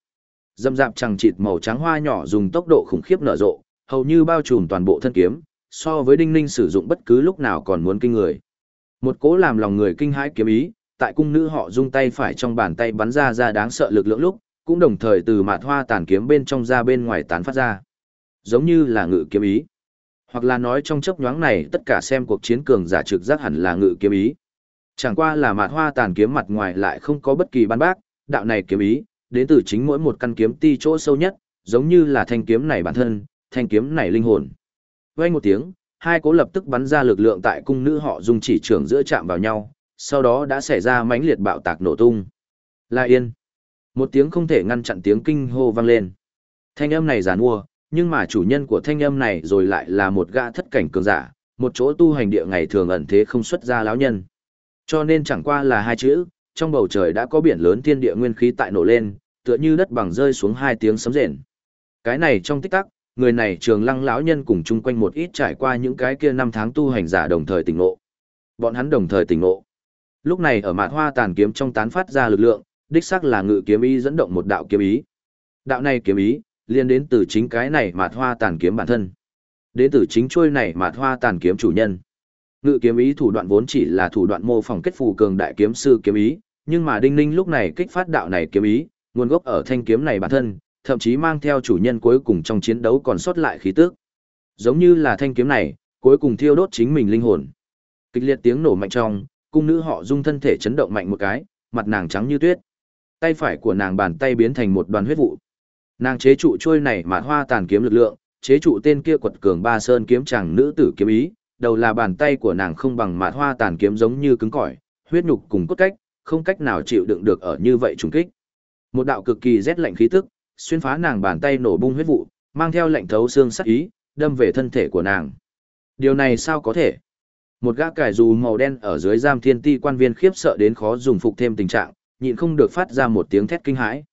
Speaker 1: Dâm dạp chẳng chịt màu trắng hoa nhỏ dùng tốc độ khủng khiếp nở rộ, hầu như bao trùm toàn bộ thân kiếm, so với Đinh Ninh sử dụng bất cứ lúc nào còn muốn kinh người. Một cố làm lòng người kinh hãi kiếm ý, tại cung nữ họ dung tay phải trong bàn tay bắn ra ra đáng sợ lực lượng lúc, cũng đồng thời từ mạt hoa tàn kiếm bên trong ra bên ngoài tán phát ra. Giống như là ngự kiếm ý. Hoặc là nói trong chốc nhoáng này tất cả xem cuộc chiến cường giả trực giác hẳn là ngự kiếm ý. Chẳng qua là mạt hoa tàn kiếm mặt ngoài lại không có bất kỳ ban bác, đạo này kiếm ý, đến từ chính mỗi một căn kiếm ti chỗ sâu nhất, giống như là thanh kiếm này bản thân, thanh kiếm này linh hồn. Vang một tiếng, hai cố lập tức bắn ra lực lượng tại cung nữ họ dùng chỉ trưởng giữa chạm vào nhau, sau đó đã xảy ra mãnh liệt bạo tạc nổ tung. La Yên. Một tiếng không thể ngăn chặn tiếng kinh hô vang lên. Thanh âm này giàn mua, nhưng mà chủ nhân của thanh âm này rồi lại là một gã thất cảnh cường giả, một chỗ tu hành địa ngày thường ẩn thế không xuất ra lão nhân. Cho nên chẳng qua là hai chữ, trong bầu trời đã có biển lớn thiên địa nguyên khí tại nổ lên, tựa như đất bằng rơi xuống hai tiếng sấm rền. Cái này trong tích tắc, người này trường lăng lão nhân cùng chung quanh một ít trải qua những cái kia năm tháng tu hành giả đồng thời tỉnh ngộ. Bọn hắn đồng thời tỉnh ngộ. Lúc này ở mạt hoa tàn kiếm trong tán phát ra lực lượng, đích xác là ngự kiếm ý dẫn động một đạo kiếm ý. Đạo này kiếm ý, liên đến từ chính cái này mạt hoa tàn kiếm bản thân. Đến từ chính chuôi này mạt hoa tàn kiếm chủ nhân. Ngự kiếm ý thủ đoạn vốn chỉ là thủ đoạn mô phỏng kết phù cường đại kiếm sư kiếm ý, nhưng mà Đinh Ninh lúc này kích phát đạo này kiếm ý, nguồn gốc ở thanh kiếm này bản thân, thậm chí mang theo chủ nhân cuối cùng trong chiến đấu còn sót lại khí tức. Giống như là thanh kiếm này, cuối cùng thiêu đốt chính mình linh hồn. Kịch liệt tiếng nổ mạnh trong, cung nữ họ dung thân thể chấn động mạnh một cái, mặt nàng trắng như tuyết tay phải của nàng bàn tay biến thành một đoàn huyết vụ. Nàng chế trụ trôi này mà hoa tàn kiếm lực lượng, chế trụ tên kia quật cường ba sơn kiếm chàng nữ tử kiếm ý, đầu là bàn tay của nàng không bằng mạt hoa tàn kiếm giống như cứng cỏi, huyết nhục cùng cốt cách, không cách nào chịu đựng được ở như vậy trùng kích. Một đạo cực kỳ rét lạnh khí tức, xuyên phá nàng bàn tay nổ bung huyết vụ, mang theo lệnh thấu xương sắc ý, đâm về thân thể của nàng. Điều này sao có thể? Một gã cải dù màu đen ở dưới giam thiên ti quan viên khiếp sợ đến khó dùng phục thêm tình trạng, nhịn không được phát ra một tiếng thét kinh hãi.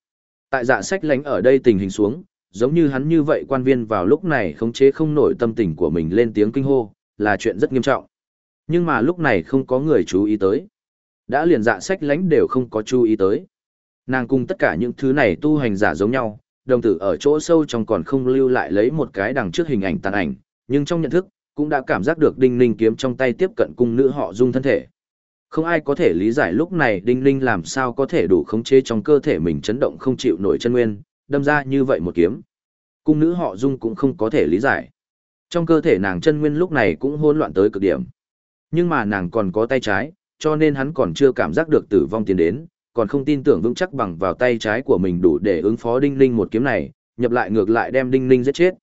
Speaker 1: Tại dạ sách lánh ở đây tình hình xuống, giống như hắn như vậy quan viên vào lúc này khống chế không nổi tâm tình của mình lên tiếng kinh hô, là chuyện rất nghiêm trọng. Nhưng mà lúc này không có người chú ý tới. Đã liền dạ sách lánh đều không có chú ý tới. Nàng cùng tất cả những thứ này tu hành giả giống nhau, đồng tử ở chỗ sâu trong còn không lưu lại lấy một cái đằng trước hình ảnh tàn ảnh, nhưng trong nhận thức, cũng đã cảm giác được đinh ninh kiếm trong tay tiếp cận cung nữ họ dung thân thể. Không ai có thể lý giải lúc này Đinh Ninh làm sao có thể đủ khống chế trong cơ thể mình chấn động không chịu nổi chân nguyên, đâm ra như vậy một kiếm. Cung nữ họ Dung cũng không có thể lý giải. Trong cơ thể nàng chân nguyên lúc này cũng hỗn loạn tới cực điểm. Nhưng mà nàng còn có tay trái, cho nên hắn còn chưa cảm giác được tử vong tiến đến, còn không tin tưởng vững chắc bằng vào tay trái của mình đủ để ứng phó Đinh Ninh một kiếm này, nhập lại ngược lại đem Đinh Ninh giết chết.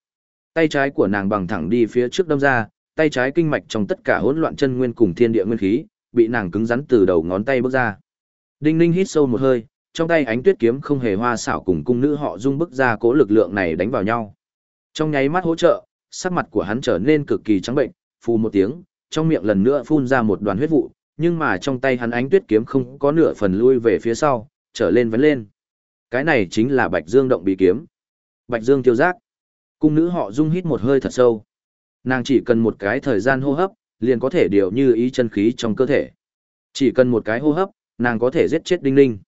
Speaker 1: Tay trái của nàng bằng thẳng đi phía trước đâm ra, tay trái kinh mạch trong tất cả hỗn loạn chân nguyên cùng thiên địa nguyên khí, bị nàng cứng rắn từ đầu ngón tay bước ra. Đinh Ninh hít sâu một hơi, trong tay ánh tuyết kiếm không hề hoa xảo cùng cung nữ họ dung bức ra cố lực lượng này đánh vào nhau. Trong nháy mắt hỗ trợ, sắc mặt của hắn trở nên cực kỳ trắng bệnh, phù một tiếng, trong miệng lần nữa phun ra một đoàn huyết vụ, nhưng mà trong tay hắn ánh tuyết kiếm không có nửa phần lui về phía sau, trở lên vấn lên. Cái này chính là Bạch Dương động bí kiếm. Bạch Dương tiêu giác. Cung nữ họ dung hít một hơi thật sâu. Nàng chỉ cần một cái thời gian hô hấp, liền có thể điều như ý chân khí trong cơ thể. Chỉ cần một cái hô hấp, nàng có thể giết chết Đinh Ninh.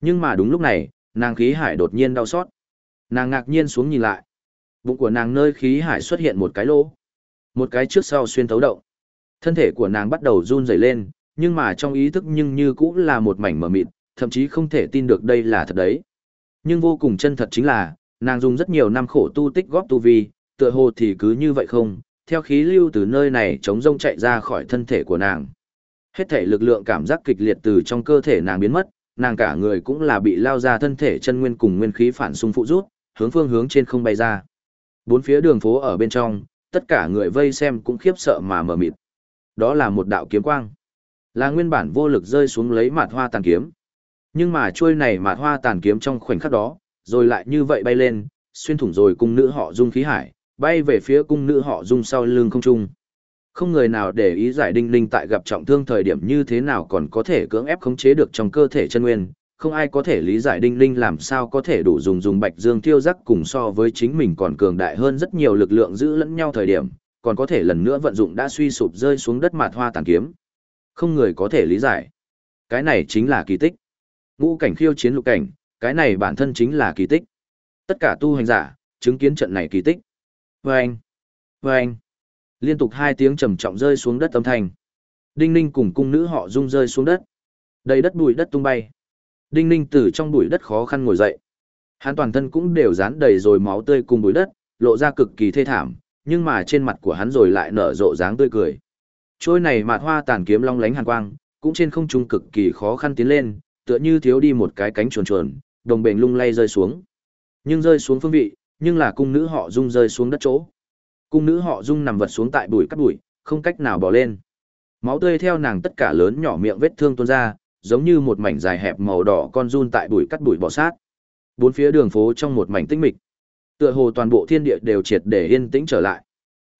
Speaker 1: Nhưng mà đúng lúc này, nàng khí hải đột nhiên đau xót. Nàng ngạc nhiên xuống nhìn lại. Bụng của nàng nơi khí hải xuất hiện một cái lỗ. Một cái trước sau xuyên thấu động. Thân thể của nàng bắt đầu run rẩy lên, nhưng mà trong ý thức nhưng như cũng là một mảnh mờ mịt, thậm chí không thể tin được đây là thật đấy. Nhưng vô cùng chân thật chính là, nàng dùng rất nhiều năm khổ tu tích góp tu vi, tựa hồ thì cứ như vậy không, theo khí lưu từ nơi này chống rông chạy ra khỏi thân thể của nàng. Hết thể lực lượng cảm giác kịch liệt từ trong cơ thể nàng biến mất, nàng cả người cũng là bị lao ra thân thể chân nguyên cùng nguyên khí phản xung phụ rút, hướng phương hướng trên không bay ra. Bốn phía đường phố ở bên trong, tất cả người vây xem cũng khiếp sợ mà mở mịt. Đó là một đạo kiếm quang. Là nguyên bản vô lực rơi xuống lấy mạt hoa tàn kiếm. Nhưng mà chuôi này mạt hoa tàn kiếm trong khoảnh khắc đó, rồi lại như vậy bay lên, xuyên thủng rồi cung nữ họ dung khí hải, bay về phía cung nữ họ dung sau lưng không trung. Không người nào để ý giải đinh linh tại gặp trọng thương thời điểm như thế nào còn có thể cưỡng ép khống chế được trong cơ thể chân nguyên, không ai có thể lý giải đinh linh làm sao có thể đủ dùng dùng bạch dương tiêu giác cùng so với chính mình còn cường đại hơn rất nhiều lực lượng giữ lẫn nhau thời điểm, còn có thể lần nữa vận dụng đã suy sụp rơi xuống đất mạt hoa tàn kiếm. Không người có thể lý giải. Cái này chính là kỳ tích. Ngũ cảnh khiêu chiến lục cảnh, cái này bản thân chính là kỳ tích. Tất cả tu hành giả, chứng kiến trận này kỳ tích. Vâng! Vâng! Liên tục hai tiếng trầm trọng rơi xuống đất âm thanh. Đinh ninh cùng cung nữ họ rung rơi xuống đất. Đầy đất bụi đất tung bay. Đinh ninh từ trong bụi đất khó khăn ngồi dậy. Hắn toàn thân cũng đều dán đầy rồi máu tươi cùng bụi đất, lộ ra cực kỳ thê thảm, nhưng mà trên mặt của hắn rồi lại nở rộ dáng tươi cười. Trôi này mạt hoa tàn kiếm long lánh hàn quang, cũng trên không trung cực kỳ khó khăn tiến lên, tựa như thiếu đi một cái cánh chuồn chuồn, đồng bền lung lay rơi xuống. Nhưng rơi xuống phương vị, nhưng là cung nữ họ dung rơi xuống đất chỗ. Cung nữ họ dung nằm vật xuống tại bụi cắt bụi, không cách nào bỏ lên. Máu tươi theo nàng tất cả lớn nhỏ miệng vết thương tuôn ra, giống như một mảnh dài hẹp màu đỏ con run tại bụi cắt bụi bò sát. Bốn phía đường phố trong một mảnh tĩnh mịch. Tựa hồ toàn bộ thiên địa đều triệt để yên tĩnh trở lại.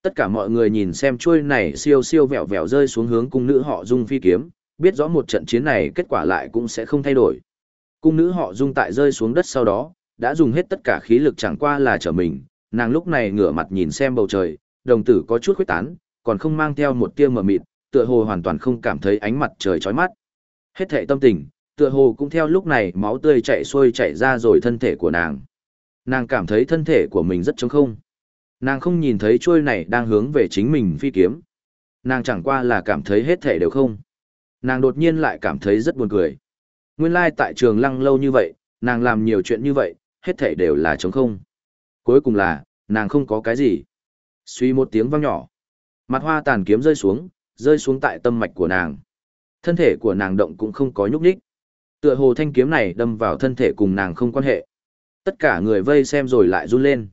Speaker 1: Tất cả mọi người nhìn xem chuôi này siêu siêu vẹo vẹo rơi xuống hướng cung nữ họ Dung phi kiếm, biết rõ một trận chiến này kết quả lại cũng sẽ không thay đổi. Cung nữ họ Dung tại rơi xuống đất sau đó, đã dùng hết tất cả khí lực chẳng qua là trở mình, nàng lúc này ngửa mặt nhìn xem bầu trời, đồng tử có chút khuyết tán, còn không mang theo một tia mờ mịt, tựa hồ hoàn toàn không cảm thấy ánh mặt trời chói mắt. Hết thệ tâm tình, tựa hồ cũng theo lúc này máu tươi chảy xuôi chảy ra rồi thân thể của nàng. Nàng cảm thấy thân thể của mình rất trống không. Nàng không nhìn thấy chuôi này đang hướng về chính mình phi kiếm. Nàng chẳng qua là cảm thấy hết thể đều không. Nàng đột nhiên lại cảm thấy rất buồn cười. Nguyên lai tại trường lăng lâu như vậy, nàng làm nhiều chuyện như vậy, hết thể đều là trống không. Cuối cùng là, nàng không có cái gì. Suy một tiếng vang nhỏ. Mặt hoa tàn kiếm rơi xuống, rơi xuống tại tâm mạch của nàng. Thân thể của nàng động cũng không có nhúc nhích. Tựa hồ thanh kiếm này đâm vào thân thể cùng nàng không quan hệ. Tất cả người vây xem rồi lại run lên.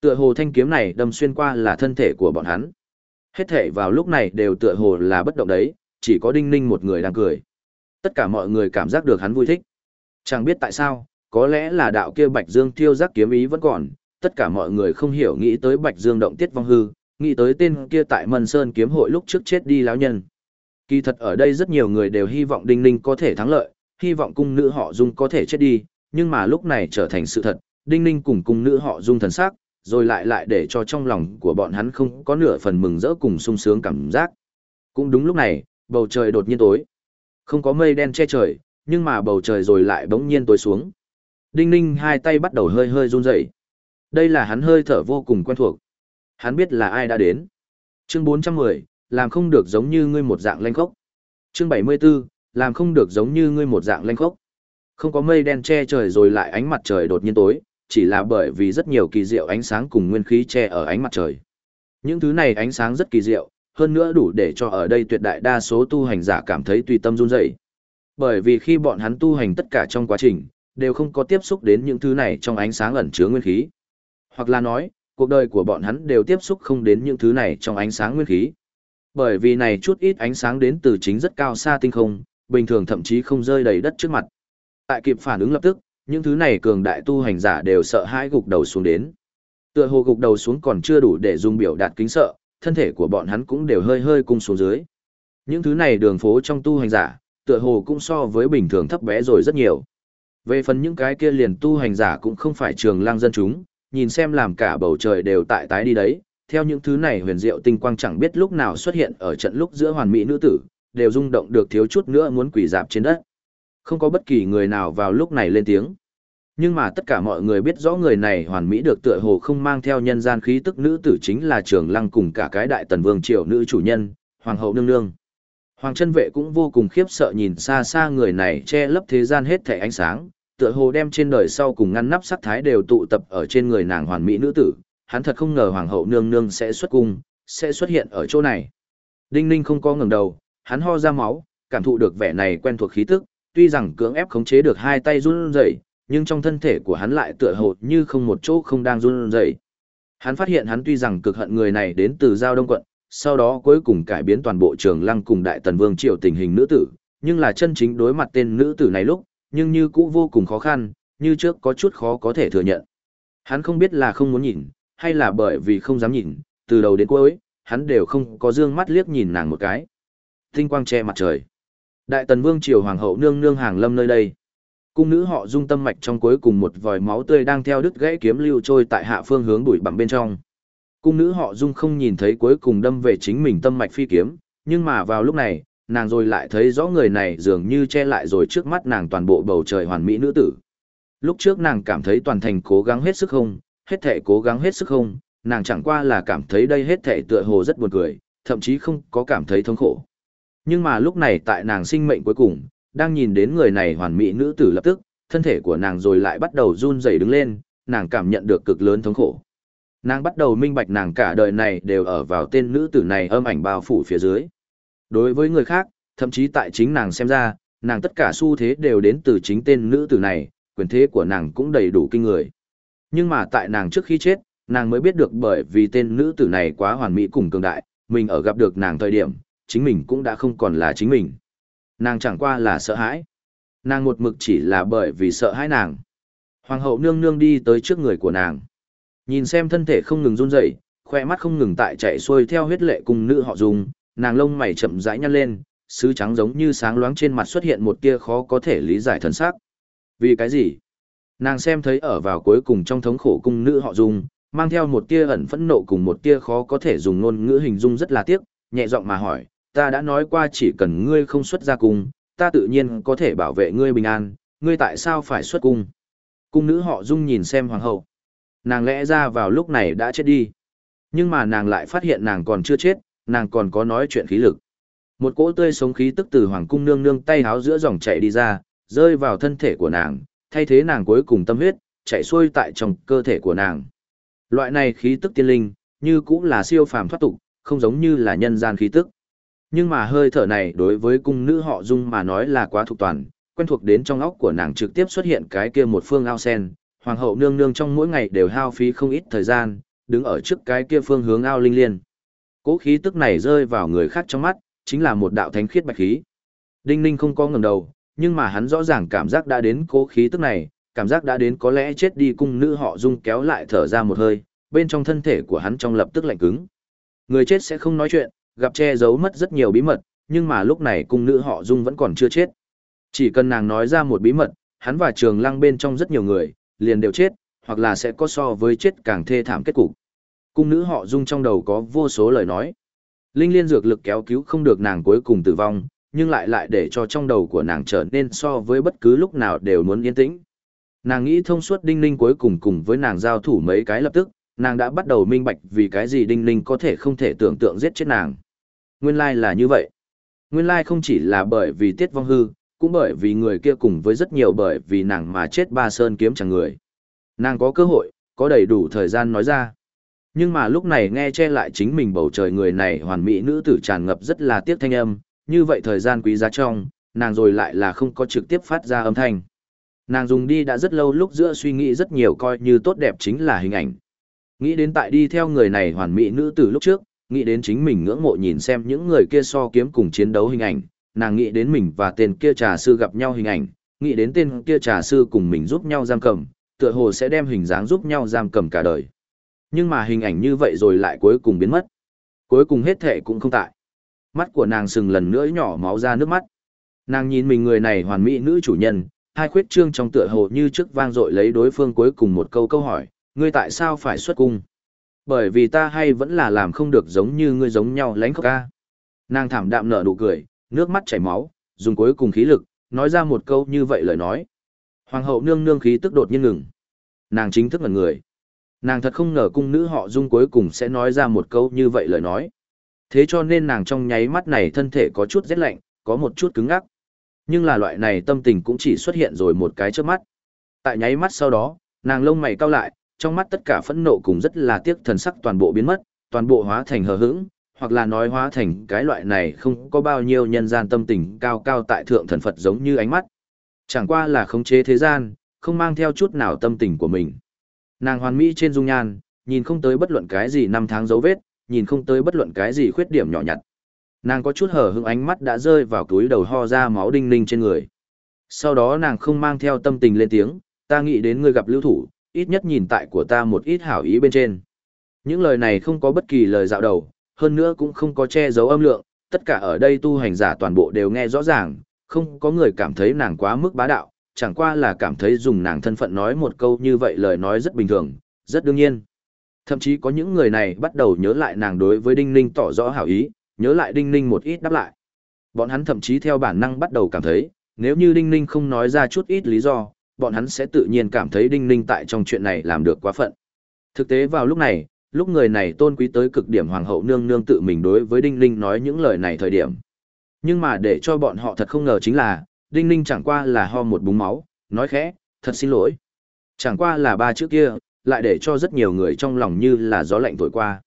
Speaker 1: Tựa hồ thanh kiếm này đâm xuyên qua là thân thể của bọn hắn. Hết thể vào lúc này đều tựa hồ là bất động đấy, chỉ có đinh ninh một người đang cười. Tất cả mọi người cảm giác được hắn vui thích. Chẳng biết tại sao, có lẽ là đạo kia Bạch Dương tiêu giác kiếm ý vẫn còn, tất cả mọi người không hiểu nghĩ tới Bạch Dương động tiết vong hư, nghĩ tới tên kia tại Mân Sơn kiếm hội lúc trước chết đi lão nhân. Kỳ thật ở đây rất nhiều người đều hy vọng Đinh Ninh có thể thắng lợi, hy vọng cung nữ họ Dung có thể chết đi, nhưng mà lúc này trở thành sự thật, Đinh Ninh cùng cung nữ họ Dung thần sắc, rồi lại lại để cho trong lòng của bọn hắn không có nửa phần mừng rỡ cùng sung sướng cảm giác. Cũng đúng lúc này, bầu trời đột nhiên tối. Không có mây đen che trời, nhưng mà bầu trời rồi lại bỗng nhiên tối xuống. Đinh ninh hai tay bắt đầu hơi hơi run rẩy. Đây là hắn hơi thở vô cùng quen thuộc. Hắn biết là ai đã đến. Chương 410, làm không được giống như ngươi một dạng lanh khốc. Chương 74, làm không được giống như ngươi một dạng lanh khốc. Không có mây đen che trời rồi lại ánh mặt trời đột nhiên tối, chỉ là bởi vì rất nhiều kỳ diệu ánh sáng cùng nguyên khí che ở ánh mặt trời. Những thứ này ánh sáng rất kỳ diệu, hơn nữa đủ để cho ở đây tuyệt đại đa số tu hành giả cảm thấy tùy tâm run rẩy. Bởi vì khi bọn hắn tu hành tất cả trong quá trình, đều không có tiếp xúc đến những thứ này trong ánh sáng ẩn chứa nguyên khí. Hoặc là nói, cuộc đời của bọn hắn đều tiếp xúc không đến những thứ này trong ánh sáng nguyên khí. Bởi vì này chút ít ánh sáng đến từ chính rất cao xa tinh không, bình thường thậm chí không rơi đầy đất trước mặt. Tại kịp phản ứng lập tức, những thứ này cường đại tu hành giả đều sợ hãi gục đầu xuống đến. Tựa hồ gục đầu xuống còn chưa đủ để dùng biểu đạt kính sợ, thân thể của bọn hắn cũng đều hơi hơi cung xuống dưới. Những thứ này đường phố trong tu hành giả, tựa hồ cũng so với bình thường thấp bé rồi rất nhiều. Về phần những cái kia liền tu hành giả cũng không phải trường lang dân chúng, nhìn xem làm cả bầu trời đều tại tái đi đấy, theo những thứ này huyền diệu tinh quang chẳng biết lúc nào xuất hiện ở trận lúc giữa hoàn mỹ nữ tử, đều rung động được thiếu chút nữa muốn quỷ dạp trên đất. Không có bất kỳ người nào vào lúc này lên tiếng. Nhưng mà tất cả mọi người biết rõ người này hoàn mỹ được tựa hồ không mang theo nhân gian khí tức nữ tử chính là trường lăng cùng cả cái đại tần vương triều nữ chủ nhân, hoàng hậu nương nương. Hoàng chân vệ cũng vô cùng khiếp sợ nhìn xa xa người này che lấp thế gian hết thảy ánh sáng, tựa hồ đem trên đời sau cùng ngăn nắp sắc thái đều tụ tập ở trên người nàng hoàn mỹ nữ tử, hắn thật không ngờ hoàng hậu nương nương sẽ xuất cung, sẽ xuất hiện ở chỗ này. Đinh Ninh không có ngẩng đầu, hắn ho ra máu, cảm thụ được vẻ này quen thuộc khí tức, tuy rằng cưỡng ép khống chế được hai tay run rẩy, nhưng trong thân thể của hắn lại tựa hồ như không một chỗ không đang run rẩy. Hắn phát hiện hắn tuy rằng cực hận người này đến từ Giao Đông quận, sau đó cuối cùng cải biến toàn bộ trường lăng cùng đại tần vương triều tình hình nữ tử, nhưng là chân chính đối mặt tên nữ tử này lúc, nhưng như cũ vô cùng khó khăn, như trước có chút khó có thể thừa nhận. Hắn không biết là không muốn nhìn, hay là bởi vì không dám nhìn, từ đầu đến cuối, hắn đều không có dương mắt liếc nhìn nàng một cái. Tinh quang che mặt trời. Đại tần vương triều hoàng hậu nương nương hàng lâm nơi đây. Cung nữ họ dung tâm mạch trong cuối cùng một vòi máu tươi đang theo đứt gãy kiếm lưu trôi tại hạ phương hướng đuổi bằng bên trong. Cung nữ họ dung không nhìn thấy cuối cùng đâm về chính mình tâm mạch phi kiếm, nhưng mà vào lúc này, nàng rồi lại thấy rõ người này dường như che lại rồi trước mắt nàng toàn bộ bầu trời hoàn mỹ nữ tử. Lúc trước nàng cảm thấy toàn thành cố gắng hết sức không, hết thể cố gắng hết sức không, nàng chẳng qua là cảm thấy đây hết thể tựa hồ rất buồn cười, thậm chí không có cảm thấy thống khổ. Nhưng mà lúc này tại nàng sinh mệnh cuối cùng, đang nhìn đến người này hoàn mỹ nữ tử lập tức, thân thể của nàng rồi lại bắt đầu run rẩy đứng lên, nàng cảm nhận được cực lớn thống khổ. Nàng bắt đầu minh bạch nàng cả đời này đều ở vào tên nữ tử này âm ảnh bao phủ phía dưới. Đối với người khác, thậm chí tại chính nàng xem ra, nàng tất cả xu thế đều đến từ chính tên nữ tử này, quyền thế của nàng cũng đầy đủ kinh người. Nhưng mà tại nàng trước khi chết, nàng mới biết được bởi vì tên nữ tử này quá hoàn mỹ cùng cường đại, mình ở gặp được nàng thời điểm, chính mình cũng đã không còn là chính mình. Nàng chẳng qua là sợ hãi. Nàng một mực chỉ là bởi vì sợ hãi nàng. Hoàng hậu nương nương đi tới trước người của nàng. Nhìn xem thân thể không ngừng run rẩy, khoe mắt không ngừng tại chạy xuôi theo huyết lệ cùng nữ họ dùng, nàng lông mày chậm rãi nhăn lên, sứ trắng giống như sáng loáng trên mặt xuất hiện một tia khó có thể lý giải thần sắc. Vì cái gì? Nàng xem thấy ở vào cuối cùng trong thống khổ cung nữ họ dùng, mang theo một tia ẩn phẫn nộ cùng một tia khó có thể dùng ngôn ngữ hình dung rất là tiếc, nhẹ giọng mà hỏi, ta đã nói qua chỉ cần ngươi không xuất ra cung, ta tự nhiên có thể bảo vệ ngươi bình an, ngươi tại sao phải xuất cung? Cung nữ họ dung nhìn xem hoàng hậu. Nàng lẽ ra vào lúc này đã chết đi. Nhưng mà nàng lại phát hiện nàng còn chưa chết, nàng còn có nói chuyện khí lực. Một cỗ tươi sống khí tức từ hoàng cung nương nương tay háo giữa dòng chảy đi ra, rơi vào thân thể của nàng, thay thế nàng cuối cùng tâm huyết, chạy xuôi tại trong cơ thể của nàng. Loại này khí tức tiên linh, như cũng là siêu phàm thoát tục, không giống như là nhân gian khí tức. Nhưng mà hơi thở này đối với cung nữ họ Dung mà nói là quá thuộc toàn, quen thuộc đến trong óc của nàng trực tiếp xuất hiện cái kia một phương ao sen, hoàng hậu nương nương trong mỗi ngày đều hao phí không ít thời gian, đứng ở trước cái kia phương hướng ao linh liên. Cố khí tức này rơi vào người khác trong mắt, chính là một đạo thánh khiết bạch khí. Đinh Ninh không có ngẩng đầu, nhưng mà hắn rõ ràng cảm giác đã đến cố khí tức này, cảm giác đã đến có lẽ chết đi cung nữ họ Dung kéo lại thở ra một hơi, bên trong thân thể của hắn trong lập tức lạnh cứng. Người chết sẽ không nói chuyện, gặp che giấu mất rất nhiều bí mật, nhưng mà lúc này cung nữ họ Dung vẫn còn chưa chết. Chỉ cần nàng nói ra một bí mật, hắn và trường lăng bên trong rất nhiều người, liền đều chết, hoặc là sẽ có so với chết càng thê thảm kết cục. Cung nữ họ Dung trong đầu có vô số lời nói. Linh liên dược lực kéo cứu không được nàng cuối cùng tử vong, nhưng lại lại để cho trong đầu của nàng trở nên so với bất cứ lúc nào đều muốn yên tĩnh. Nàng nghĩ thông suốt đinh ninh cuối cùng cùng với nàng giao thủ mấy cái lập tức, nàng đã bắt đầu minh bạch vì cái gì đinh ninh có thể không thể tưởng tượng giết chết nàng. Nguyên lai là như vậy. Nguyên lai không chỉ là bởi vì tiết vong hư, cũng bởi vì người kia cùng với rất nhiều bởi vì nàng mà chết ba sơn kiếm chẳng người. Nàng có cơ hội, có đầy đủ thời gian nói ra. Nhưng mà lúc này nghe che lại chính mình bầu trời người này hoàn mỹ nữ tử tràn ngập rất là tiếc thanh âm, như vậy thời gian quý giá trong, nàng rồi lại là không có trực tiếp phát ra âm thanh. Nàng dùng đi đã rất lâu lúc giữa suy nghĩ rất nhiều coi như tốt đẹp chính là hình ảnh. Nghĩ đến tại đi theo người này hoàn mỹ nữ tử lúc trước, nghĩ đến chính mình ngưỡng mộ nhìn xem những người kia so kiếm cùng chiến đấu hình ảnh, nàng nghĩ đến mình và tên kia trà sư gặp nhau hình ảnh, nghĩ đến tên kia trà sư cùng mình giúp nhau giam cầm, tựa hồ sẽ đem hình dáng giúp nhau giam cầm cả đời. Nhưng mà hình ảnh như vậy rồi lại cuối cùng biến mất. Cuối cùng hết thể cũng không tại. Mắt của nàng sừng lần nữa nhỏ máu ra nước mắt. Nàng nhìn mình người này hoàn mỹ nữ chủ nhân, hai khuyết trương trong tựa hồ như trước vang dội lấy đối phương cuối cùng một câu câu hỏi, ngươi tại sao phải xuất cung? Bởi vì ta hay vẫn là làm không được giống như ngươi giống nhau lánh khóc ca. Nàng thảm đạm nở nụ cười, nước mắt chảy máu, dùng cuối cùng khí lực, nói ra một câu như vậy lời nói. Hoàng hậu nương nương khí tức đột nhiên ngừng. Nàng chính thức ngẩn người. Nàng thật không ngờ cung nữ họ dung cuối cùng sẽ nói ra một câu như vậy lời nói. Thế cho nên nàng trong nháy mắt này thân thể có chút rét lạnh, có một chút cứng ngắc. Nhưng là loại này tâm tình cũng chỉ xuất hiện rồi một cái trước mắt. Tại nháy mắt sau đó, nàng lông mày cau lại, trong mắt tất cả phẫn nộ cùng rất là tiếc thần sắc toàn bộ biến mất, toàn bộ hóa thành hờ hững, hoặc là nói hóa thành cái loại này không có bao nhiêu nhân gian tâm tình cao cao tại thượng thần Phật giống như ánh mắt. Chẳng qua là khống chế thế gian, không mang theo chút nào tâm tình của mình. Nàng hoàn mỹ trên dung nhan, nhìn không tới bất luận cái gì năm tháng dấu vết, nhìn không tới bất luận cái gì khuyết điểm nhỏ nhặt. Nàng có chút hở hững ánh mắt đã rơi vào túi đầu ho ra máu đinh ninh trên người. Sau đó nàng không mang theo tâm tình lên tiếng, ta nghĩ đến ngươi gặp lưu thủ, ít nhất nhìn tại của ta một ít hảo ý bên trên. Những lời này không có bất kỳ lời dạo đầu, hơn nữa cũng không có che giấu âm lượng, tất cả ở đây tu hành giả toàn bộ đều nghe rõ ràng, không có người cảm thấy nàng quá mức bá đạo, chẳng qua là cảm thấy dùng nàng thân phận nói một câu như vậy lời nói rất bình thường, rất đương nhiên. Thậm chí có những người này bắt đầu nhớ lại nàng đối với Đinh Ninh tỏ rõ hảo ý, nhớ lại Đinh Ninh một ít đáp lại. Bọn hắn thậm chí theo bản năng bắt đầu cảm thấy, nếu như Đinh Ninh không nói ra chút ít lý do, bọn hắn sẽ tự nhiên cảm thấy Đinh Ninh tại trong chuyện này làm được quá phận. Thực tế vào lúc này, lúc người này tôn quý tới cực điểm hoàng hậu nương nương tự mình đối với Đinh Ninh nói những lời này thời điểm. Nhưng mà để cho bọn họ thật không ngờ chính là, Đinh Ninh chẳng qua là ho một búng máu, nói khẽ, thật xin lỗi. Chẳng qua là ba chữ kia, lại để cho rất nhiều người trong lòng như là gió lạnh thổi qua.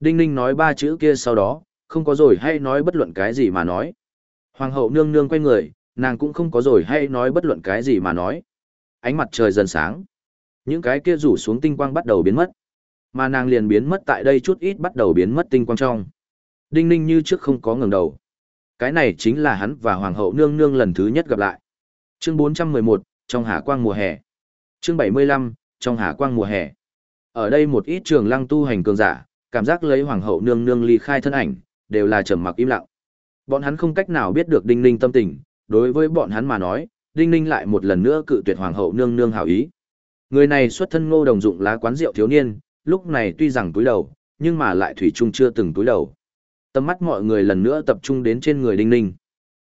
Speaker 1: Đinh Ninh nói ba chữ kia sau đó, không có rồi hay nói bất luận cái gì mà nói. Hoàng hậu nương nương quay người, nàng cũng không có rồi hay nói bất luận cái gì mà nói. Ánh mặt trời dần sáng. Những cái kia rủ xuống tinh quang bắt đầu biến mất. Mà nàng liền biến mất tại đây chút ít bắt đầu biến mất tinh quang trong. Đinh ninh như trước không có ngừng đầu. Cái này chính là hắn và hoàng hậu nương nương lần thứ nhất gặp lại. Chương 411, trong Hạ quang mùa hè. Chương 75, trong Hạ quang mùa hè. Ở đây một ít trường lăng tu hành cường giả, cảm giác lấy hoàng hậu nương nương ly khai thân ảnh, đều là trầm mặc im lặng. Bọn hắn không cách nào biết được Đinh Ninh tâm tình, đối với bọn hắn mà nói, Đinh Ninh lại một lần nữa cự tuyệt hoàng hậu nương nương hảo ý. Người này xuất thân ngô đồng dụng lá quán rượu thiếu niên, lúc này tuy rằng túi đầu, nhưng mà lại thủy chung chưa từng túi đầu. Tầm mắt mọi người lần nữa tập trung đến trên người Đinh Ninh.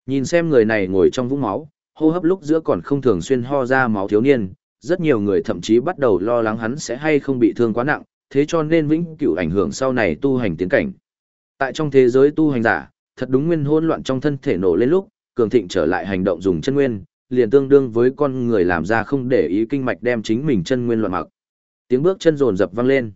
Speaker 1: Nhìn xem người này ngồi trong vũng máu, hô hấp lúc giữa còn không thường xuyên ho ra máu thiếu niên, rất nhiều người thậm chí bắt đầu lo lắng hắn sẽ hay không bị thương quá nặng, thế cho nên vĩnh cửu ảnh hưởng sau này tu hành tiến cảnh. Tại trong thế giới tu hành giả, thật đúng nguyên hỗn loạn trong thân thể nổ lên lúc, cường thịnh trở lại hành động dùng chân nguyên, liền tương đương với con người làm ra không để ý kinh mạch đem chính mình chân nguyên loạn mặc. Tiếng bước chân rồn rập vang lên.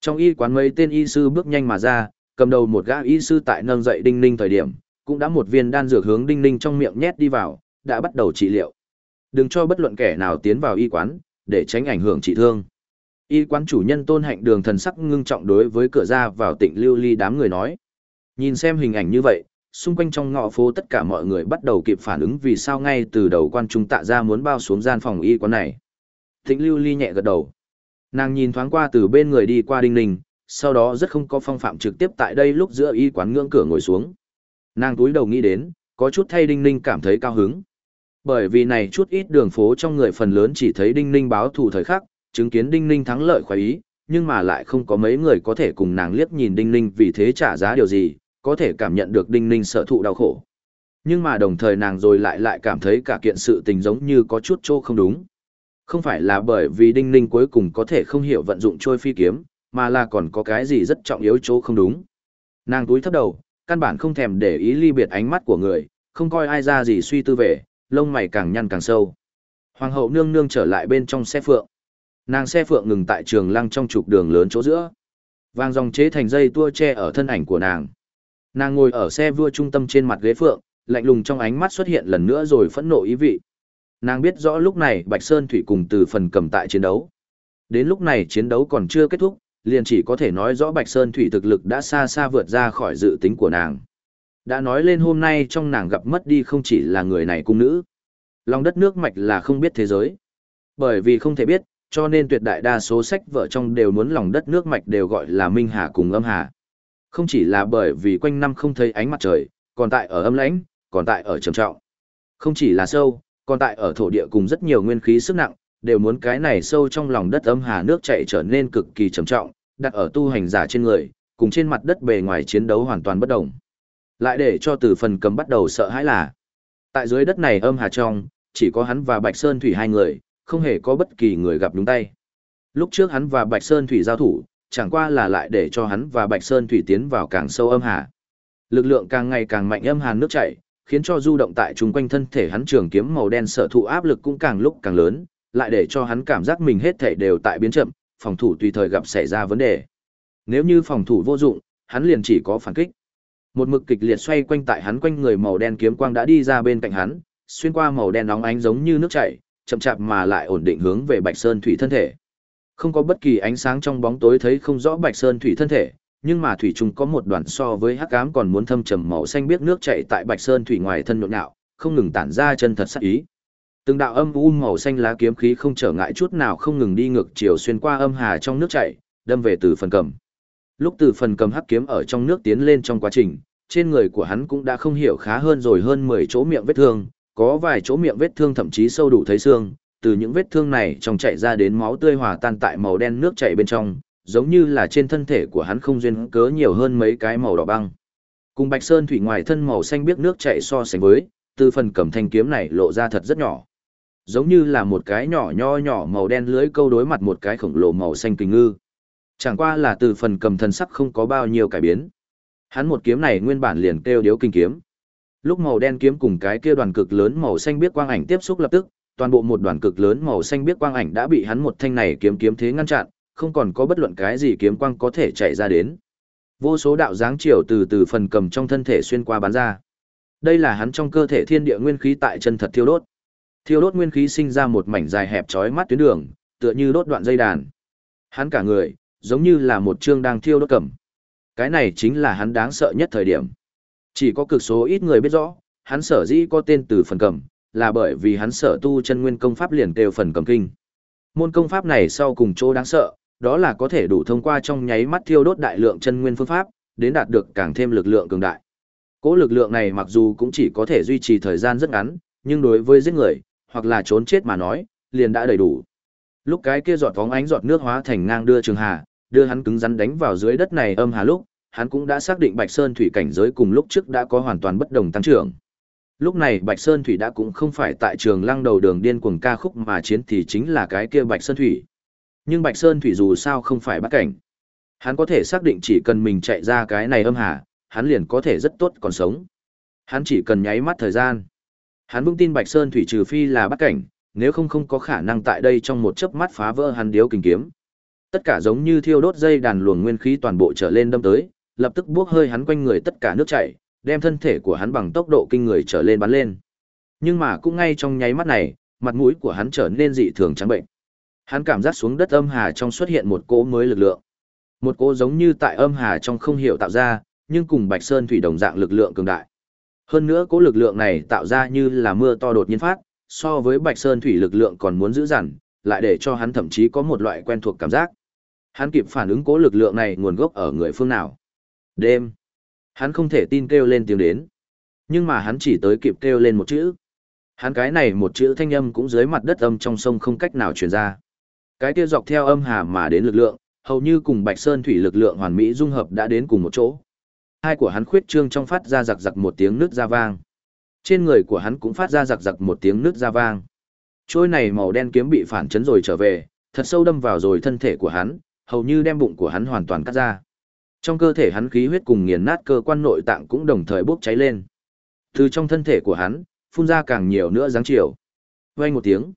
Speaker 1: Trong y quán mấy tên y sư bước nhanh mà ra, cầm đầu một gã y sư tại nâng dậy đinh ninh thời điểm, cũng đã một viên đan dược hướng đinh ninh trong miệng nhét đi vào, đã bắt đầu trị liệu. Đừng cho bất luận kẻ nào tiến vào y quán, để tránh ảnh hưởng trị thương. Y quán chủ nhân tôn hạnh đường thần sắc ngưng trọng đối với cửa ra vào tỉnh lưu ly đám người nói. Nhìn xem hình ảnh như vậy, xung quanh trong ngõ phố tất cả mọi người bắt đầu kịp phản ứng vì sao ngay từ đầu quan trung tạ ra muốn bao xuống gian phòng y quán này. Tịnh lưu ly nhẹ gật đầu. Nàng nhìn thoáng qua từ bên người đi qua đinh ninh, sau đó rất không có phong phạm trực tiếp tại đây lúc giữa y quán ngưỡng cửa ngồi xuống. Nàng túi đầu nghĩ đến, có chút thay đinh ninh cảm thấy cao hứng. Bởi vì này chút ít đường phố trong người phần lớn chỉ thấy đinh ninh báo thù thời khắc, chứng kiến đinh ninh thắng lợi khoái ý, nhưng mà lại không có mấy người có thể cùng nàng liếc nhìn đinh ninh vì thế trả giá điều gì, có thể cảm nhận được đinh ninh sợ thụ đau khổ. Nhưng mà đồng thời nàng rồi lại lại cảm thấy cả kiện sự tình giống như có chút chỗ không đúng. Không phải là bởi vì đinh ninh cuối cùng có thể không hiểu vận dụng trôi phi kiếm, mà là còn có cái gì rất trọng yếu chỗ không đúng. Nàng túi thấp đầu, căn bản không thèm để ý ly biệt ánh mắt của người, không coi ai ra gì suy tư về, lông mày càng nhăn càng sâu. Hoàng hậu nương nương trở lại bên trong xe phượng. Nàng xe phượng ngừng tại trường lăng trong trục đường lớn chỗ giữa. Vàng dòng chế thành dây tua che ở thân ảnh của nàng. Nàng ngồi ở xe vua trung tâm trên mặt ghế phượng, lạnh lùng trong ánh mắt xuất hiện lần nữa rồi phẫn nộ ý vị. Nàng biết rõ lúc này Bạch Sơn Thủy cùng từ phần cầm tại chiến đấu. Đến lúc này chiến đấu còn chưa kết thúc, liền chỉ có thể nói rõ Bạch Sơn Thủy thực lực đã xa xa vượt ra khỏi dự tính của nàng. Đã nói lên hôm nay trong nàng gặp mất đi không chỉ là người này cung nữ. Lòng đất nước mạch là không biết thế giới. Bởi vì không thể biết, cho nên tuyệt đại đa số sách vợ trong đều muốn lòng đất nước mạch đều gọi là Minh Hà cùng âm Hà. Không chỉ là bởi vì quanh năm không thấy ánh mặt trời, còn tại ở âm lãnh, còn tại ở trầm trọng. Không chỉ là sâu, còn tại ở thổ địa cùng rất nhiều nguyên khí sức nặng, đều muốn cái này sâu trong lòng đất âm hà nước chảy trở nên cực kỳ trầm trọng, đặt ở tu hành giả trên người, cùng trên mặt đất bề ngoài chiến đấu hoàn toàn bất động. Lại để cho từ phần cầm bắt đầu sợ hãi là, tại dưới đất này âm hà trong, chỉ có hắn và Bạch Sơn Thủy hai người, không hề có bất kỳ người gặp đúng tay. Lúc trước hắn và Bạch Sơn Thủy giao thủ, chẳng qua là lại để cho hắn và Bạch Sơn Thủy tiến vào càng sâu âm hà. Lực lượng càng ngày càng mạnh âm hà nước chảy, khiến cho du động tại chung quanh thân thể hắn trường kiếm màu đen sở thụ áp lực cũng càng lúc càng lớn, lại để cho hắn cảm giác mình hết thể đều tại biến chậm, phòng thủ tùy thời gặp xảy ra vấn đề. Nếu như phòng thủ vô dụng, hắn liền chỉ có phản kích. Một mực kịch liệt xoay quanh tại hắn quanh người màu đen kiếm quang đã đi ra bên cạnh hắn, xuyên qua màu đen nóng ánh giống như nước chảy, chậm chạp mà lại ổn định hướng về Bạch Sơn thủy thân thể. Không có bất kỳ ánh sáng trong bóng tối thấy không rõ Bạch Sơn thủy thân thể, nhưng mà thủy trung có một đoạn so với hắc ám còn muốn thâm trầm màu xanh biếc nước chảy tại Bạch Sơn thủy ngoài thân nhộn nhạo, không ngừng tản ra chân thật sắc ý. Từng đạo âm u màu xanh lá kiếm khí không trở ngại chút nào không ngừng đi ngược chiều xuyên qua âm hà trong nước chảy, đâm về từ phần cầm. Lúc từ phần cầm hắc kiếm ở trong nước tiến lên trong quá trình, trên người của hắn cũng đã không hiểu khá hơn rồi hơn 10 chỗ miệng vết thương, có vài chỗ miệng vết thương thậm chí sâu đủ thấy xương, từ những vết thương này trong chảy ra đến máu tươi hòa tan tại màu đen nước chảy bên trong, giống như là trên thân thể của hắn không duyên cớ nhiều hơn mấy cái màu đỏ băng. Cùng Bạch Sơn thủy ngoài thân màu xanh biếc nước chảy so sánh với, từ phần cầm thanh kiếm này lộ ra thật rất nhỏ. Giống như là một cái nhỏ nho nhỏ màu đen lưới câu đối mặt một cái khổng lồ màu xanh kình ngư. Chẳng qua là từ phần cầm thần sắc không có bao nhiêu cải biến. Hắn một kiếm này nguyên bản liền kêu điếu kinh kiếm. Lúc màu đen kiếm cùng cái kia đoàn cực lớn màu xanh biếc quang ảnh tiếp xúc lập tức, toàn bộ một đoàn cực lớn màu xanh biếc quang ảnh đã bị hắn một thanh này kiếm kiếm thế ngăn chặn, không còn có bất luận cái gì kiếm quang có thể chạy ra đến. Vô số đạo dáng chiều từ từ phần cầm trong thân thể xuyên qua bắn ra. Đây là hắn trong cơ thể thiên địa nguyên khí tại chân thật thiêu đốt. Thiêu đốt nguyên khí sinh ra một mảnh dài hẹp chói mắt tuyến đường, tựa như đốt đoạn dây đàn. Hắn cả người, giống như là một chương đang thiêu đốt cầm. Cái này chính là hắn đáng sợ nhất thời điểm. Chỉ có cực số ít người biết rõ, hắn sở dĩ có tên từ phần cầm, là bởi vì hắn sở tu chân nguyên công pháp liền kêu phần cầm kinh. Môn công pháp này sau cùng chỗ đáng sợ, đó là có thể đủ thông qua trong nháy mắt thiêu đốt đại lượng chân nguyên phương pháp, đến đạt được càng thêm lực lượng cường đại. Cố lực lượng này mặc dù cũng chỉ có thể duy trì thời gian rất ngắn, nhưng đối với giết người, hoặc là trốn chết mà nói, liền đã đầy đủ. Lúc cái kia giọt phóng ánh giọt nước hóa thành ngang đưa Trường Hà, đưa hắn cứng rắn đánh vào dưới đất này âm hà lúc, hắn cũng đã xác định Bạch Sơn Thủy cảnh giới cùng lúc trước đã có hoàn toàn bất đồng tăng trưởng. Lúc này Bạch Sơn Thủy đã cũng không phải tại trường lăng đầu đường điên cuồng ca khúc mà chiến thì chính là cái kia Bạch Sơn Thủy. Nhưng Bạch Sơn Thủy dù sao không phải bắt cảnh. Hắn có thể xác định chỉ cần mình chạy ra cái này âm hà, hắn liền có thể rất tốt còn sống. Hắn chỉ cần nháy mắt thời gian. Hắn vững tin Bạch Sơn Thủy trừ phi là bắt cảnh, nếu không không có khả năng tại đây trong một chớp mắt phá vỡ hắn điếu kình kiếm. Tất cả giống như thiêu đốt dây đàn luồng nguyên khí toàn bộ trở lên đâm tới, lập tức buốc hơi hắn quanh người tất cả nước chảy, đem thân thể của hắn bằng tốc độ kinh người trở lên bắn lên. Nhưng mà cũng ngay trong nháy mắt này, mặt mũi của hắn trở nên dị thường trắng bệnh. Hắn cảm giác xuống đất âm hà trong xuất hiện một cỗ mới lực lượng. Một cỗ giống như tại âm hà trong không hiểu tạo ra, nhưng cùng Bạch Sơn thủy đồng dạng lực lượng cường đại. Hơn nữa cỗ lực lượng này tạo ra như là mưa to đột nhiên phát, so với Bạch Sơn thủy lực lượng còn muốn giữ dằn, lại để cho hắn thậm chí có một loại quen thuộc cảm giác. Hắn kịp phản ứng cỗ lực lượng này nguồn gốc ở người phương nào. Đêm. Hắn không thể tin kêu lên tiếng đến. Nhưng mà hắn chỉ tới kịp kêu lên một chữ. Hắn cái này một chữ thanh âm cũng dưới mặt đất âm trong sông không cách nào truyền ra. Cái kia dọc theo âm hà mà đến lực lượng, hầu như cùng Bạch Sơn thủy lực lượng hoàn mỹ dung hợp đã đến cùng một chỗ. Hai của hắn khuyết trương trong phát ra giặc giặc một tiếng nước ra vang. Trên người của hắn cũng phát ra giặc giặc một tiếng nước ra vang. Trôi này màu đen kiếm bị phản chấn rồi trở về, thật sâu đâm vào rồi thân thể của hắn, hầu như đem bụng của hắn hoàn toàn cắt ra. Trong cơ thể hắn khí huyết cùng nghiền nát cơ quan nội tạng cũng đồng thời bốc cháy lên. Từ trong thân thể của hắn, phun ra càng nhiều nữa dáng chiều. Vang một tiếng,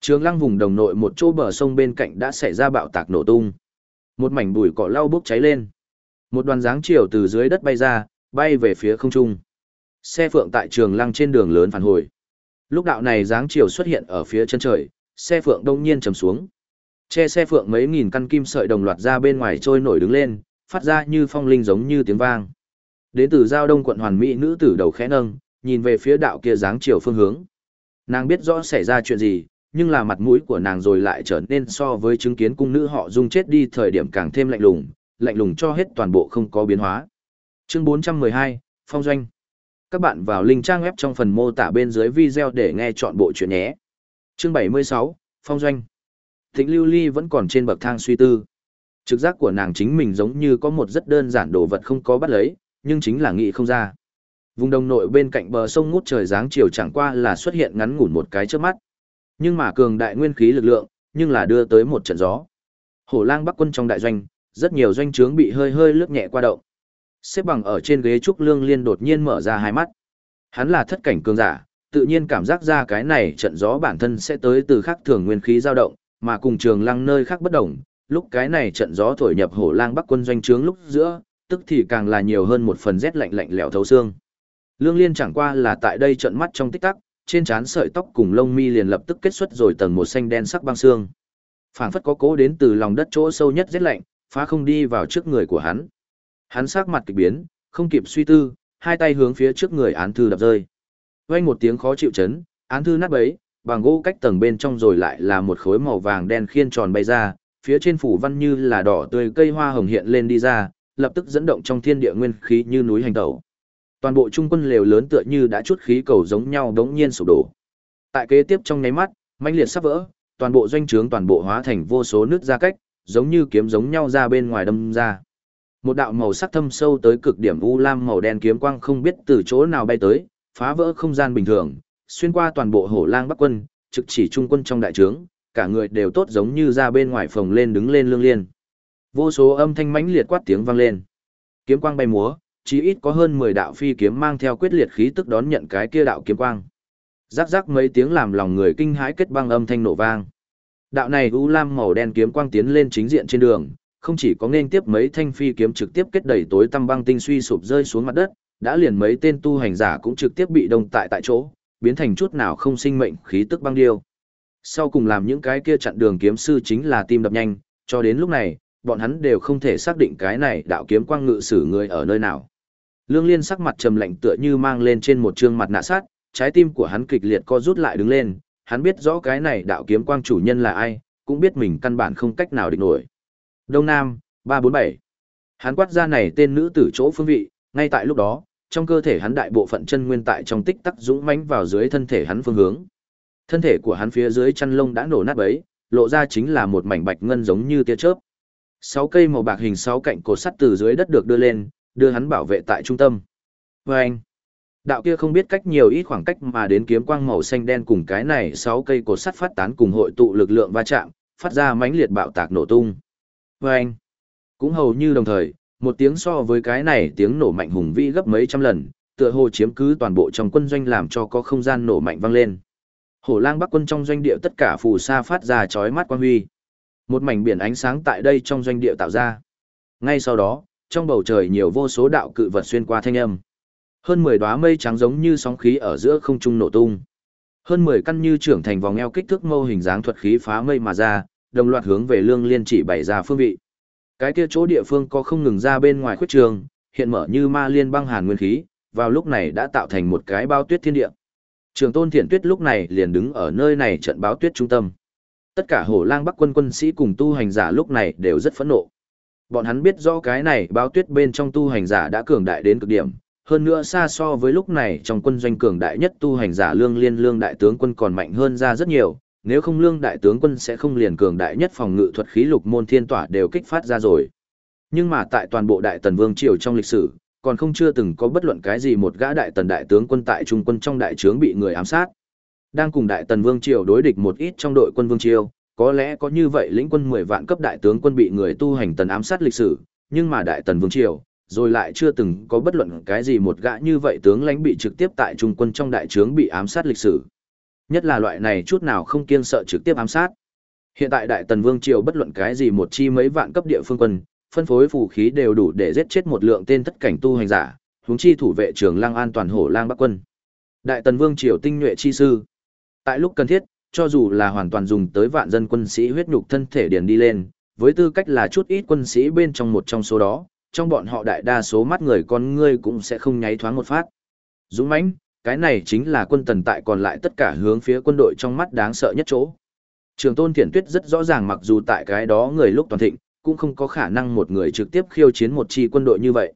Speaker 1: Trường lăng vùng đồng nội một chỗ bờ sông bên cạnh đã xảy ra bạo tạc nổ tung. Một mảnh bụi cỏ lau bốc cháy lên. Một đoàn dáng chiều từ dưới đất bay ra, bay về phía không trung. Xe phượng tại trường lăng trên đường lớn phản hồi. Lúc đạo này dáng chiều xuất hiện ở phía chân trời, xe phượng đông nhiên trầm xuống. Che xe phượng mấy nghìn căn kim sợi đồng loạt ra bên ngoài trôi nổi đứng lên, phát ra như phong linh giống như tiếng vang. Đến từ giao đông quận hoàn mỹ nữ tử đầu khẽ nâng, nhìn về phía đạo kia dáng chiều phương hướng. Nàng biết rõ xảy ra chuyện gì, nhưng là mặt mũi của nàng rồi lại trở nên so với chứng kiến cung nữ họ dung chết đi thời điểm càng thêm lạnh lùng, lạnh lùng cho hết toàn bộ không có biến hóa. Chương 412, Phong Doanh Các bạn vào link trang web trong phần mô tả bên dưới video để nghe chọn bộ chuyện nhé. Chương 76, Phong Doanh Thịnh Lưu Ly vẫn còn trên bậc thang suy tư. Trực giác của nàng chính mình giống như có một rất đơn giản đồ vật không có bắt lấy, nhưng chính là nghĩ không ra. Vùng đông nội bên cạnh bờ sông ngút trời dáng chiều chẳng qua là xuất hiện ngắn ngủn một cái trước mắt. Nhưng mà cường đại nguyên khí lực lượng, nhưng là đưa tới một trận gió. Hổ lang bắc quân trong đại doanh, rất nhiều doanh trướng bị hơi hơi lướt nhẹ qua động. Xếp bằng ở trên ghế trúc lương liên đột nhiên mở ra hai mắt. Hắn là thất cảnh cường giả, tự nhiên cảm giác ra cái này trận gió bản thân sẽ tới từ khắc thường nguyên khí dao động, mà cùng trường lăng nơi khác bất động, lúc cái này trận gió thổi nhập hổ lang bắc quân doanh trướng lúc giữa, tức thì càng là nhiều hơn một phần rét lạnh lạnh lẽo thấu xương. Lương Liên chẳng qua là tại đây trận mắt trong tích tắc, trên trán sợi tóc cùng lông mi liền lập tức kết xuất rồi tầng một xanh đen sắc băng xương. Phảng phất có cố đến từ lòng đất chỗ sâu nhất rét lạnh, phá không đi vào trước người của hắn. Hắn sắc mặt kịch biến, không kịp suy tư, hai tay hướng phía trước người án thư đập rơi. Vang một tiếng khó chịu chấn, án thư nát bấy, bằng gỗ cách tầng bên trong rồi lại là một khối màu vàng đen khiên tròn bay ra, phía trên phủ văn như là đỏ tươi cây hoa hồng hiện lên đi ra, lập tức dẫn động trong thiên địa nguyên khí như núi hành tẩu. Toàn bộ trung quân lều lớn tựa như đã chút khí cầu giống nhau đống nhiên sụp đổ. Tại kế tiếp trong nháy mắt, mãnh liệt sắp vỡ, toàn bộ doanh trướng toàn bộ hóa thành vô số nước ra cách, giống như kiếm giống nhau ra bên ngoài đâm ra. Một đạo màu sắc thâm sâu tới cực điểm u lam màu đen kiếm quang không biết từ chỗ nào bay tới, phá vỡ không gian bình thường, xuyên qua toàn bộ hổ lang bắc quân, trực chỉ trung quân trong đại trướng, cả người đều tốt giống như ra bên ngoài phòng lên đứng lên lương liên. Vô số âm thanh mãnh liệt quát tiếng vang lên. Kiếm quang bay múa, chí ít có hơn 10 đạo phi kiếm mang theo quyết liệt khí tức đón nhận cái kia đạo kiếm quang. Rắc rắc mấy tiếng làm lòng người kinh hãi kết băng âm thanh nổ vang. Đạo này u lam màu đen kiếm quang tiến lên chính diện trên đường, không chỉ có nên tiếp mấy thanh phi kiếm trực tiếp kết đầy tối tăm băng tinh suy sụp rơi xuống mặt đất, đã liền mấy tên tu hành giả cũng trực tiếp bị đông tại tại chỗ, biến thành chút nào không sinh mệnh khí tức băng điêu. Sau cùng làm những cái kia chặn đường kiếm sư chính là tim đập nhanh, cho đến lúc này, bọn hắn đều không thể xác định cái này đạo kiếm quang ngự sử người ở nơi nào. Lương Liên sắc mặt trầm lạnh tựa như mang lên trên một trương mặt nạ sát, trái tim của hắn kịch liệt co rút lại đứng lên, hắn biết rõ cái này đạo kiếm quang chủ nhân là ai, cũng biết mình căn bản không cách nào địch nổi. Đông Nam, 347. Hắn quát ra này tên nữ tử chỗ phương vị, ngay tại lúc đó, trong cơ thể hắn đại bộ phận chân nguyên tại trong tích tắc dũng mãnh vào dưới thân thể hắn phương hướng. Thân thể của hắn phía dưới chân lông đã nổ nát bấy, lộ ra chính là một mảnh bạch ngân giống như tia chớp. Sáu cây màu bạc hình sáu cạnh cột sắt từ dưới đất được đưa lên, đưa hắn bảo vệ tại trung tâm. Và anh, đạo kia không biết cách nhiều ít khoảng cách mà đến kiếm quang màu xanh đen cùng cái này sáu cây cột sắt phát tán cùng hội tụ lực lượng va chạm, phát ra mãnh liệt bạo tạc nổ tung. Và anh, cũng hầu như đồng thời, một tiếng so với cái này tiếng nổ mạnh hùng vĩ gấp mấy trăm lần, tựa hồ chiếm cứ toàn bộ trong quân doanh làm cho có không gian nổ mạnh vang lên. Hổ lang bắc quân trong doanh địa tất cả phù sa phát ra chói mắt quang huy. Một mảnh biển ánh sáng tại đây trong doanh địa tạo ra. Ngay sau đó, trong bầu trời nhiều vô số đạo cự vật xuyên qua thanh âm. Hơn 10 đóa mây trắng giống như sóng khí ở giữa không trung nổ tung. Hơn 10 căn như trưởng thành vòng eo kích thước mô hình dáng thuật khí phá mây mà ra, đồng loạt hướng về lương liên chỉ bày ra phương vị. Cái kia chỗ địa phương có không ngừng ra bên ngoài khuyết trường, hiện mở như ma liên băng hàn nguyên khí, vào lúc này đã tạo thành một cái bao tuyết thiên địa. Trường tôn thiện tuyết lúc này liền đứng ở nơi này trận báo tuyết trung tâm. Tất cả hổ lang bắc quân quân sĩ cùng tu hành giả lúc này đều rất phẫn nộ. Bọn hắn biết rõ cái này báo tuyết bên trong tu hành giả đã cường đại đến cực điểm, hơn nữa xa so với lúc này trong quân doanh cường đại nhất tu hành giả lương liên lương đại tướng quân còn mạnh hơn ra rất nhiều, nếu không lương đại tướng quân sẽ không liền cường đại nhất phòng ngự thuật khí lục môn thiên tỏa đều kích phát ra rồi. Nhưng mà tại toàn bộ đại tần vương triều trong lịch sử, còn không chưa từng có bất luận cái gì một gã đại tần đại tướng quân tại trung quân trong đại trướng bị người ám sát. Đang cùng đại tần vương triều đối địch một ít trong đội quân vương triều, có lẽ có như vậy lĩnh quân 10 vạn cấp đại tướng quân bị người tu hành tần ám sát lịch sử, nhưng mà đại tần vương triều, rồi lại chưa từng có bất luận cái gì một gã như vậy tướng lãnh bị trực tiếp tại trung quân trong đại trướng bị ám sát lịch sử. Nhất là loại này chút nào không kiêng sợ trực tiếp ám sát. Hiện tại Đại Tần Vương Triều bất luận cái gì một chi mấy vạn cấp địa phương quân, phân phối phù khí đều đủ để giết chết một lượng tên tất cảnh tu hành giả, huống chi thủ vệ trường lang an toàn hổ lang bắc quân. Đại Tần Vương Triều tinh nhuệ chi sư. Tại lúc cần thiết, cho dù là hoàn toàn dùng tới vạn dân quân sĩ huyết nhục thân thể điền đi lên, với tư cách là chút ít quân sĩ bên trong một trong số đó, trong bọn họ đại đa số mắt người con ngươi cũng sẽ không nháy thoáng một phát. Dũng mãnh, cái này chính là quân tần tại còn lại tất cả hướng phía quân đội trong mắt đáng sợ nhất chỗ. Trường tôn Thiển tuyết rất rõ ràng mặc dù tại cái đó người lúc toàn thịnh, cũng không có khả năng một người trực tiếp khiêu chiến một chi quân đội như vậy.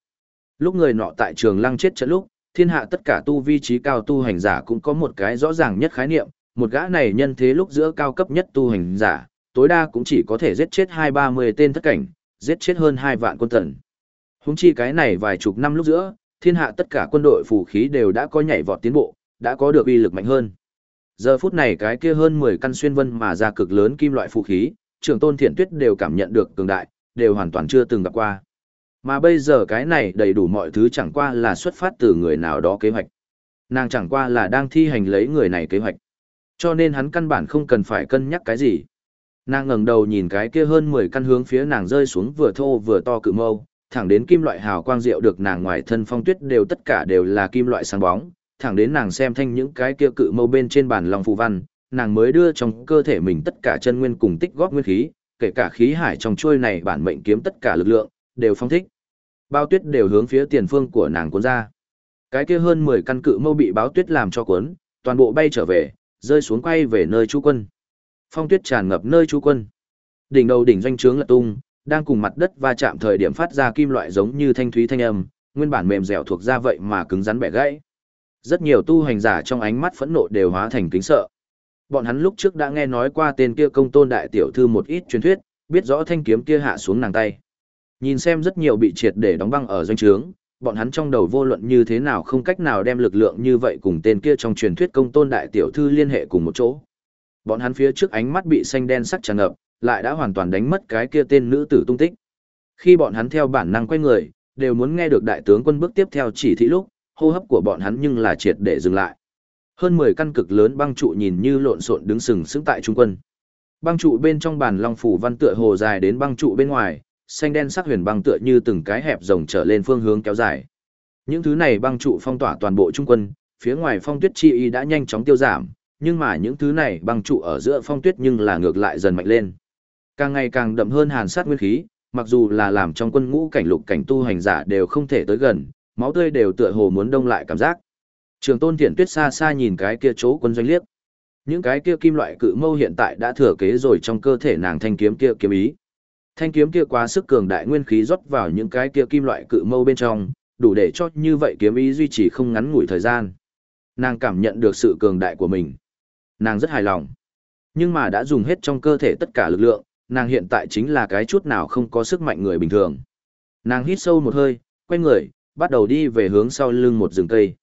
Speaker 1: Lúc người nọ tại trường lăng chết trận lúc, thiên hạ tất cả tu vi trí cao tu hành giả cũng có một cái rõ ràng nhất khái niệm, một gã này nhân thế lúc giữa cao cấp nhất tu hành giả, tối đa cũng chỉ có thể giết chết hai ba mươi tên thất cảnh, giết chết hơn hai vạn quân tần. Húng chi cái này vài chục năm lúc giữa, thiên hạ tất cả quân đội phủ khí đều đã có nhảy vọt tiến bộ, đã có được uy lực mạnh hơn. Giờ phút này cái kia hơn 10 căn xuyên vân mà ra cực lớn kim loại phù khí, trưởng tôn thiện tuyết đều cảm nhận được cường đại, đều hoàn toàn chưa từng gặp qua. Mà bây giờ cái này đầy đủ mọi thứ chẳng qua là xuất phát từ người nào đó kế hoạch. Nàng chẳng qua là đang thi hành lấy người này kế hoạch. Cho nên hắn căn bản không cần phải cân nhắc cái gì. Nàng ngẩng đầu nhìn cái kia hơn 10 căn hướng phía nàng rơi xuống vừa thô vừa to cự mâu, thẳng đến kim loại hào quang rượu được nàng ngoài thân phong tuyết đều tất cả đều là kim loại sáng bóng, thẳng đến nàng xem thanh những cái kia cự mâu bên trên bàn lòng phù văn, nàng mới đưa trong cơ thể mình tất cả chân nguyên cùng tích góp nguyên khí, kể cả khí hải trong chuôi này bản mệnh kiếm tất cả lực lượng, đều phong thích. Bao tuyết đều hướng phía tiền phương của nàng cuốn ra. Cái kia hơn 10 căn cự mâu bị báo tuyết làm cho cuốn, toàn bộ bay trở về, rơi xuống quay về nơi chú quân. Phong tuyết tràn ngập nơi chú quân. Đỉnh đầu đỉnh doanh trướng lật tung, đang cùng mặt đất va chạm thời điểm phát ra kim loại giống như thanh thúy thanh âm, nguyên bản mềm dẻo thuộc ra vậy mà cứng rắn bẻ gãy. Rất nhiều tu hành giả trong ánh mắt phẫn nộ đều hóa thành kính sợ. Bọn hắn lúc trước đã nghe nói qua tên kia công tôn đại tiểu thư một ít truyền thuyết, biết rõ thanh kiếm kia hạ xuống nàng tay. Nhìn xem rất nhiều bị triệt để đóng băng ở doanh trướng, bọn hắn trong đầu vô luận như thế nào không cách nào đem lực lượng như vậy cùng tên kia trong truyền thuyết công tôn đại tiểu thư liên hệ cùng một chỗ. Bọn hắn phía trước ánh mắt bị xanh đen sắc tràn ngập, lại đã hoàn toàn đánh mất cái kia tên nữ tử tung tích. Khi bọn hắn theo bản năng quay người, đều muốn nghe được đại tướng quân bước tiếp theo chỉ thị lúc, hô hấp của bọn hắn nhưng là triệt để dừng lại. Hơn 10 căn cực lớn băng trụ nhìn như lộn xộn đứng sừng sững tại trung quân. Băng trụ bên trong bàn long phủ văn tựa hồ dài đến băng trụ bên ngoài, xanh đen sắc huyền băng tựa như từng cái hẹp rồng trở lên phương hướng kéo dài. Những thứ này băng trụ phong tỏa toàn bộ trung quân, phía ngoài phong tuyết chi y đã nhanh chóng tiêu giảm, nhưng mà những thứ này băng trụ ở giữa phong tuyết nhưng là ngược lại dần mạnh lên. Càng ngày càng đậm hơn hàn sát nguyên khí, mặc dù là làm trong quân ngũ cảnh lục cảnh tu hành giả đều không thể tới gần, máu tươi đều tựa hồ muốn đông lại cảm giác. Trường Tôn Thiện Tuyết xa xa nhìn cái kia chỗ quân doanh liếc. Những cái kia kim loại cự mâu hiện tại đã thừa kế rồi trong cơ thể nàng thanh kiếm kia kiếm ý. Thanh kiếm kia quá sức cường đại nguyên khí rót vào những cái kia kim loại cự mâu bên trong, đủ để cho như vậy kiếm ý duy trì không ngắn ngủi thời gian. Nàng cảm nhận được sự cường đại của mình. Nàng rất hài lòng. Nhưng mà đã dùng hết trong cơ thể tất cả lực lượng, nàng hiện tại chính là cái chút nào không có sức mạnh người bình thường. Nàng hít sâu một hơi, quay người, bắt đầu đi về hướng sau lưng một rừng cây.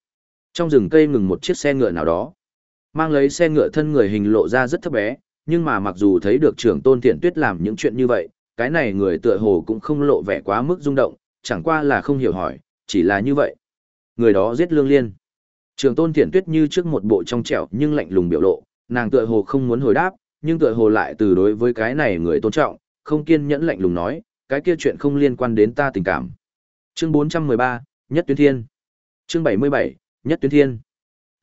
Speaker 1: Trong rừng cây ngừng một chiếc xe ngựa nào đó. Mang lấy xe ngựa thân người hình lộ ra rất thấp bé, nhưng mà mặc dù thấy được trưởng tôn thiện tuyết làm những chuyện như vậy, cái này người tựa hồ cũng không lộ vẻ quá mức rung động, chẳng qua là không hiểu hỏi, chỉ là như vậy. Người đó giết lương liên. Trường tôn Thiển tuyết như trước một bộ trong trẻo nhưng lạnh lùng biểu lộ, nàng tựa hồ không muốn hồi đáp, nhưng tựa hồ lại từ đối với cái này người tôn trọng, không kiên nhẫn lạnh lùng nói, cái kia chuyện không liên quan đến ta tình cảm. Chương 413, Nhất Tuyến Thiên. Chương 77, Nhất Tuyến Thiên.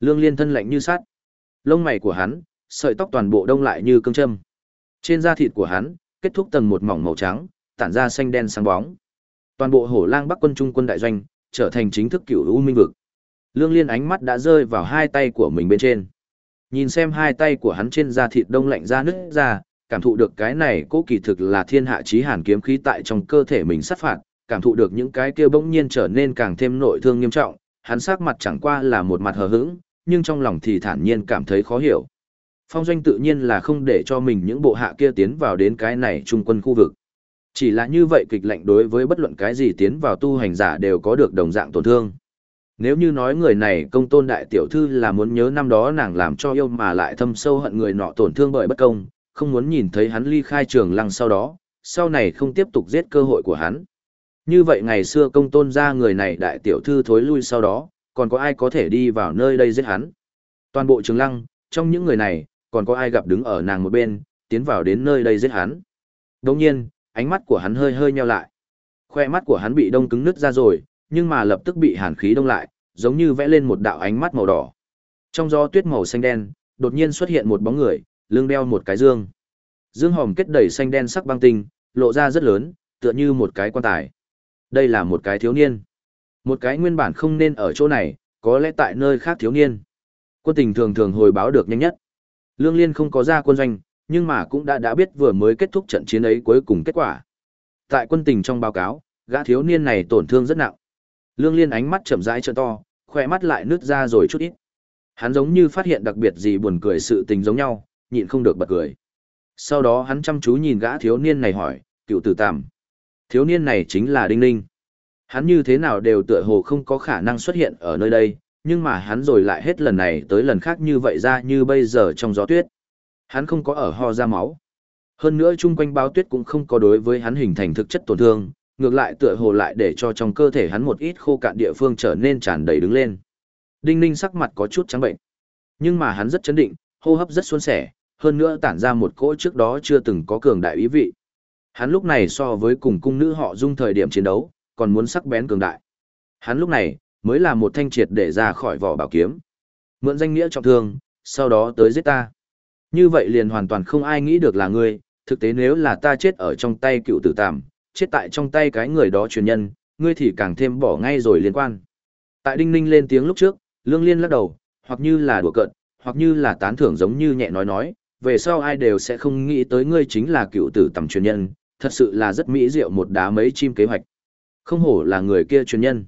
Speaker 1: Lương Liên thân lạnh như sắt, Lông mày của hắn, sợi tóc toàn bộ đông lại như cương châm. Trên da thịt của hắn, kết thúc tầng một mỏng màu trắng, tản ra xanh đen sáng bóng. Toàn bộ Hổ Lang Bắc quân trung quân đại doanh, trở thành chính thức cựu u minh vực. Lương Liên ánh mắt đã rơi vào hai tay của mình bên trên. Nhìn xem hai tay của hắn trên da thịt đông lạnh ra nứt ra, cảm thụ được cái này cố kỳ thực là thiên hạ chí hàn kiếm khí tại trong cơ thể mình sát phạt, cảm thụ được những cái kia bỗng nhiên trở nên càng thêm nội thương nghiêm trọng, hắn sắc mặt chẳng qua là một mặt hờ hững, nhưng trong lòng thì thản nhiên cảm thấy khó hiểu. Phong doanh tự nhiên là không để cho mình những bộ hạ kia tiến vào đến cái này trung quân khu vực. Chỉ là như vậy kịch lệnh đối với bất luận cái gì tiến vào tu hành giả đều có được đồng dạng tổn thương. Nếu như nói người này công tôn đại tiểu thư là muốn nhớ năm đó nàng làm cho yêu mà lại thâm sâu hận người nọ tổn thương bởi bất công, không muốn nhìn thấy hắn ly khai trường lăng sau đó, sau này không tiếp tục giết cơ hội của hắn. Như vậy ngày xưa công tôn ra người này đại tiểu thư thối lui sau đó, còn có ai có thể đi vào nơi đây giết hắn. Toàn bộ trường lăng, trong những người này, còn có ai gặp đứng ở nàng một bên, tiến vào đến nơi đây giết hắn. Đồng nhiên, ánh mắt của hắn hơi hơi nheo lại. Khoe mắt của hắn bị đông cứng nứt ra rồi, nhưng mà lập tức bị hàn khí đông lại, giống như vẽ lên một đạo ánh mắt màu đỏ. Trong gió tuyết màu xanh đen, đột nhiên xuất hiện một bóng người, lưng đeo một cái dương. Dương hòm kết đầy xanh đen sắc băng tinh, lộ ra rất lớn, tựa như một cái quan tài. Đây là một cái thiếu niên. Một cái nguyên bản không nên ở chỗ này, có lẽ tại nơi khác thiếu niên. Quân tình thường thường hồi báo được nhanh nhất. Lương Liên không có ra quân doanh, nhưng mà cũng đã đã biết vừa mới kết thúc trận chiến ấy cuối cùng kết quả. Tại quân tình trong báo cáo, gã thiếu niên này tổn thương rất nặng. Lương Liên ánh mắt chậm rãi trợ to, khỏe mắt lại nứt ra rồi chút ít. Hắn giống như phát hiện đặc biệt gì buồn cười sự tình giống nhau, nhịn không được bật cười. Sau đó hắn chăm chú nhìn gã thiếu niên này hỏi, cựu tử tàm. Thiếu niên này chính là Đinh Ninh. Hắn như thế nào đều tựa hồ không có khả năng xuất hiện ở nơi đây, nhưng mà hắn rồi lại hết lần này tới lần khác như vậy ra như bây giờ trong gió tuyết. Hắn không có ở ho ra máu. Hơn nữa chung quanh báo tuyết cũng không có đối với hắn hình thành thực chất tổn thương, ngược lại tựa hồ lại để cho trong cơ thể hắn một ít khô cạn địa phương trở nên tràn đầy đứng lên. Đinh Ninh sắc mặt có chút trắng bệnh. Nhưng mà hắn rất chấn định, hô hấp rất suôn sẻ, hơn nữa tản ra một cỗ trước đó chưa từng có cường đại ý vị. Hắn lúc này so với cùng cung nữ họ dung thời điểm chiến đấu, còn muốn sắc bén cường đại. Hắn lúc này, mới là một thanh triệt để ra khỏi vỏ bảo kiếm. Mượn danh nghĩa trọng thương, sau đó tới giết ta. Như vậy liền hoàn toàn không ai nghĩ được là ngươi, thực tế nếu là ta chết ở trong tay cựu tử tạm, chết tại trong tay cái người đó truyền nhân, ngươi thì càng thêm bỏ ngay rồi liên quan. Tại Đinh Ninh lên tiếng lúc trước, Lương Liên lắc đầu, hoặc như là đùa cợt, hoặc như là tán thưởng giống như nhẹ nói nói, về sau ai đều sẽ không nghĩ tới ngươi chính là cựu tử tầm truyền nhân, thật sự là rất mỹ diệu một đá mấy chim kế hoạch. Không hổ là người kia truyền nhân.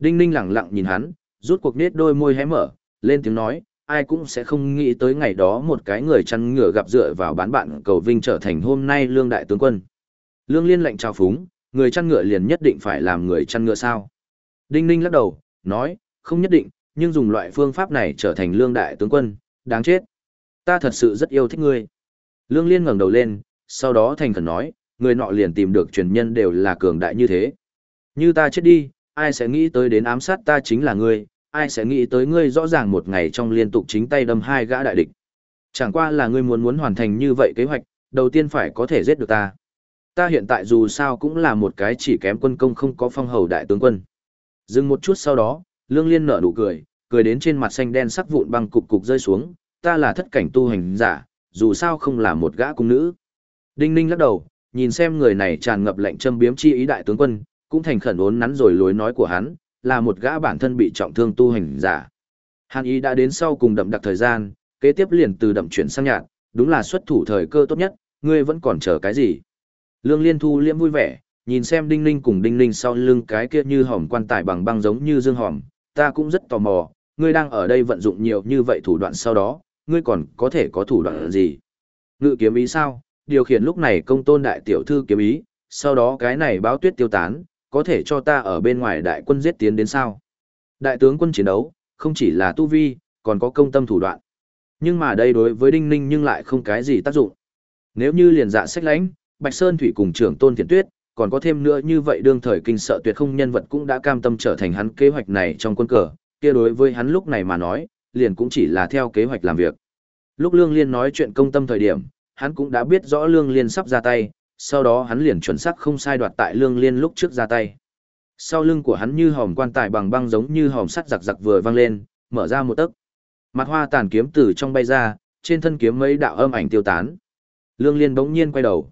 Speaker 1: Đinh Ninh lặng lặng nhìn hắn, rút cuộc nết đôi môi hé mở, lên tiếng nói, ai cũng sẽ không nghĩ tới ngày đó một cái người chăn ngựa gặp dựa vào bán bạn cầu vinh trở thành hôm nay lương đại tướng quân. Lương liên lệnh trao phúng, người chăn ngựa liền nhất định phải làm người chăn ngựa sao? Đinh Ninh lắc đầu, nói, không nhất định, nhưng dùng loại phương pháp này trở thành lương đại tướng quân, đáng chết. Ta thật sự rất yêu thích ngươi. Lương liên ngẩng đầu lên, sau đó thành khẩn nói, người nọ liền tìm được truyền nhân đều là cường đại như thế. Như ta chết đi, ai sẽ nghĩ tới đến ám sát ta chính là ngươi, ai sẽ nghĩ tới ngươi rõ ràng một ngày trong liên tục chính tay đâm hai gã đại địch. Chẳng qua là ngươi muốn muốn hoàn thành như vậy kế hoạch, đầu tiên phải có thể giết được ta. Ta hiện tại dù sao cũng là một cái chỉ kém quân công không có phong hầu đại tướng quân. Dừng một chút sau đó, Lương Liên nở nụ cười, cười đến trên mặt xanh đen sắc vụn băng cục cục rơi xuống, ta là thất cảnh tu hành giả, dù sao không là một gã cung nữ. Đinh Ninh lắc đầu, nhìn xem người này tràn ngập lệnh châm biếm chi ý đại tướng quân, cũng thành khẩn ốn nắn rồi lối nói của hắn, là một gã bản thân bị trọng thương tu hành giả. Hàn ý đã đến sau cùng đậm đặc thời gian, kế tiếp liền từ đậm chuyển sang nhạt, đúng là xuất thủ thời cơ tốt nhất, ngươi vẫn còn chờ cái gì? Lương Liên Thu liễm vui vẻ, nhìn xem Đinh Ninh cùng Đinh Ninh sau lưng cái kia như hòm quan tài bằng băng giống như dương hòm, ta cũng rất tò mò, ngươi đang ở đây vận dụng nhiều như vậy thủ đoạn sau đó, ngươi còn có thể có thủ đoạn gì? Ngự kiếm ý sao? Điều khiển lúc này công tôn đại tiểu thư kiếm ý, sau đó cái này báo tuyết tiêu tán, có thể cho ta ở bên ngoài đại quân giết tiến đến sao? Đại tướng quân chiến đấu, không chỉ là tu vi, còn có công tâm thủ đoạn. Nhưng mà đây đối với Đinh Ninh nhưng lại không cái gì tác dụng. Nếu như liền dạ sách lãnh, Bạch Sơn Thủy cùng trưởng Tôn Thiện Tuyết, còn có thêm nữa như vậy đương thời kinh sợ tuyệt không nhân vật cũng đã cam tâm trở thành hắn kế hoạch này trong quân cờ, kia đối với hắn lúc này mà nói, liền cũng chỉ là theo kế hoạch làm việc. Lúc Lương Liên nói chuyện công tâm thời điểm, hắn cũng đã biết rõ Lương Liên sắp ra tay, sau đó hắn liền chuẩn xác không sai đoạt tại Lương Liên lúc trước ra tay. Sau lưng của hắn như hòm quan tài bằng băng giống như hòm sắt giặc giặc vừa vang lên, mở ra một tấc. Mặt hoa tàn kiếm từ trong bay ra, trên thân kiếm mấy đạo âm ảnh tiêu tán. Lương Liên bỗng nhiên quay đầu.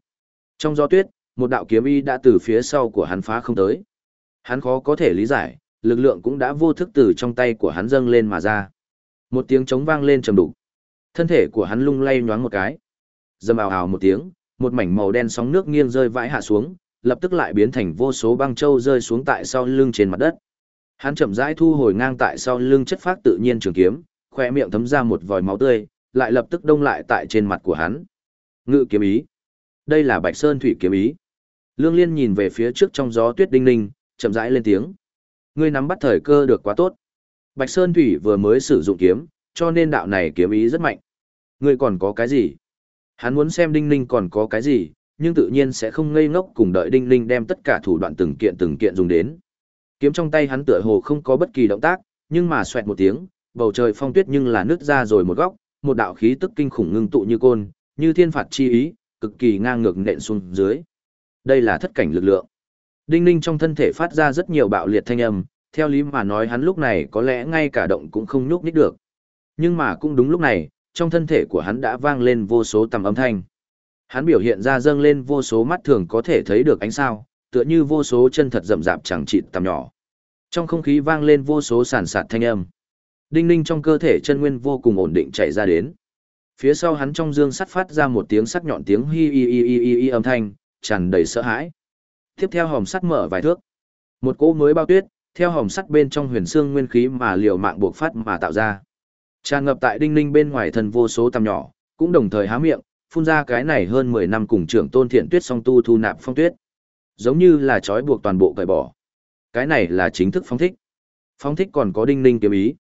Speaker 1: Trong gió tuyết, một đạo kiếm y đã từ phía sau của hắn phá không tới. Hắn khó có thể lý giải, lực lượng cũng đã vô thức từ trong tay của hắn dâng lên mà ra. Một tiếng trống vang lên trầm đục. Thân thể của hắn lung lay nhoáng một cái. Dầm ào ào một tiếng, một mảnh màu đen sóng nước nghiêng rơi vãi hạ xuống, lập tức lại biến thành vô số băng châu rơi xuống tại sau lưng trên mặt đất. Hắn chậm rãi thu hồi ngang tại sau lưng chất phát tự nhiên trường kiếm, khoe miệng thấm ra một vòi máu tươi, lại lập tức đông lại tại trên mặt của hắn. Ngự kiếm ý. Đây là Bạch Sơn Thủy kiếm ý. Lương Liên nhìn về phía trước trong gió tuyết đinh ninh, chậm rãi lên tiếng. Ngươi nắm bắt thời cơ được quá tốt. Bạch Sơn Thủy vừa mới sử dụng kiếm, cho nên đạo này kiếm ý rất mạnh. Ngươi còn có cái gì? Hắn muốn xem đinh ninh còn có cái gì, nhưng tự nhiên sẽ không ngây ngốc cùng đợi đinh ninh đem tất cả thủ đoạn từng kiện từng kiện dùng đến. Kiếm trong tay hắn tựa hồ không có bất kỳ động tác, nhưng mà xoẹt một tiếng, bầu trời phong tuyết nhưng là nứt ra rồi một góc, một đạo khí tức kinh khủng ngưng tụ như côn, như thiên phạt chi ý, cực kỳ ngang ngược nện xuống dưới. Đây là thất cảnh lực lượng. Đinh Ninh trong thân thể phát ra rất nhiều bạo liệt thanh âm, theo lý mà nói hắn lúc này có lẽ ngay cả động cũng không nhúc nhích được. Nhưng mà cũng đúng lúc này, trong thân thể của hắn đã vang lên vô số tầm âm thanh. Hắn biểu hiện ra dâng lên vô số mắt thường có thể thấy được ánh sao, tựa như vô số chân thật rậm rạp chẳng chịt tầm nhỏ. Trong không khí vang lên vô số sản sạt thanh âm. Đinh ninh trong cơ thể chân nguyên vô cùng ổn định chạy ra đến. Phía sau hắn trong dương sắt phát ra một tiếng sắc nhọn tiếng hi hi hi hi hi, hi âm thanh, tràn đầy sợ hãi. Tiếp theo hòm sắt mở vài thước. Một cỗ mới bao tuyết, theo hòm sắt bên trong huyền xương nguyên khí mà liều mạng buộc phát mà tạo ra. Tràn ngập tại đinh ninh bên ngoài thần vô số tầm nhỏ, cũng đồng thời há miệng, phun ra cái này hơn 10 năm cùng trưởng tôn thiện tuyết song tu thu nạp phong tuyết. Giống như là trói buộc toàn bộ cởi bỏ. Cái này là chính thức phóng thích. Phóng thích còn có đinh ninh kiếm ý.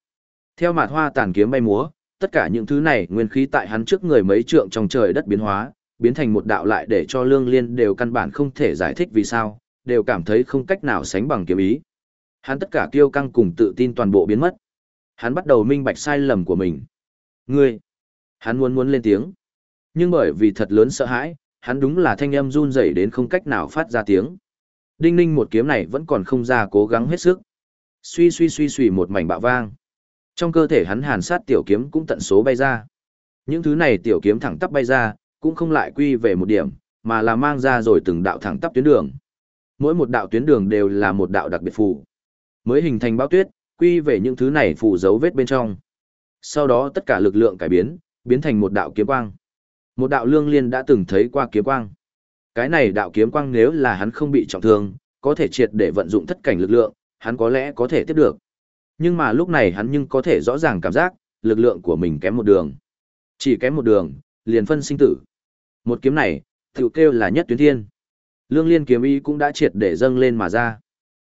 Speaker 1: Theo mạt hoa tàn kiếm bay múa, tất cả những thứ này nguyên khí tại hắn trước người mấy trượng trong trời đất biến hóa, biến thành một đạo lại để cho lương liên đều căn bản không thể giải thích vì sao, đều cảm thấy không cách nào sánh bằng kiếm ý. Hắn tất cả kiêu căng cùng tự tin toàn bộ biến mất. Hắn bắt đầu minh bạch sai lầm của mình. Ngươi! Hắn muốn muốn lên tiếng. Nhưng bởi vì thật lớn sợ hãi, hắn đúng là thanh âm run rẩy đến không cách nào phát ra tiếng. Đinh ninh một kiếm này vẫn còn không ra cố gắng hết sức. Suy suy suy suy một mảnh bạo vang. Trong cơ thể hắn hàn sát tiểu kiếm cũng tận số bay ra. Những thứ này tiểu kiếm thẳng tắp bay ra, cũng không lại quy về một điểm, mà là mang ra rồi từng đạo thẳng tắp tuyến đường. Mỗi một đạo tuyến đường đều là một đạo đặc biệt phù. Mới hình thành báo tuyết, quy về những thứ này phủ dấu vết bên trong. Sau đó tất cả lực lượng cải biến, biến thành một đạo kiếm quang. Một đạo lương liên đã từng thấy qua kiếm quang. Cái này đạo kiếm quang nếu là hắn không bị trọng thương, có thể triệt để vận dụng tất cảnh lực lượng, hắn có lẽ có thể tiếp được. Nhưng mà lúc này hắn nhưng có thể rõ ràng cảm giác, lực lượng của mình kém một đường. Chỉ kém một đường, liền phân sinh tử. Một kiếm này, tiểu kêu là nhất tuyến thiên. Lương liên kiếm ý cũng đã triệt để dâng lên mà ra.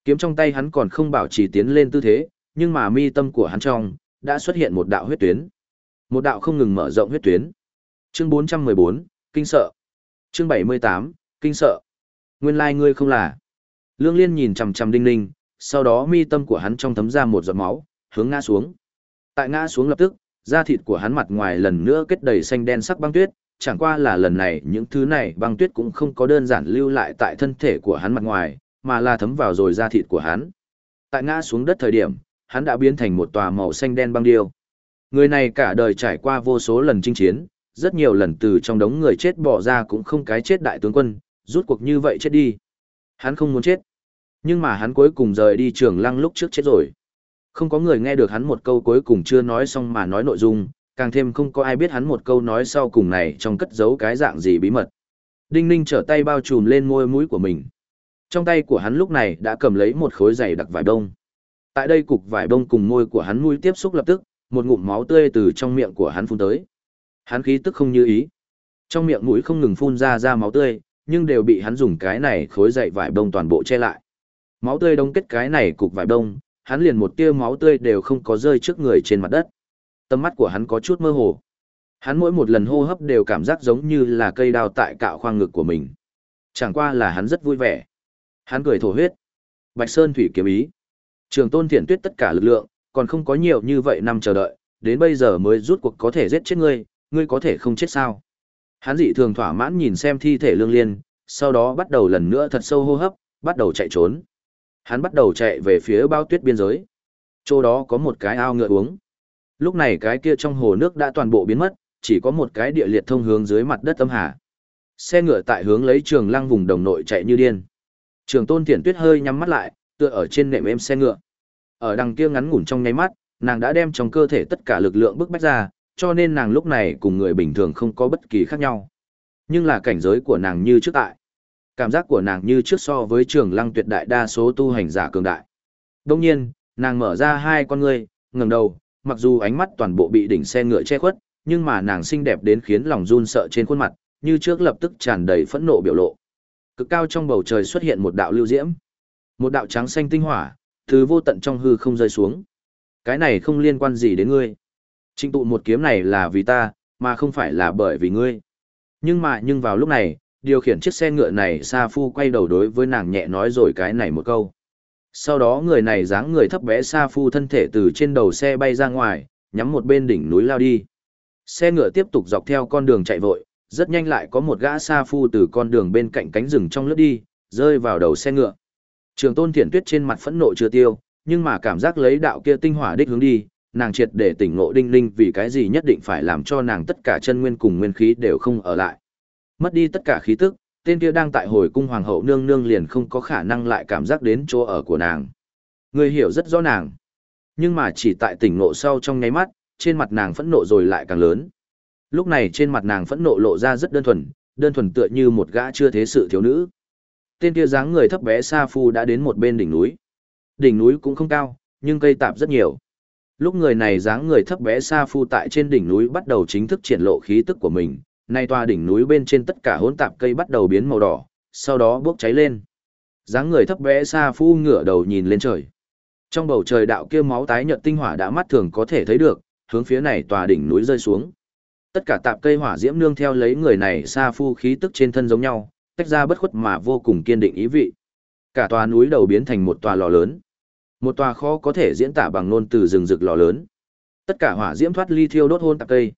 Speaker 1: Kiếm trong tay hắn còn không bảo trì tiến lên tư thế, nhưng mà mi tâm của hắn trong, đã xuất hiện một đạo huyết tuyến. Một đạo không ngừng mở rộng huyết tuyến. Chương 414, kinh sợ. Chương 78, kinh sợ. Nguyên lai like ngươi không là. Lương Liên nhìn chằm chằm Đinh Ninh, sau đó mi tâm của hắn trong thấm ra một giọt máu, hướng ngã xuống. Tại ngã xuống lập tức, da thịt của hắn mặt ngoài lần nữa kết đầy xanh đen sắc băng tuyết, chẳng qua là lần này những thứ này băng tuyết cũng không có đơn giản lưu lại tại thân thể của hắn mặt ngoài, mà là thấm vào rồi da thịt của hắn. Tại ngã xuống đất thời điểm, hắn đã biến thành một tòa màu xanh đen băng điêu. Người này cả đời trải qua vô số lần chinh chiến, rất nhiều lần từ trong đống người chết bỏ ra cũng không cái chết đại tướng quân, rút cuộc như vậy chết đi. Hắn không muốn chết. Nhưng mà hắn cuối cùng rời đi trường lăng lúc trước chết rồi. Không có người nghe được hắn một câu cuối cùng chưa nói xong mà nói nội dung, càng thêm không có ai biết hắn một câu nói sau cùng này trong cất giấu cái dạng gì bí mật. Đinh ninh trở tay bao trùm lên môi mũi của mình. Trong tay của hắn lúc này đã cầm lấy một khối giày đặc vải bông. Tại đây cục vải bông cùng môi của hắn mũi tiếp xúc lập tức, một ngụm máu tươi từ trong miệng của hắn phun tới. Hắn khí tức không như ý. Trong miệng mũi không ngừng phun ra ra máu tươi, nhưng đều bị hắn dùng cái này khối dày vải bông toàn bộ che lại. Máu tươi đông kết cái này cục vải bông, hắn liền một tia máu tươi đều không có rơi trước người trên mặt đất. Tâm mắt của hắn có chút mơ hồ. Hắn mỗi một lần hô hấp đều cảm giác giống như là cây đao tại cạo khoang ngực của mình. Chẳng qua là hắn rất vui vẻ. Hắn cười thổ huyết. Bạch Sơn Thủy kiếm ý. Trường tôn thiện tuyết tất cả lực lượng, còn không có nhiều như vậy năm chờ đợi, đến bây giờ mới rút cuộc có thể giết chết ngươi, ngươi có thể không chết sao. Hắn dị thường thỏa mãn nhìn xem thi thể lương liên, sau đó bắt đầu lần nữa thật sâu hô hấp, bắt đầu chạy trốn. Hắn bắt đầu chạy về phía bao tuyết biên giới. Chỗ đó có một cái ao ngựa uống. Lúc này cái kia trong hồ nước đã toàn bộ biến mất, chỉ có một cái địa liệt thông hướng dưới mặt đất âm hà. Xe ngựa tại hướng lấy trường lăng vùng đồng nội chạy như điên. Trường tôn Tiễn tuyết hơi nhắm mắt lại, tựa ở trên nệm êm xe ngựa. Ở đằng kia ngắn ngủn trong nháy mắt, nàng đã đem trong cơ thể tất cả lực lượng bức bách ra, cho nên nàng lúc này cùng người bình thường không có bất kỳ khác nhau. Nhưng là cảnh giới của nàng như trước tại. Cảm giác của nàng như trước so với trường lăng tuyệt đại đa số tu hành giả cường đại. Đông nhiên, nàng mở ra hai con ngươi, ngẩng đầu, mặc dù ánh mắt toàn bộ bị đỉnh xe ngựa che khuất, nhưng mà nàng xinh đẹp đến khiến lòng run sợ trên khuôn mặt, như trước lập tức tràn đầy phẫn nộ biểu lộ. Cực cao trong bầu trời xuất hiện một đạo lưu diễm. Một đạo trắng xanh tinh hỏa, từ vô tận trong hư không rơi xuống. Cái này không liên quan gì đến ngươi. Trịnh tụ một kiếm này là vì ta, mà không phải là bởi vì ngươi. Nhưng mà nhưng vào lúc này, điều khiển chiếc xe ngựa này Sa Phu quay đầu đối với nàng nhẹ nói rồi cái này một câu. Sau đó người này dáng người thấp bé Sa Phu thân thể từ trên đầu xe bay ra ngoài, nhắm một bên đỉnh núi lao đi. Xe ngựa tiếp tục dọc theo con đường chạy vội, rất nhanh lại có một gã sa phu từ con đường bên cạnh cánh rừng trong lướt đi, rơi vào đầu xe ngựa. Trường tôn Thiển tuyết trên mặt phẫn nộ chưa tiêu, nhưng mà cảm giác lấy đạo kia tinh hỏa đích hướng đi, nàng triệt để tỉnh ngộ đinh linh vì cái gì nhất định phải làm cho nàng tất cả chân nguyên cùng nguyên khí đều không ở lại. Mất đi tất cả khí tức, tên kia đang tại hồi cung hoàng hậu nương nương liền không có khả năng lại cảm giác đến chỗ ở của nàng. Người hiểu rất rõ nàng. Nhưng mà chỉ tại tỉnh ngộ sau trong nháy mắt, trên mặt nàng phẫn nộ rồi lại càng lớn. Lúc này trên mặt nàng phẫn nộ lộ ra rất đơn thuần, đơn thuần tựa như một gã chưa thế sự thiếu nữ. Tên kia dáng người thấp bé Sa Phu đã đến một bên đỉnh núi. Đỉnh núi cũng không cao, nhưng cây tạp rất nhiều. Lúc người này dáng người thấp bé Sa Phu tại trên đỉnh núi bắt đầu chính thức triển lộ khí tức của mình, nay toa đỉnh núi bên trên tất cả hỗn tạp cây bắt đầu biến màu đỏ, sau đó bốc cháy lên. dáng người thấp bé Sa Phu ngửa đầu nhìn lên trời. Trong bầu trời đạo kia máu tái nhợt tinh hỏa đã mắt thường có thể thấy được, hướng phía này tòa đỉnh núi rơi xuống. Tất cả tạp cây hỏa diễm nương theo lấy người này Sa Phu khí tức trên thân giống nhau, tách ra bất khuất mà vô cùng kiên định ý vị. Cả tòa núi đầu biến thành một tòa lò lớn. Một tòa khó có thể diễn tả bằng ngôn từ rừng rực lò lớn. Tất cả hỏa diễm thoát ly thiêu đốt hôn tạp cây.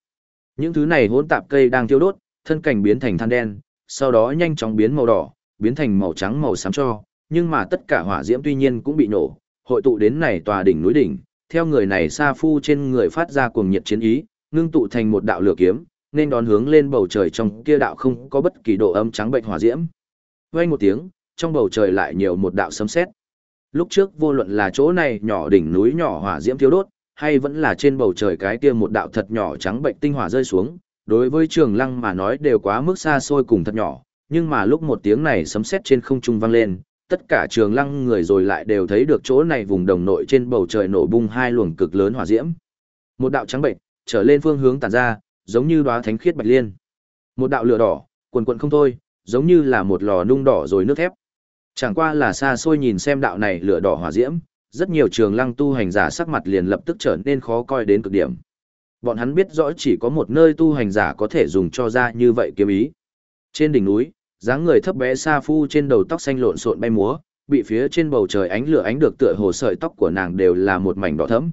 Speaker 1: Những thứ này hỗn tạp cây đang thiêu đốt, thân cảnh biến thành than đen, sau đó nhanh chóng biến màu đỏ, biến thành màu trắng màu xám cho, nhưng mà tất cả hỏa diễm tuy nhiên cũng bị nổ, hội tụ đến này tòa đỉnh núi đỉnh, theo người này sa phu trên người phát ra cuồng nhiệt chiến ý, ngưng tụ thành một đạo lửa kiếm, nên đón hướng lên bầu trời trong kia đạo không có bất kỳ độ âm trắng bệnh hỏa diễm. Vang một tiếng, trong bầu trời lại nhiều một đạo sấm sét. Lúc trước vô luận là chỗ này nhỏ đỉnh núi nhỏ hỏa diễm thiếu đốt, hay vẫn là trên bầu trời cái kia một đạo thật nhỏ trắng bệnh tinh hỏa rơi xuống, đối với Trường Lăng mà nói đều quá mức xa xôi cùng thật nhỏ, nhưng mà lúc một tiếng này sấm sét trên không trung vang lên, tất cả Trường Lăng người rồi lại đều thấy được chỗ này vùng đồng nội trên bầu trời nổ bung hai luồng cực lớn hỏa diễm. Một đạo trắng bệnh, trở lên phương hướng tản ra, giống như đóa thánh khiết bạch liên. Một đạo lửa đỏ, quần quần không thôi, giống như là một lò nung đỏ rồi nước thép. Chẳng qua là xa xôi nhìn xem đạo này lửa đỏ hỏa diễm, rất nhiều trường lăng tu hành giả sắc mặt liền lập tức trở nên khó coi đến cực điểm. Bọn hắn biết rõ chỉ có một nơi tu hành giả có thể dùng cho ra như vậy kiếm ý. Trên đỉnh núi, dáng người thấp bé sa phu trên đầu tóc xanh lộn xộn bay múa, bị phía trên bầu trời ánh lửa ánh được tựa hồ sợi tóc của nàng đều là một mảnh đỏ thẫm.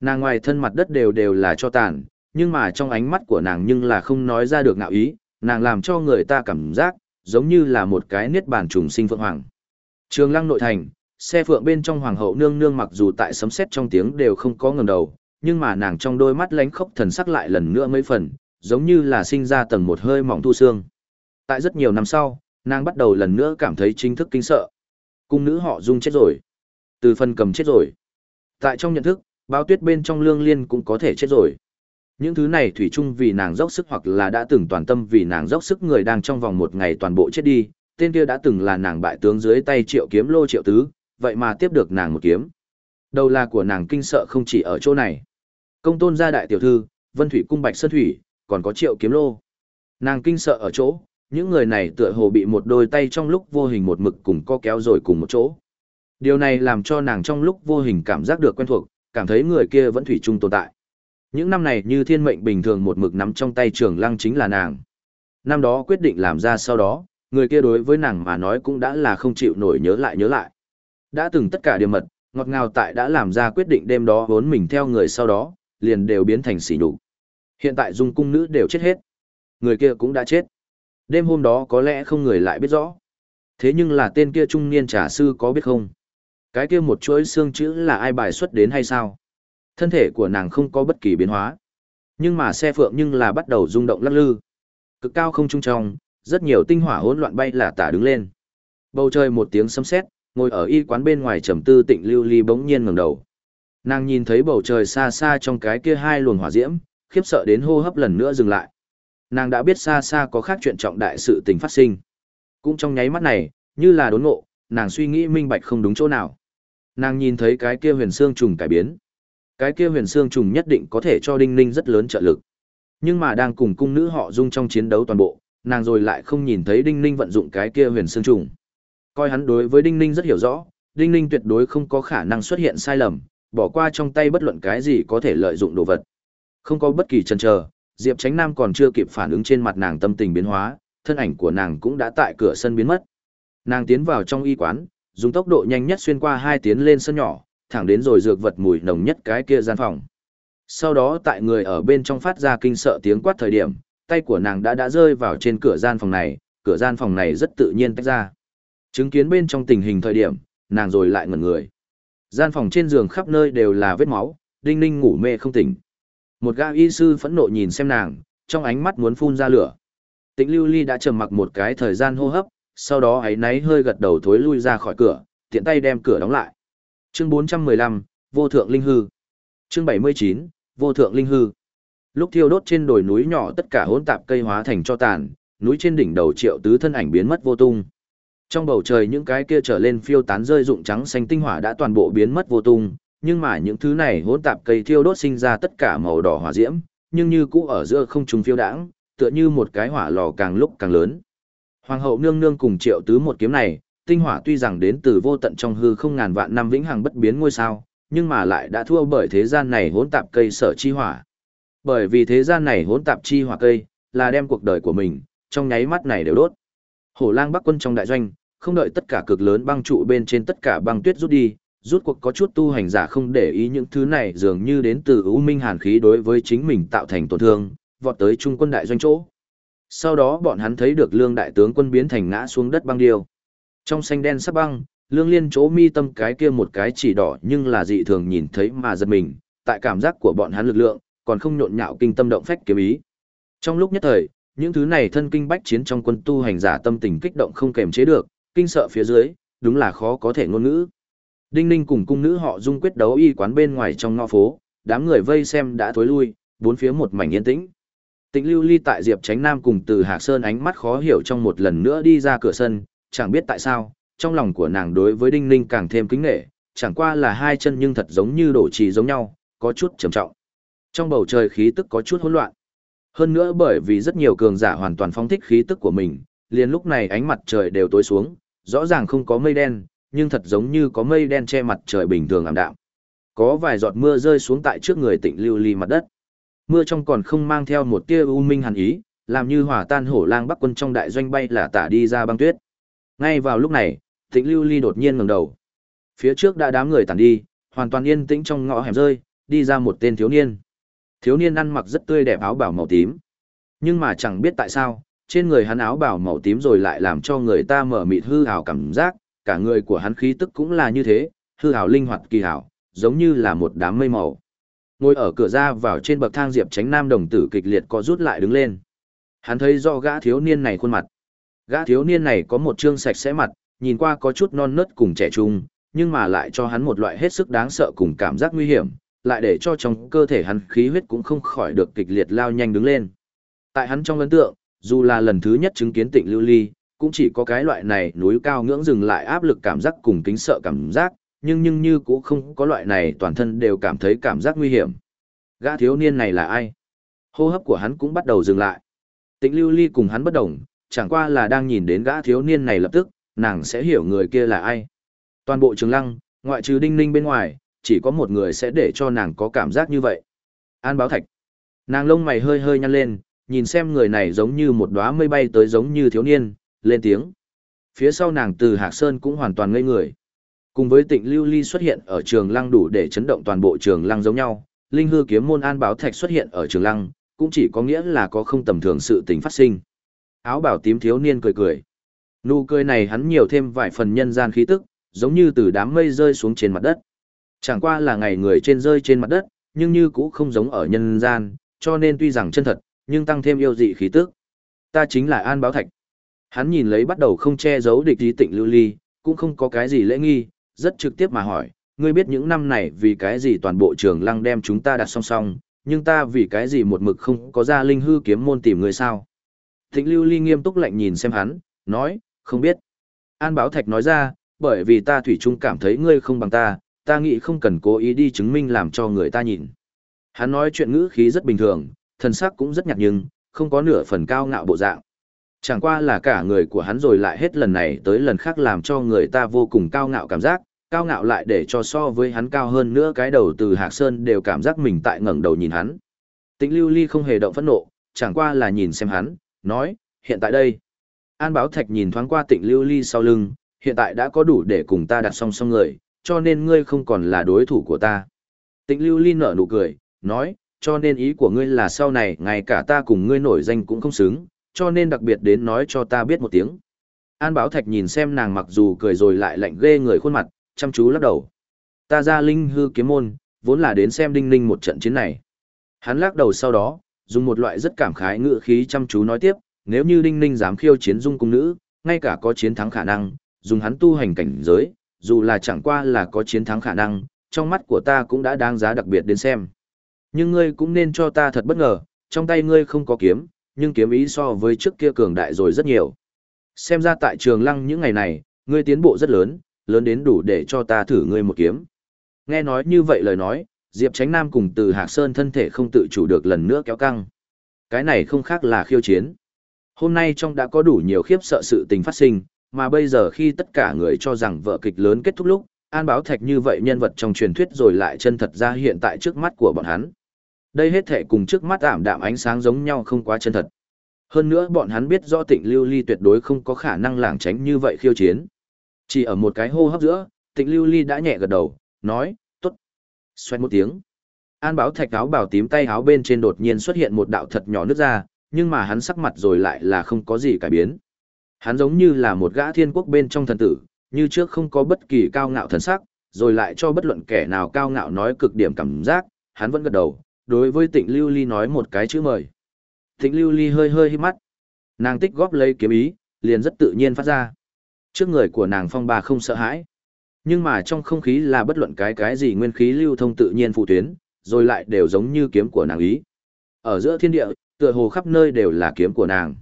Speaker 1: Nàng ngoài thân mặt đất đều đều là cho tàn, nhưng mà trong ánh mắt của nàng nhưng là không nói ra được ngạo ý, nàng làm cho người ta cảm giác giống như là một cái niết bàn trùng sinh phượng hoàng. Trường Lăng nội thành, xe phượng bên trong hoàng hậu nương nương mặc dù tại sấm sét trong tiếng đều không có ngẩng đầu, nhưng mà nàng trong đôi mắt lánh khốc thần sắc lại lần nữa mấy phần, giống như là sinh ra tầng một hơi mỏng thu xương. Tại rất nhiều năm sau, nàng bắt đầu lần nữa cảm thấy chính thức kinh sợ. Cung nữ họ dung chết rồi. Từ phần cầm chết rồi. Tại trong nhận thức, bao tuyết bên trong lương liên cũng có thể chết rồi. Những thứ này thủy chung vì nàng dốc sức hoặc là đã từng toàn tâm vì nàng dốc sức người đang trong vòng một ngày toàn bộ chết đi, tên kia đã từng là nàng bại tướng dưới tay triệu kiếm lô triệu tứ, vậy mà tiếp được nàng một kiếm. Đầu là của nàng kinh sợ không chỉ ở chỗ này. Công tôn gia đại tiểu thư, vân thủy cung bạch sơn thủy, còn có triệu kiếm lô. Nàng kinh sợ ở chỗ, những người này tựa hồ bị một đôi tay trong lúc vô hình một mực cùng co kéo rồi cùng một chỗ. Điều này làm cho nàng trong lúc vô hình cảm giác được quen thuộc, cảm thấy người kia vẫn thủy chung tồn tại. Những năm này như thiên mệnh bình thường một mực nắm trong tay trường lăng chính là nàng. Năm đó quyết định làm ra sau đó, người kia đối với nàng mà nói cũng đã là không chịu nổi nhớ lại nhớ lại. Đã từng tất cả điều mật, ngọt ngào tại đã làm ra quyết định đêm đó vốn mình theo người sau đó, liền đều biến thành sỉ nhục. Hiện tại dung cung nữ đều chết hết. Người kia cũng đã chết. Đêm hôm đó có lẽ không người lại biết rõ. Thế nhưng là tên kia trung niên trà sư có biết không? Cái kia một chuỗi xương chữ là ai bài xuất đến hay sao? Thân thể của nàng không có bất kỳ biến hóa. Nhưng mà xe phượng nhưng là bắt đầu rung động lắc lư. Cực cao không trung trong, rất nhiều tinh hỏa hỗn loạn bay là tả đứng lên. Bầu trời một tiếng sấm sét, ngồi ở y quán bên ngoài trầm tư tịnh lưu ly bỗng nhiên ngẩng đầu. Nàng nhìn thấy bầu trời xa xa trong cái kia hai luồng hỏa diễm, khiếp sợ đến hô hấp lần nữa dừng lại. Nàng đã biết xa xa có khác chuyện trọng đại sự tình phát sinh. Cũng trong nháy mắt này, như là đốn ngộ, nàng suy nghĩ minh bạch không đúng chỗ nào. Nàng nhìn thấy cái kia huyền xương trùng cải biến. Cái kia huyền xương trùng nhất định có thể cho Đinh Ninh rất lớn trợ lực. Nhưng mà đang cùng cung nữ họ dung trong chiến đấu toàn bộ, nàng rồi lại không nhìn thấy Đinh Ninh vận dụng cái kia huyền xương trùng. Coi hắn đối với Đinh Ninh rất hiểu rõ, Đinh Ninh tuyệt đối không có khả năng xuất hiện sai lầm, bỏ qua trong tay bất luận cái gì có thể lợi dụng đồ vật. Không có bất kỳ chần chờ, Diệp Chánh Nam còn chưa kịp phản ứng trên mặt nàng tâm tình biến hóa, thân ảnh của nàng cũng đã tại cửa sân biến mất. Nàng tiến vào trong y quán, dùng tốc độ nhanh nhất xuyên qua hai tiến lên sân nhỏ, thẳng đến rồi dược vật mùi nồng nhất cái kia gian phòng. Sau đó tại người ở bên trong phát ra kinh sợ tiếng quát thời điểm, tay của nàng đã đã rơi vào trên cửa gian phòng này, cửa gian phòng này rất tự nhiên tách ra. Chứng kiến bên trong tình hình thời điểm, nàng rồi lại ngẩn người. Gian phòng trên giường khắp nơi đều là vết máu, đinh ninh ngủ mê không tỉnh. Một gã y sư phẫn nộ nhìn xem nàng, trong ánh mắt muốn phun ra lửa. Tĩnh lưu ly đã trầm mặc một cái thời gian hô hấp, sau đó ấy náy hơi gật đầu thối lui ra khỏi cửa, tiện tay đem cửa đóng lại. Chương 415, Vô Thượng Linh Hư. Chương 79, Vô Thượng Linh Hư. Lúc thiêu đốt trên đồi núi nhỏ tất cả hỗn tạp cây hóa thành cho tàn, núi trên đỉnh đầu triệu tứ thân ảnh biến mất vô tung. Trong bầu trời những cái kia trở lên phiêu tán rơi rụng trắng xanh tinh hỏa đã toàn bộ biến mất vô tung, nhưng mà những thứ này hỗn tạp cây thiêu đốt sinh ra tất cả màu đỏ hỏa diễm, nhưng như cũ ở giữa không trung phiêu đãng, tựa như một cái hỏa lò càng lúc càng lớn. Hoàng hậu nương nương cùng triệu tứ một kiếm này, tinh hỏa tuy rằng đến từ vô tận trong hư không ngàn vạn năm vĩnh hằng bất biến ngôi sao, nhưng mà lại đã thua bởi thế gian này hỗn tạp cây sở chi hỏa. Bởi vì thế gian này hỗn tạp chi hỏa cây, là đem cuộc đời của mình, trong nháy mắt này đều đốt. Hổ lang bắc quân trong đại doanh, không đợi tất cả cực lớn băng trụ bên trên tất cả băng tuyết rút đi, rút cuộc có chút tu hành giả không để ý những thứ này dường như đến từ ưu minh hàn khí đối với chính mình tạo thành tổn thương, vọt tới trung quân đại doanh chỗ. Sau đó bọn hắn thấy được lương đại tướng quân biến thành ngã xuống đất băng điêu. Trong xanh đen sắp băng, lương liên chỗ mi tâm cái kia một cái chỉ đỏ nhưng là dị thường nhìn thấy mà giật mình, tại cảm giác của bọn hắn lực lượng, còn không nhộn nhạo kinh tâm động phách kiếm ý. Trong lúc nhất thời, những thứ này thân kinh bách chiến trong quân tu hành giả tâm tình kích động không kềm chế được, kinh sợ phía dưới, đúng là khó có thể ngôn ngữ. Đinh Ninh cùng cung nữ họ dung quyết đấu y quán bên ngoài trong ngõ phố, đám người vây xem đã thối lui, bốn phía một mảnh yên tĩnh. Tịnh Lưu Ly tại Diệp Tránh Nam cùng Từ Hạc Sơn ánh mắt khó hiểu trong một lần nữa đi ra cửa sân, chẳng biết tại sao, trong lòng của nàng đối với Đinh Ninh càng thêm kính nể, chẳng qua là hai chân nhưng thật giống như đổ trì giống nhau, có chút trầm trọng. Trong bầu trời khí tức có chút hỗn loạn. Hơn nữa bởi vì rất nhiều cường giả hoàn toàn phóng thích khí tức của mình, liền lúc này ánh mặt trời đều tối xuống, rõ ràng không có mây đen, nhưng thật giống như có mây đen che mặt trời bình thường ảm đạm. Có vài giọt mưa rơi xuống tại trước người Tịnh Lưu Ly mặt đất. Mưa trong còn không mang theo một tia u minh hàn ý, làm như hỏa tan hổ lang bắc quân trong đại doanh bay là tả đi ra băng tuyết. Ngay vào lúc này, Tịnh Lưu Ly đột nhiên ngẩng đầu. Phía trước đã đám người tản đi, hoàn toàn yên tĩnh trong ngõ hẻm rơi, đi ra một tên thiếu niên. Thiếu niên ăn mặc rất tươi đẹp áo bảo màu tím. Nhưng mà chẳng biết tại sao, trên người hắn áo bảo màu tím rồi lại làm cho người ta mở mịt hư hào cảm giác, cả người của hắn khí tức cũng là như thế, hư hào linh hoạt kỳ hảo, giống như là một đám mây màu. Ngồi ở cửa ra vào trên bậc thang Diệp Tránh Nam đồng tử kịch liệt có rút lại đứng lên. Hắn thấy do gã thiếu niên này khuôn mặt. Gã thiếu niên này có một trương sạch sẽ mặt, nhìn qua có chút non nớt cùng trẻ trung, nhưng mà lại cho hắn một loại hết sức đáng sợ cùng cảm giác nguy hiểm, lại để cho trong cơ thể hắn khí huyết cũng không khỏi được kịch liệt lao nhanh đứng lên. Tại hắn trong ấn tượng, dù là lần thứ nhất chứng kiến tịnh lưu ly, cũng chỉ có cái loại này núi cao ngưỡng dừng lại áp lực cảm giác cùng kính sợ cảm giác, nhưng nhưng như cũng không có loại này toàn thân đều cảm thấy cảm giác nguy hiểm. Gã thiếu niên này là ai? Hô hấp của hắn cũng bắt đầu dừng lại. Tịnh lưu ly cùng hắn bất đồng, chẳng qua là đang nhìn đến gã thiếu niên này lập tức, nàng sẽ hiểu người kia là ai. Toàn bộ trường lăng, ngoại trừ đinh ninh bên ngoài, chỉ có một người sẽ để cho nàng có cảm giác như vậy. An báo thạch. Nàng lông mày hơi hơi nhăn lên, nhìn xem người này giống như một đóa mây bay tới giống như thiếu niên, lên tiếng. Phía sau nàng từ Hạc Sơn cũng hoàn toàn ngây người. Cùng với tịnh lưu ly xuất hiện ở trường lăng đủ để chấn động toàn bộ trường lăng giống nhau, linh hư kiếm môn an báo thạch xuất hiện ở trường lăng, cũng chỉ có nghĩa là có không tầm thường sự tình phát sinh. Áo bảo tím thiếu niên cười cười. Nụ cười này hắn nhiều thêm vài phần nhân gian khí tức, giống như từ đám mây rơi xuống trên mặt đất. Chẳng qua là ngày người trên rơi trên mặt đất, nhưng như cũ không giống ở nhân gian, cho nên tuy rằng chân thật, nhưng tăng thêm yêu dị khí tức. Ta chính là An Báo Thạch. Hắn nhìn lấy bắt đầu không che giấu địch ý tịnh lưu ly, cũng không có cái gì lễ nghi, rất trực tiếp mà hỏi, ngươi biết những năm này vì cái gì toàn bộ trường lăng đem chúng ta đặt song song, nhưng ta vì cái gì một mực không có ra linh hư kiếm môn tìm người sao? Thịnh lưu ly nghiêm túc lạnh nhìn xem hắn, nói, không biết. An Báo Thạch nói ra, bởi vì ta thủy chung cảm thấy ngươi không bằng ta, ta nghĩ không cần cố ý đi chứng minh làm cho người ta nhìn. Hắn nói chuyện ngữ khí rất bình thường, thần sắc cũng rất nhạt nhưng, không có nửa phần cao ngạo bộ dạng. Chẳng qua là cả người của hắn rồi lại hết lần này tới lần khác làm cho người ta vô cùng cao ngạo cảm giác, cao ngạo lại để cho so với hắn cao hơn nữa cái đầu từ Hạc Sơn đều cảm giác mình tại ngẩng đầu nhìn hắn. Tĩnh Lưu Ly không hề động phẫn nộ, chẳng qua là nhìn xem hắn, nói, hiện tại đây. An Báo Thạch nhìn thoáng qua Tịnh Lưu Ly sau lưng, hiện tại đã có đủ để cùng ta đặt song song người, cho nên ngươi không còn là đối thủ của ta. Tịnh Lưu Ly nở nụ cười, nói, cho nên ý của ngươi là sau này ngay cả ta cùng ngươi nổi danh cũng không xứng, cho nên đặc biệt đến nói cho ta biết một tiếng. An Báo Thạch nhìn xem nàng mặc dù cười rồi lại lạnh ghê người khuôn mặt, chăm chú lắc đầu. Ta ra linh hư kiếm môn, vốn là đến xem đinh ninh một trận chiến này. Hắn lắc đầu sau đó, dùng một loại rất cảm khái ngựa khí chăm chú nói tiếp, nếu như đinh ninh dám khiêu chiến dung cung nữ, ngay cả có chiến thắng khả năng, dùng hắn tu hành cảnh giới, dù là chẳng qua là có chiến thắng khả năng, trong mắt của ta cũng đã đáng giá đặc biệt đến xem. Nhưng ngươi cũng nên cho ta thật bất ngờ, trong tay ngươi không có kiếm, nhưng kiếm ý so với trước kia cường đại rồi rất nhiều. Xem ra tại trường lăng những ngày này, ngươi tiến bộ rất lớn, lớn đến đủ để cho ta thử ngươi một kiếm. Nghe nói như vậy lời nói, Diệp Tránh Nam cùng từ Hạc Sơn thân thể không tự chủ được lần nữa kéo căng. Cái này không khác là khiêu chiến. Hôm nay trong đã có đủ nhiều khiếp sợ sự tình phát sinh, mà bây giờ khi tất cả người cho rằng vở kịch lớn kết thúc lúc, An Báo Thạch như vậy nhân vật trong truyền thuyết rồi lại chân thật ra hiện tại trước mắt của bọn hắn. Đây hết thể cùng trước mắt ảm đạm ánh sáng giống nhau không quá chân thật. Hơn nữa bọn hắn biết rõ tịnh lưu ly tuyệt đối không có khả năng lảng tránh như vậy khiêu chiến. Chỉ ở một cái hô hấp giữa, tịnh lưu ly đã nhẹ gật đầu, nói, tốt. xoét một tiếng. An báo thạch áo bảo tím tay áo bên trên đột nhiên xuất hiện một đạo thật nhỏ nước ra, nhưng mà hắn sắc mặt rồi lại là không có gì cải biến. Hắn giống như là một gã thiên quốc bên trong thần tử, như trước không có bất kỳ cao ngạo thần sắc, rồi lại cho bất luận kẻ nào cao ngạo nói cực điểm cảm giác, hắn vẫn gật đầu, đối với tịnh lưu ly nói một cái chữ mời. Tịnh lưu ly hơi hơi hít mắt. Nàng tích góp lấy kiếm ý, liền rất tự nhiên phát ra. Trước người của nàng phong ba không sợ hãi. Nhưng mà trong không khí là bất luận cái cái gì nguyên khí lưu thông tự nhiên phụ tuyến, rồi lại đều giống như kiếm của nàng ý. Ở giữa thiên địa, tựa hồ khắp nơi đều là kiếm của nàng.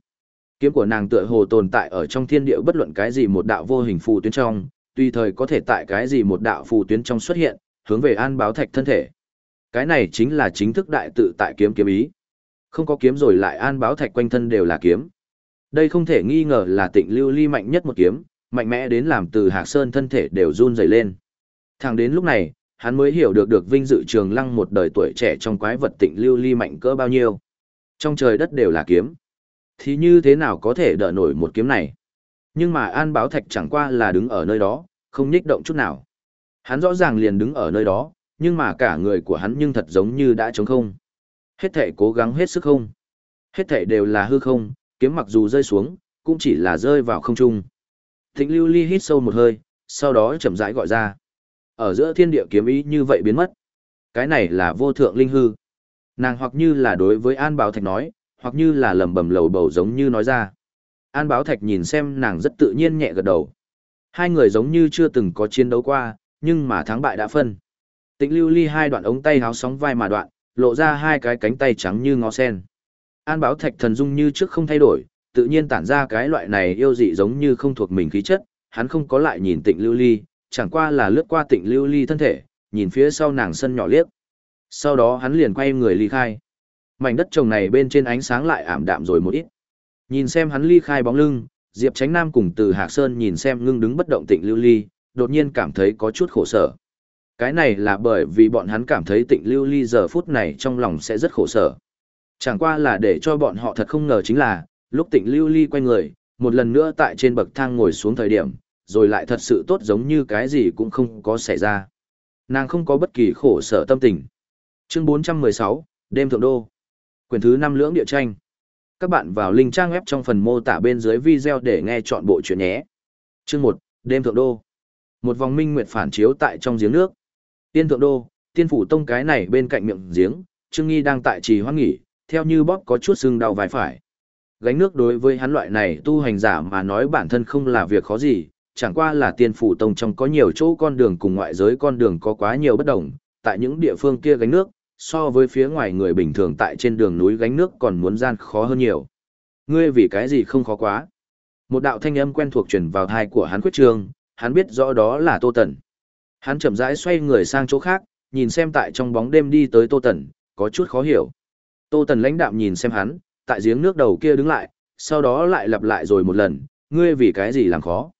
Speaker 1: Kiếm của nàng tựa hồ tồn tại ở trong thiên địa bất luận cái gì một đạo vô hình phù tuyến trong, tùy thời có thể tại cái gì một đạo phù tuyến trong xuất hiện, hướng về an báo thạch thân thể. Cái này chính là chính thức đại tự tại kiếm kiếm ý. Không có kiếm rồi lại an báo thạch quanh thân đều là kiếm. Đây không thể nghi ngờ là tịnh lưu ly mạnh nhất một kiếm, mạnh mẽ đến làm từ Hạc Sơn thân thể đều run rẩy lên. Thẳng đến lúc này, hắn mới hiểu được được vinh dự trường lăng một đời tuổi trẻ trong quái vật tịnh lưu ly mạnh cỡ bao nhiêu. Trong trời đất đều là kiếm. Thì như thế nào có thể đỡ nổi một kiếm này? Nhưng mà An Báo Thạch chẳng qua là đứng ở nơi đó, không nhích động chút nào. Hắn rõ ràng liền đứng ở nơi đó, nhưng mà cả người của hắn nhưng thật giống như đã trống không. Hết thể cố gắng hết sức không. Hết thể đều là hư không, kiếm mặc dù rơi xuống, cũng chỉ là rơi vào không trung. Thịnh lưu ly hít sâu một hơi, sau đó chậm rãi gọi ra. Ở giữa thiên địa kiếm ý như vậy biến mất. Cái này là vô thượng linh hư. Nàng hoặc như là đối với An Báo Thạch nói, hoặc như là lầm bầm lầu bầu giống như nói ra. An Báo Thạch nhìn xem nàng rất tự nhiên nhẹ gật đầu. Hai người giống như chưa từng có chiến đấu qua, nhưng mà thắng bại đã phân. Tịnh lưu ly hai đoạn ống tay háo sóng vai mà đoạn, lộ ra hai cái cánh tay trắng như ngó sen. An Báo Thạch thần dung như trước không thay đổi, tự nhiên tản ra cái loại này yêu dị giống như không thuộc mình khí chất, hắn không có lại nhìn tịnh lưu ly, chẳng qua là lướt qua tịnh lưu ly thân thể, nhìn phía sau nàng sân nhỏ liếc. Sau đó hắn liền quay người ly khai. Mảnh đất trồng này bên trên ánh sáng lại ảm đạm rồi một ít. Nhìn xem hắn ly khai bóng lưng, Diệp Tránh Nam cùng từ Hạc Sơn nhìn xem ngưng đứng bất động tịnh lưu ly, đột nhiên cảm thấy có chút khổ sở. Cái này là bởi vì bọn hắn cảm thấy tịnh lưu ly giờ phút này trong lòng sẽ rất khổ sở. Chẳng qua là để cho bọn họ thật không ngờ chính là, lúc tịnh lưu ly quay người, một lần nữa tại trên bậc thang ngồi xuống thời điểm, rồi lại thật sự tốt giống như cái gì cũng không có xảy ra. Nàng không có bất kỳ khổ sở tâm tình. Chương 416, đêm thượng đô. Quyển thứ 5 lưỡng địa tranh. Các bạn vào link trang web trong phần mô tả bên dưới video để nghe chọn bộ chuyện nhé. Chương 1, đêm thượng đô. Một vòng minh nguyệt phản chiếu tại trong giếng nước. Tiên thượng đô, tiên phủ tông cái này bên cạnh miệng giếng, Trương Nghi đang tại trì hoãn nghỉ, theo như bóp có chút sưng đau vai phải. Gánh nước đối với hắn loại này tu hành giả mà nói bản thân không là việc khó gì, chẳng qua là tiên phủ tông trong có nhiều chỗ con đường cùng ngoại giới con đường có quá nhiều bất đồng, tại những địa phương kia gánh nước, so với phía ngoài người bình thường tại trên đường núi gánh nước còn muốn gian khó hơn nhiều. Ngươi vì cái gì không khó quá? Một đạo thanh âm quen thuộc truyền vào thai của hắn quyết trường, hắn biết rõ đó là Tô Tần. Hắn chậm rãi xoay người sang chỗ khác, nhìn xem tại trong bóng đêm đi tới Tô Tần, có chút khó hiểu. Tô Tần lãnh đạm nhìn xem hắn, tại giếng nước đầu kia đứng lại, sau đó lại lặp lại rồi một lần, ngươi vì cái gì làm khó.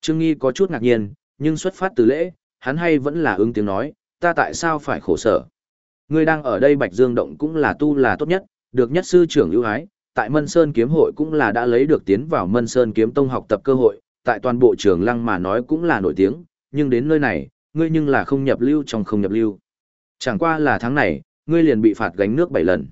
Speaker 1: Trương Nghi có chút ngạc nhiên, nhưng xuất phát từ lễ, hắn hay vẫn là ứng tiếng nói, ta tại sao phải khổ sở. Ngươi đang ở đây Bạch Dương Động cũng là tu là tốt nhất, được nhất sư trưởng ưu ái, tại Mân Sơn Kiếm Hội cũng là đã lấy được tiến vào Mân Sơn Kiếm Tông học tập cơ hội, tại toàn bộ trường lăng mà nói cũng là nổi tiếng, nhưng đến nơi này, ngươi nhưng là không nhập lưu trong không nhập lưu. Chẳng qua là tháng này, ngươi liền bị phạt gánh nước 7 lần.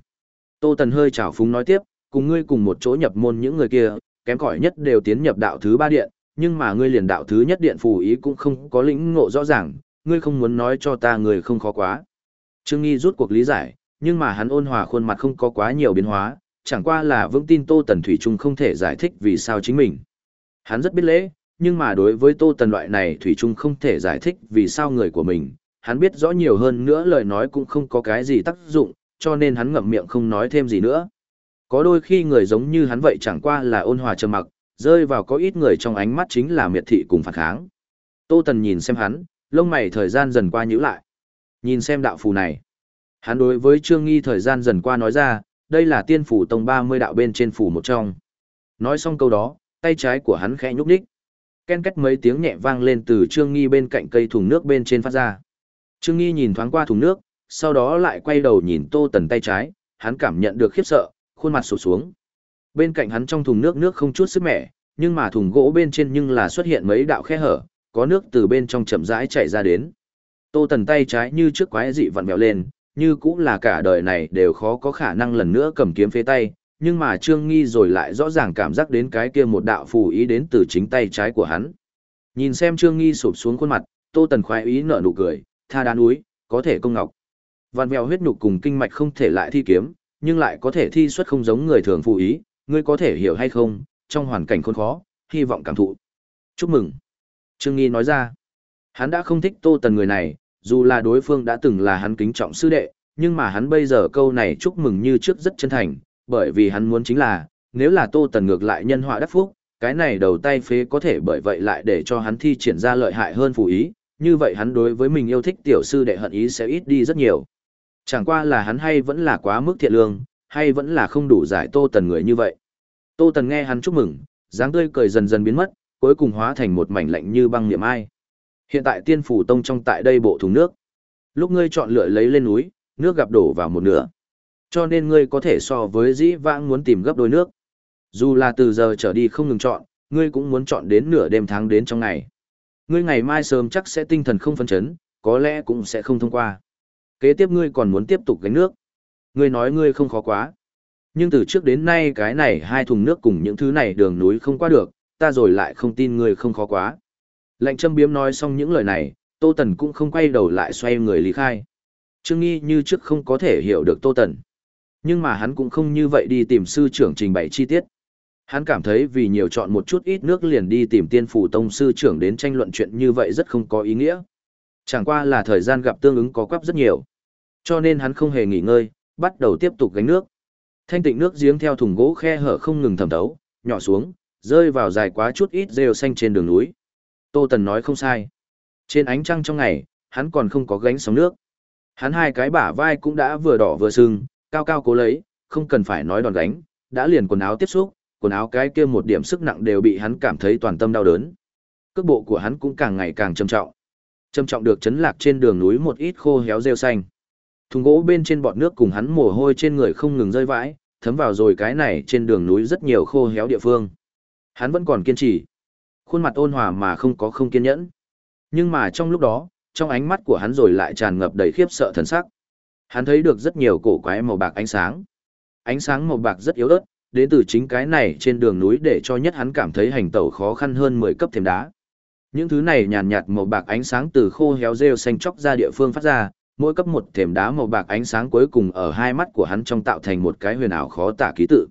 Speaker 1: Tô Tần hơi trào phúng nói tiếp, cùng ngươi cùng một chỗ nhập môn những người kia, kém cỏi nhất đều tiến nhập đạo thứ ba điện, nhưng mà ngươi liền đạo thứ nhất điện phù ý cũng không có lĩnh ngộ rõ ràng, ngươi không muốn nói cho ta người không khó quá. Trương Nghi rút cuộc lý giải, nhưng mà hắn ôn hòa khuôn mặt không có quá nhiều biến hóa, chẳng qua là vững tin Tô Tần Thủy Trung không thể giải thích vì sao chính mình. Hắn rất biết lễ, nhưng mà đối với Tô Tần loại này Thủy Trung không thể giải thích vì sao người của mình, hắn biết rõ nhiều hơn nữa lời nói cũng không có cái gì tác dụng, cho nên hắn ngậm miệng không nói thêm gì nữa. Có đôi khi người giống như hắn vậy chẳng qua là ôn hòa trầm mặc, rơi vào có ít người trong ánh mắt chính là miệt thị cùng phản kháng. Tô Tần nhìn xem hắn, lông mày thời gian dần qua nhíu lại. Nhìn xem đạo phù này. Hắn đối với Trương Nghi thời gian dần qua nói ra, đây là tiên phủ tông 30 đạo bên trên phủ một trong. Nói xong câu đó, tay trái của hắn khẽ nhúc nhích. Ken két mấy tiếng nhẹ vang lên từ Trương Nghi bên cạnh cây thùng nước bên trên phát ra. Trương Nghi nhìn thoáng qua thùng nước, sau đó lại quay đầu nhìn Tô Tần tay trái, hắn cảm nhận được khiếp sợ, khuôn mặt sụp xuống. Bên cạnh hắn trong thùng nước nước không chút sức mẻ, nhưng mà thùng gỗ bên trên nhưng là xuất hiện mấy đạo khe hở, có nước từ bên trong chậm rãi chảy ra đến. Tô Tần tay trái như trước quái dị vặn vẹo lên, như cũng là cả đời này đều khó có khả năng lần nữa cầm kiếm phế tay, nhưng mà Trương Nghi rồi lại rõ ràng cảm giác đến cái kia một đạo phù ý đến từ chính tay trái của hắn. Nhìn xem Trương Nghi sụp xuống khuôn mặt, Tô Tần khoái ý nở nụ cười, tha đá núi, có thể công ngọc. Vạn vẹo huyết nhục cùng kinh mạch không thể lại thi kiếm, nhưng lại có thể thi xuất không giống người thường phù ý, ngươi có thể hiểu hay không, trong hoàn cảnh khốn khó, hy vọng cảm thụ. Chúc mừng. Trương Nghi nói ra, hắn đã không thích Tô Tần người này, dù là đối phương đã từng là hắn kính trọng sư đệ, nhưng mà hắn bây giờ câu này chúc mừng như trước rất chân thành, bởi vì hắn muốn chính là, nếu là Tô Tần ngược lại nhân họa đắc phúc, cái này đầu tay phế có thể bởi vậy lại để cho hắn thi triển ra lợi hại hơn phù ý, như vậy hắn đối với mình yêu thích tiểu sư đệ hận ý sẽ ít đi rất nhiều. Chẳng qua là hắn hay vẫn là quá mức thiện lương, hay vẫn là không đủ giải Tô Tần người như vậy. Tô Tần nghe hắn chúc mừng, dáng tươi cười dần dần biến mất, cuối cùng hóa thành một mảnh lạnh như băng niệm ai. Hiện tại tiên phủ tông trong tại đây bộ thùng nước. Lúc ngươi chọn lựa lấy lên núi, nước gặp đổ vào một nửa. Cho nên ngươi có thể so với dĩ vãng muốn tìm gấp đôi nước. Dù là từ giờ trở đi không ngừng chọn, ngươi cũng muốn chọn đến nửa đêm tháng đến trong ngày. Ngươi ngày mai sớm chắc sẽ tinh thần không phân chấn, có lẽ cũng sẽ không thông qua. Kế tiếp ngươi còn muốn tiếp tục gánh nước. Ngươi nói ngươi không khó quá. Nhưng từ trước đến nay cái này hai thùng nước cùng những thứ này đường núi không qua được, ta rồi lại không tin ngươi không khó quá. Lệnh châm biếm nói xong những lời này, Tô Tần cũng không quay đầu lại xoay người lý khai. Trương Nghi như trước không có thể hiểu được Tô Tần. Nhưng mà hắn cũng không như vậy đi tìm sư trưởng trình bày chi tiết. Hắn cảm thấy vì nhiều chọn một chút ít nước liền đi tìm tiên phủ tông sư trưởng đến tranh luận chuyện như vậy rất không có ý nghĩa. Chẳng qua là thời gian gặp tương ứng có quắp rất nhiều. Cho nên hắn không hề nghỉ ngơi, bắt đầu tiếp tục gánh nước. Thanh tịnh nước giếng theo thùng gỗ khe hở không ngừng thẩm thấu, nhỏ xuống, rơi vào dài quá chút ít rêu xanh trên đường núi. Tô Tần nói không sai. Trên ánh trăng trong ngày, hắn còn không có gánh sóng nước. Hắn hai cái bả vai cũng đã vừa đỏ vừa sưng, cao cao cố lấy, không cần phải nói đòn gánh, đã liền quần áo tiếp xúc, quần áo cái kia một điểm sức nặng đều bị hắn cảm thấy toàn tâm đau đớn. Cước bộ của hắn cũng càng ngày càng trầm trọng. Trầm trọng được chấn lạc trên đường núi một ít khô héo rêu xanh. Thùng gỗ bên trên bọt nước cùng hắn mồ hôi trên người không ngừng rơi vãi, thấm vào rồi cái này trên đường núi rất nhiều khô héo địa phương. Hắn vẫn còn kiên trì. Khuôn mặt ôn hòa mà không có không kiên nhẫn. Nhưng mà trong lúc đó, trong ánh mắt của hắn rồi lại tràn ngập đầy khiếp sợ thần sắc. Hắn thấy được rất nhiều cổ quái màu bạc ánh sáng. Ánh sáng màu bạc rất yếu ớt, đến từ chính cái này trên đường núi để cho nhất hắn cảm thấy hành tẩu khó khăn hơn 10 cấp thêm đá. Những thứ này nhàn nhạt màu bạc ánh sáng từ khô héo rêu xanh chóc ra địa phương phát ra, mỗi cấp một thềm đá màu bạc ánh sáng cuối cùng ở hai mắt của hắn trong tạo thành một cái huyền ảo khó tả ký tự.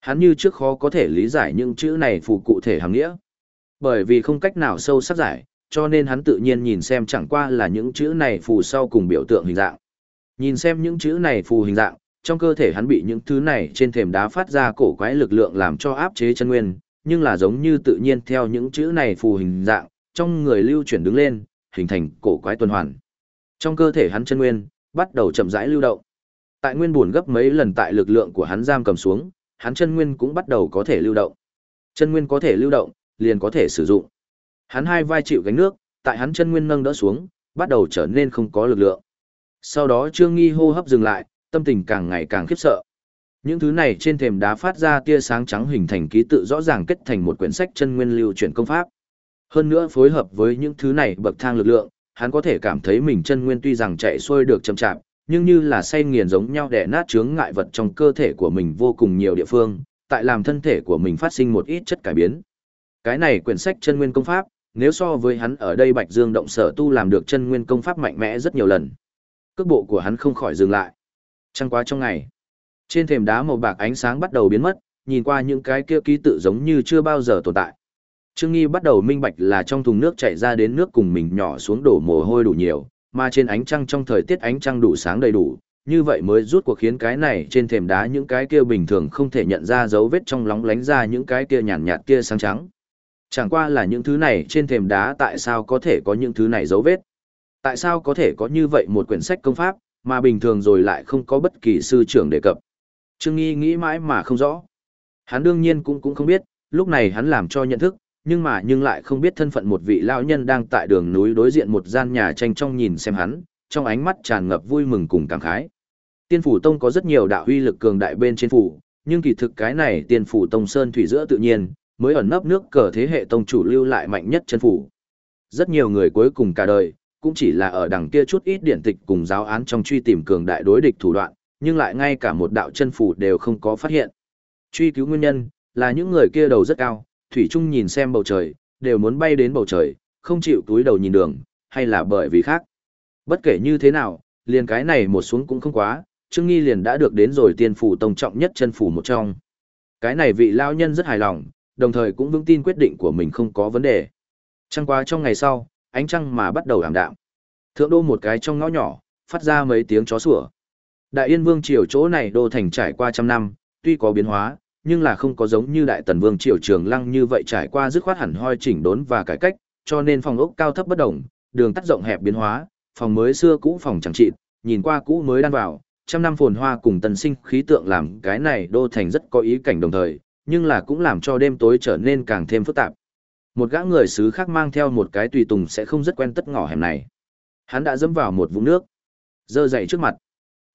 Speaker 1: Hắn như trước khó có thể lý giải những chữ này phù cụ thể hàng nghĩa. Bởi vì không cách nào sâu sắc giải, cho nên hắn tự nhiên nhìn xem chẳng qua là những chữ này phù sau cùng biểu tượng hình dạng. Nhìn xem những chữ này phù hình dạng, trong cơ thể hắn bị những thứ này trên thềm đá phát ra cổ quái lực lượng làm cho áp chế chân nguyên, nhưng là giống như tự nhiên theo những chữ này phù hình dạng, trong người lưu chuyển đứng lên, hình thành cổ quái tuần hoàn. Trong cơ thể hắn chân nguyên bắt đầu chậm rãi lưu động. Tại nguyên buồn gấp mấy lần tại lực lượng của hắn giam cầm xuống, hắn chân nguyên cũng bắt đầu có thể lưu động. Chân nguyên có thể lưu động, liền có thể sử dụng. Hắn hai vai chịu gánh nước, tại hắn chân nguyên nâng đỡ xuống, bắt đầu trở nên không có lực lượng. Sau đó Trương Nghi hô hấp dừng lại, tâm tình càng ngày càng khiếp sợ. Những thứ này trên thềm đá phát ra tia sáng trắng hình thành ký tự rõ ràng kết thành một quyển sách chân nguyên lưu chuyển công pháp. Hơn nữa phối hợp với những thứ này bậc thang lực lượng, hắn có thể cảm thấy mình chân nguyên tuy rằng chạy xuôi được chậm chạp, nhưng như là say nghiền giống nhau để nát chướng ngại vật trong cơ thể của mình vô cùng nhiều địa phương, tại làm thân thể của mình phát sinh một ít chất cải biến. Cái này quyển sách chân nguyên công pháp, nếu so với hắn ở đây Bạch Dương động sở tu làm được chân nguyên công pháp mạnh mẽ rất nhiều lần. Cước bộ của hắn không khỏi dừng lại. Trăng quá trong ngày, trên thềm đá màu bạc ánh sáng bắt đầu biến mất, nhìn qua những cái kia ký tự giống như chưa bao giờ tồn tại. Trương Nghi bắt đầu minh bạch là trong thùng nước chảy ra đến nước cùng mình nhỏ xuống đổ mồ hôi đủ nhiều, mà trên ánh trăng trong thời tiết ánh trăng đủ sáng đầy đủ, như vậy mới rút cuộc khiến cái này trên thềm đá những cái kia bình thường không thể nhận ra dấu vết trong lóng lánh ra những cái kia nhàn nhạt kia sáng trắng. Chẳng qua là những thứ này trên thềm đá tại sao có thể có những thứ này dấu vết? Tại sao có thể có như vậy một quyển sách công pháp, mà bình thường rồi lại không có bất kỳ sư trưởng đề cập? Trương Nghi nghĩ mãi mà không rõ. Hắn đương nhiên cũng cũng không biết, lúc này hắn làm cho nhận thức, nhưng mà nhưng lại không biết thân phận một vị lão nhân đang tại đường núi đối diện một gian nhà tranh trong nhìn xem hắn, trong ánh mắt tràn ngập vui mừng cùng cảm khái. Tiên phủ tông có rất nhiều đạo uy lực cường đại bên trên phủ, nhưng kỳ thực cái này tiên phủ tông sơn thủy giữa tự nhiên, mới ẩn nấp nước cờ thế hệ tông chủ lưu lại mạnh nhất chân phủ. Rất nhiều người cuối cùng cả đời, cũng chỉ là ở đằng kia chút ít điển tịch cùng giáo án trong truy tìm cường đại đối địch thủ đoạn, nhưng lại ngay cả một đạo chân phủ đều không có phát hiện. Truy cứu nguyên nhân, là những người kia đầu rất cao, thủy Trung nhìn xem bầu trời, đều muốn bay đến bầu trời, không chịu túi đầu nhìn đường, hay là bởi vì khác. Bất kể như thế nào, liền cái này một xuống cũng không quá, Trương Nghi liền đã được đến rồi tiên phủ tông trọng nhất chân phủ một trong. Cái này vị lao nhân rất hài lòng, đồng thời cũng vững tin quyết định của mình không có vấn đề. Trăng qua trong ngày sau, ánh trăng mà bắt đầu ảm đạm. Thượng đô một cái trong ngõ nhỏ, phát ra mấy tiếng chó sủa. Đại Yên Vương triều chỗ này đô thành trải qua trăm năm, tuy có biến hóa, nhưng là không có giống như Đại Tần Vương triều trường lăng như vậy trải qua dứt khoát hẳn hoi chỉnh đốn và cải cách, cho nên phòng ốc cao thấp bất đồng, đường tắt rộng hẹp biến hóa, phòng mới xưa cũ phòng chẳng trị, nhìn qua cũ mới đan vào, trăm năm phồn hoa cùng tần sinh khí tượng làm cái này đô thành rất có ý cảnh đồng thời, nhưng là cũng làm cho đêm tối trở nên càng thêm phức tạp. Một gã người xứ khác mang theo một cái tùy tùng sẽ không rất quen tất ngõ hẻm này. Hắn đã dẫm vào một vũng nước, dơ dậy trước mặt.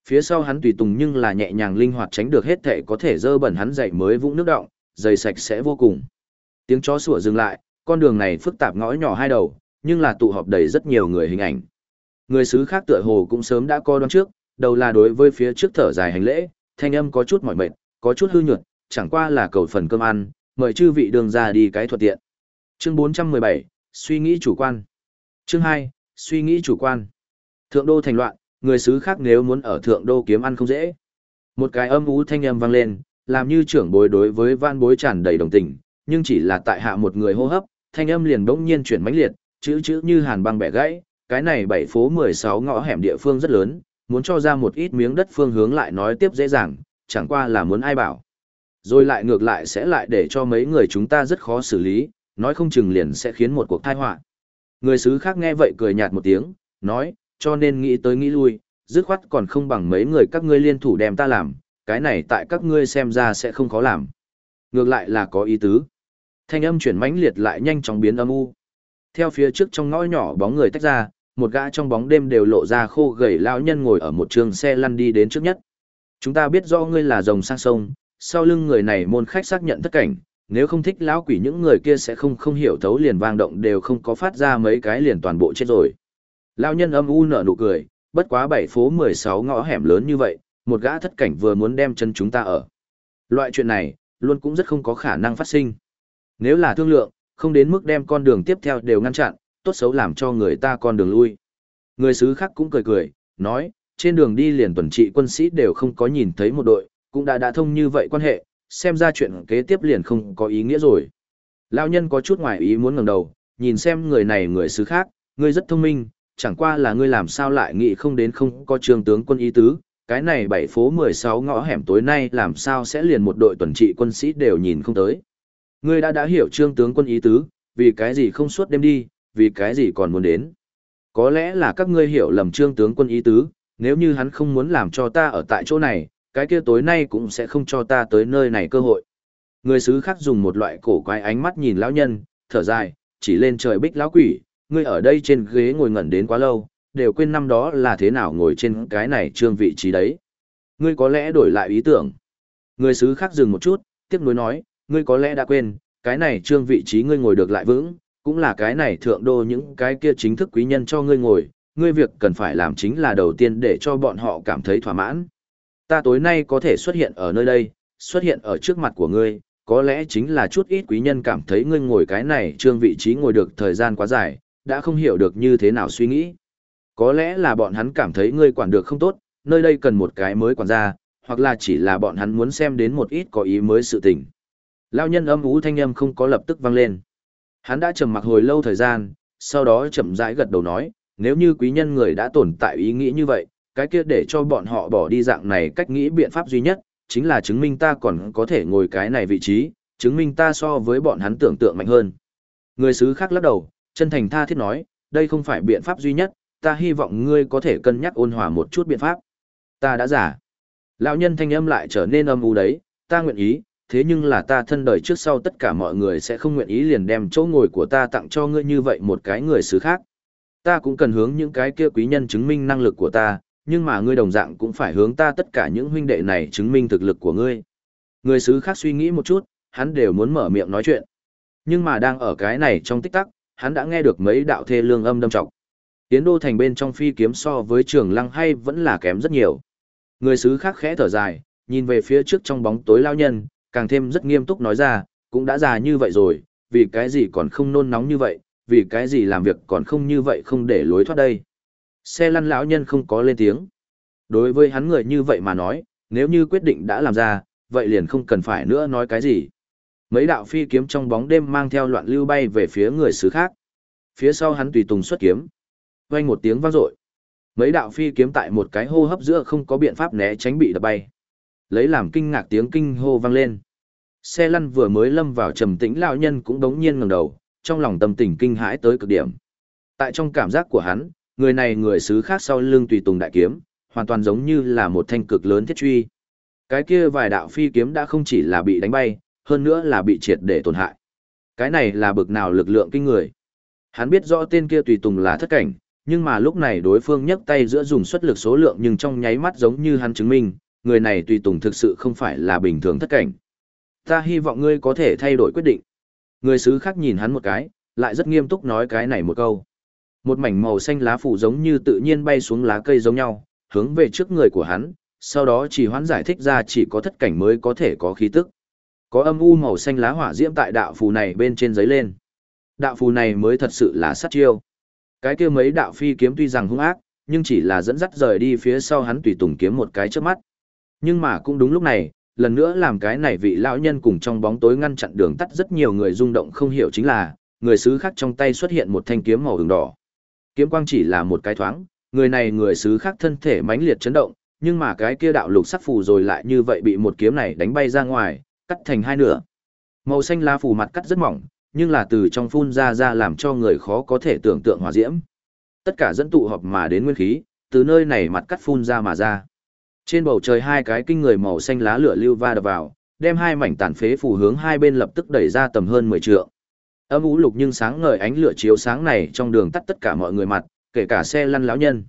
Speaker 1: Phía sau hắn tùy tùng nhưng là nhẹ nhàng linh hoạt tránh được hết thể có thể dơ bẩn hắn dậy mới vũng nước động, dày sạch sẽ vô cùng. Tiếng chó sủa dừng lại, con đường này phức tạp ngõ nhỏ hai đầu, nhưng là tụ họp đầy rất nhiều người hình ảnh. Người xứ khác tựa hồ cũng sớm đã coi đoán trước, đầu là đối với phía trước thở dài hành lễ, thanh âm có chút mỏi mệt, có chút hư nhược, chẳng qua là cầu phần cơm ăn, mời chư vị đường ra đi cái thuận tiện. Chương 417, suy nghĩ chủ quan. Chương 2, suy nghĩ chủ quan. Thượng đô thành loạn, người xứ khác nếu muốn ở thượng đô kiếm ăn không dễ. Một cái âm ú thanh âm vang lên, làm như trưởng bối đối với van bối tràn đầy đồng tình, nhưng chỉ là tại hạ một người hô hấp, thanh âm liền bỗng nhiên chuyển mãnh liệt, chữ chữ như hàn băng bẻ gãy, cái này bảy phố 16 ngõ hẻm địa phương rất lớn, muốn cho ra một ít miếng đất phương hướng lại nói tiếp dễ dàng, chẳng qua là muốn ai bảo. Rồi lại ngược lại sẽ lại để cho mấy người chúng ta rất khó xử lý, nói không chừng liền sẽ khiến một cuộc tai họa. Người xứ khác nghe vậy cười nhạt một tiếng, nói, cho nên nghĩ tới nghĩ lui, dứt khoát còn không bằng mấy người các ngươi liên thủ đem ta làm, cái này tại các ngươi xem ra sẽ không khó làm. Ngược lại là có ý tứ. Thanh âm chuyển mãnh liệt lại nhanh chóng biến âm u. Theo phía trước trong ngõ nhỏ bóng người tách ra, một gã trong bóng đêm đều lộ ra khô gầy lão nhân ngồi ở một trường xe lăn đi đến trước nhất. Chúng ta biết rõ ngươi là rồng sang sông, sau lưng người này môn khách xác nhận tất cảnh, nếu không thích lão quỷ những người kia sẽ không không hiểu thấu liền vang động đều không có phát ra mấy cái liền toàn bộ chết rồi. Lão nhân âm u nở nụ cười, bất quá bảy phố 16 ngõ hẻm lớn như vậy, một gã thất cảnh vừa muốn đem chân chúng ta ở. Loại chuyện này, luôn cũng rất không có khả năng phát sinh. Nếu là thương lượng, không đến mức đem con đường tiếp theo đều ngăn chặn, tốt xấu làm cho người ta con đường lui. Người xứ khác cũng cười cười, nói, trên đường đi liền tuần trị quân sĩ đều không có nhìn thấy một đội, cũng đã đã thông như vậy quan hệ, xem ra chuyện kế tiếp liền không có ý nghĩa rồi. Lão nhân có chút ngoài ý muốn ngẩng đầu, nhìn xem người này người xứ khác, người rất thông minh, chẳng qua là ngươi làm sao lại nghĩ không đến không có trường tướng quân ý tứ, cái này bảy phố 16 ngõ hẻm tối nay làm sao sẽ liền một đội tuần trị quân sĩ đều nhìn không tới. Ngươi đã đã hiểu trương tướng quân ý tứ, vì cái gì không suốt đêm đi, vì cái gì còn muốn đến. Có lẽ là các ngươi hiểu lầm trương tướng quân ý tứ, nếu như hắn không muốn làm cho ta ở tại chỗ này, cái kia tối nay cũng sẽ không cho ta tới nơi này cơ hội. Người sứ khác dùng một loại cổ quái ánh mắt nhìn lão nhân, thở dài, chỉ lên trời bích lão quỷ, ngươi ở đây trên ghế ngồi ngẩn đến quá lâu, đều quên năm đó là thế nào ngồi trên cái này trương vị trí đấy. Ngươi có lẽ đổi lại ý tưởng. Người sứ khác dừng một chút, tiếc nuối nói, ngươi có lẽ đã quên, cái này trương vị trí ngươi ngồi được lại vững, cũng là cái này thượng đô những cái kia chính thức quý nhân cho ngươi ngồi, ngươi việc cần phải làm chính là đầu tiên để cho bọn họ cảm thấy thỏa mãn. Ta tối nay có thể xuất hiện ở nơi đây, xuất hiện ở trước mặt của ngươi, có lẽ chính là chút ít quý nhân cảm thấy ngươi ngồi cái này trương vị trí ngồi được thời gian quá dài, đã không hiểu được như thế nào suy nghĩ. Có lẽ là bọn hắn cảm thấy ngươi quản được không tốt, nơi đây cần một cái mới quản gia, hoặc là chỉ là bọn hắn muốn xem đến một ít có ý mới sự tình. Lao nhân âm ú thanh âm không có lập tức vang lên. Hắn đã trầm mặc hồi lâu thời gian, sau đó chậm rãi gật đầu nói, nếu như quý nhân người đã tồn tại ý nghĩ như vậy, cái kia để cho bọn họ bỏ đi dạng này cách nghĩ biện pháp duy nhất, chính là chứng minh ta còn có thể ngồi cái này vị trí, chứng minh ta so với bọn hắn tưởng tượng mạnh hơn. Người sứ khác lắc đầu, chân thành tha thiết nói, đây không phải biện pháp duy nhất, ta hy vọng ngươi có thể cân nhắc ôn hòa một chút biện pháp. Ta đã giả. Lão nhân thanh âm lại trở nên âm u đấy, ta nguyện ý, thế nhưng là ta thân đời trước sau tất cả mọi người sẽ không nguyện ý liền đem chỗ ngồi của ta tặng cho ngươi như vậy một cái người xứ khác. Ta cũng cần hướng những cái kia quý nhân chứng minh năng lực của ta, nhưng mà ngươi đồng dạng cũng phải hướng ta tất cả những huynh đệ này chứng minh thực lực của ngươi. Người xứ khác suy nghĩ một chút, hắn đều muốn mở miệng nói chuyện. Nhưng mà đang ở cái này trong tích tắc, hắn đã nghe được mấy đạo thê lương âm đâm trọng. Tiến đô thành bên trong phi kiếm so với trường lăng hay vẫn là kém rất nhiều. Người sứ khác khẽ thở dài, nhìn về phía trước trong bóng tối lao nhân, càng thêm rất nghiêm túc nói ra, cũng đã già như vậy rồi, vì cái gì còn không nôn nóng như vậy, vì cái gì làm việc còn không như vậy không để lối thoát đây. Xe lăn lão nhân không có lên tiếng. Đối với hắn người như vậy mà nói, nếu như quyết định đã làm ra, vậy liền không cần phải nữa nói cái gì. Mấy đạo phi kiếm trong bóng đêm mang theo loạn lưu bay về phía người xứ khác. Phía sau hắn tùy tùng xuất kiếm. Vang một tiếng vang dội. Mấy đạo phi kiếm tại một cái hô hấp giữa không có biện pháp né tránh bị đập bay. Lấy làm kinh ngạc tiếng kinh hô vang lên. Xe lăn vừa mới lâm vào trầm tĩnh lão nhân cũng đống nhiên ngẩng đầu, trong lòng tâm tình kinh hãi tới cực điểm. Tại trong cảm giác của hắn, người này người xứ khác sau lưng tùy tùng đại kiếm, hoàn toàn giống như là một thanh cực lớn thiết truy. Cái kia vài đạo phi kiếm đã không chỉ là bị đánh bay, hơn nữa là bị triệt để tổn hại. Cái này là bực nào lực lượng kinh người. Hắn biết rõ tên kia tùy tùng là thất cảnh, nhưng mà lúc này đối phương nhấc tay giữa dùng xuất lực số lượng nhưng trong nháy mắt giống như hắn chứng minh, người này tùy tùng thực sự không phải là bình thường thất cảnh. Ta hy vọng ngươi có thể thay đổi quyết định. Người sứ khác nhìn hắn một cái, lại rất nghiêm túc nói cái này một câu. Một mảnh màu xanh lá phủ giống như tự nhiên bay xuống lá cây giống nhau, hướng về trước người của hắn, sau đó chỉ hoán giải thích ra chỉ có thất cảnh mới có thể có khí tức. Có âm u màu xanh lá hỏa diễm tại đạo phù này bên trên giấy lên. Đạo phù này mới thật sự là sát chiêu. Cái kia mấy đạo phi kiếm tuy rằng hung ác, nhưng chỉ là dẫn dắt rời đi phía sau hắn tùy tùng kiếm một cái trước mắt. Nhưng mà cũng đúng lúc này, lần nữa làm cái này vị lão nhân cùng trong bóng tối ngăn chặn đường tắt rất nhiều người rung động không hiểu chính là, người sứ khác trong tay xuất hiện một thanh kiếm màu ửng đỏ. Kiếm quang chỉ là một cái thoáng, người này người sứ khác thân thể mãnh liệt chấn động, nhưng mà cái kia đạo lục sắc phù rồi lại như vậy bị một kiếm này đánh bay ra ngoài, cắt thành hai nửa. Màu xanh lá phủ mặt cắt rất mỏng, nhưng là từ trong phun ra ra làm cho người khó có thể tưởng tượng hỏa diễm. Tất cả dẫn tụ họp mà đến nguyên khí, từ nơi này mặt cắt phun ra mà ra. Trên bầu trời hai cái kinh người màu xanh lá lửa lưu va đập vào, đem hai mảnh tàn phế phủ hướng hai bên lập tức đẩy ra tầm hơn 10 trượng. Âm u lục nhưng sáng ngời ánh lửa chiếu sáng này trong đường tắt tất cả mọi người mặt, kể cả xe lăn lão nhân.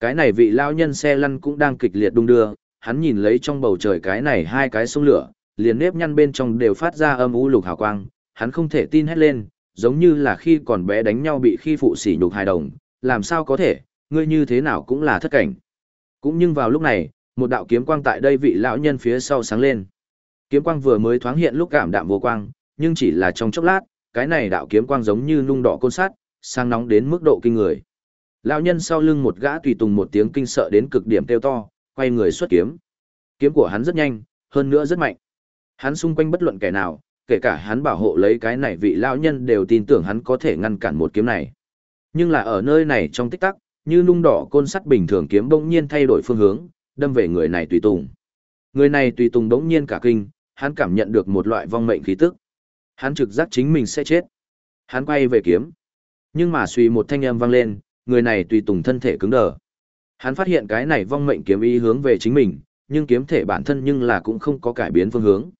Speaker 1: Cái này vị lão nhân xe lăn cũng đang kịch liệt đung đưa, hắn nhìn lấy trong bầu trời cái này hai cái sông lửa, liền nếp nhăn bên trong đều phát ra âm u lục hào quang, hắn không thể tin hết lên, giống như là khi còn bé đánh nhau bị khi phụ sỉ nhục hài đồng, làm sao có thể, ngươi như thế nào cũng là thất cảnh. Cũng nhưng vào lúc này, một đạo kiếm quang tại đây vị lão nhân phía sau sáng lên. Kiếm quang vừa mới thoáng hiện lúc cảm đạm vô quang, nhưng chỉ là trong chốc lát, cái này đạo kiếm quang giống như nung đỏ côn sắt, sang nóng đến mức độ kinh người. Lão nhân sau lưng một gã tùy tùng một tiếng kinh sợ đến cực điểm kêu to, quay người xuất kiếm. Kiếm của hắn rất nhanh, hơn nữa rất mạnh. Hắn xung quanh bất luận kẻ nào, kể cả hắn bảo hộ lấy cái này vị lão nhân đều tin tưởng hắn có thể ngăn cản một kiếm này. Nhưng là ở nơi này trong tích tắc, như nung đỏ côn sắt bình thường kiếm bỗng nhiên thay đổi phương hướng, đâm về người này tùy tùng. Người này tùy tùng đống nhiên cả kinh, hắn cảm nhận được một loại vong mệnh khí tức. Hắn trực giác chính mình sẽ chết. Hắn quay về kiếm. Nhưng mà suy một thanh âm vang lên, người này tùy tùng thân thể cứng đờ. Hắn phát hiện cái này vong mệnh kiếm ý hướng về chính mình, nhưng kiếm thể bản thân nhưng là cũng không có cải biến phương hướng.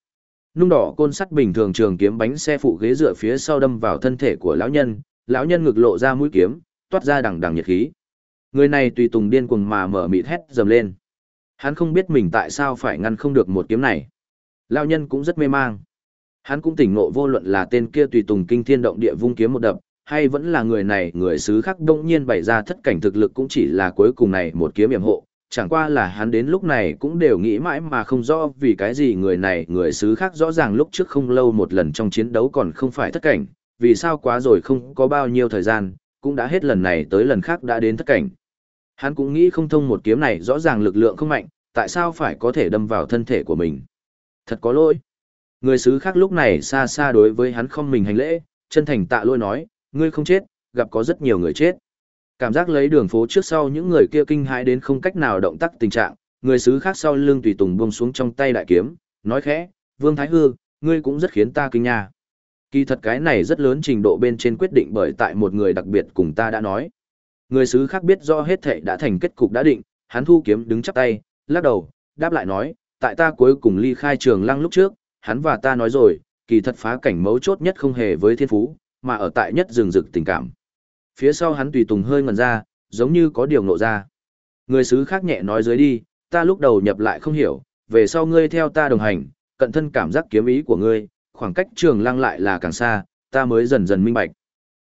Speaker 1: Nung đỏ côn sắt bình thường trường kiếm bánh xe phụ ghế dựa phía sau đâm vào thân thể của lão nhân, lão nhân ngực lộ ra mũi kiếm, toát ra đằng đằng nhiệt khí. Người này tùy tùng điên cuồng mà mở mịt hét dầm lên. Hắn không biết mình tại sao phải ngăn không được một kiếm này. Lão nhân cũng rất mê mang. Hắn cũng tỉnh ngộ vô luận là tên kia tùy tùng kinh thiên động địa vung kiếm một đập, hay vẫn là người này người xứ khác đông nhiên bày ra thất cảnh thực lực cũng chỉ là cuối cùng này một kiếm yểm hộ, chẳng qua là hắn đến lúc này cũng đều nghĩ mãi mà không rõ vì cái gì người này người xứ khác rõ ràng lúc trước không lâu một lần trong chiến đấu còn không phải thất cảnh, vì sao quá rồi không có bao nhiêu thời gian, cũng đã hết lần này tới lần khác đã đến thất cảnh. Hắn cũng nghĩ không thông một kiếm này rõ ràng lực lượng không mạnh, tại sao phải có thể đâm vào thân thể của mình. Thật có lỗi. Người xứ khác lúc này xa xa đối với hắn không mình hành lễ, chân thành tạ lỗi nói, ngươi không chết, gặp có rất nhiều người chết. Cảm giác lấy đường phố trước sau những người kia kinh hãi đến không cách nào động tác tình trạng, người xứ khác sau lưng tùy tùng buông xuống trong tay đại kiếm, nói khẽ, Vương Thái Hư, ngươi cũng rất khiến ta kinh nha. Kỳ thật cái này rất lớn trình độ bên trên quyết định bởi tại một người đặc biệt cùng ta đã nói. Người xứ khác biết do hết thệ đã thành kết cục đã định, hắn thu kiếm đứng chắp tay, lắc đầu, đáp lại nói, tại ta cuối cùng ly khai trường lăng lúc trước, hắn và ta nói rồi, kỳ thật phá cảnh mấu chốt nhất không hề với thiên phú, mà ở tại nhất rừng rực tình cảm. Phía sau hắn tùy tùng hơi ngần ra, giống như có điều ngộ ra. Người xứ khác nhẹ nói dưới đi, ta lúc đầu nhập lại không hiểu, về sau ngươi theo ta đồng hành, cận thân cảm giác kiếm ý của ngươi, khoảng cách trường lăng lại là càng xa, ta mới dần dần minh bạch.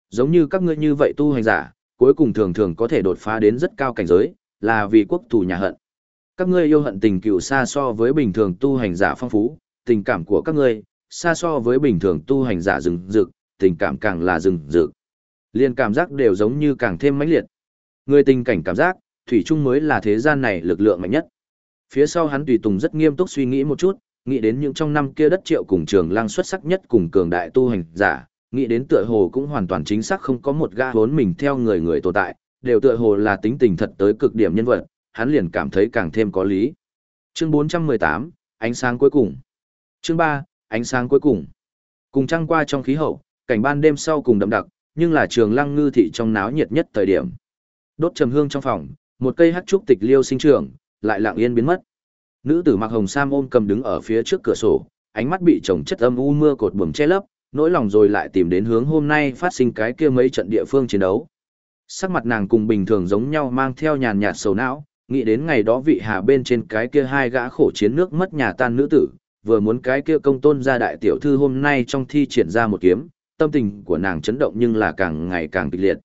Speaker 1: Giống như các ngươi như vậy tu hành giả, cuối cùng thường thường có thể đột phá đến rất cao cảnh giới, là vì quốc thủ nhà hận. Các ngươi yêu hận tình cựu xa so với bình thường tu hành giả phong phú, tình cảm của các ngươi, xa so với bình thường tu hành giả rừng rực, tình cảm càng là rừng rực liền cảm giác đều giống như càng thêm mãnh liệt. Người tình cảnh cảm giác, thủy trung mới là thế gian này lực lượng mạnh nhất. Phía sau hắn tùy tùng rất nghiêm túc suy nghĩ một chút, nghĩ đến những trong năm kia đất triệu cùng trường lang xuất sắc nhất cùng cường đại tu hành giả, nghĩ đến tựa hồ cũng hoàn toàn chính xác không có một gã vốn mình theo người người tồn tại, đều tựa hồ là tính tình thật tới cực điểm nhân vật, hắn liền cảm thấy càng thêm có lý. Chương 418, ánh sáng cuối cùng. Chương 3, ánh sáng cuối cùng. Cùng trăng qua trong khí hậu, cảnh ban đêm sau cùng đậm đặc, nhưng là trường lăng ngư thị trong náo nhiệt nhất thời điểm. Đốt trầm hương trong phòng, một cây hắc trúc tịch liêu sinh trưởng, lại lặng yên biến mất. Nữ tử mặc hồng sam ôm cầm đứng ở phía trước cửa sổ, ánh mắt bị chồng chất âm u mưa cột bừng che lấp, nỗi lòng rồi lại tìm đến hướng hôm nay phát sinh cái kia mấy trận địa phương chiến đấu. Sắc mặt nàng cùng bình thường giống nhau mang theo nhàn nhạt sầu não, nghĩ đến ngày đó vị hà bên trên cái kia hai gã khổ chiến nước mất nhà tan nữ tử, vừa muốn cái kia công tôn gia đại tiểu thư hôm nay trong thi triển ra một kiếm, tâm tình của nàng chấn động nhưng là càng ngày càng kịch liệt.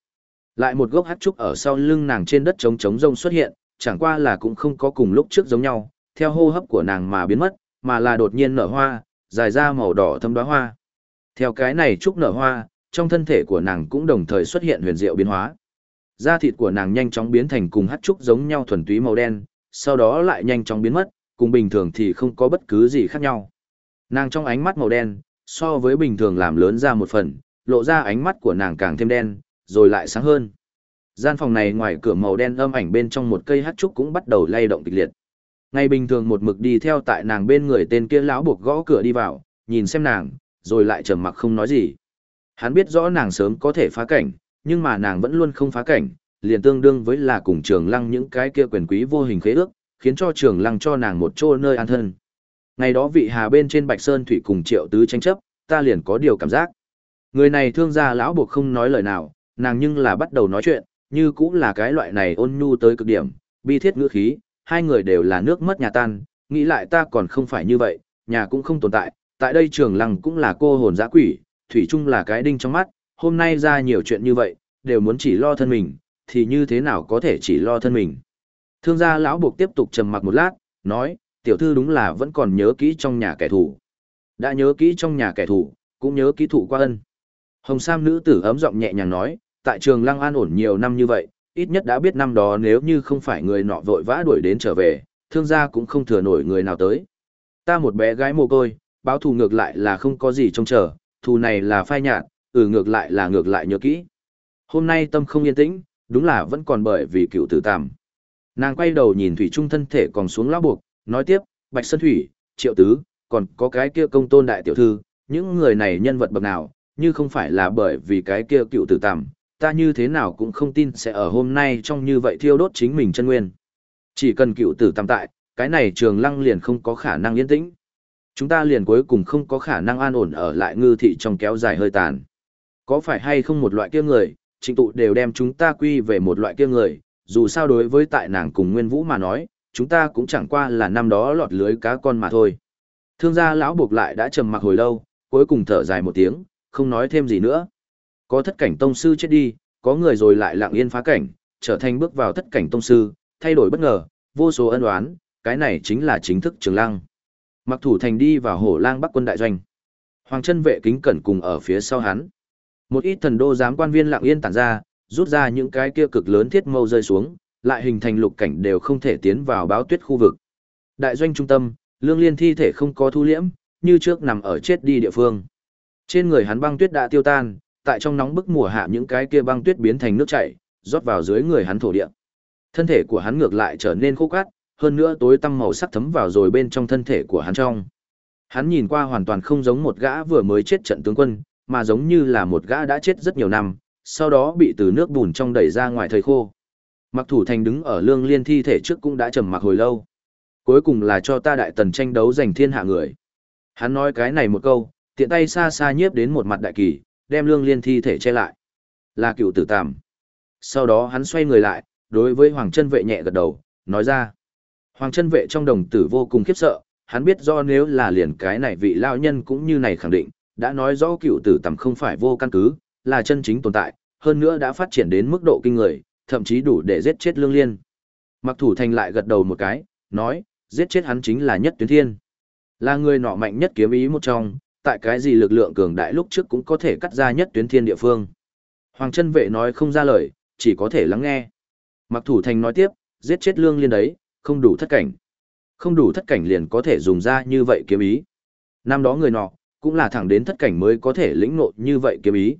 Speaker 1: Lại một gốc hát trúc ở sau lưng nàng trên đất trống trống rông xuất hiện, chẳng qua là cũng không có cùng lúc trước giống nhau, theo hô hấp của nàng mà biến mất, mà là đột nhiên nở hoa, dài ra màu đỏ thâm đóa hoa. Theo cái này trúc nở hoa, trong thân thể của nàng cũng đồng thời xuất hiện huyền diệu biến hóa. Da thịt của nàng nhanh chóng biến thành cùng hát trúc giống nhau thuần túy màu đen, sau đó lại nhanh chóng biến mất, cùng bình thường thì không có bất cứ gì khác nhau. Nàng trong ánh mắt màu đen, so với bình thường làm lớn ra một phần, lộ ra ánh mắt của nàng càng thêm đen, rồi lại sáng hơn. Gian phòng này ngoài cửa màu đen âm ảnh bên trong một cây hát trúc cũng bắt đầu lay động kịch liệt. Ngày bình thường một mực đi theo tại nàng bên người tên kia lão buộc gõ cửa đi vào, nhìn xem nàng, rồi lại trầm mặc không nói gì. Hắn biết rõ nàng sớm có thể phá cảnh, nhưng mà nàng vẫn luôn không phá cảnh, liền tương đương với là cùng trường lăng những cái kia quyền quý vô hình khế ước, khiến cho trường lăng cho nàng một chỗ nơi an thân. Ngày đó vị hà bên trên Bạch Sơn Thủy cùng triệu tứ tranh chấp, ta liền có điều cảm giác. Người này thương gia lão buộc không nói lời nào, nàng nhưng là bắt đầu nói chuyện, như cũng là cái loại này ôn nhu tới cực điểm, bi thiết ngữ khí, hai người đều là nước mất nhà tan, nghĩ lại ta còn không phải như vậy, nhà cũng không tồn tại, tại đây trường lăng cũng là cô hồn dã quỷ, thủy chung là cái đinh trong mắt, hôm nay ra nhiều chuyện như vậy, đều muốn chỉ lo thân mình, thì như thế nào có thể chỉ lo thân mình. Thương gia lão buộc tiếp tục trầm mặc một lát, nói, tiểu thư đúng là vẫn còn nhớ kỹ trong nhà kẻ thù. Đã nhớ kỹ trong nhà kẻ thù, cũng nhớ kỹ thủ qua ân. Hồng Sam nữ tử ấm giọng nhẹ nhàng nói, tại trường lăng an ổn nhiều năm như vậy, ít nhất đã biết năm đó nếu như không phải người nọ vội vã đuổi đến trở về, thương gia cũng không thừa nổi người nào tới. Ta một bé gái mồ côi, báo thù ngược lại là không có gì trông chờ, thù này là phai nhạt, ừ ngược lại là ngược lại nhớ kỹ. Hôm nay tâm không yên tĩnh, đúng là vẫn còn bởi vì cựu tử tạm. Nàng quay đầu nhìn Thủy Trung thân thể còn xuống lão buộc, nói tiếp, Bạch Sơn Thủy, Triệu Tứ, còn có cái kia công tôn đại tiểu thư, những người này nhân vật bậc nào, như không phải là bởi vì cái kia cựu tử tàm, ta như thế nào cũng không tin sẽ ở hôm nay trong như vậy thiêu đốt chính mình chân nguyên. Chỉ cần cựu tử tàm tại, cái này trường lăng liền không có khả năng yên tĩnh. Chúng ta liền cuối cùng không có khả năng an ổn ở lại ngư thị trong kéo dài hơi tàn. Có phải hay không một loại kia người, trịnh tụ đều đem chúng ta quy về một loại kia người, dù sao đối với tại nàng cùng Nguyên Vũ mà nói, chúng ta cũng chẳng qua là năm đó lọt lưới cá con mà thôi. Thương gia lão buộc lại đã trầm mặc hồi lâu, cuối cùng thở dài một tiếng, không nói thêm gì nữa. Có thất cảnh tông sư chết đi, có người rồi lại lặng yên phá cảnh, trở thành bước vào thất cảnh tông sư, thay đổi bất ngờ, vô số ân oán, cái này chính là chính thức trường lăng. Mặc thủ thành đi vào hổ lang bắc quân đại doanh. Hoàng chân vệ kính cẩn cùng ở phía sau hắn. Một ít thần đô giám quan viên lặng yên tản ra, rút ra những cái kia cực lớn thiết mâu rơi xuống, lại hình thành lục cảnh đều không thể tiến vào báo tuyết khu vực. Đại doanh trung tâm, lương liên thi thể không có thu liễm, như trước nằm ở chết đi địa phương. Trên người hắn băng tuyết đã tiêu tan, tại trong nóng bức mùa hạ những cái kia băng tuyết biến thành nước chảy, rót vào dưới người hắn thổ địa. Thân thể của hắn ngược lại trở nên khô cát, hơn nữa tối tăm màu sắc thấm vào rồi bên trong thân thể của hắn trong. Hắn nhìn qua hoàn toàn không giống một gã vừa mới chết trận tướng quân, mà giống như là một gã đã chết rất nhiều năm, sau đó bị từ nước bùn trong đẩy ra ngoài thời khô. Mặc thủ thành đứng ở lương liên thi thể trước cũng đã trầm mặc hồi lâu. Cuối cùng là cho ta đại tần tranh đấu giành thiên hạ người. Hắn nói cái này một câu, tiện tay xa xa nhiếp đến một mặt đại kỳ, đem lương liên thi thể che lại. Là cựu tử tàm. Sau đó hắn xoay người lại, đối với Hoàng chân vệ nhẹ gật đầu, nói ra. Hoàng chân vệ trong đồng tử vô cùng khiếp sợ, hắn biết do nếu là liền cái này vị lao nhân cũng như này khẳng định, đã nói rõ cựu tử tầm không phải vô căn cứ, là chân chính tồn tại, hơn nữa đã phát triển đến mức độ kinh người, thậm chí đủ để giết chết lương liên. Mặc thủ thành lại gật đầu một cái, nói, giết chết hắn chính là nhất tuyến thiên. Là người nọ mạnh nhất kiếm ý một trong, tại cái gì lực lượng cường đại lúc trước cũng có thể cắt ra nhất tuyến thiên địa phương. Hoàng chân vệ nói không ra lời, chỉ có thể lắng nghe. Mặc thủ thành nói tiếp, giết chết lương liên đấy, không đủ thất cảnh. Không đủ thất cảnh liền có thể dùng ra như vậy kiếm ý. Năm đó người nọ, cũng là thẳng đến thất cảnh mới có thể lĩnh ngộ như vậy kiếm ý.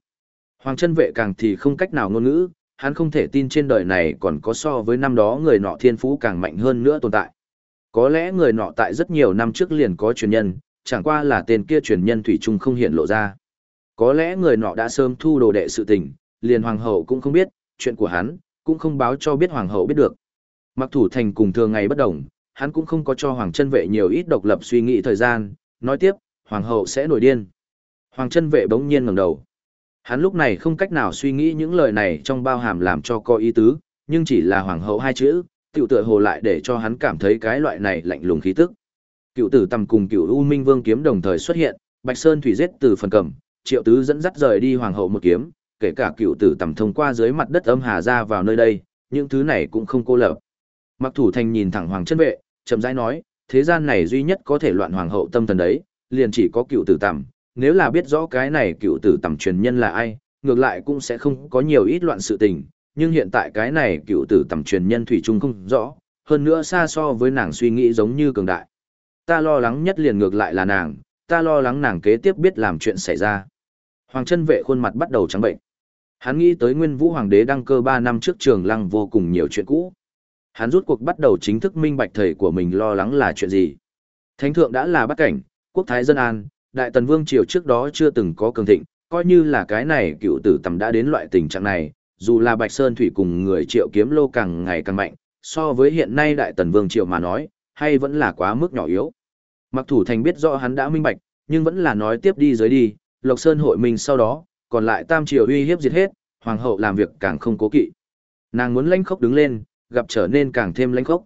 Speaker 1: Hoàng chân vệ càng thì không cách nào ngôn ngữ, hắn không thể tin trên đời này còn có so với năm đó người nọ thiên phú càng mạnh hơn nữa tồn tại. Có lẽ người nọ tại rất nhiều năm trước liền có truyền nhân, chẳng qua là tên kia truyền nhân thủy chung không hiện lộ ra. Có lẽ người nọ đã sớm thu đồ đệ sự tình, liền hoàng hậu cũng không biết, chuyện của hắn, cũng không báo cho biết hoàng hậu biết được. Mặc thủ thành cùng thường ngày bất đồng, hắn cũng không có cho hoàng chân vệ nhiều ít độc lập suy nghĩ thời gian, nói tiếp, hoàng hậu sẽ nổi điên. Hoàng chân vệ bỗng nhiên ngẩng đầu. Hắn lúc này không cách nào suy nghĩ những lời này trong bao hàm làm cho có ý tứ, nhưng chỉ là hoàng hậu hai chữ, tiểu tựa hồ lại để cho hắn cảm thấy cái loại này lạnh lùng khí tức. Cựu tử tầm cùng cựu U Minh Vương kiếm đồng thời xuất hiện, Bạch Sơn thủy giết từ phần cầm, Triệu Tứ dẫn dắt rời đi hoàng hậu một kiếm, kể cả cựu tử tầm thông qua dưới mặt đất âm hà ra vào nơi đây, những thứ này cũng không cô lập. Mặc thủ thành nhìn thẳng hoàng chân vệ, chậm rãi nói, thế gian này duy nhất có thể loạn hoàng hậu tâm thần đấy, liền chỉ có cựu tử tầm, nếu là biết rõ cái này cựu tử tầm truyền nhân là ai, ngược lại cũng sẽ không có nhiều ít loạn sự tình, nhưng hiện tại cái này cựu tử tầm truyền nhân thủy chung không rõ, hơn nữa xa so với nàng suy nghĩ giống như cường đại. Ta lo lắng nhất liền ngược lại là nàng, ta lo lắng nàng kế tiếp biết làm chuyện xảy ra. Hoàng chân vệ khuôn mặt bắt đầu trắng bệnh. Hắn nghĩ tới Nguyên Vũ Hoàng đế đăng cơ 3 năm trước trường lăng vô cùng nhiều chuyện cũ. Hắn rút cuộc bắt đầu chính thức minh bạch thầy của mình lo lắng là chuyện gì. Thánh thượng đã là bắt cảnh, quốc thái dân an, đại tần vương triều trước đó chưa từng có cường thịnh, coi như là cái này cựu tử tầm đã đến loại tình trạng này, dù là Bạch Sơn Thủy cùng người triệu kiếm lô càng ngày càng mạnh, so với hiện nay đại tần vương triều mà nói, hay vẫn là quá mức nhỏ yếu. Mặc thủ thành biết rõ hắn đã minh bạch, nhưng vẫn là nói tiếp đi dưới đi, Lộc Sơn hội mình sau đó, còn lại tam triều uy hiếp diệt hết, hoàng hậu làm việc càng không cố kỵ. Nàng muốn lãnh khốc đứng lên, gặp trở nên càng thêm lãnh khốc.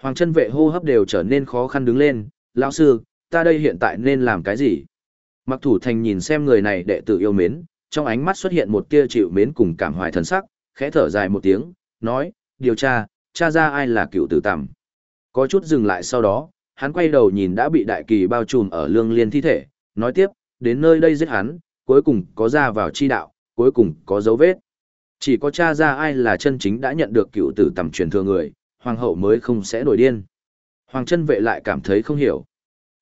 Speaker 1: Hoàng chân vệ hô hấp đều trở nên khó khăn đứng lên, lão sư, ta đây hiện tại nên làm cái gì? Mặc thủ thành nhìn xem người này đệ tử yêu mến, trong ánh mắt xuất hiện một tia chịu mến cùng cảm hoài thần sắc, khẽ thở dài một tiếng, nói, điều tra, tra ra ai là cựu tử tằm. Có chút dừng lại sau đó, hắn quay đầu nhìn đã bị đại kỳ bao trùm ở lương liên thi thể, nói tiếp, đến nơi đây giết hắn, cuối cùng có ra vào chi đạo, cuối cùng có dấu vết. Chỉ có tra ra ai là chân chính đã nhận được cựu tử tằm truyền thừa người, hoàng hậu mới không sẽ nổi điên. Hoàng chân vệ lại cảm thấy không hiểu.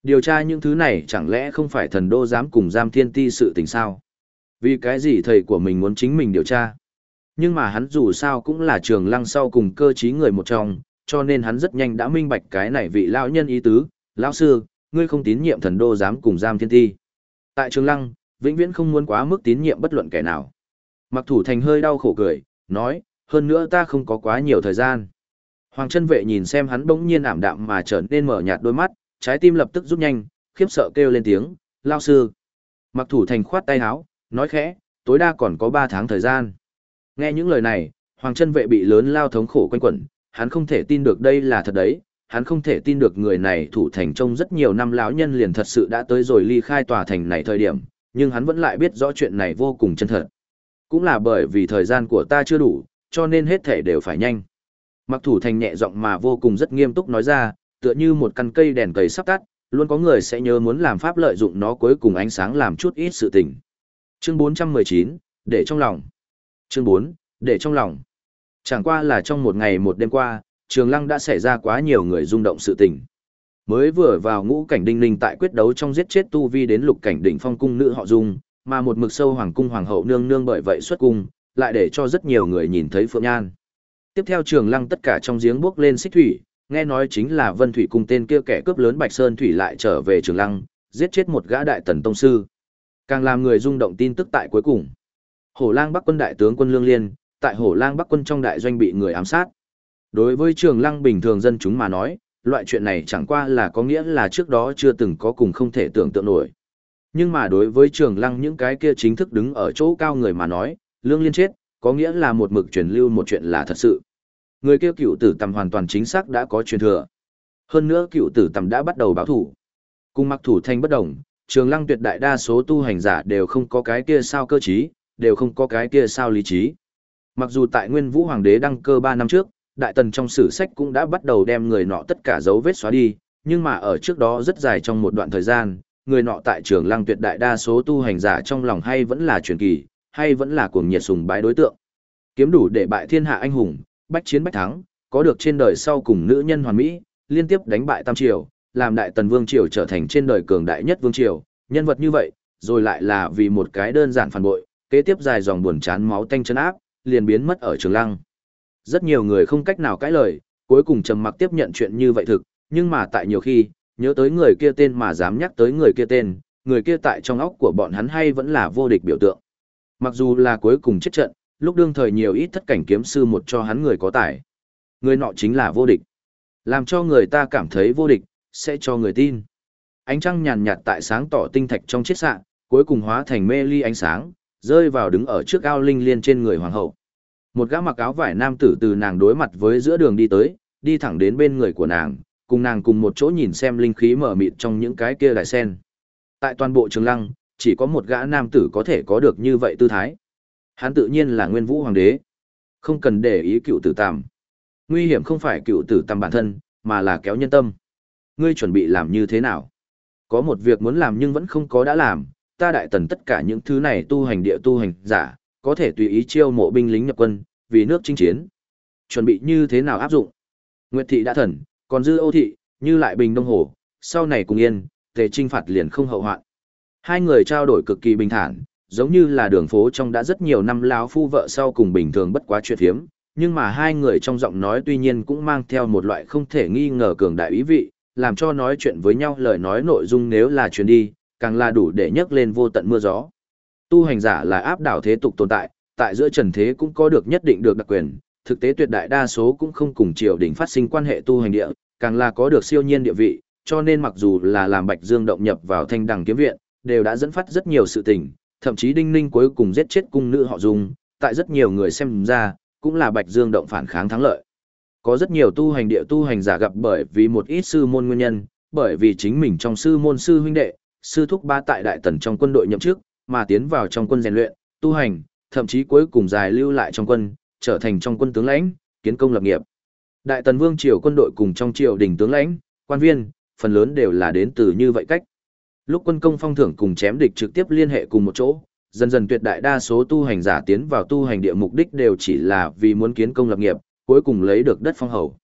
Speaker 1: Điều tra những thứ này chẳng lẽ không phải thần đô dám cùng giam thiên ti sự tình sao? Vì cái gì thầy của mình muốn chính mình điều tra? Nhưng mà hắn dù sao cũng là trường lăng sau cùng cơ trí người một trong, cho nên hắn rất nhanh đã minh bạch cái này vị lão nhân ý tứ, lão sư, ngươi không tín nhiệm thần đô dám cùng giam thiên ti. Tại trường lăng, vĩnh viễn không muốn quá mức tín nhiệm bất luận kẻ nào. Mặc thủ thành hơi đau khổ cười, nói, hơn nữa ta không có quá nhiều thời gian. Hoàng chân vệ nhìn xem hắn bỗng nhiên ảm đạm mà trở nên mở nhạt đôi mắt, trái tim lập tức rút nhanh, khiếp sợ kêu lên tiếng, lao sư. Mặc thủ thành khoát tay áo, nói khẽ, tối đa còn có 3 tháng thời gian. Nghe những lời này, Hoàng chân vệ bị lớn lao thống khổ quanh quẩn, hắn không thể tin được đây là thật đấy, hắn không thể tin được người này thủ thành trong rất nhiều năm lão nhân liền thật sự đã tới rồi ly khai tòa thành này thời điểm, nhưng hắn vẫn lại biết rõ chuyện này vô cùng chân thật. Cũng là bởi vì thời gian của ta chưa đủ, cho nên hết thể đều phải nhanh. Mặc thủ thành nhẹ giọng mà vô cùng rất nghiêm túc nói ra, tựa như một căn cây đèn cầy sắp tắt, luôn có người sẽ nhớ muốn làm pháp lợi dụng nó cuối cùng ánh sáng làm chút ít sự tình. Chương 419, để trong lòng. Chương 4, để trong lòng. Chẳng qua là trong một ngày một đêm qua, Trường Lăng đã xảy ra quá nhiều người rung động sự tình. Mới vừa vào ngũ cảnh đinh linh tại quyết đấu trong giết chết tu vi đến lục cảnh đỉnh phong cung nữ họ dung, mà một mực sâu hoàng cung hoàng hậu nương nương bởi vậy xuất cung, lại để cho rất nhiều người nhìn thấy Phượng Nhan. Tiếp theo Trường Lăng tất cả trong giếng bước lên xích thủy, nghe nói chính là Vân Thủy cung tên kia kẻ cướp lớn Bạch Sơn Thủy lại trở về Trường Lăng, giết chết một gã đại tần tông sư. Càng làm người rung động tin tức tại cuối cùng. Hổ Lang Bắc quân đại tướng quân Lương Liên, tại Hổ Lang Bắc quân trong đại doanh bị người ám sát. Đối với Trường Lăng bình thường dân chúng mà nói, loại chuyện này chẳng qua là có nghĩa là trước đó chưa từng có cùng không thể tưởng tượng nổi. Nhưng mà đối với Trường Lăng những cái kia chính thức đứng ở chỗ cao người mà nói, Lương Liên chết, có nghĩa là một mực truyền lưu một chuyện là thật sự. Người kia cựu tử tầm hoàn toàn chính xác đã có truyền thừa. Hơn nữa cựu tử tầm đã bắt đầu báo thủ. Cùng mặc thủ thanh bất đồng, trường lăng tuyệt đại đa số tu hành giả đều không có cái kia sao cơ trí, đều không có cái kia sao lý trí. Mặc dù tại Nguyên Vũ Hoàng đế đăng cơ 3 năm trước, Đại Tần trong sử sách cũng đã bắt đầu đem người nọ tất cả dấu vết xóa đi, nhưng mà ở trước đó rất dài trong một đoạn thời gian, người nọ tại trường lăng tuyệt đại đa số tu hành giả trong lòng hay vẫn là truyền kỳ, hay vẫn là cuồng nhiệt sùng bái đối tượng. Kiếm đủ để bại thiên hạ anh hùng, bách chiến bách thắng, có được trên đời sau cùng nữ nhân hoàn mỹ, liên tiếp đánh bại Tam Triều, làm Đại Tần Vương Triều trở thành trên đời cường đại nhất Vương Triều, nhân vật như vậy, rồi lại là vì một cái đơn giản phản bội, kế tiếp dài dòng buồn chán máu tanh chân áp, liền biến mất ở Trường Lăng. Rất nhiều người không cách nào cãi lời, cuối cùng trầm mặc tiếp nhận chuyện như vậy thực, nhưng mà tại nhiều khi, nhớ tới người kia tên mà dám nhắc tới người kia tên, người kia tại trong óc của bọn hắn hay vẫn là vô địch biểu tượng. Mặc dù là cuối cùng chết trận, lúc đương thời nhiều ít thất cảnh kiếm sư một cho hắn người có tài. Người nọ chính là vô địch. Làm cho người ta cảm thấy vô địch, sẽ cho người tin. Ánh trăng nhàn nhạt tại sáng tỏ tinh thạch trong chiếc sạn cuối cùng hóa thành mê ly ánh sáng, rơi vào đứng ở trước ao linh liên trên người hoàng hậu. Một gã mặc áo vải nam tử từ nàng đối mặt với giữa đường đi tới, đi thẳng đến bên người của nàng, cùng nàng cùng một chỗ nhìn xem linh khí mở mịt trong những cái kia đài sen. Tại toàn bộ trường lăng, chỉ có một gã nam tử có thể có được như vậy tư thái. Hắn tự nhiên là Nguyên Vũ Hoàng đế. Không cần để ý cựu tử tàm. Nguy hiểm không phải cựu tử tàm bản thân, mà là kéo nhân tâm. Ngươi chuẩn bị làm như thế nào? Có một việc muốn làm nhưng vẫn không có đã làm, ta đại tần tất cả những thứ này tu hành địa tu hành giả, có thể tùy ý chiêu mộ binh lính nhập quân, vì nước chinh chiến. Chuẩn bị như thế nào áp dụng? Nguyệt thị đã thần, còn dư ô thị, như lại bình đông hồ, sau này cùng yên, tề trinh phạt liền không hậu hoạn. Hai người trao đổi cực kỳ bình thản, giống như là đường phố trong đã rất nhiều năm lão phu vợ sau cùng bình thường bất quá chuyện hiếm nhưng mà hai người trong giọng nói tuy nhiên cũng mang theo một loại không thể nghi ngờ cường đại ý vị, làm cho nói chuyện với nhau lời nói nội dung nếu là chuyến đi, càng là đủ để nhấc lên vô tận mưa gió. Tu hành giả là áp đảo thế tục tồn tại, tại giữa trần thế cũng có được nhất định được đặc quyền, thực tế tuyệt đại đa số cũng không cùng triều đình phát sinh quan hệ tu hành địa, càng là có được siêu nhiên địa vị, cho nên mặc dù là làm Bạch Dương động nhập vào thanh đằng kiếm viện, đều đã dẫn phát rất nhiều sự tình, thậm chí Đinh Ninh cuối cùng giết chết cung nữ họ Dung, tại rất nhiều người xem ra, cũng là Bạch Dương động phản kháng thắng lợi. Có rất nhiều tu hành địa tu hành giả gặp bởi vì một ít sư môn nguyên nhân, bởi vì chính mình trong sư môn sư huynh đệ, sư thúc ba tại đại tần trong quân đội nhậm chức, mà tiến vào trong quân rèn luyện, tu hành, thậm chí cuối cùng dài lưu lại trong quân, trở thành trong quân tướng lãnh, kiến công lập nghiệp. Đại tần vương triều quân đội cùng trong triều đình tướng lãnh, quan viên, phần lớn đều là đến từ như vậy cách. Lúc quân công phong thưởng cùng chém địch trực tiếp liên hệ cùng một chỗ, dần dần tuyệt đại đa số tu hành giả tiến vào tu hành địa mục đích đều chỉ là vì muốn kiến công lập nghiệp, cuối cùng lấy được đất phong hầu.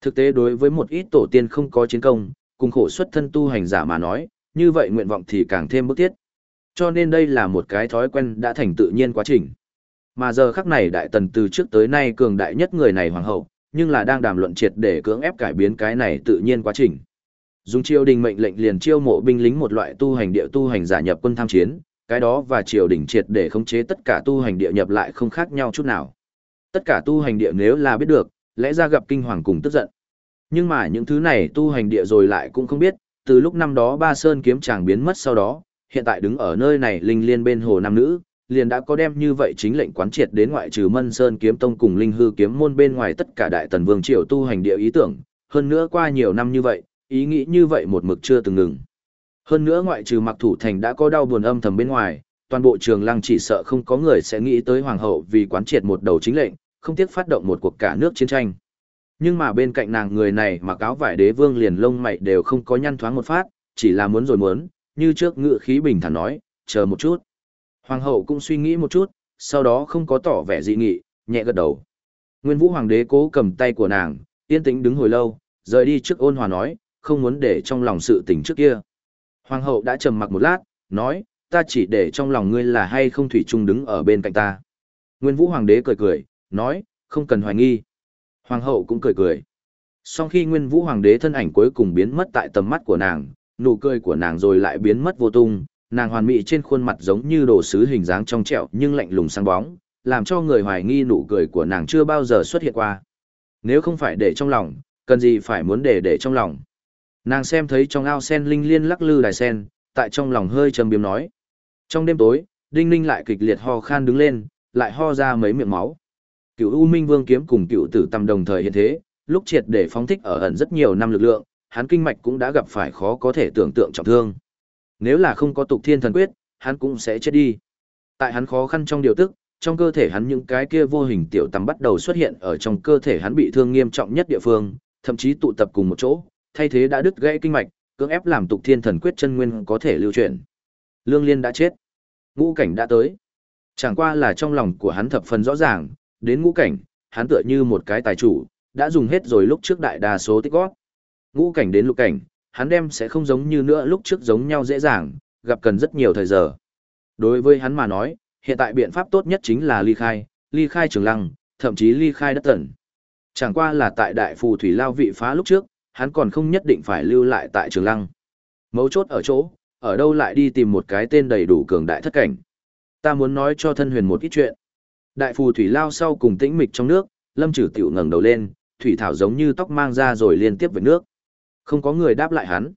Speaker 1: Thực tế đối với một ít tổ tiên không có chiến công, cùng khổ xuất thân tu hành giả mà nói, như vậy nguyện vọng thì càng thêm bức thiết. Cho nên đây là một cái thói quen đã thành tự nhiên quá trình. Mà giờ khắc này đại tần từ trước tới nay cường đại nhất người này hoàng hậu, nhưng là đang đàm luận triệt để cưỡng ép cải biến cái này tự nhiên quá trình. Dùng triều đình mệnh lệnh liền chiêu mộ binh lính một loại tu hành địa tu hành giả nhập quân tham chiến, cái đó và triều đình triệt để khống chế tất cả tu hành địa nhập lại không khác nhau chút nào. Tất cả tu hành địa nếu là biết được, lẽ ra gặp kinh hoàng cùng tức giận. Nhưng mà những thứ này tu hành địa rồi lại cũng không biết, từ lúc năm đó ba sơn kiếm chàng biến mất sau đó, hiện tại đứng ở nơi này linh liên bên hồ nam nữ, liền đã có đem như vậy chính lệnh quán triệt đến ngoại trừ Mân Sơn kiếm tông cùng linh hư kiếm môn bên ngoài tất cả đại tần vương triều tu hành địa ý tưởng, hơn nữa qua nhiều năm như vậy, ý nghĩ như vậy một mực chưa từng ngừng. Hơn nữa ngoại trừ mặc thủ thành đã có đau buồn âm thầm bên ngoài, toàn bộ trường lăng chỉ sợ không có người sẽ nghĩ tới hoàng hậu vì quán triệt một đầu chính lệnh, không tiếc phát động một cuộc cả nước chiến tranh. Nhưng mà bên cạnh nàng người này mà cáo vải đế vương liền lông mày đều không có nhăn thoáng một phát, chỉ là muốn rồi muốn, như trước ngựa khí bình thản nói, chờ một chút. Hoàng hậu cũng suy nghĩ một chút, sau đó không có tỏ vẻ dị nghị, nhẹ gật đầu. Nguyên vũ hoàng đế cố cầm tay của nàng, yên tĩnh đứng hồi lâu, rời đi trước ôn hòa nói, không muốn để trong lòng sự tình trước kia. Hoàng hậu đã trầm mặc một lát, nói, ta chỉ để trong lòng ngươi là hay không thủy chung đứng ở bên cạnh ta. Nguyên vũ hoàng đế cười cười, nói, không cần hoài nghi. Hoàng hậu cũng cười cười. Sau khi nguyên vũ hoàng đế thân ảnh cuối cùng biến mất tại tầm mắt của nàng, nụ cười của nàng rồi lại biến mất vô tung, nàng hoàn mỹ trên khuôn mặt giống như đồ sứ hình dáng trong trẻo nhưng lạnh lùng sáng bóng, làm cho người hoài nghi nụ cười của nàng chưa bao giờ xuất hiện qua. Nếu không phải để trong lòng, cần gì phải muốn để để trong lòng. Nàng xem thấy trong ao sen linh liên lắc lư đài sen, tại trong lòng hơi trầm biếm nói. Trong đêm tối, Đinh Ninh lại kịch liệt ho khan đứng lên, lại ho ra mấy miệng máu. Cựu U Minh Vương kiếm cùng cựu tử tầm đồng thời hiện thế, lúc triệt để phóng thích ở ẩn rất nhiều năm lực lượng, hắn kinh mạch cũng đã gặp phải khó có thể tưởng tượng trọng thương. Nếu là không có tục thiên thần quyết, hắn cũng sẽ chết đi. Tại hắn khó khăn trong điều tức, trong cơ thể hắn những cái kia vô hình tiểu tầm bắt đầu xuất hiện ở trong cơ thể hắn bị thương nghiêm trọng nhất địa phương, thậm chí tụ tập cùng một chỗ, thay thế đã đứt gãy kinh mạch, cưỡng ép làm tục thiên thần quyết chân nguyên có thể lưu chuyển. Lương Liên đã chết, ngũ cảnh đã tới. Chẳng qua là trong lòng của hắn thập phần rõ ràng, đến ngũ cảnh, hắn tựa như một cái tài chủ, đã dùng hết rồi lúc trước đại đa số tích góp. Ngũ cảnh đến lục cảnh, hắn đem sẽ không giống như nữa lúc trước giống nhau dễ dàng, gặp cần rất nhiều thời giờ. Đối với hắn mà nói, hiện tại biện pháp tốt nhất chính là ly khai, ly khai trường lăng, thậm chí ly khai đất tận. Chẳng qua là tại đại phù thủy lao vị phá lúc trước, hắn còn không nhất định phải lưu lại tại trường lăng. Mấu chốt ở chỗ, ở đâu lại đi tìm một cái tên đầy đủ cường đại thất cảnh. Ta muốn nói cho thân huyền một ít chuyện. Đại phù thủy lao sau cùng tĩnh mịch trong nước, lâm trừ tiểu ngẩng đầu lên, thủy thảo giống như tóc mang ra rồi liên tiếp với nước. Không có người đáp lại hắn.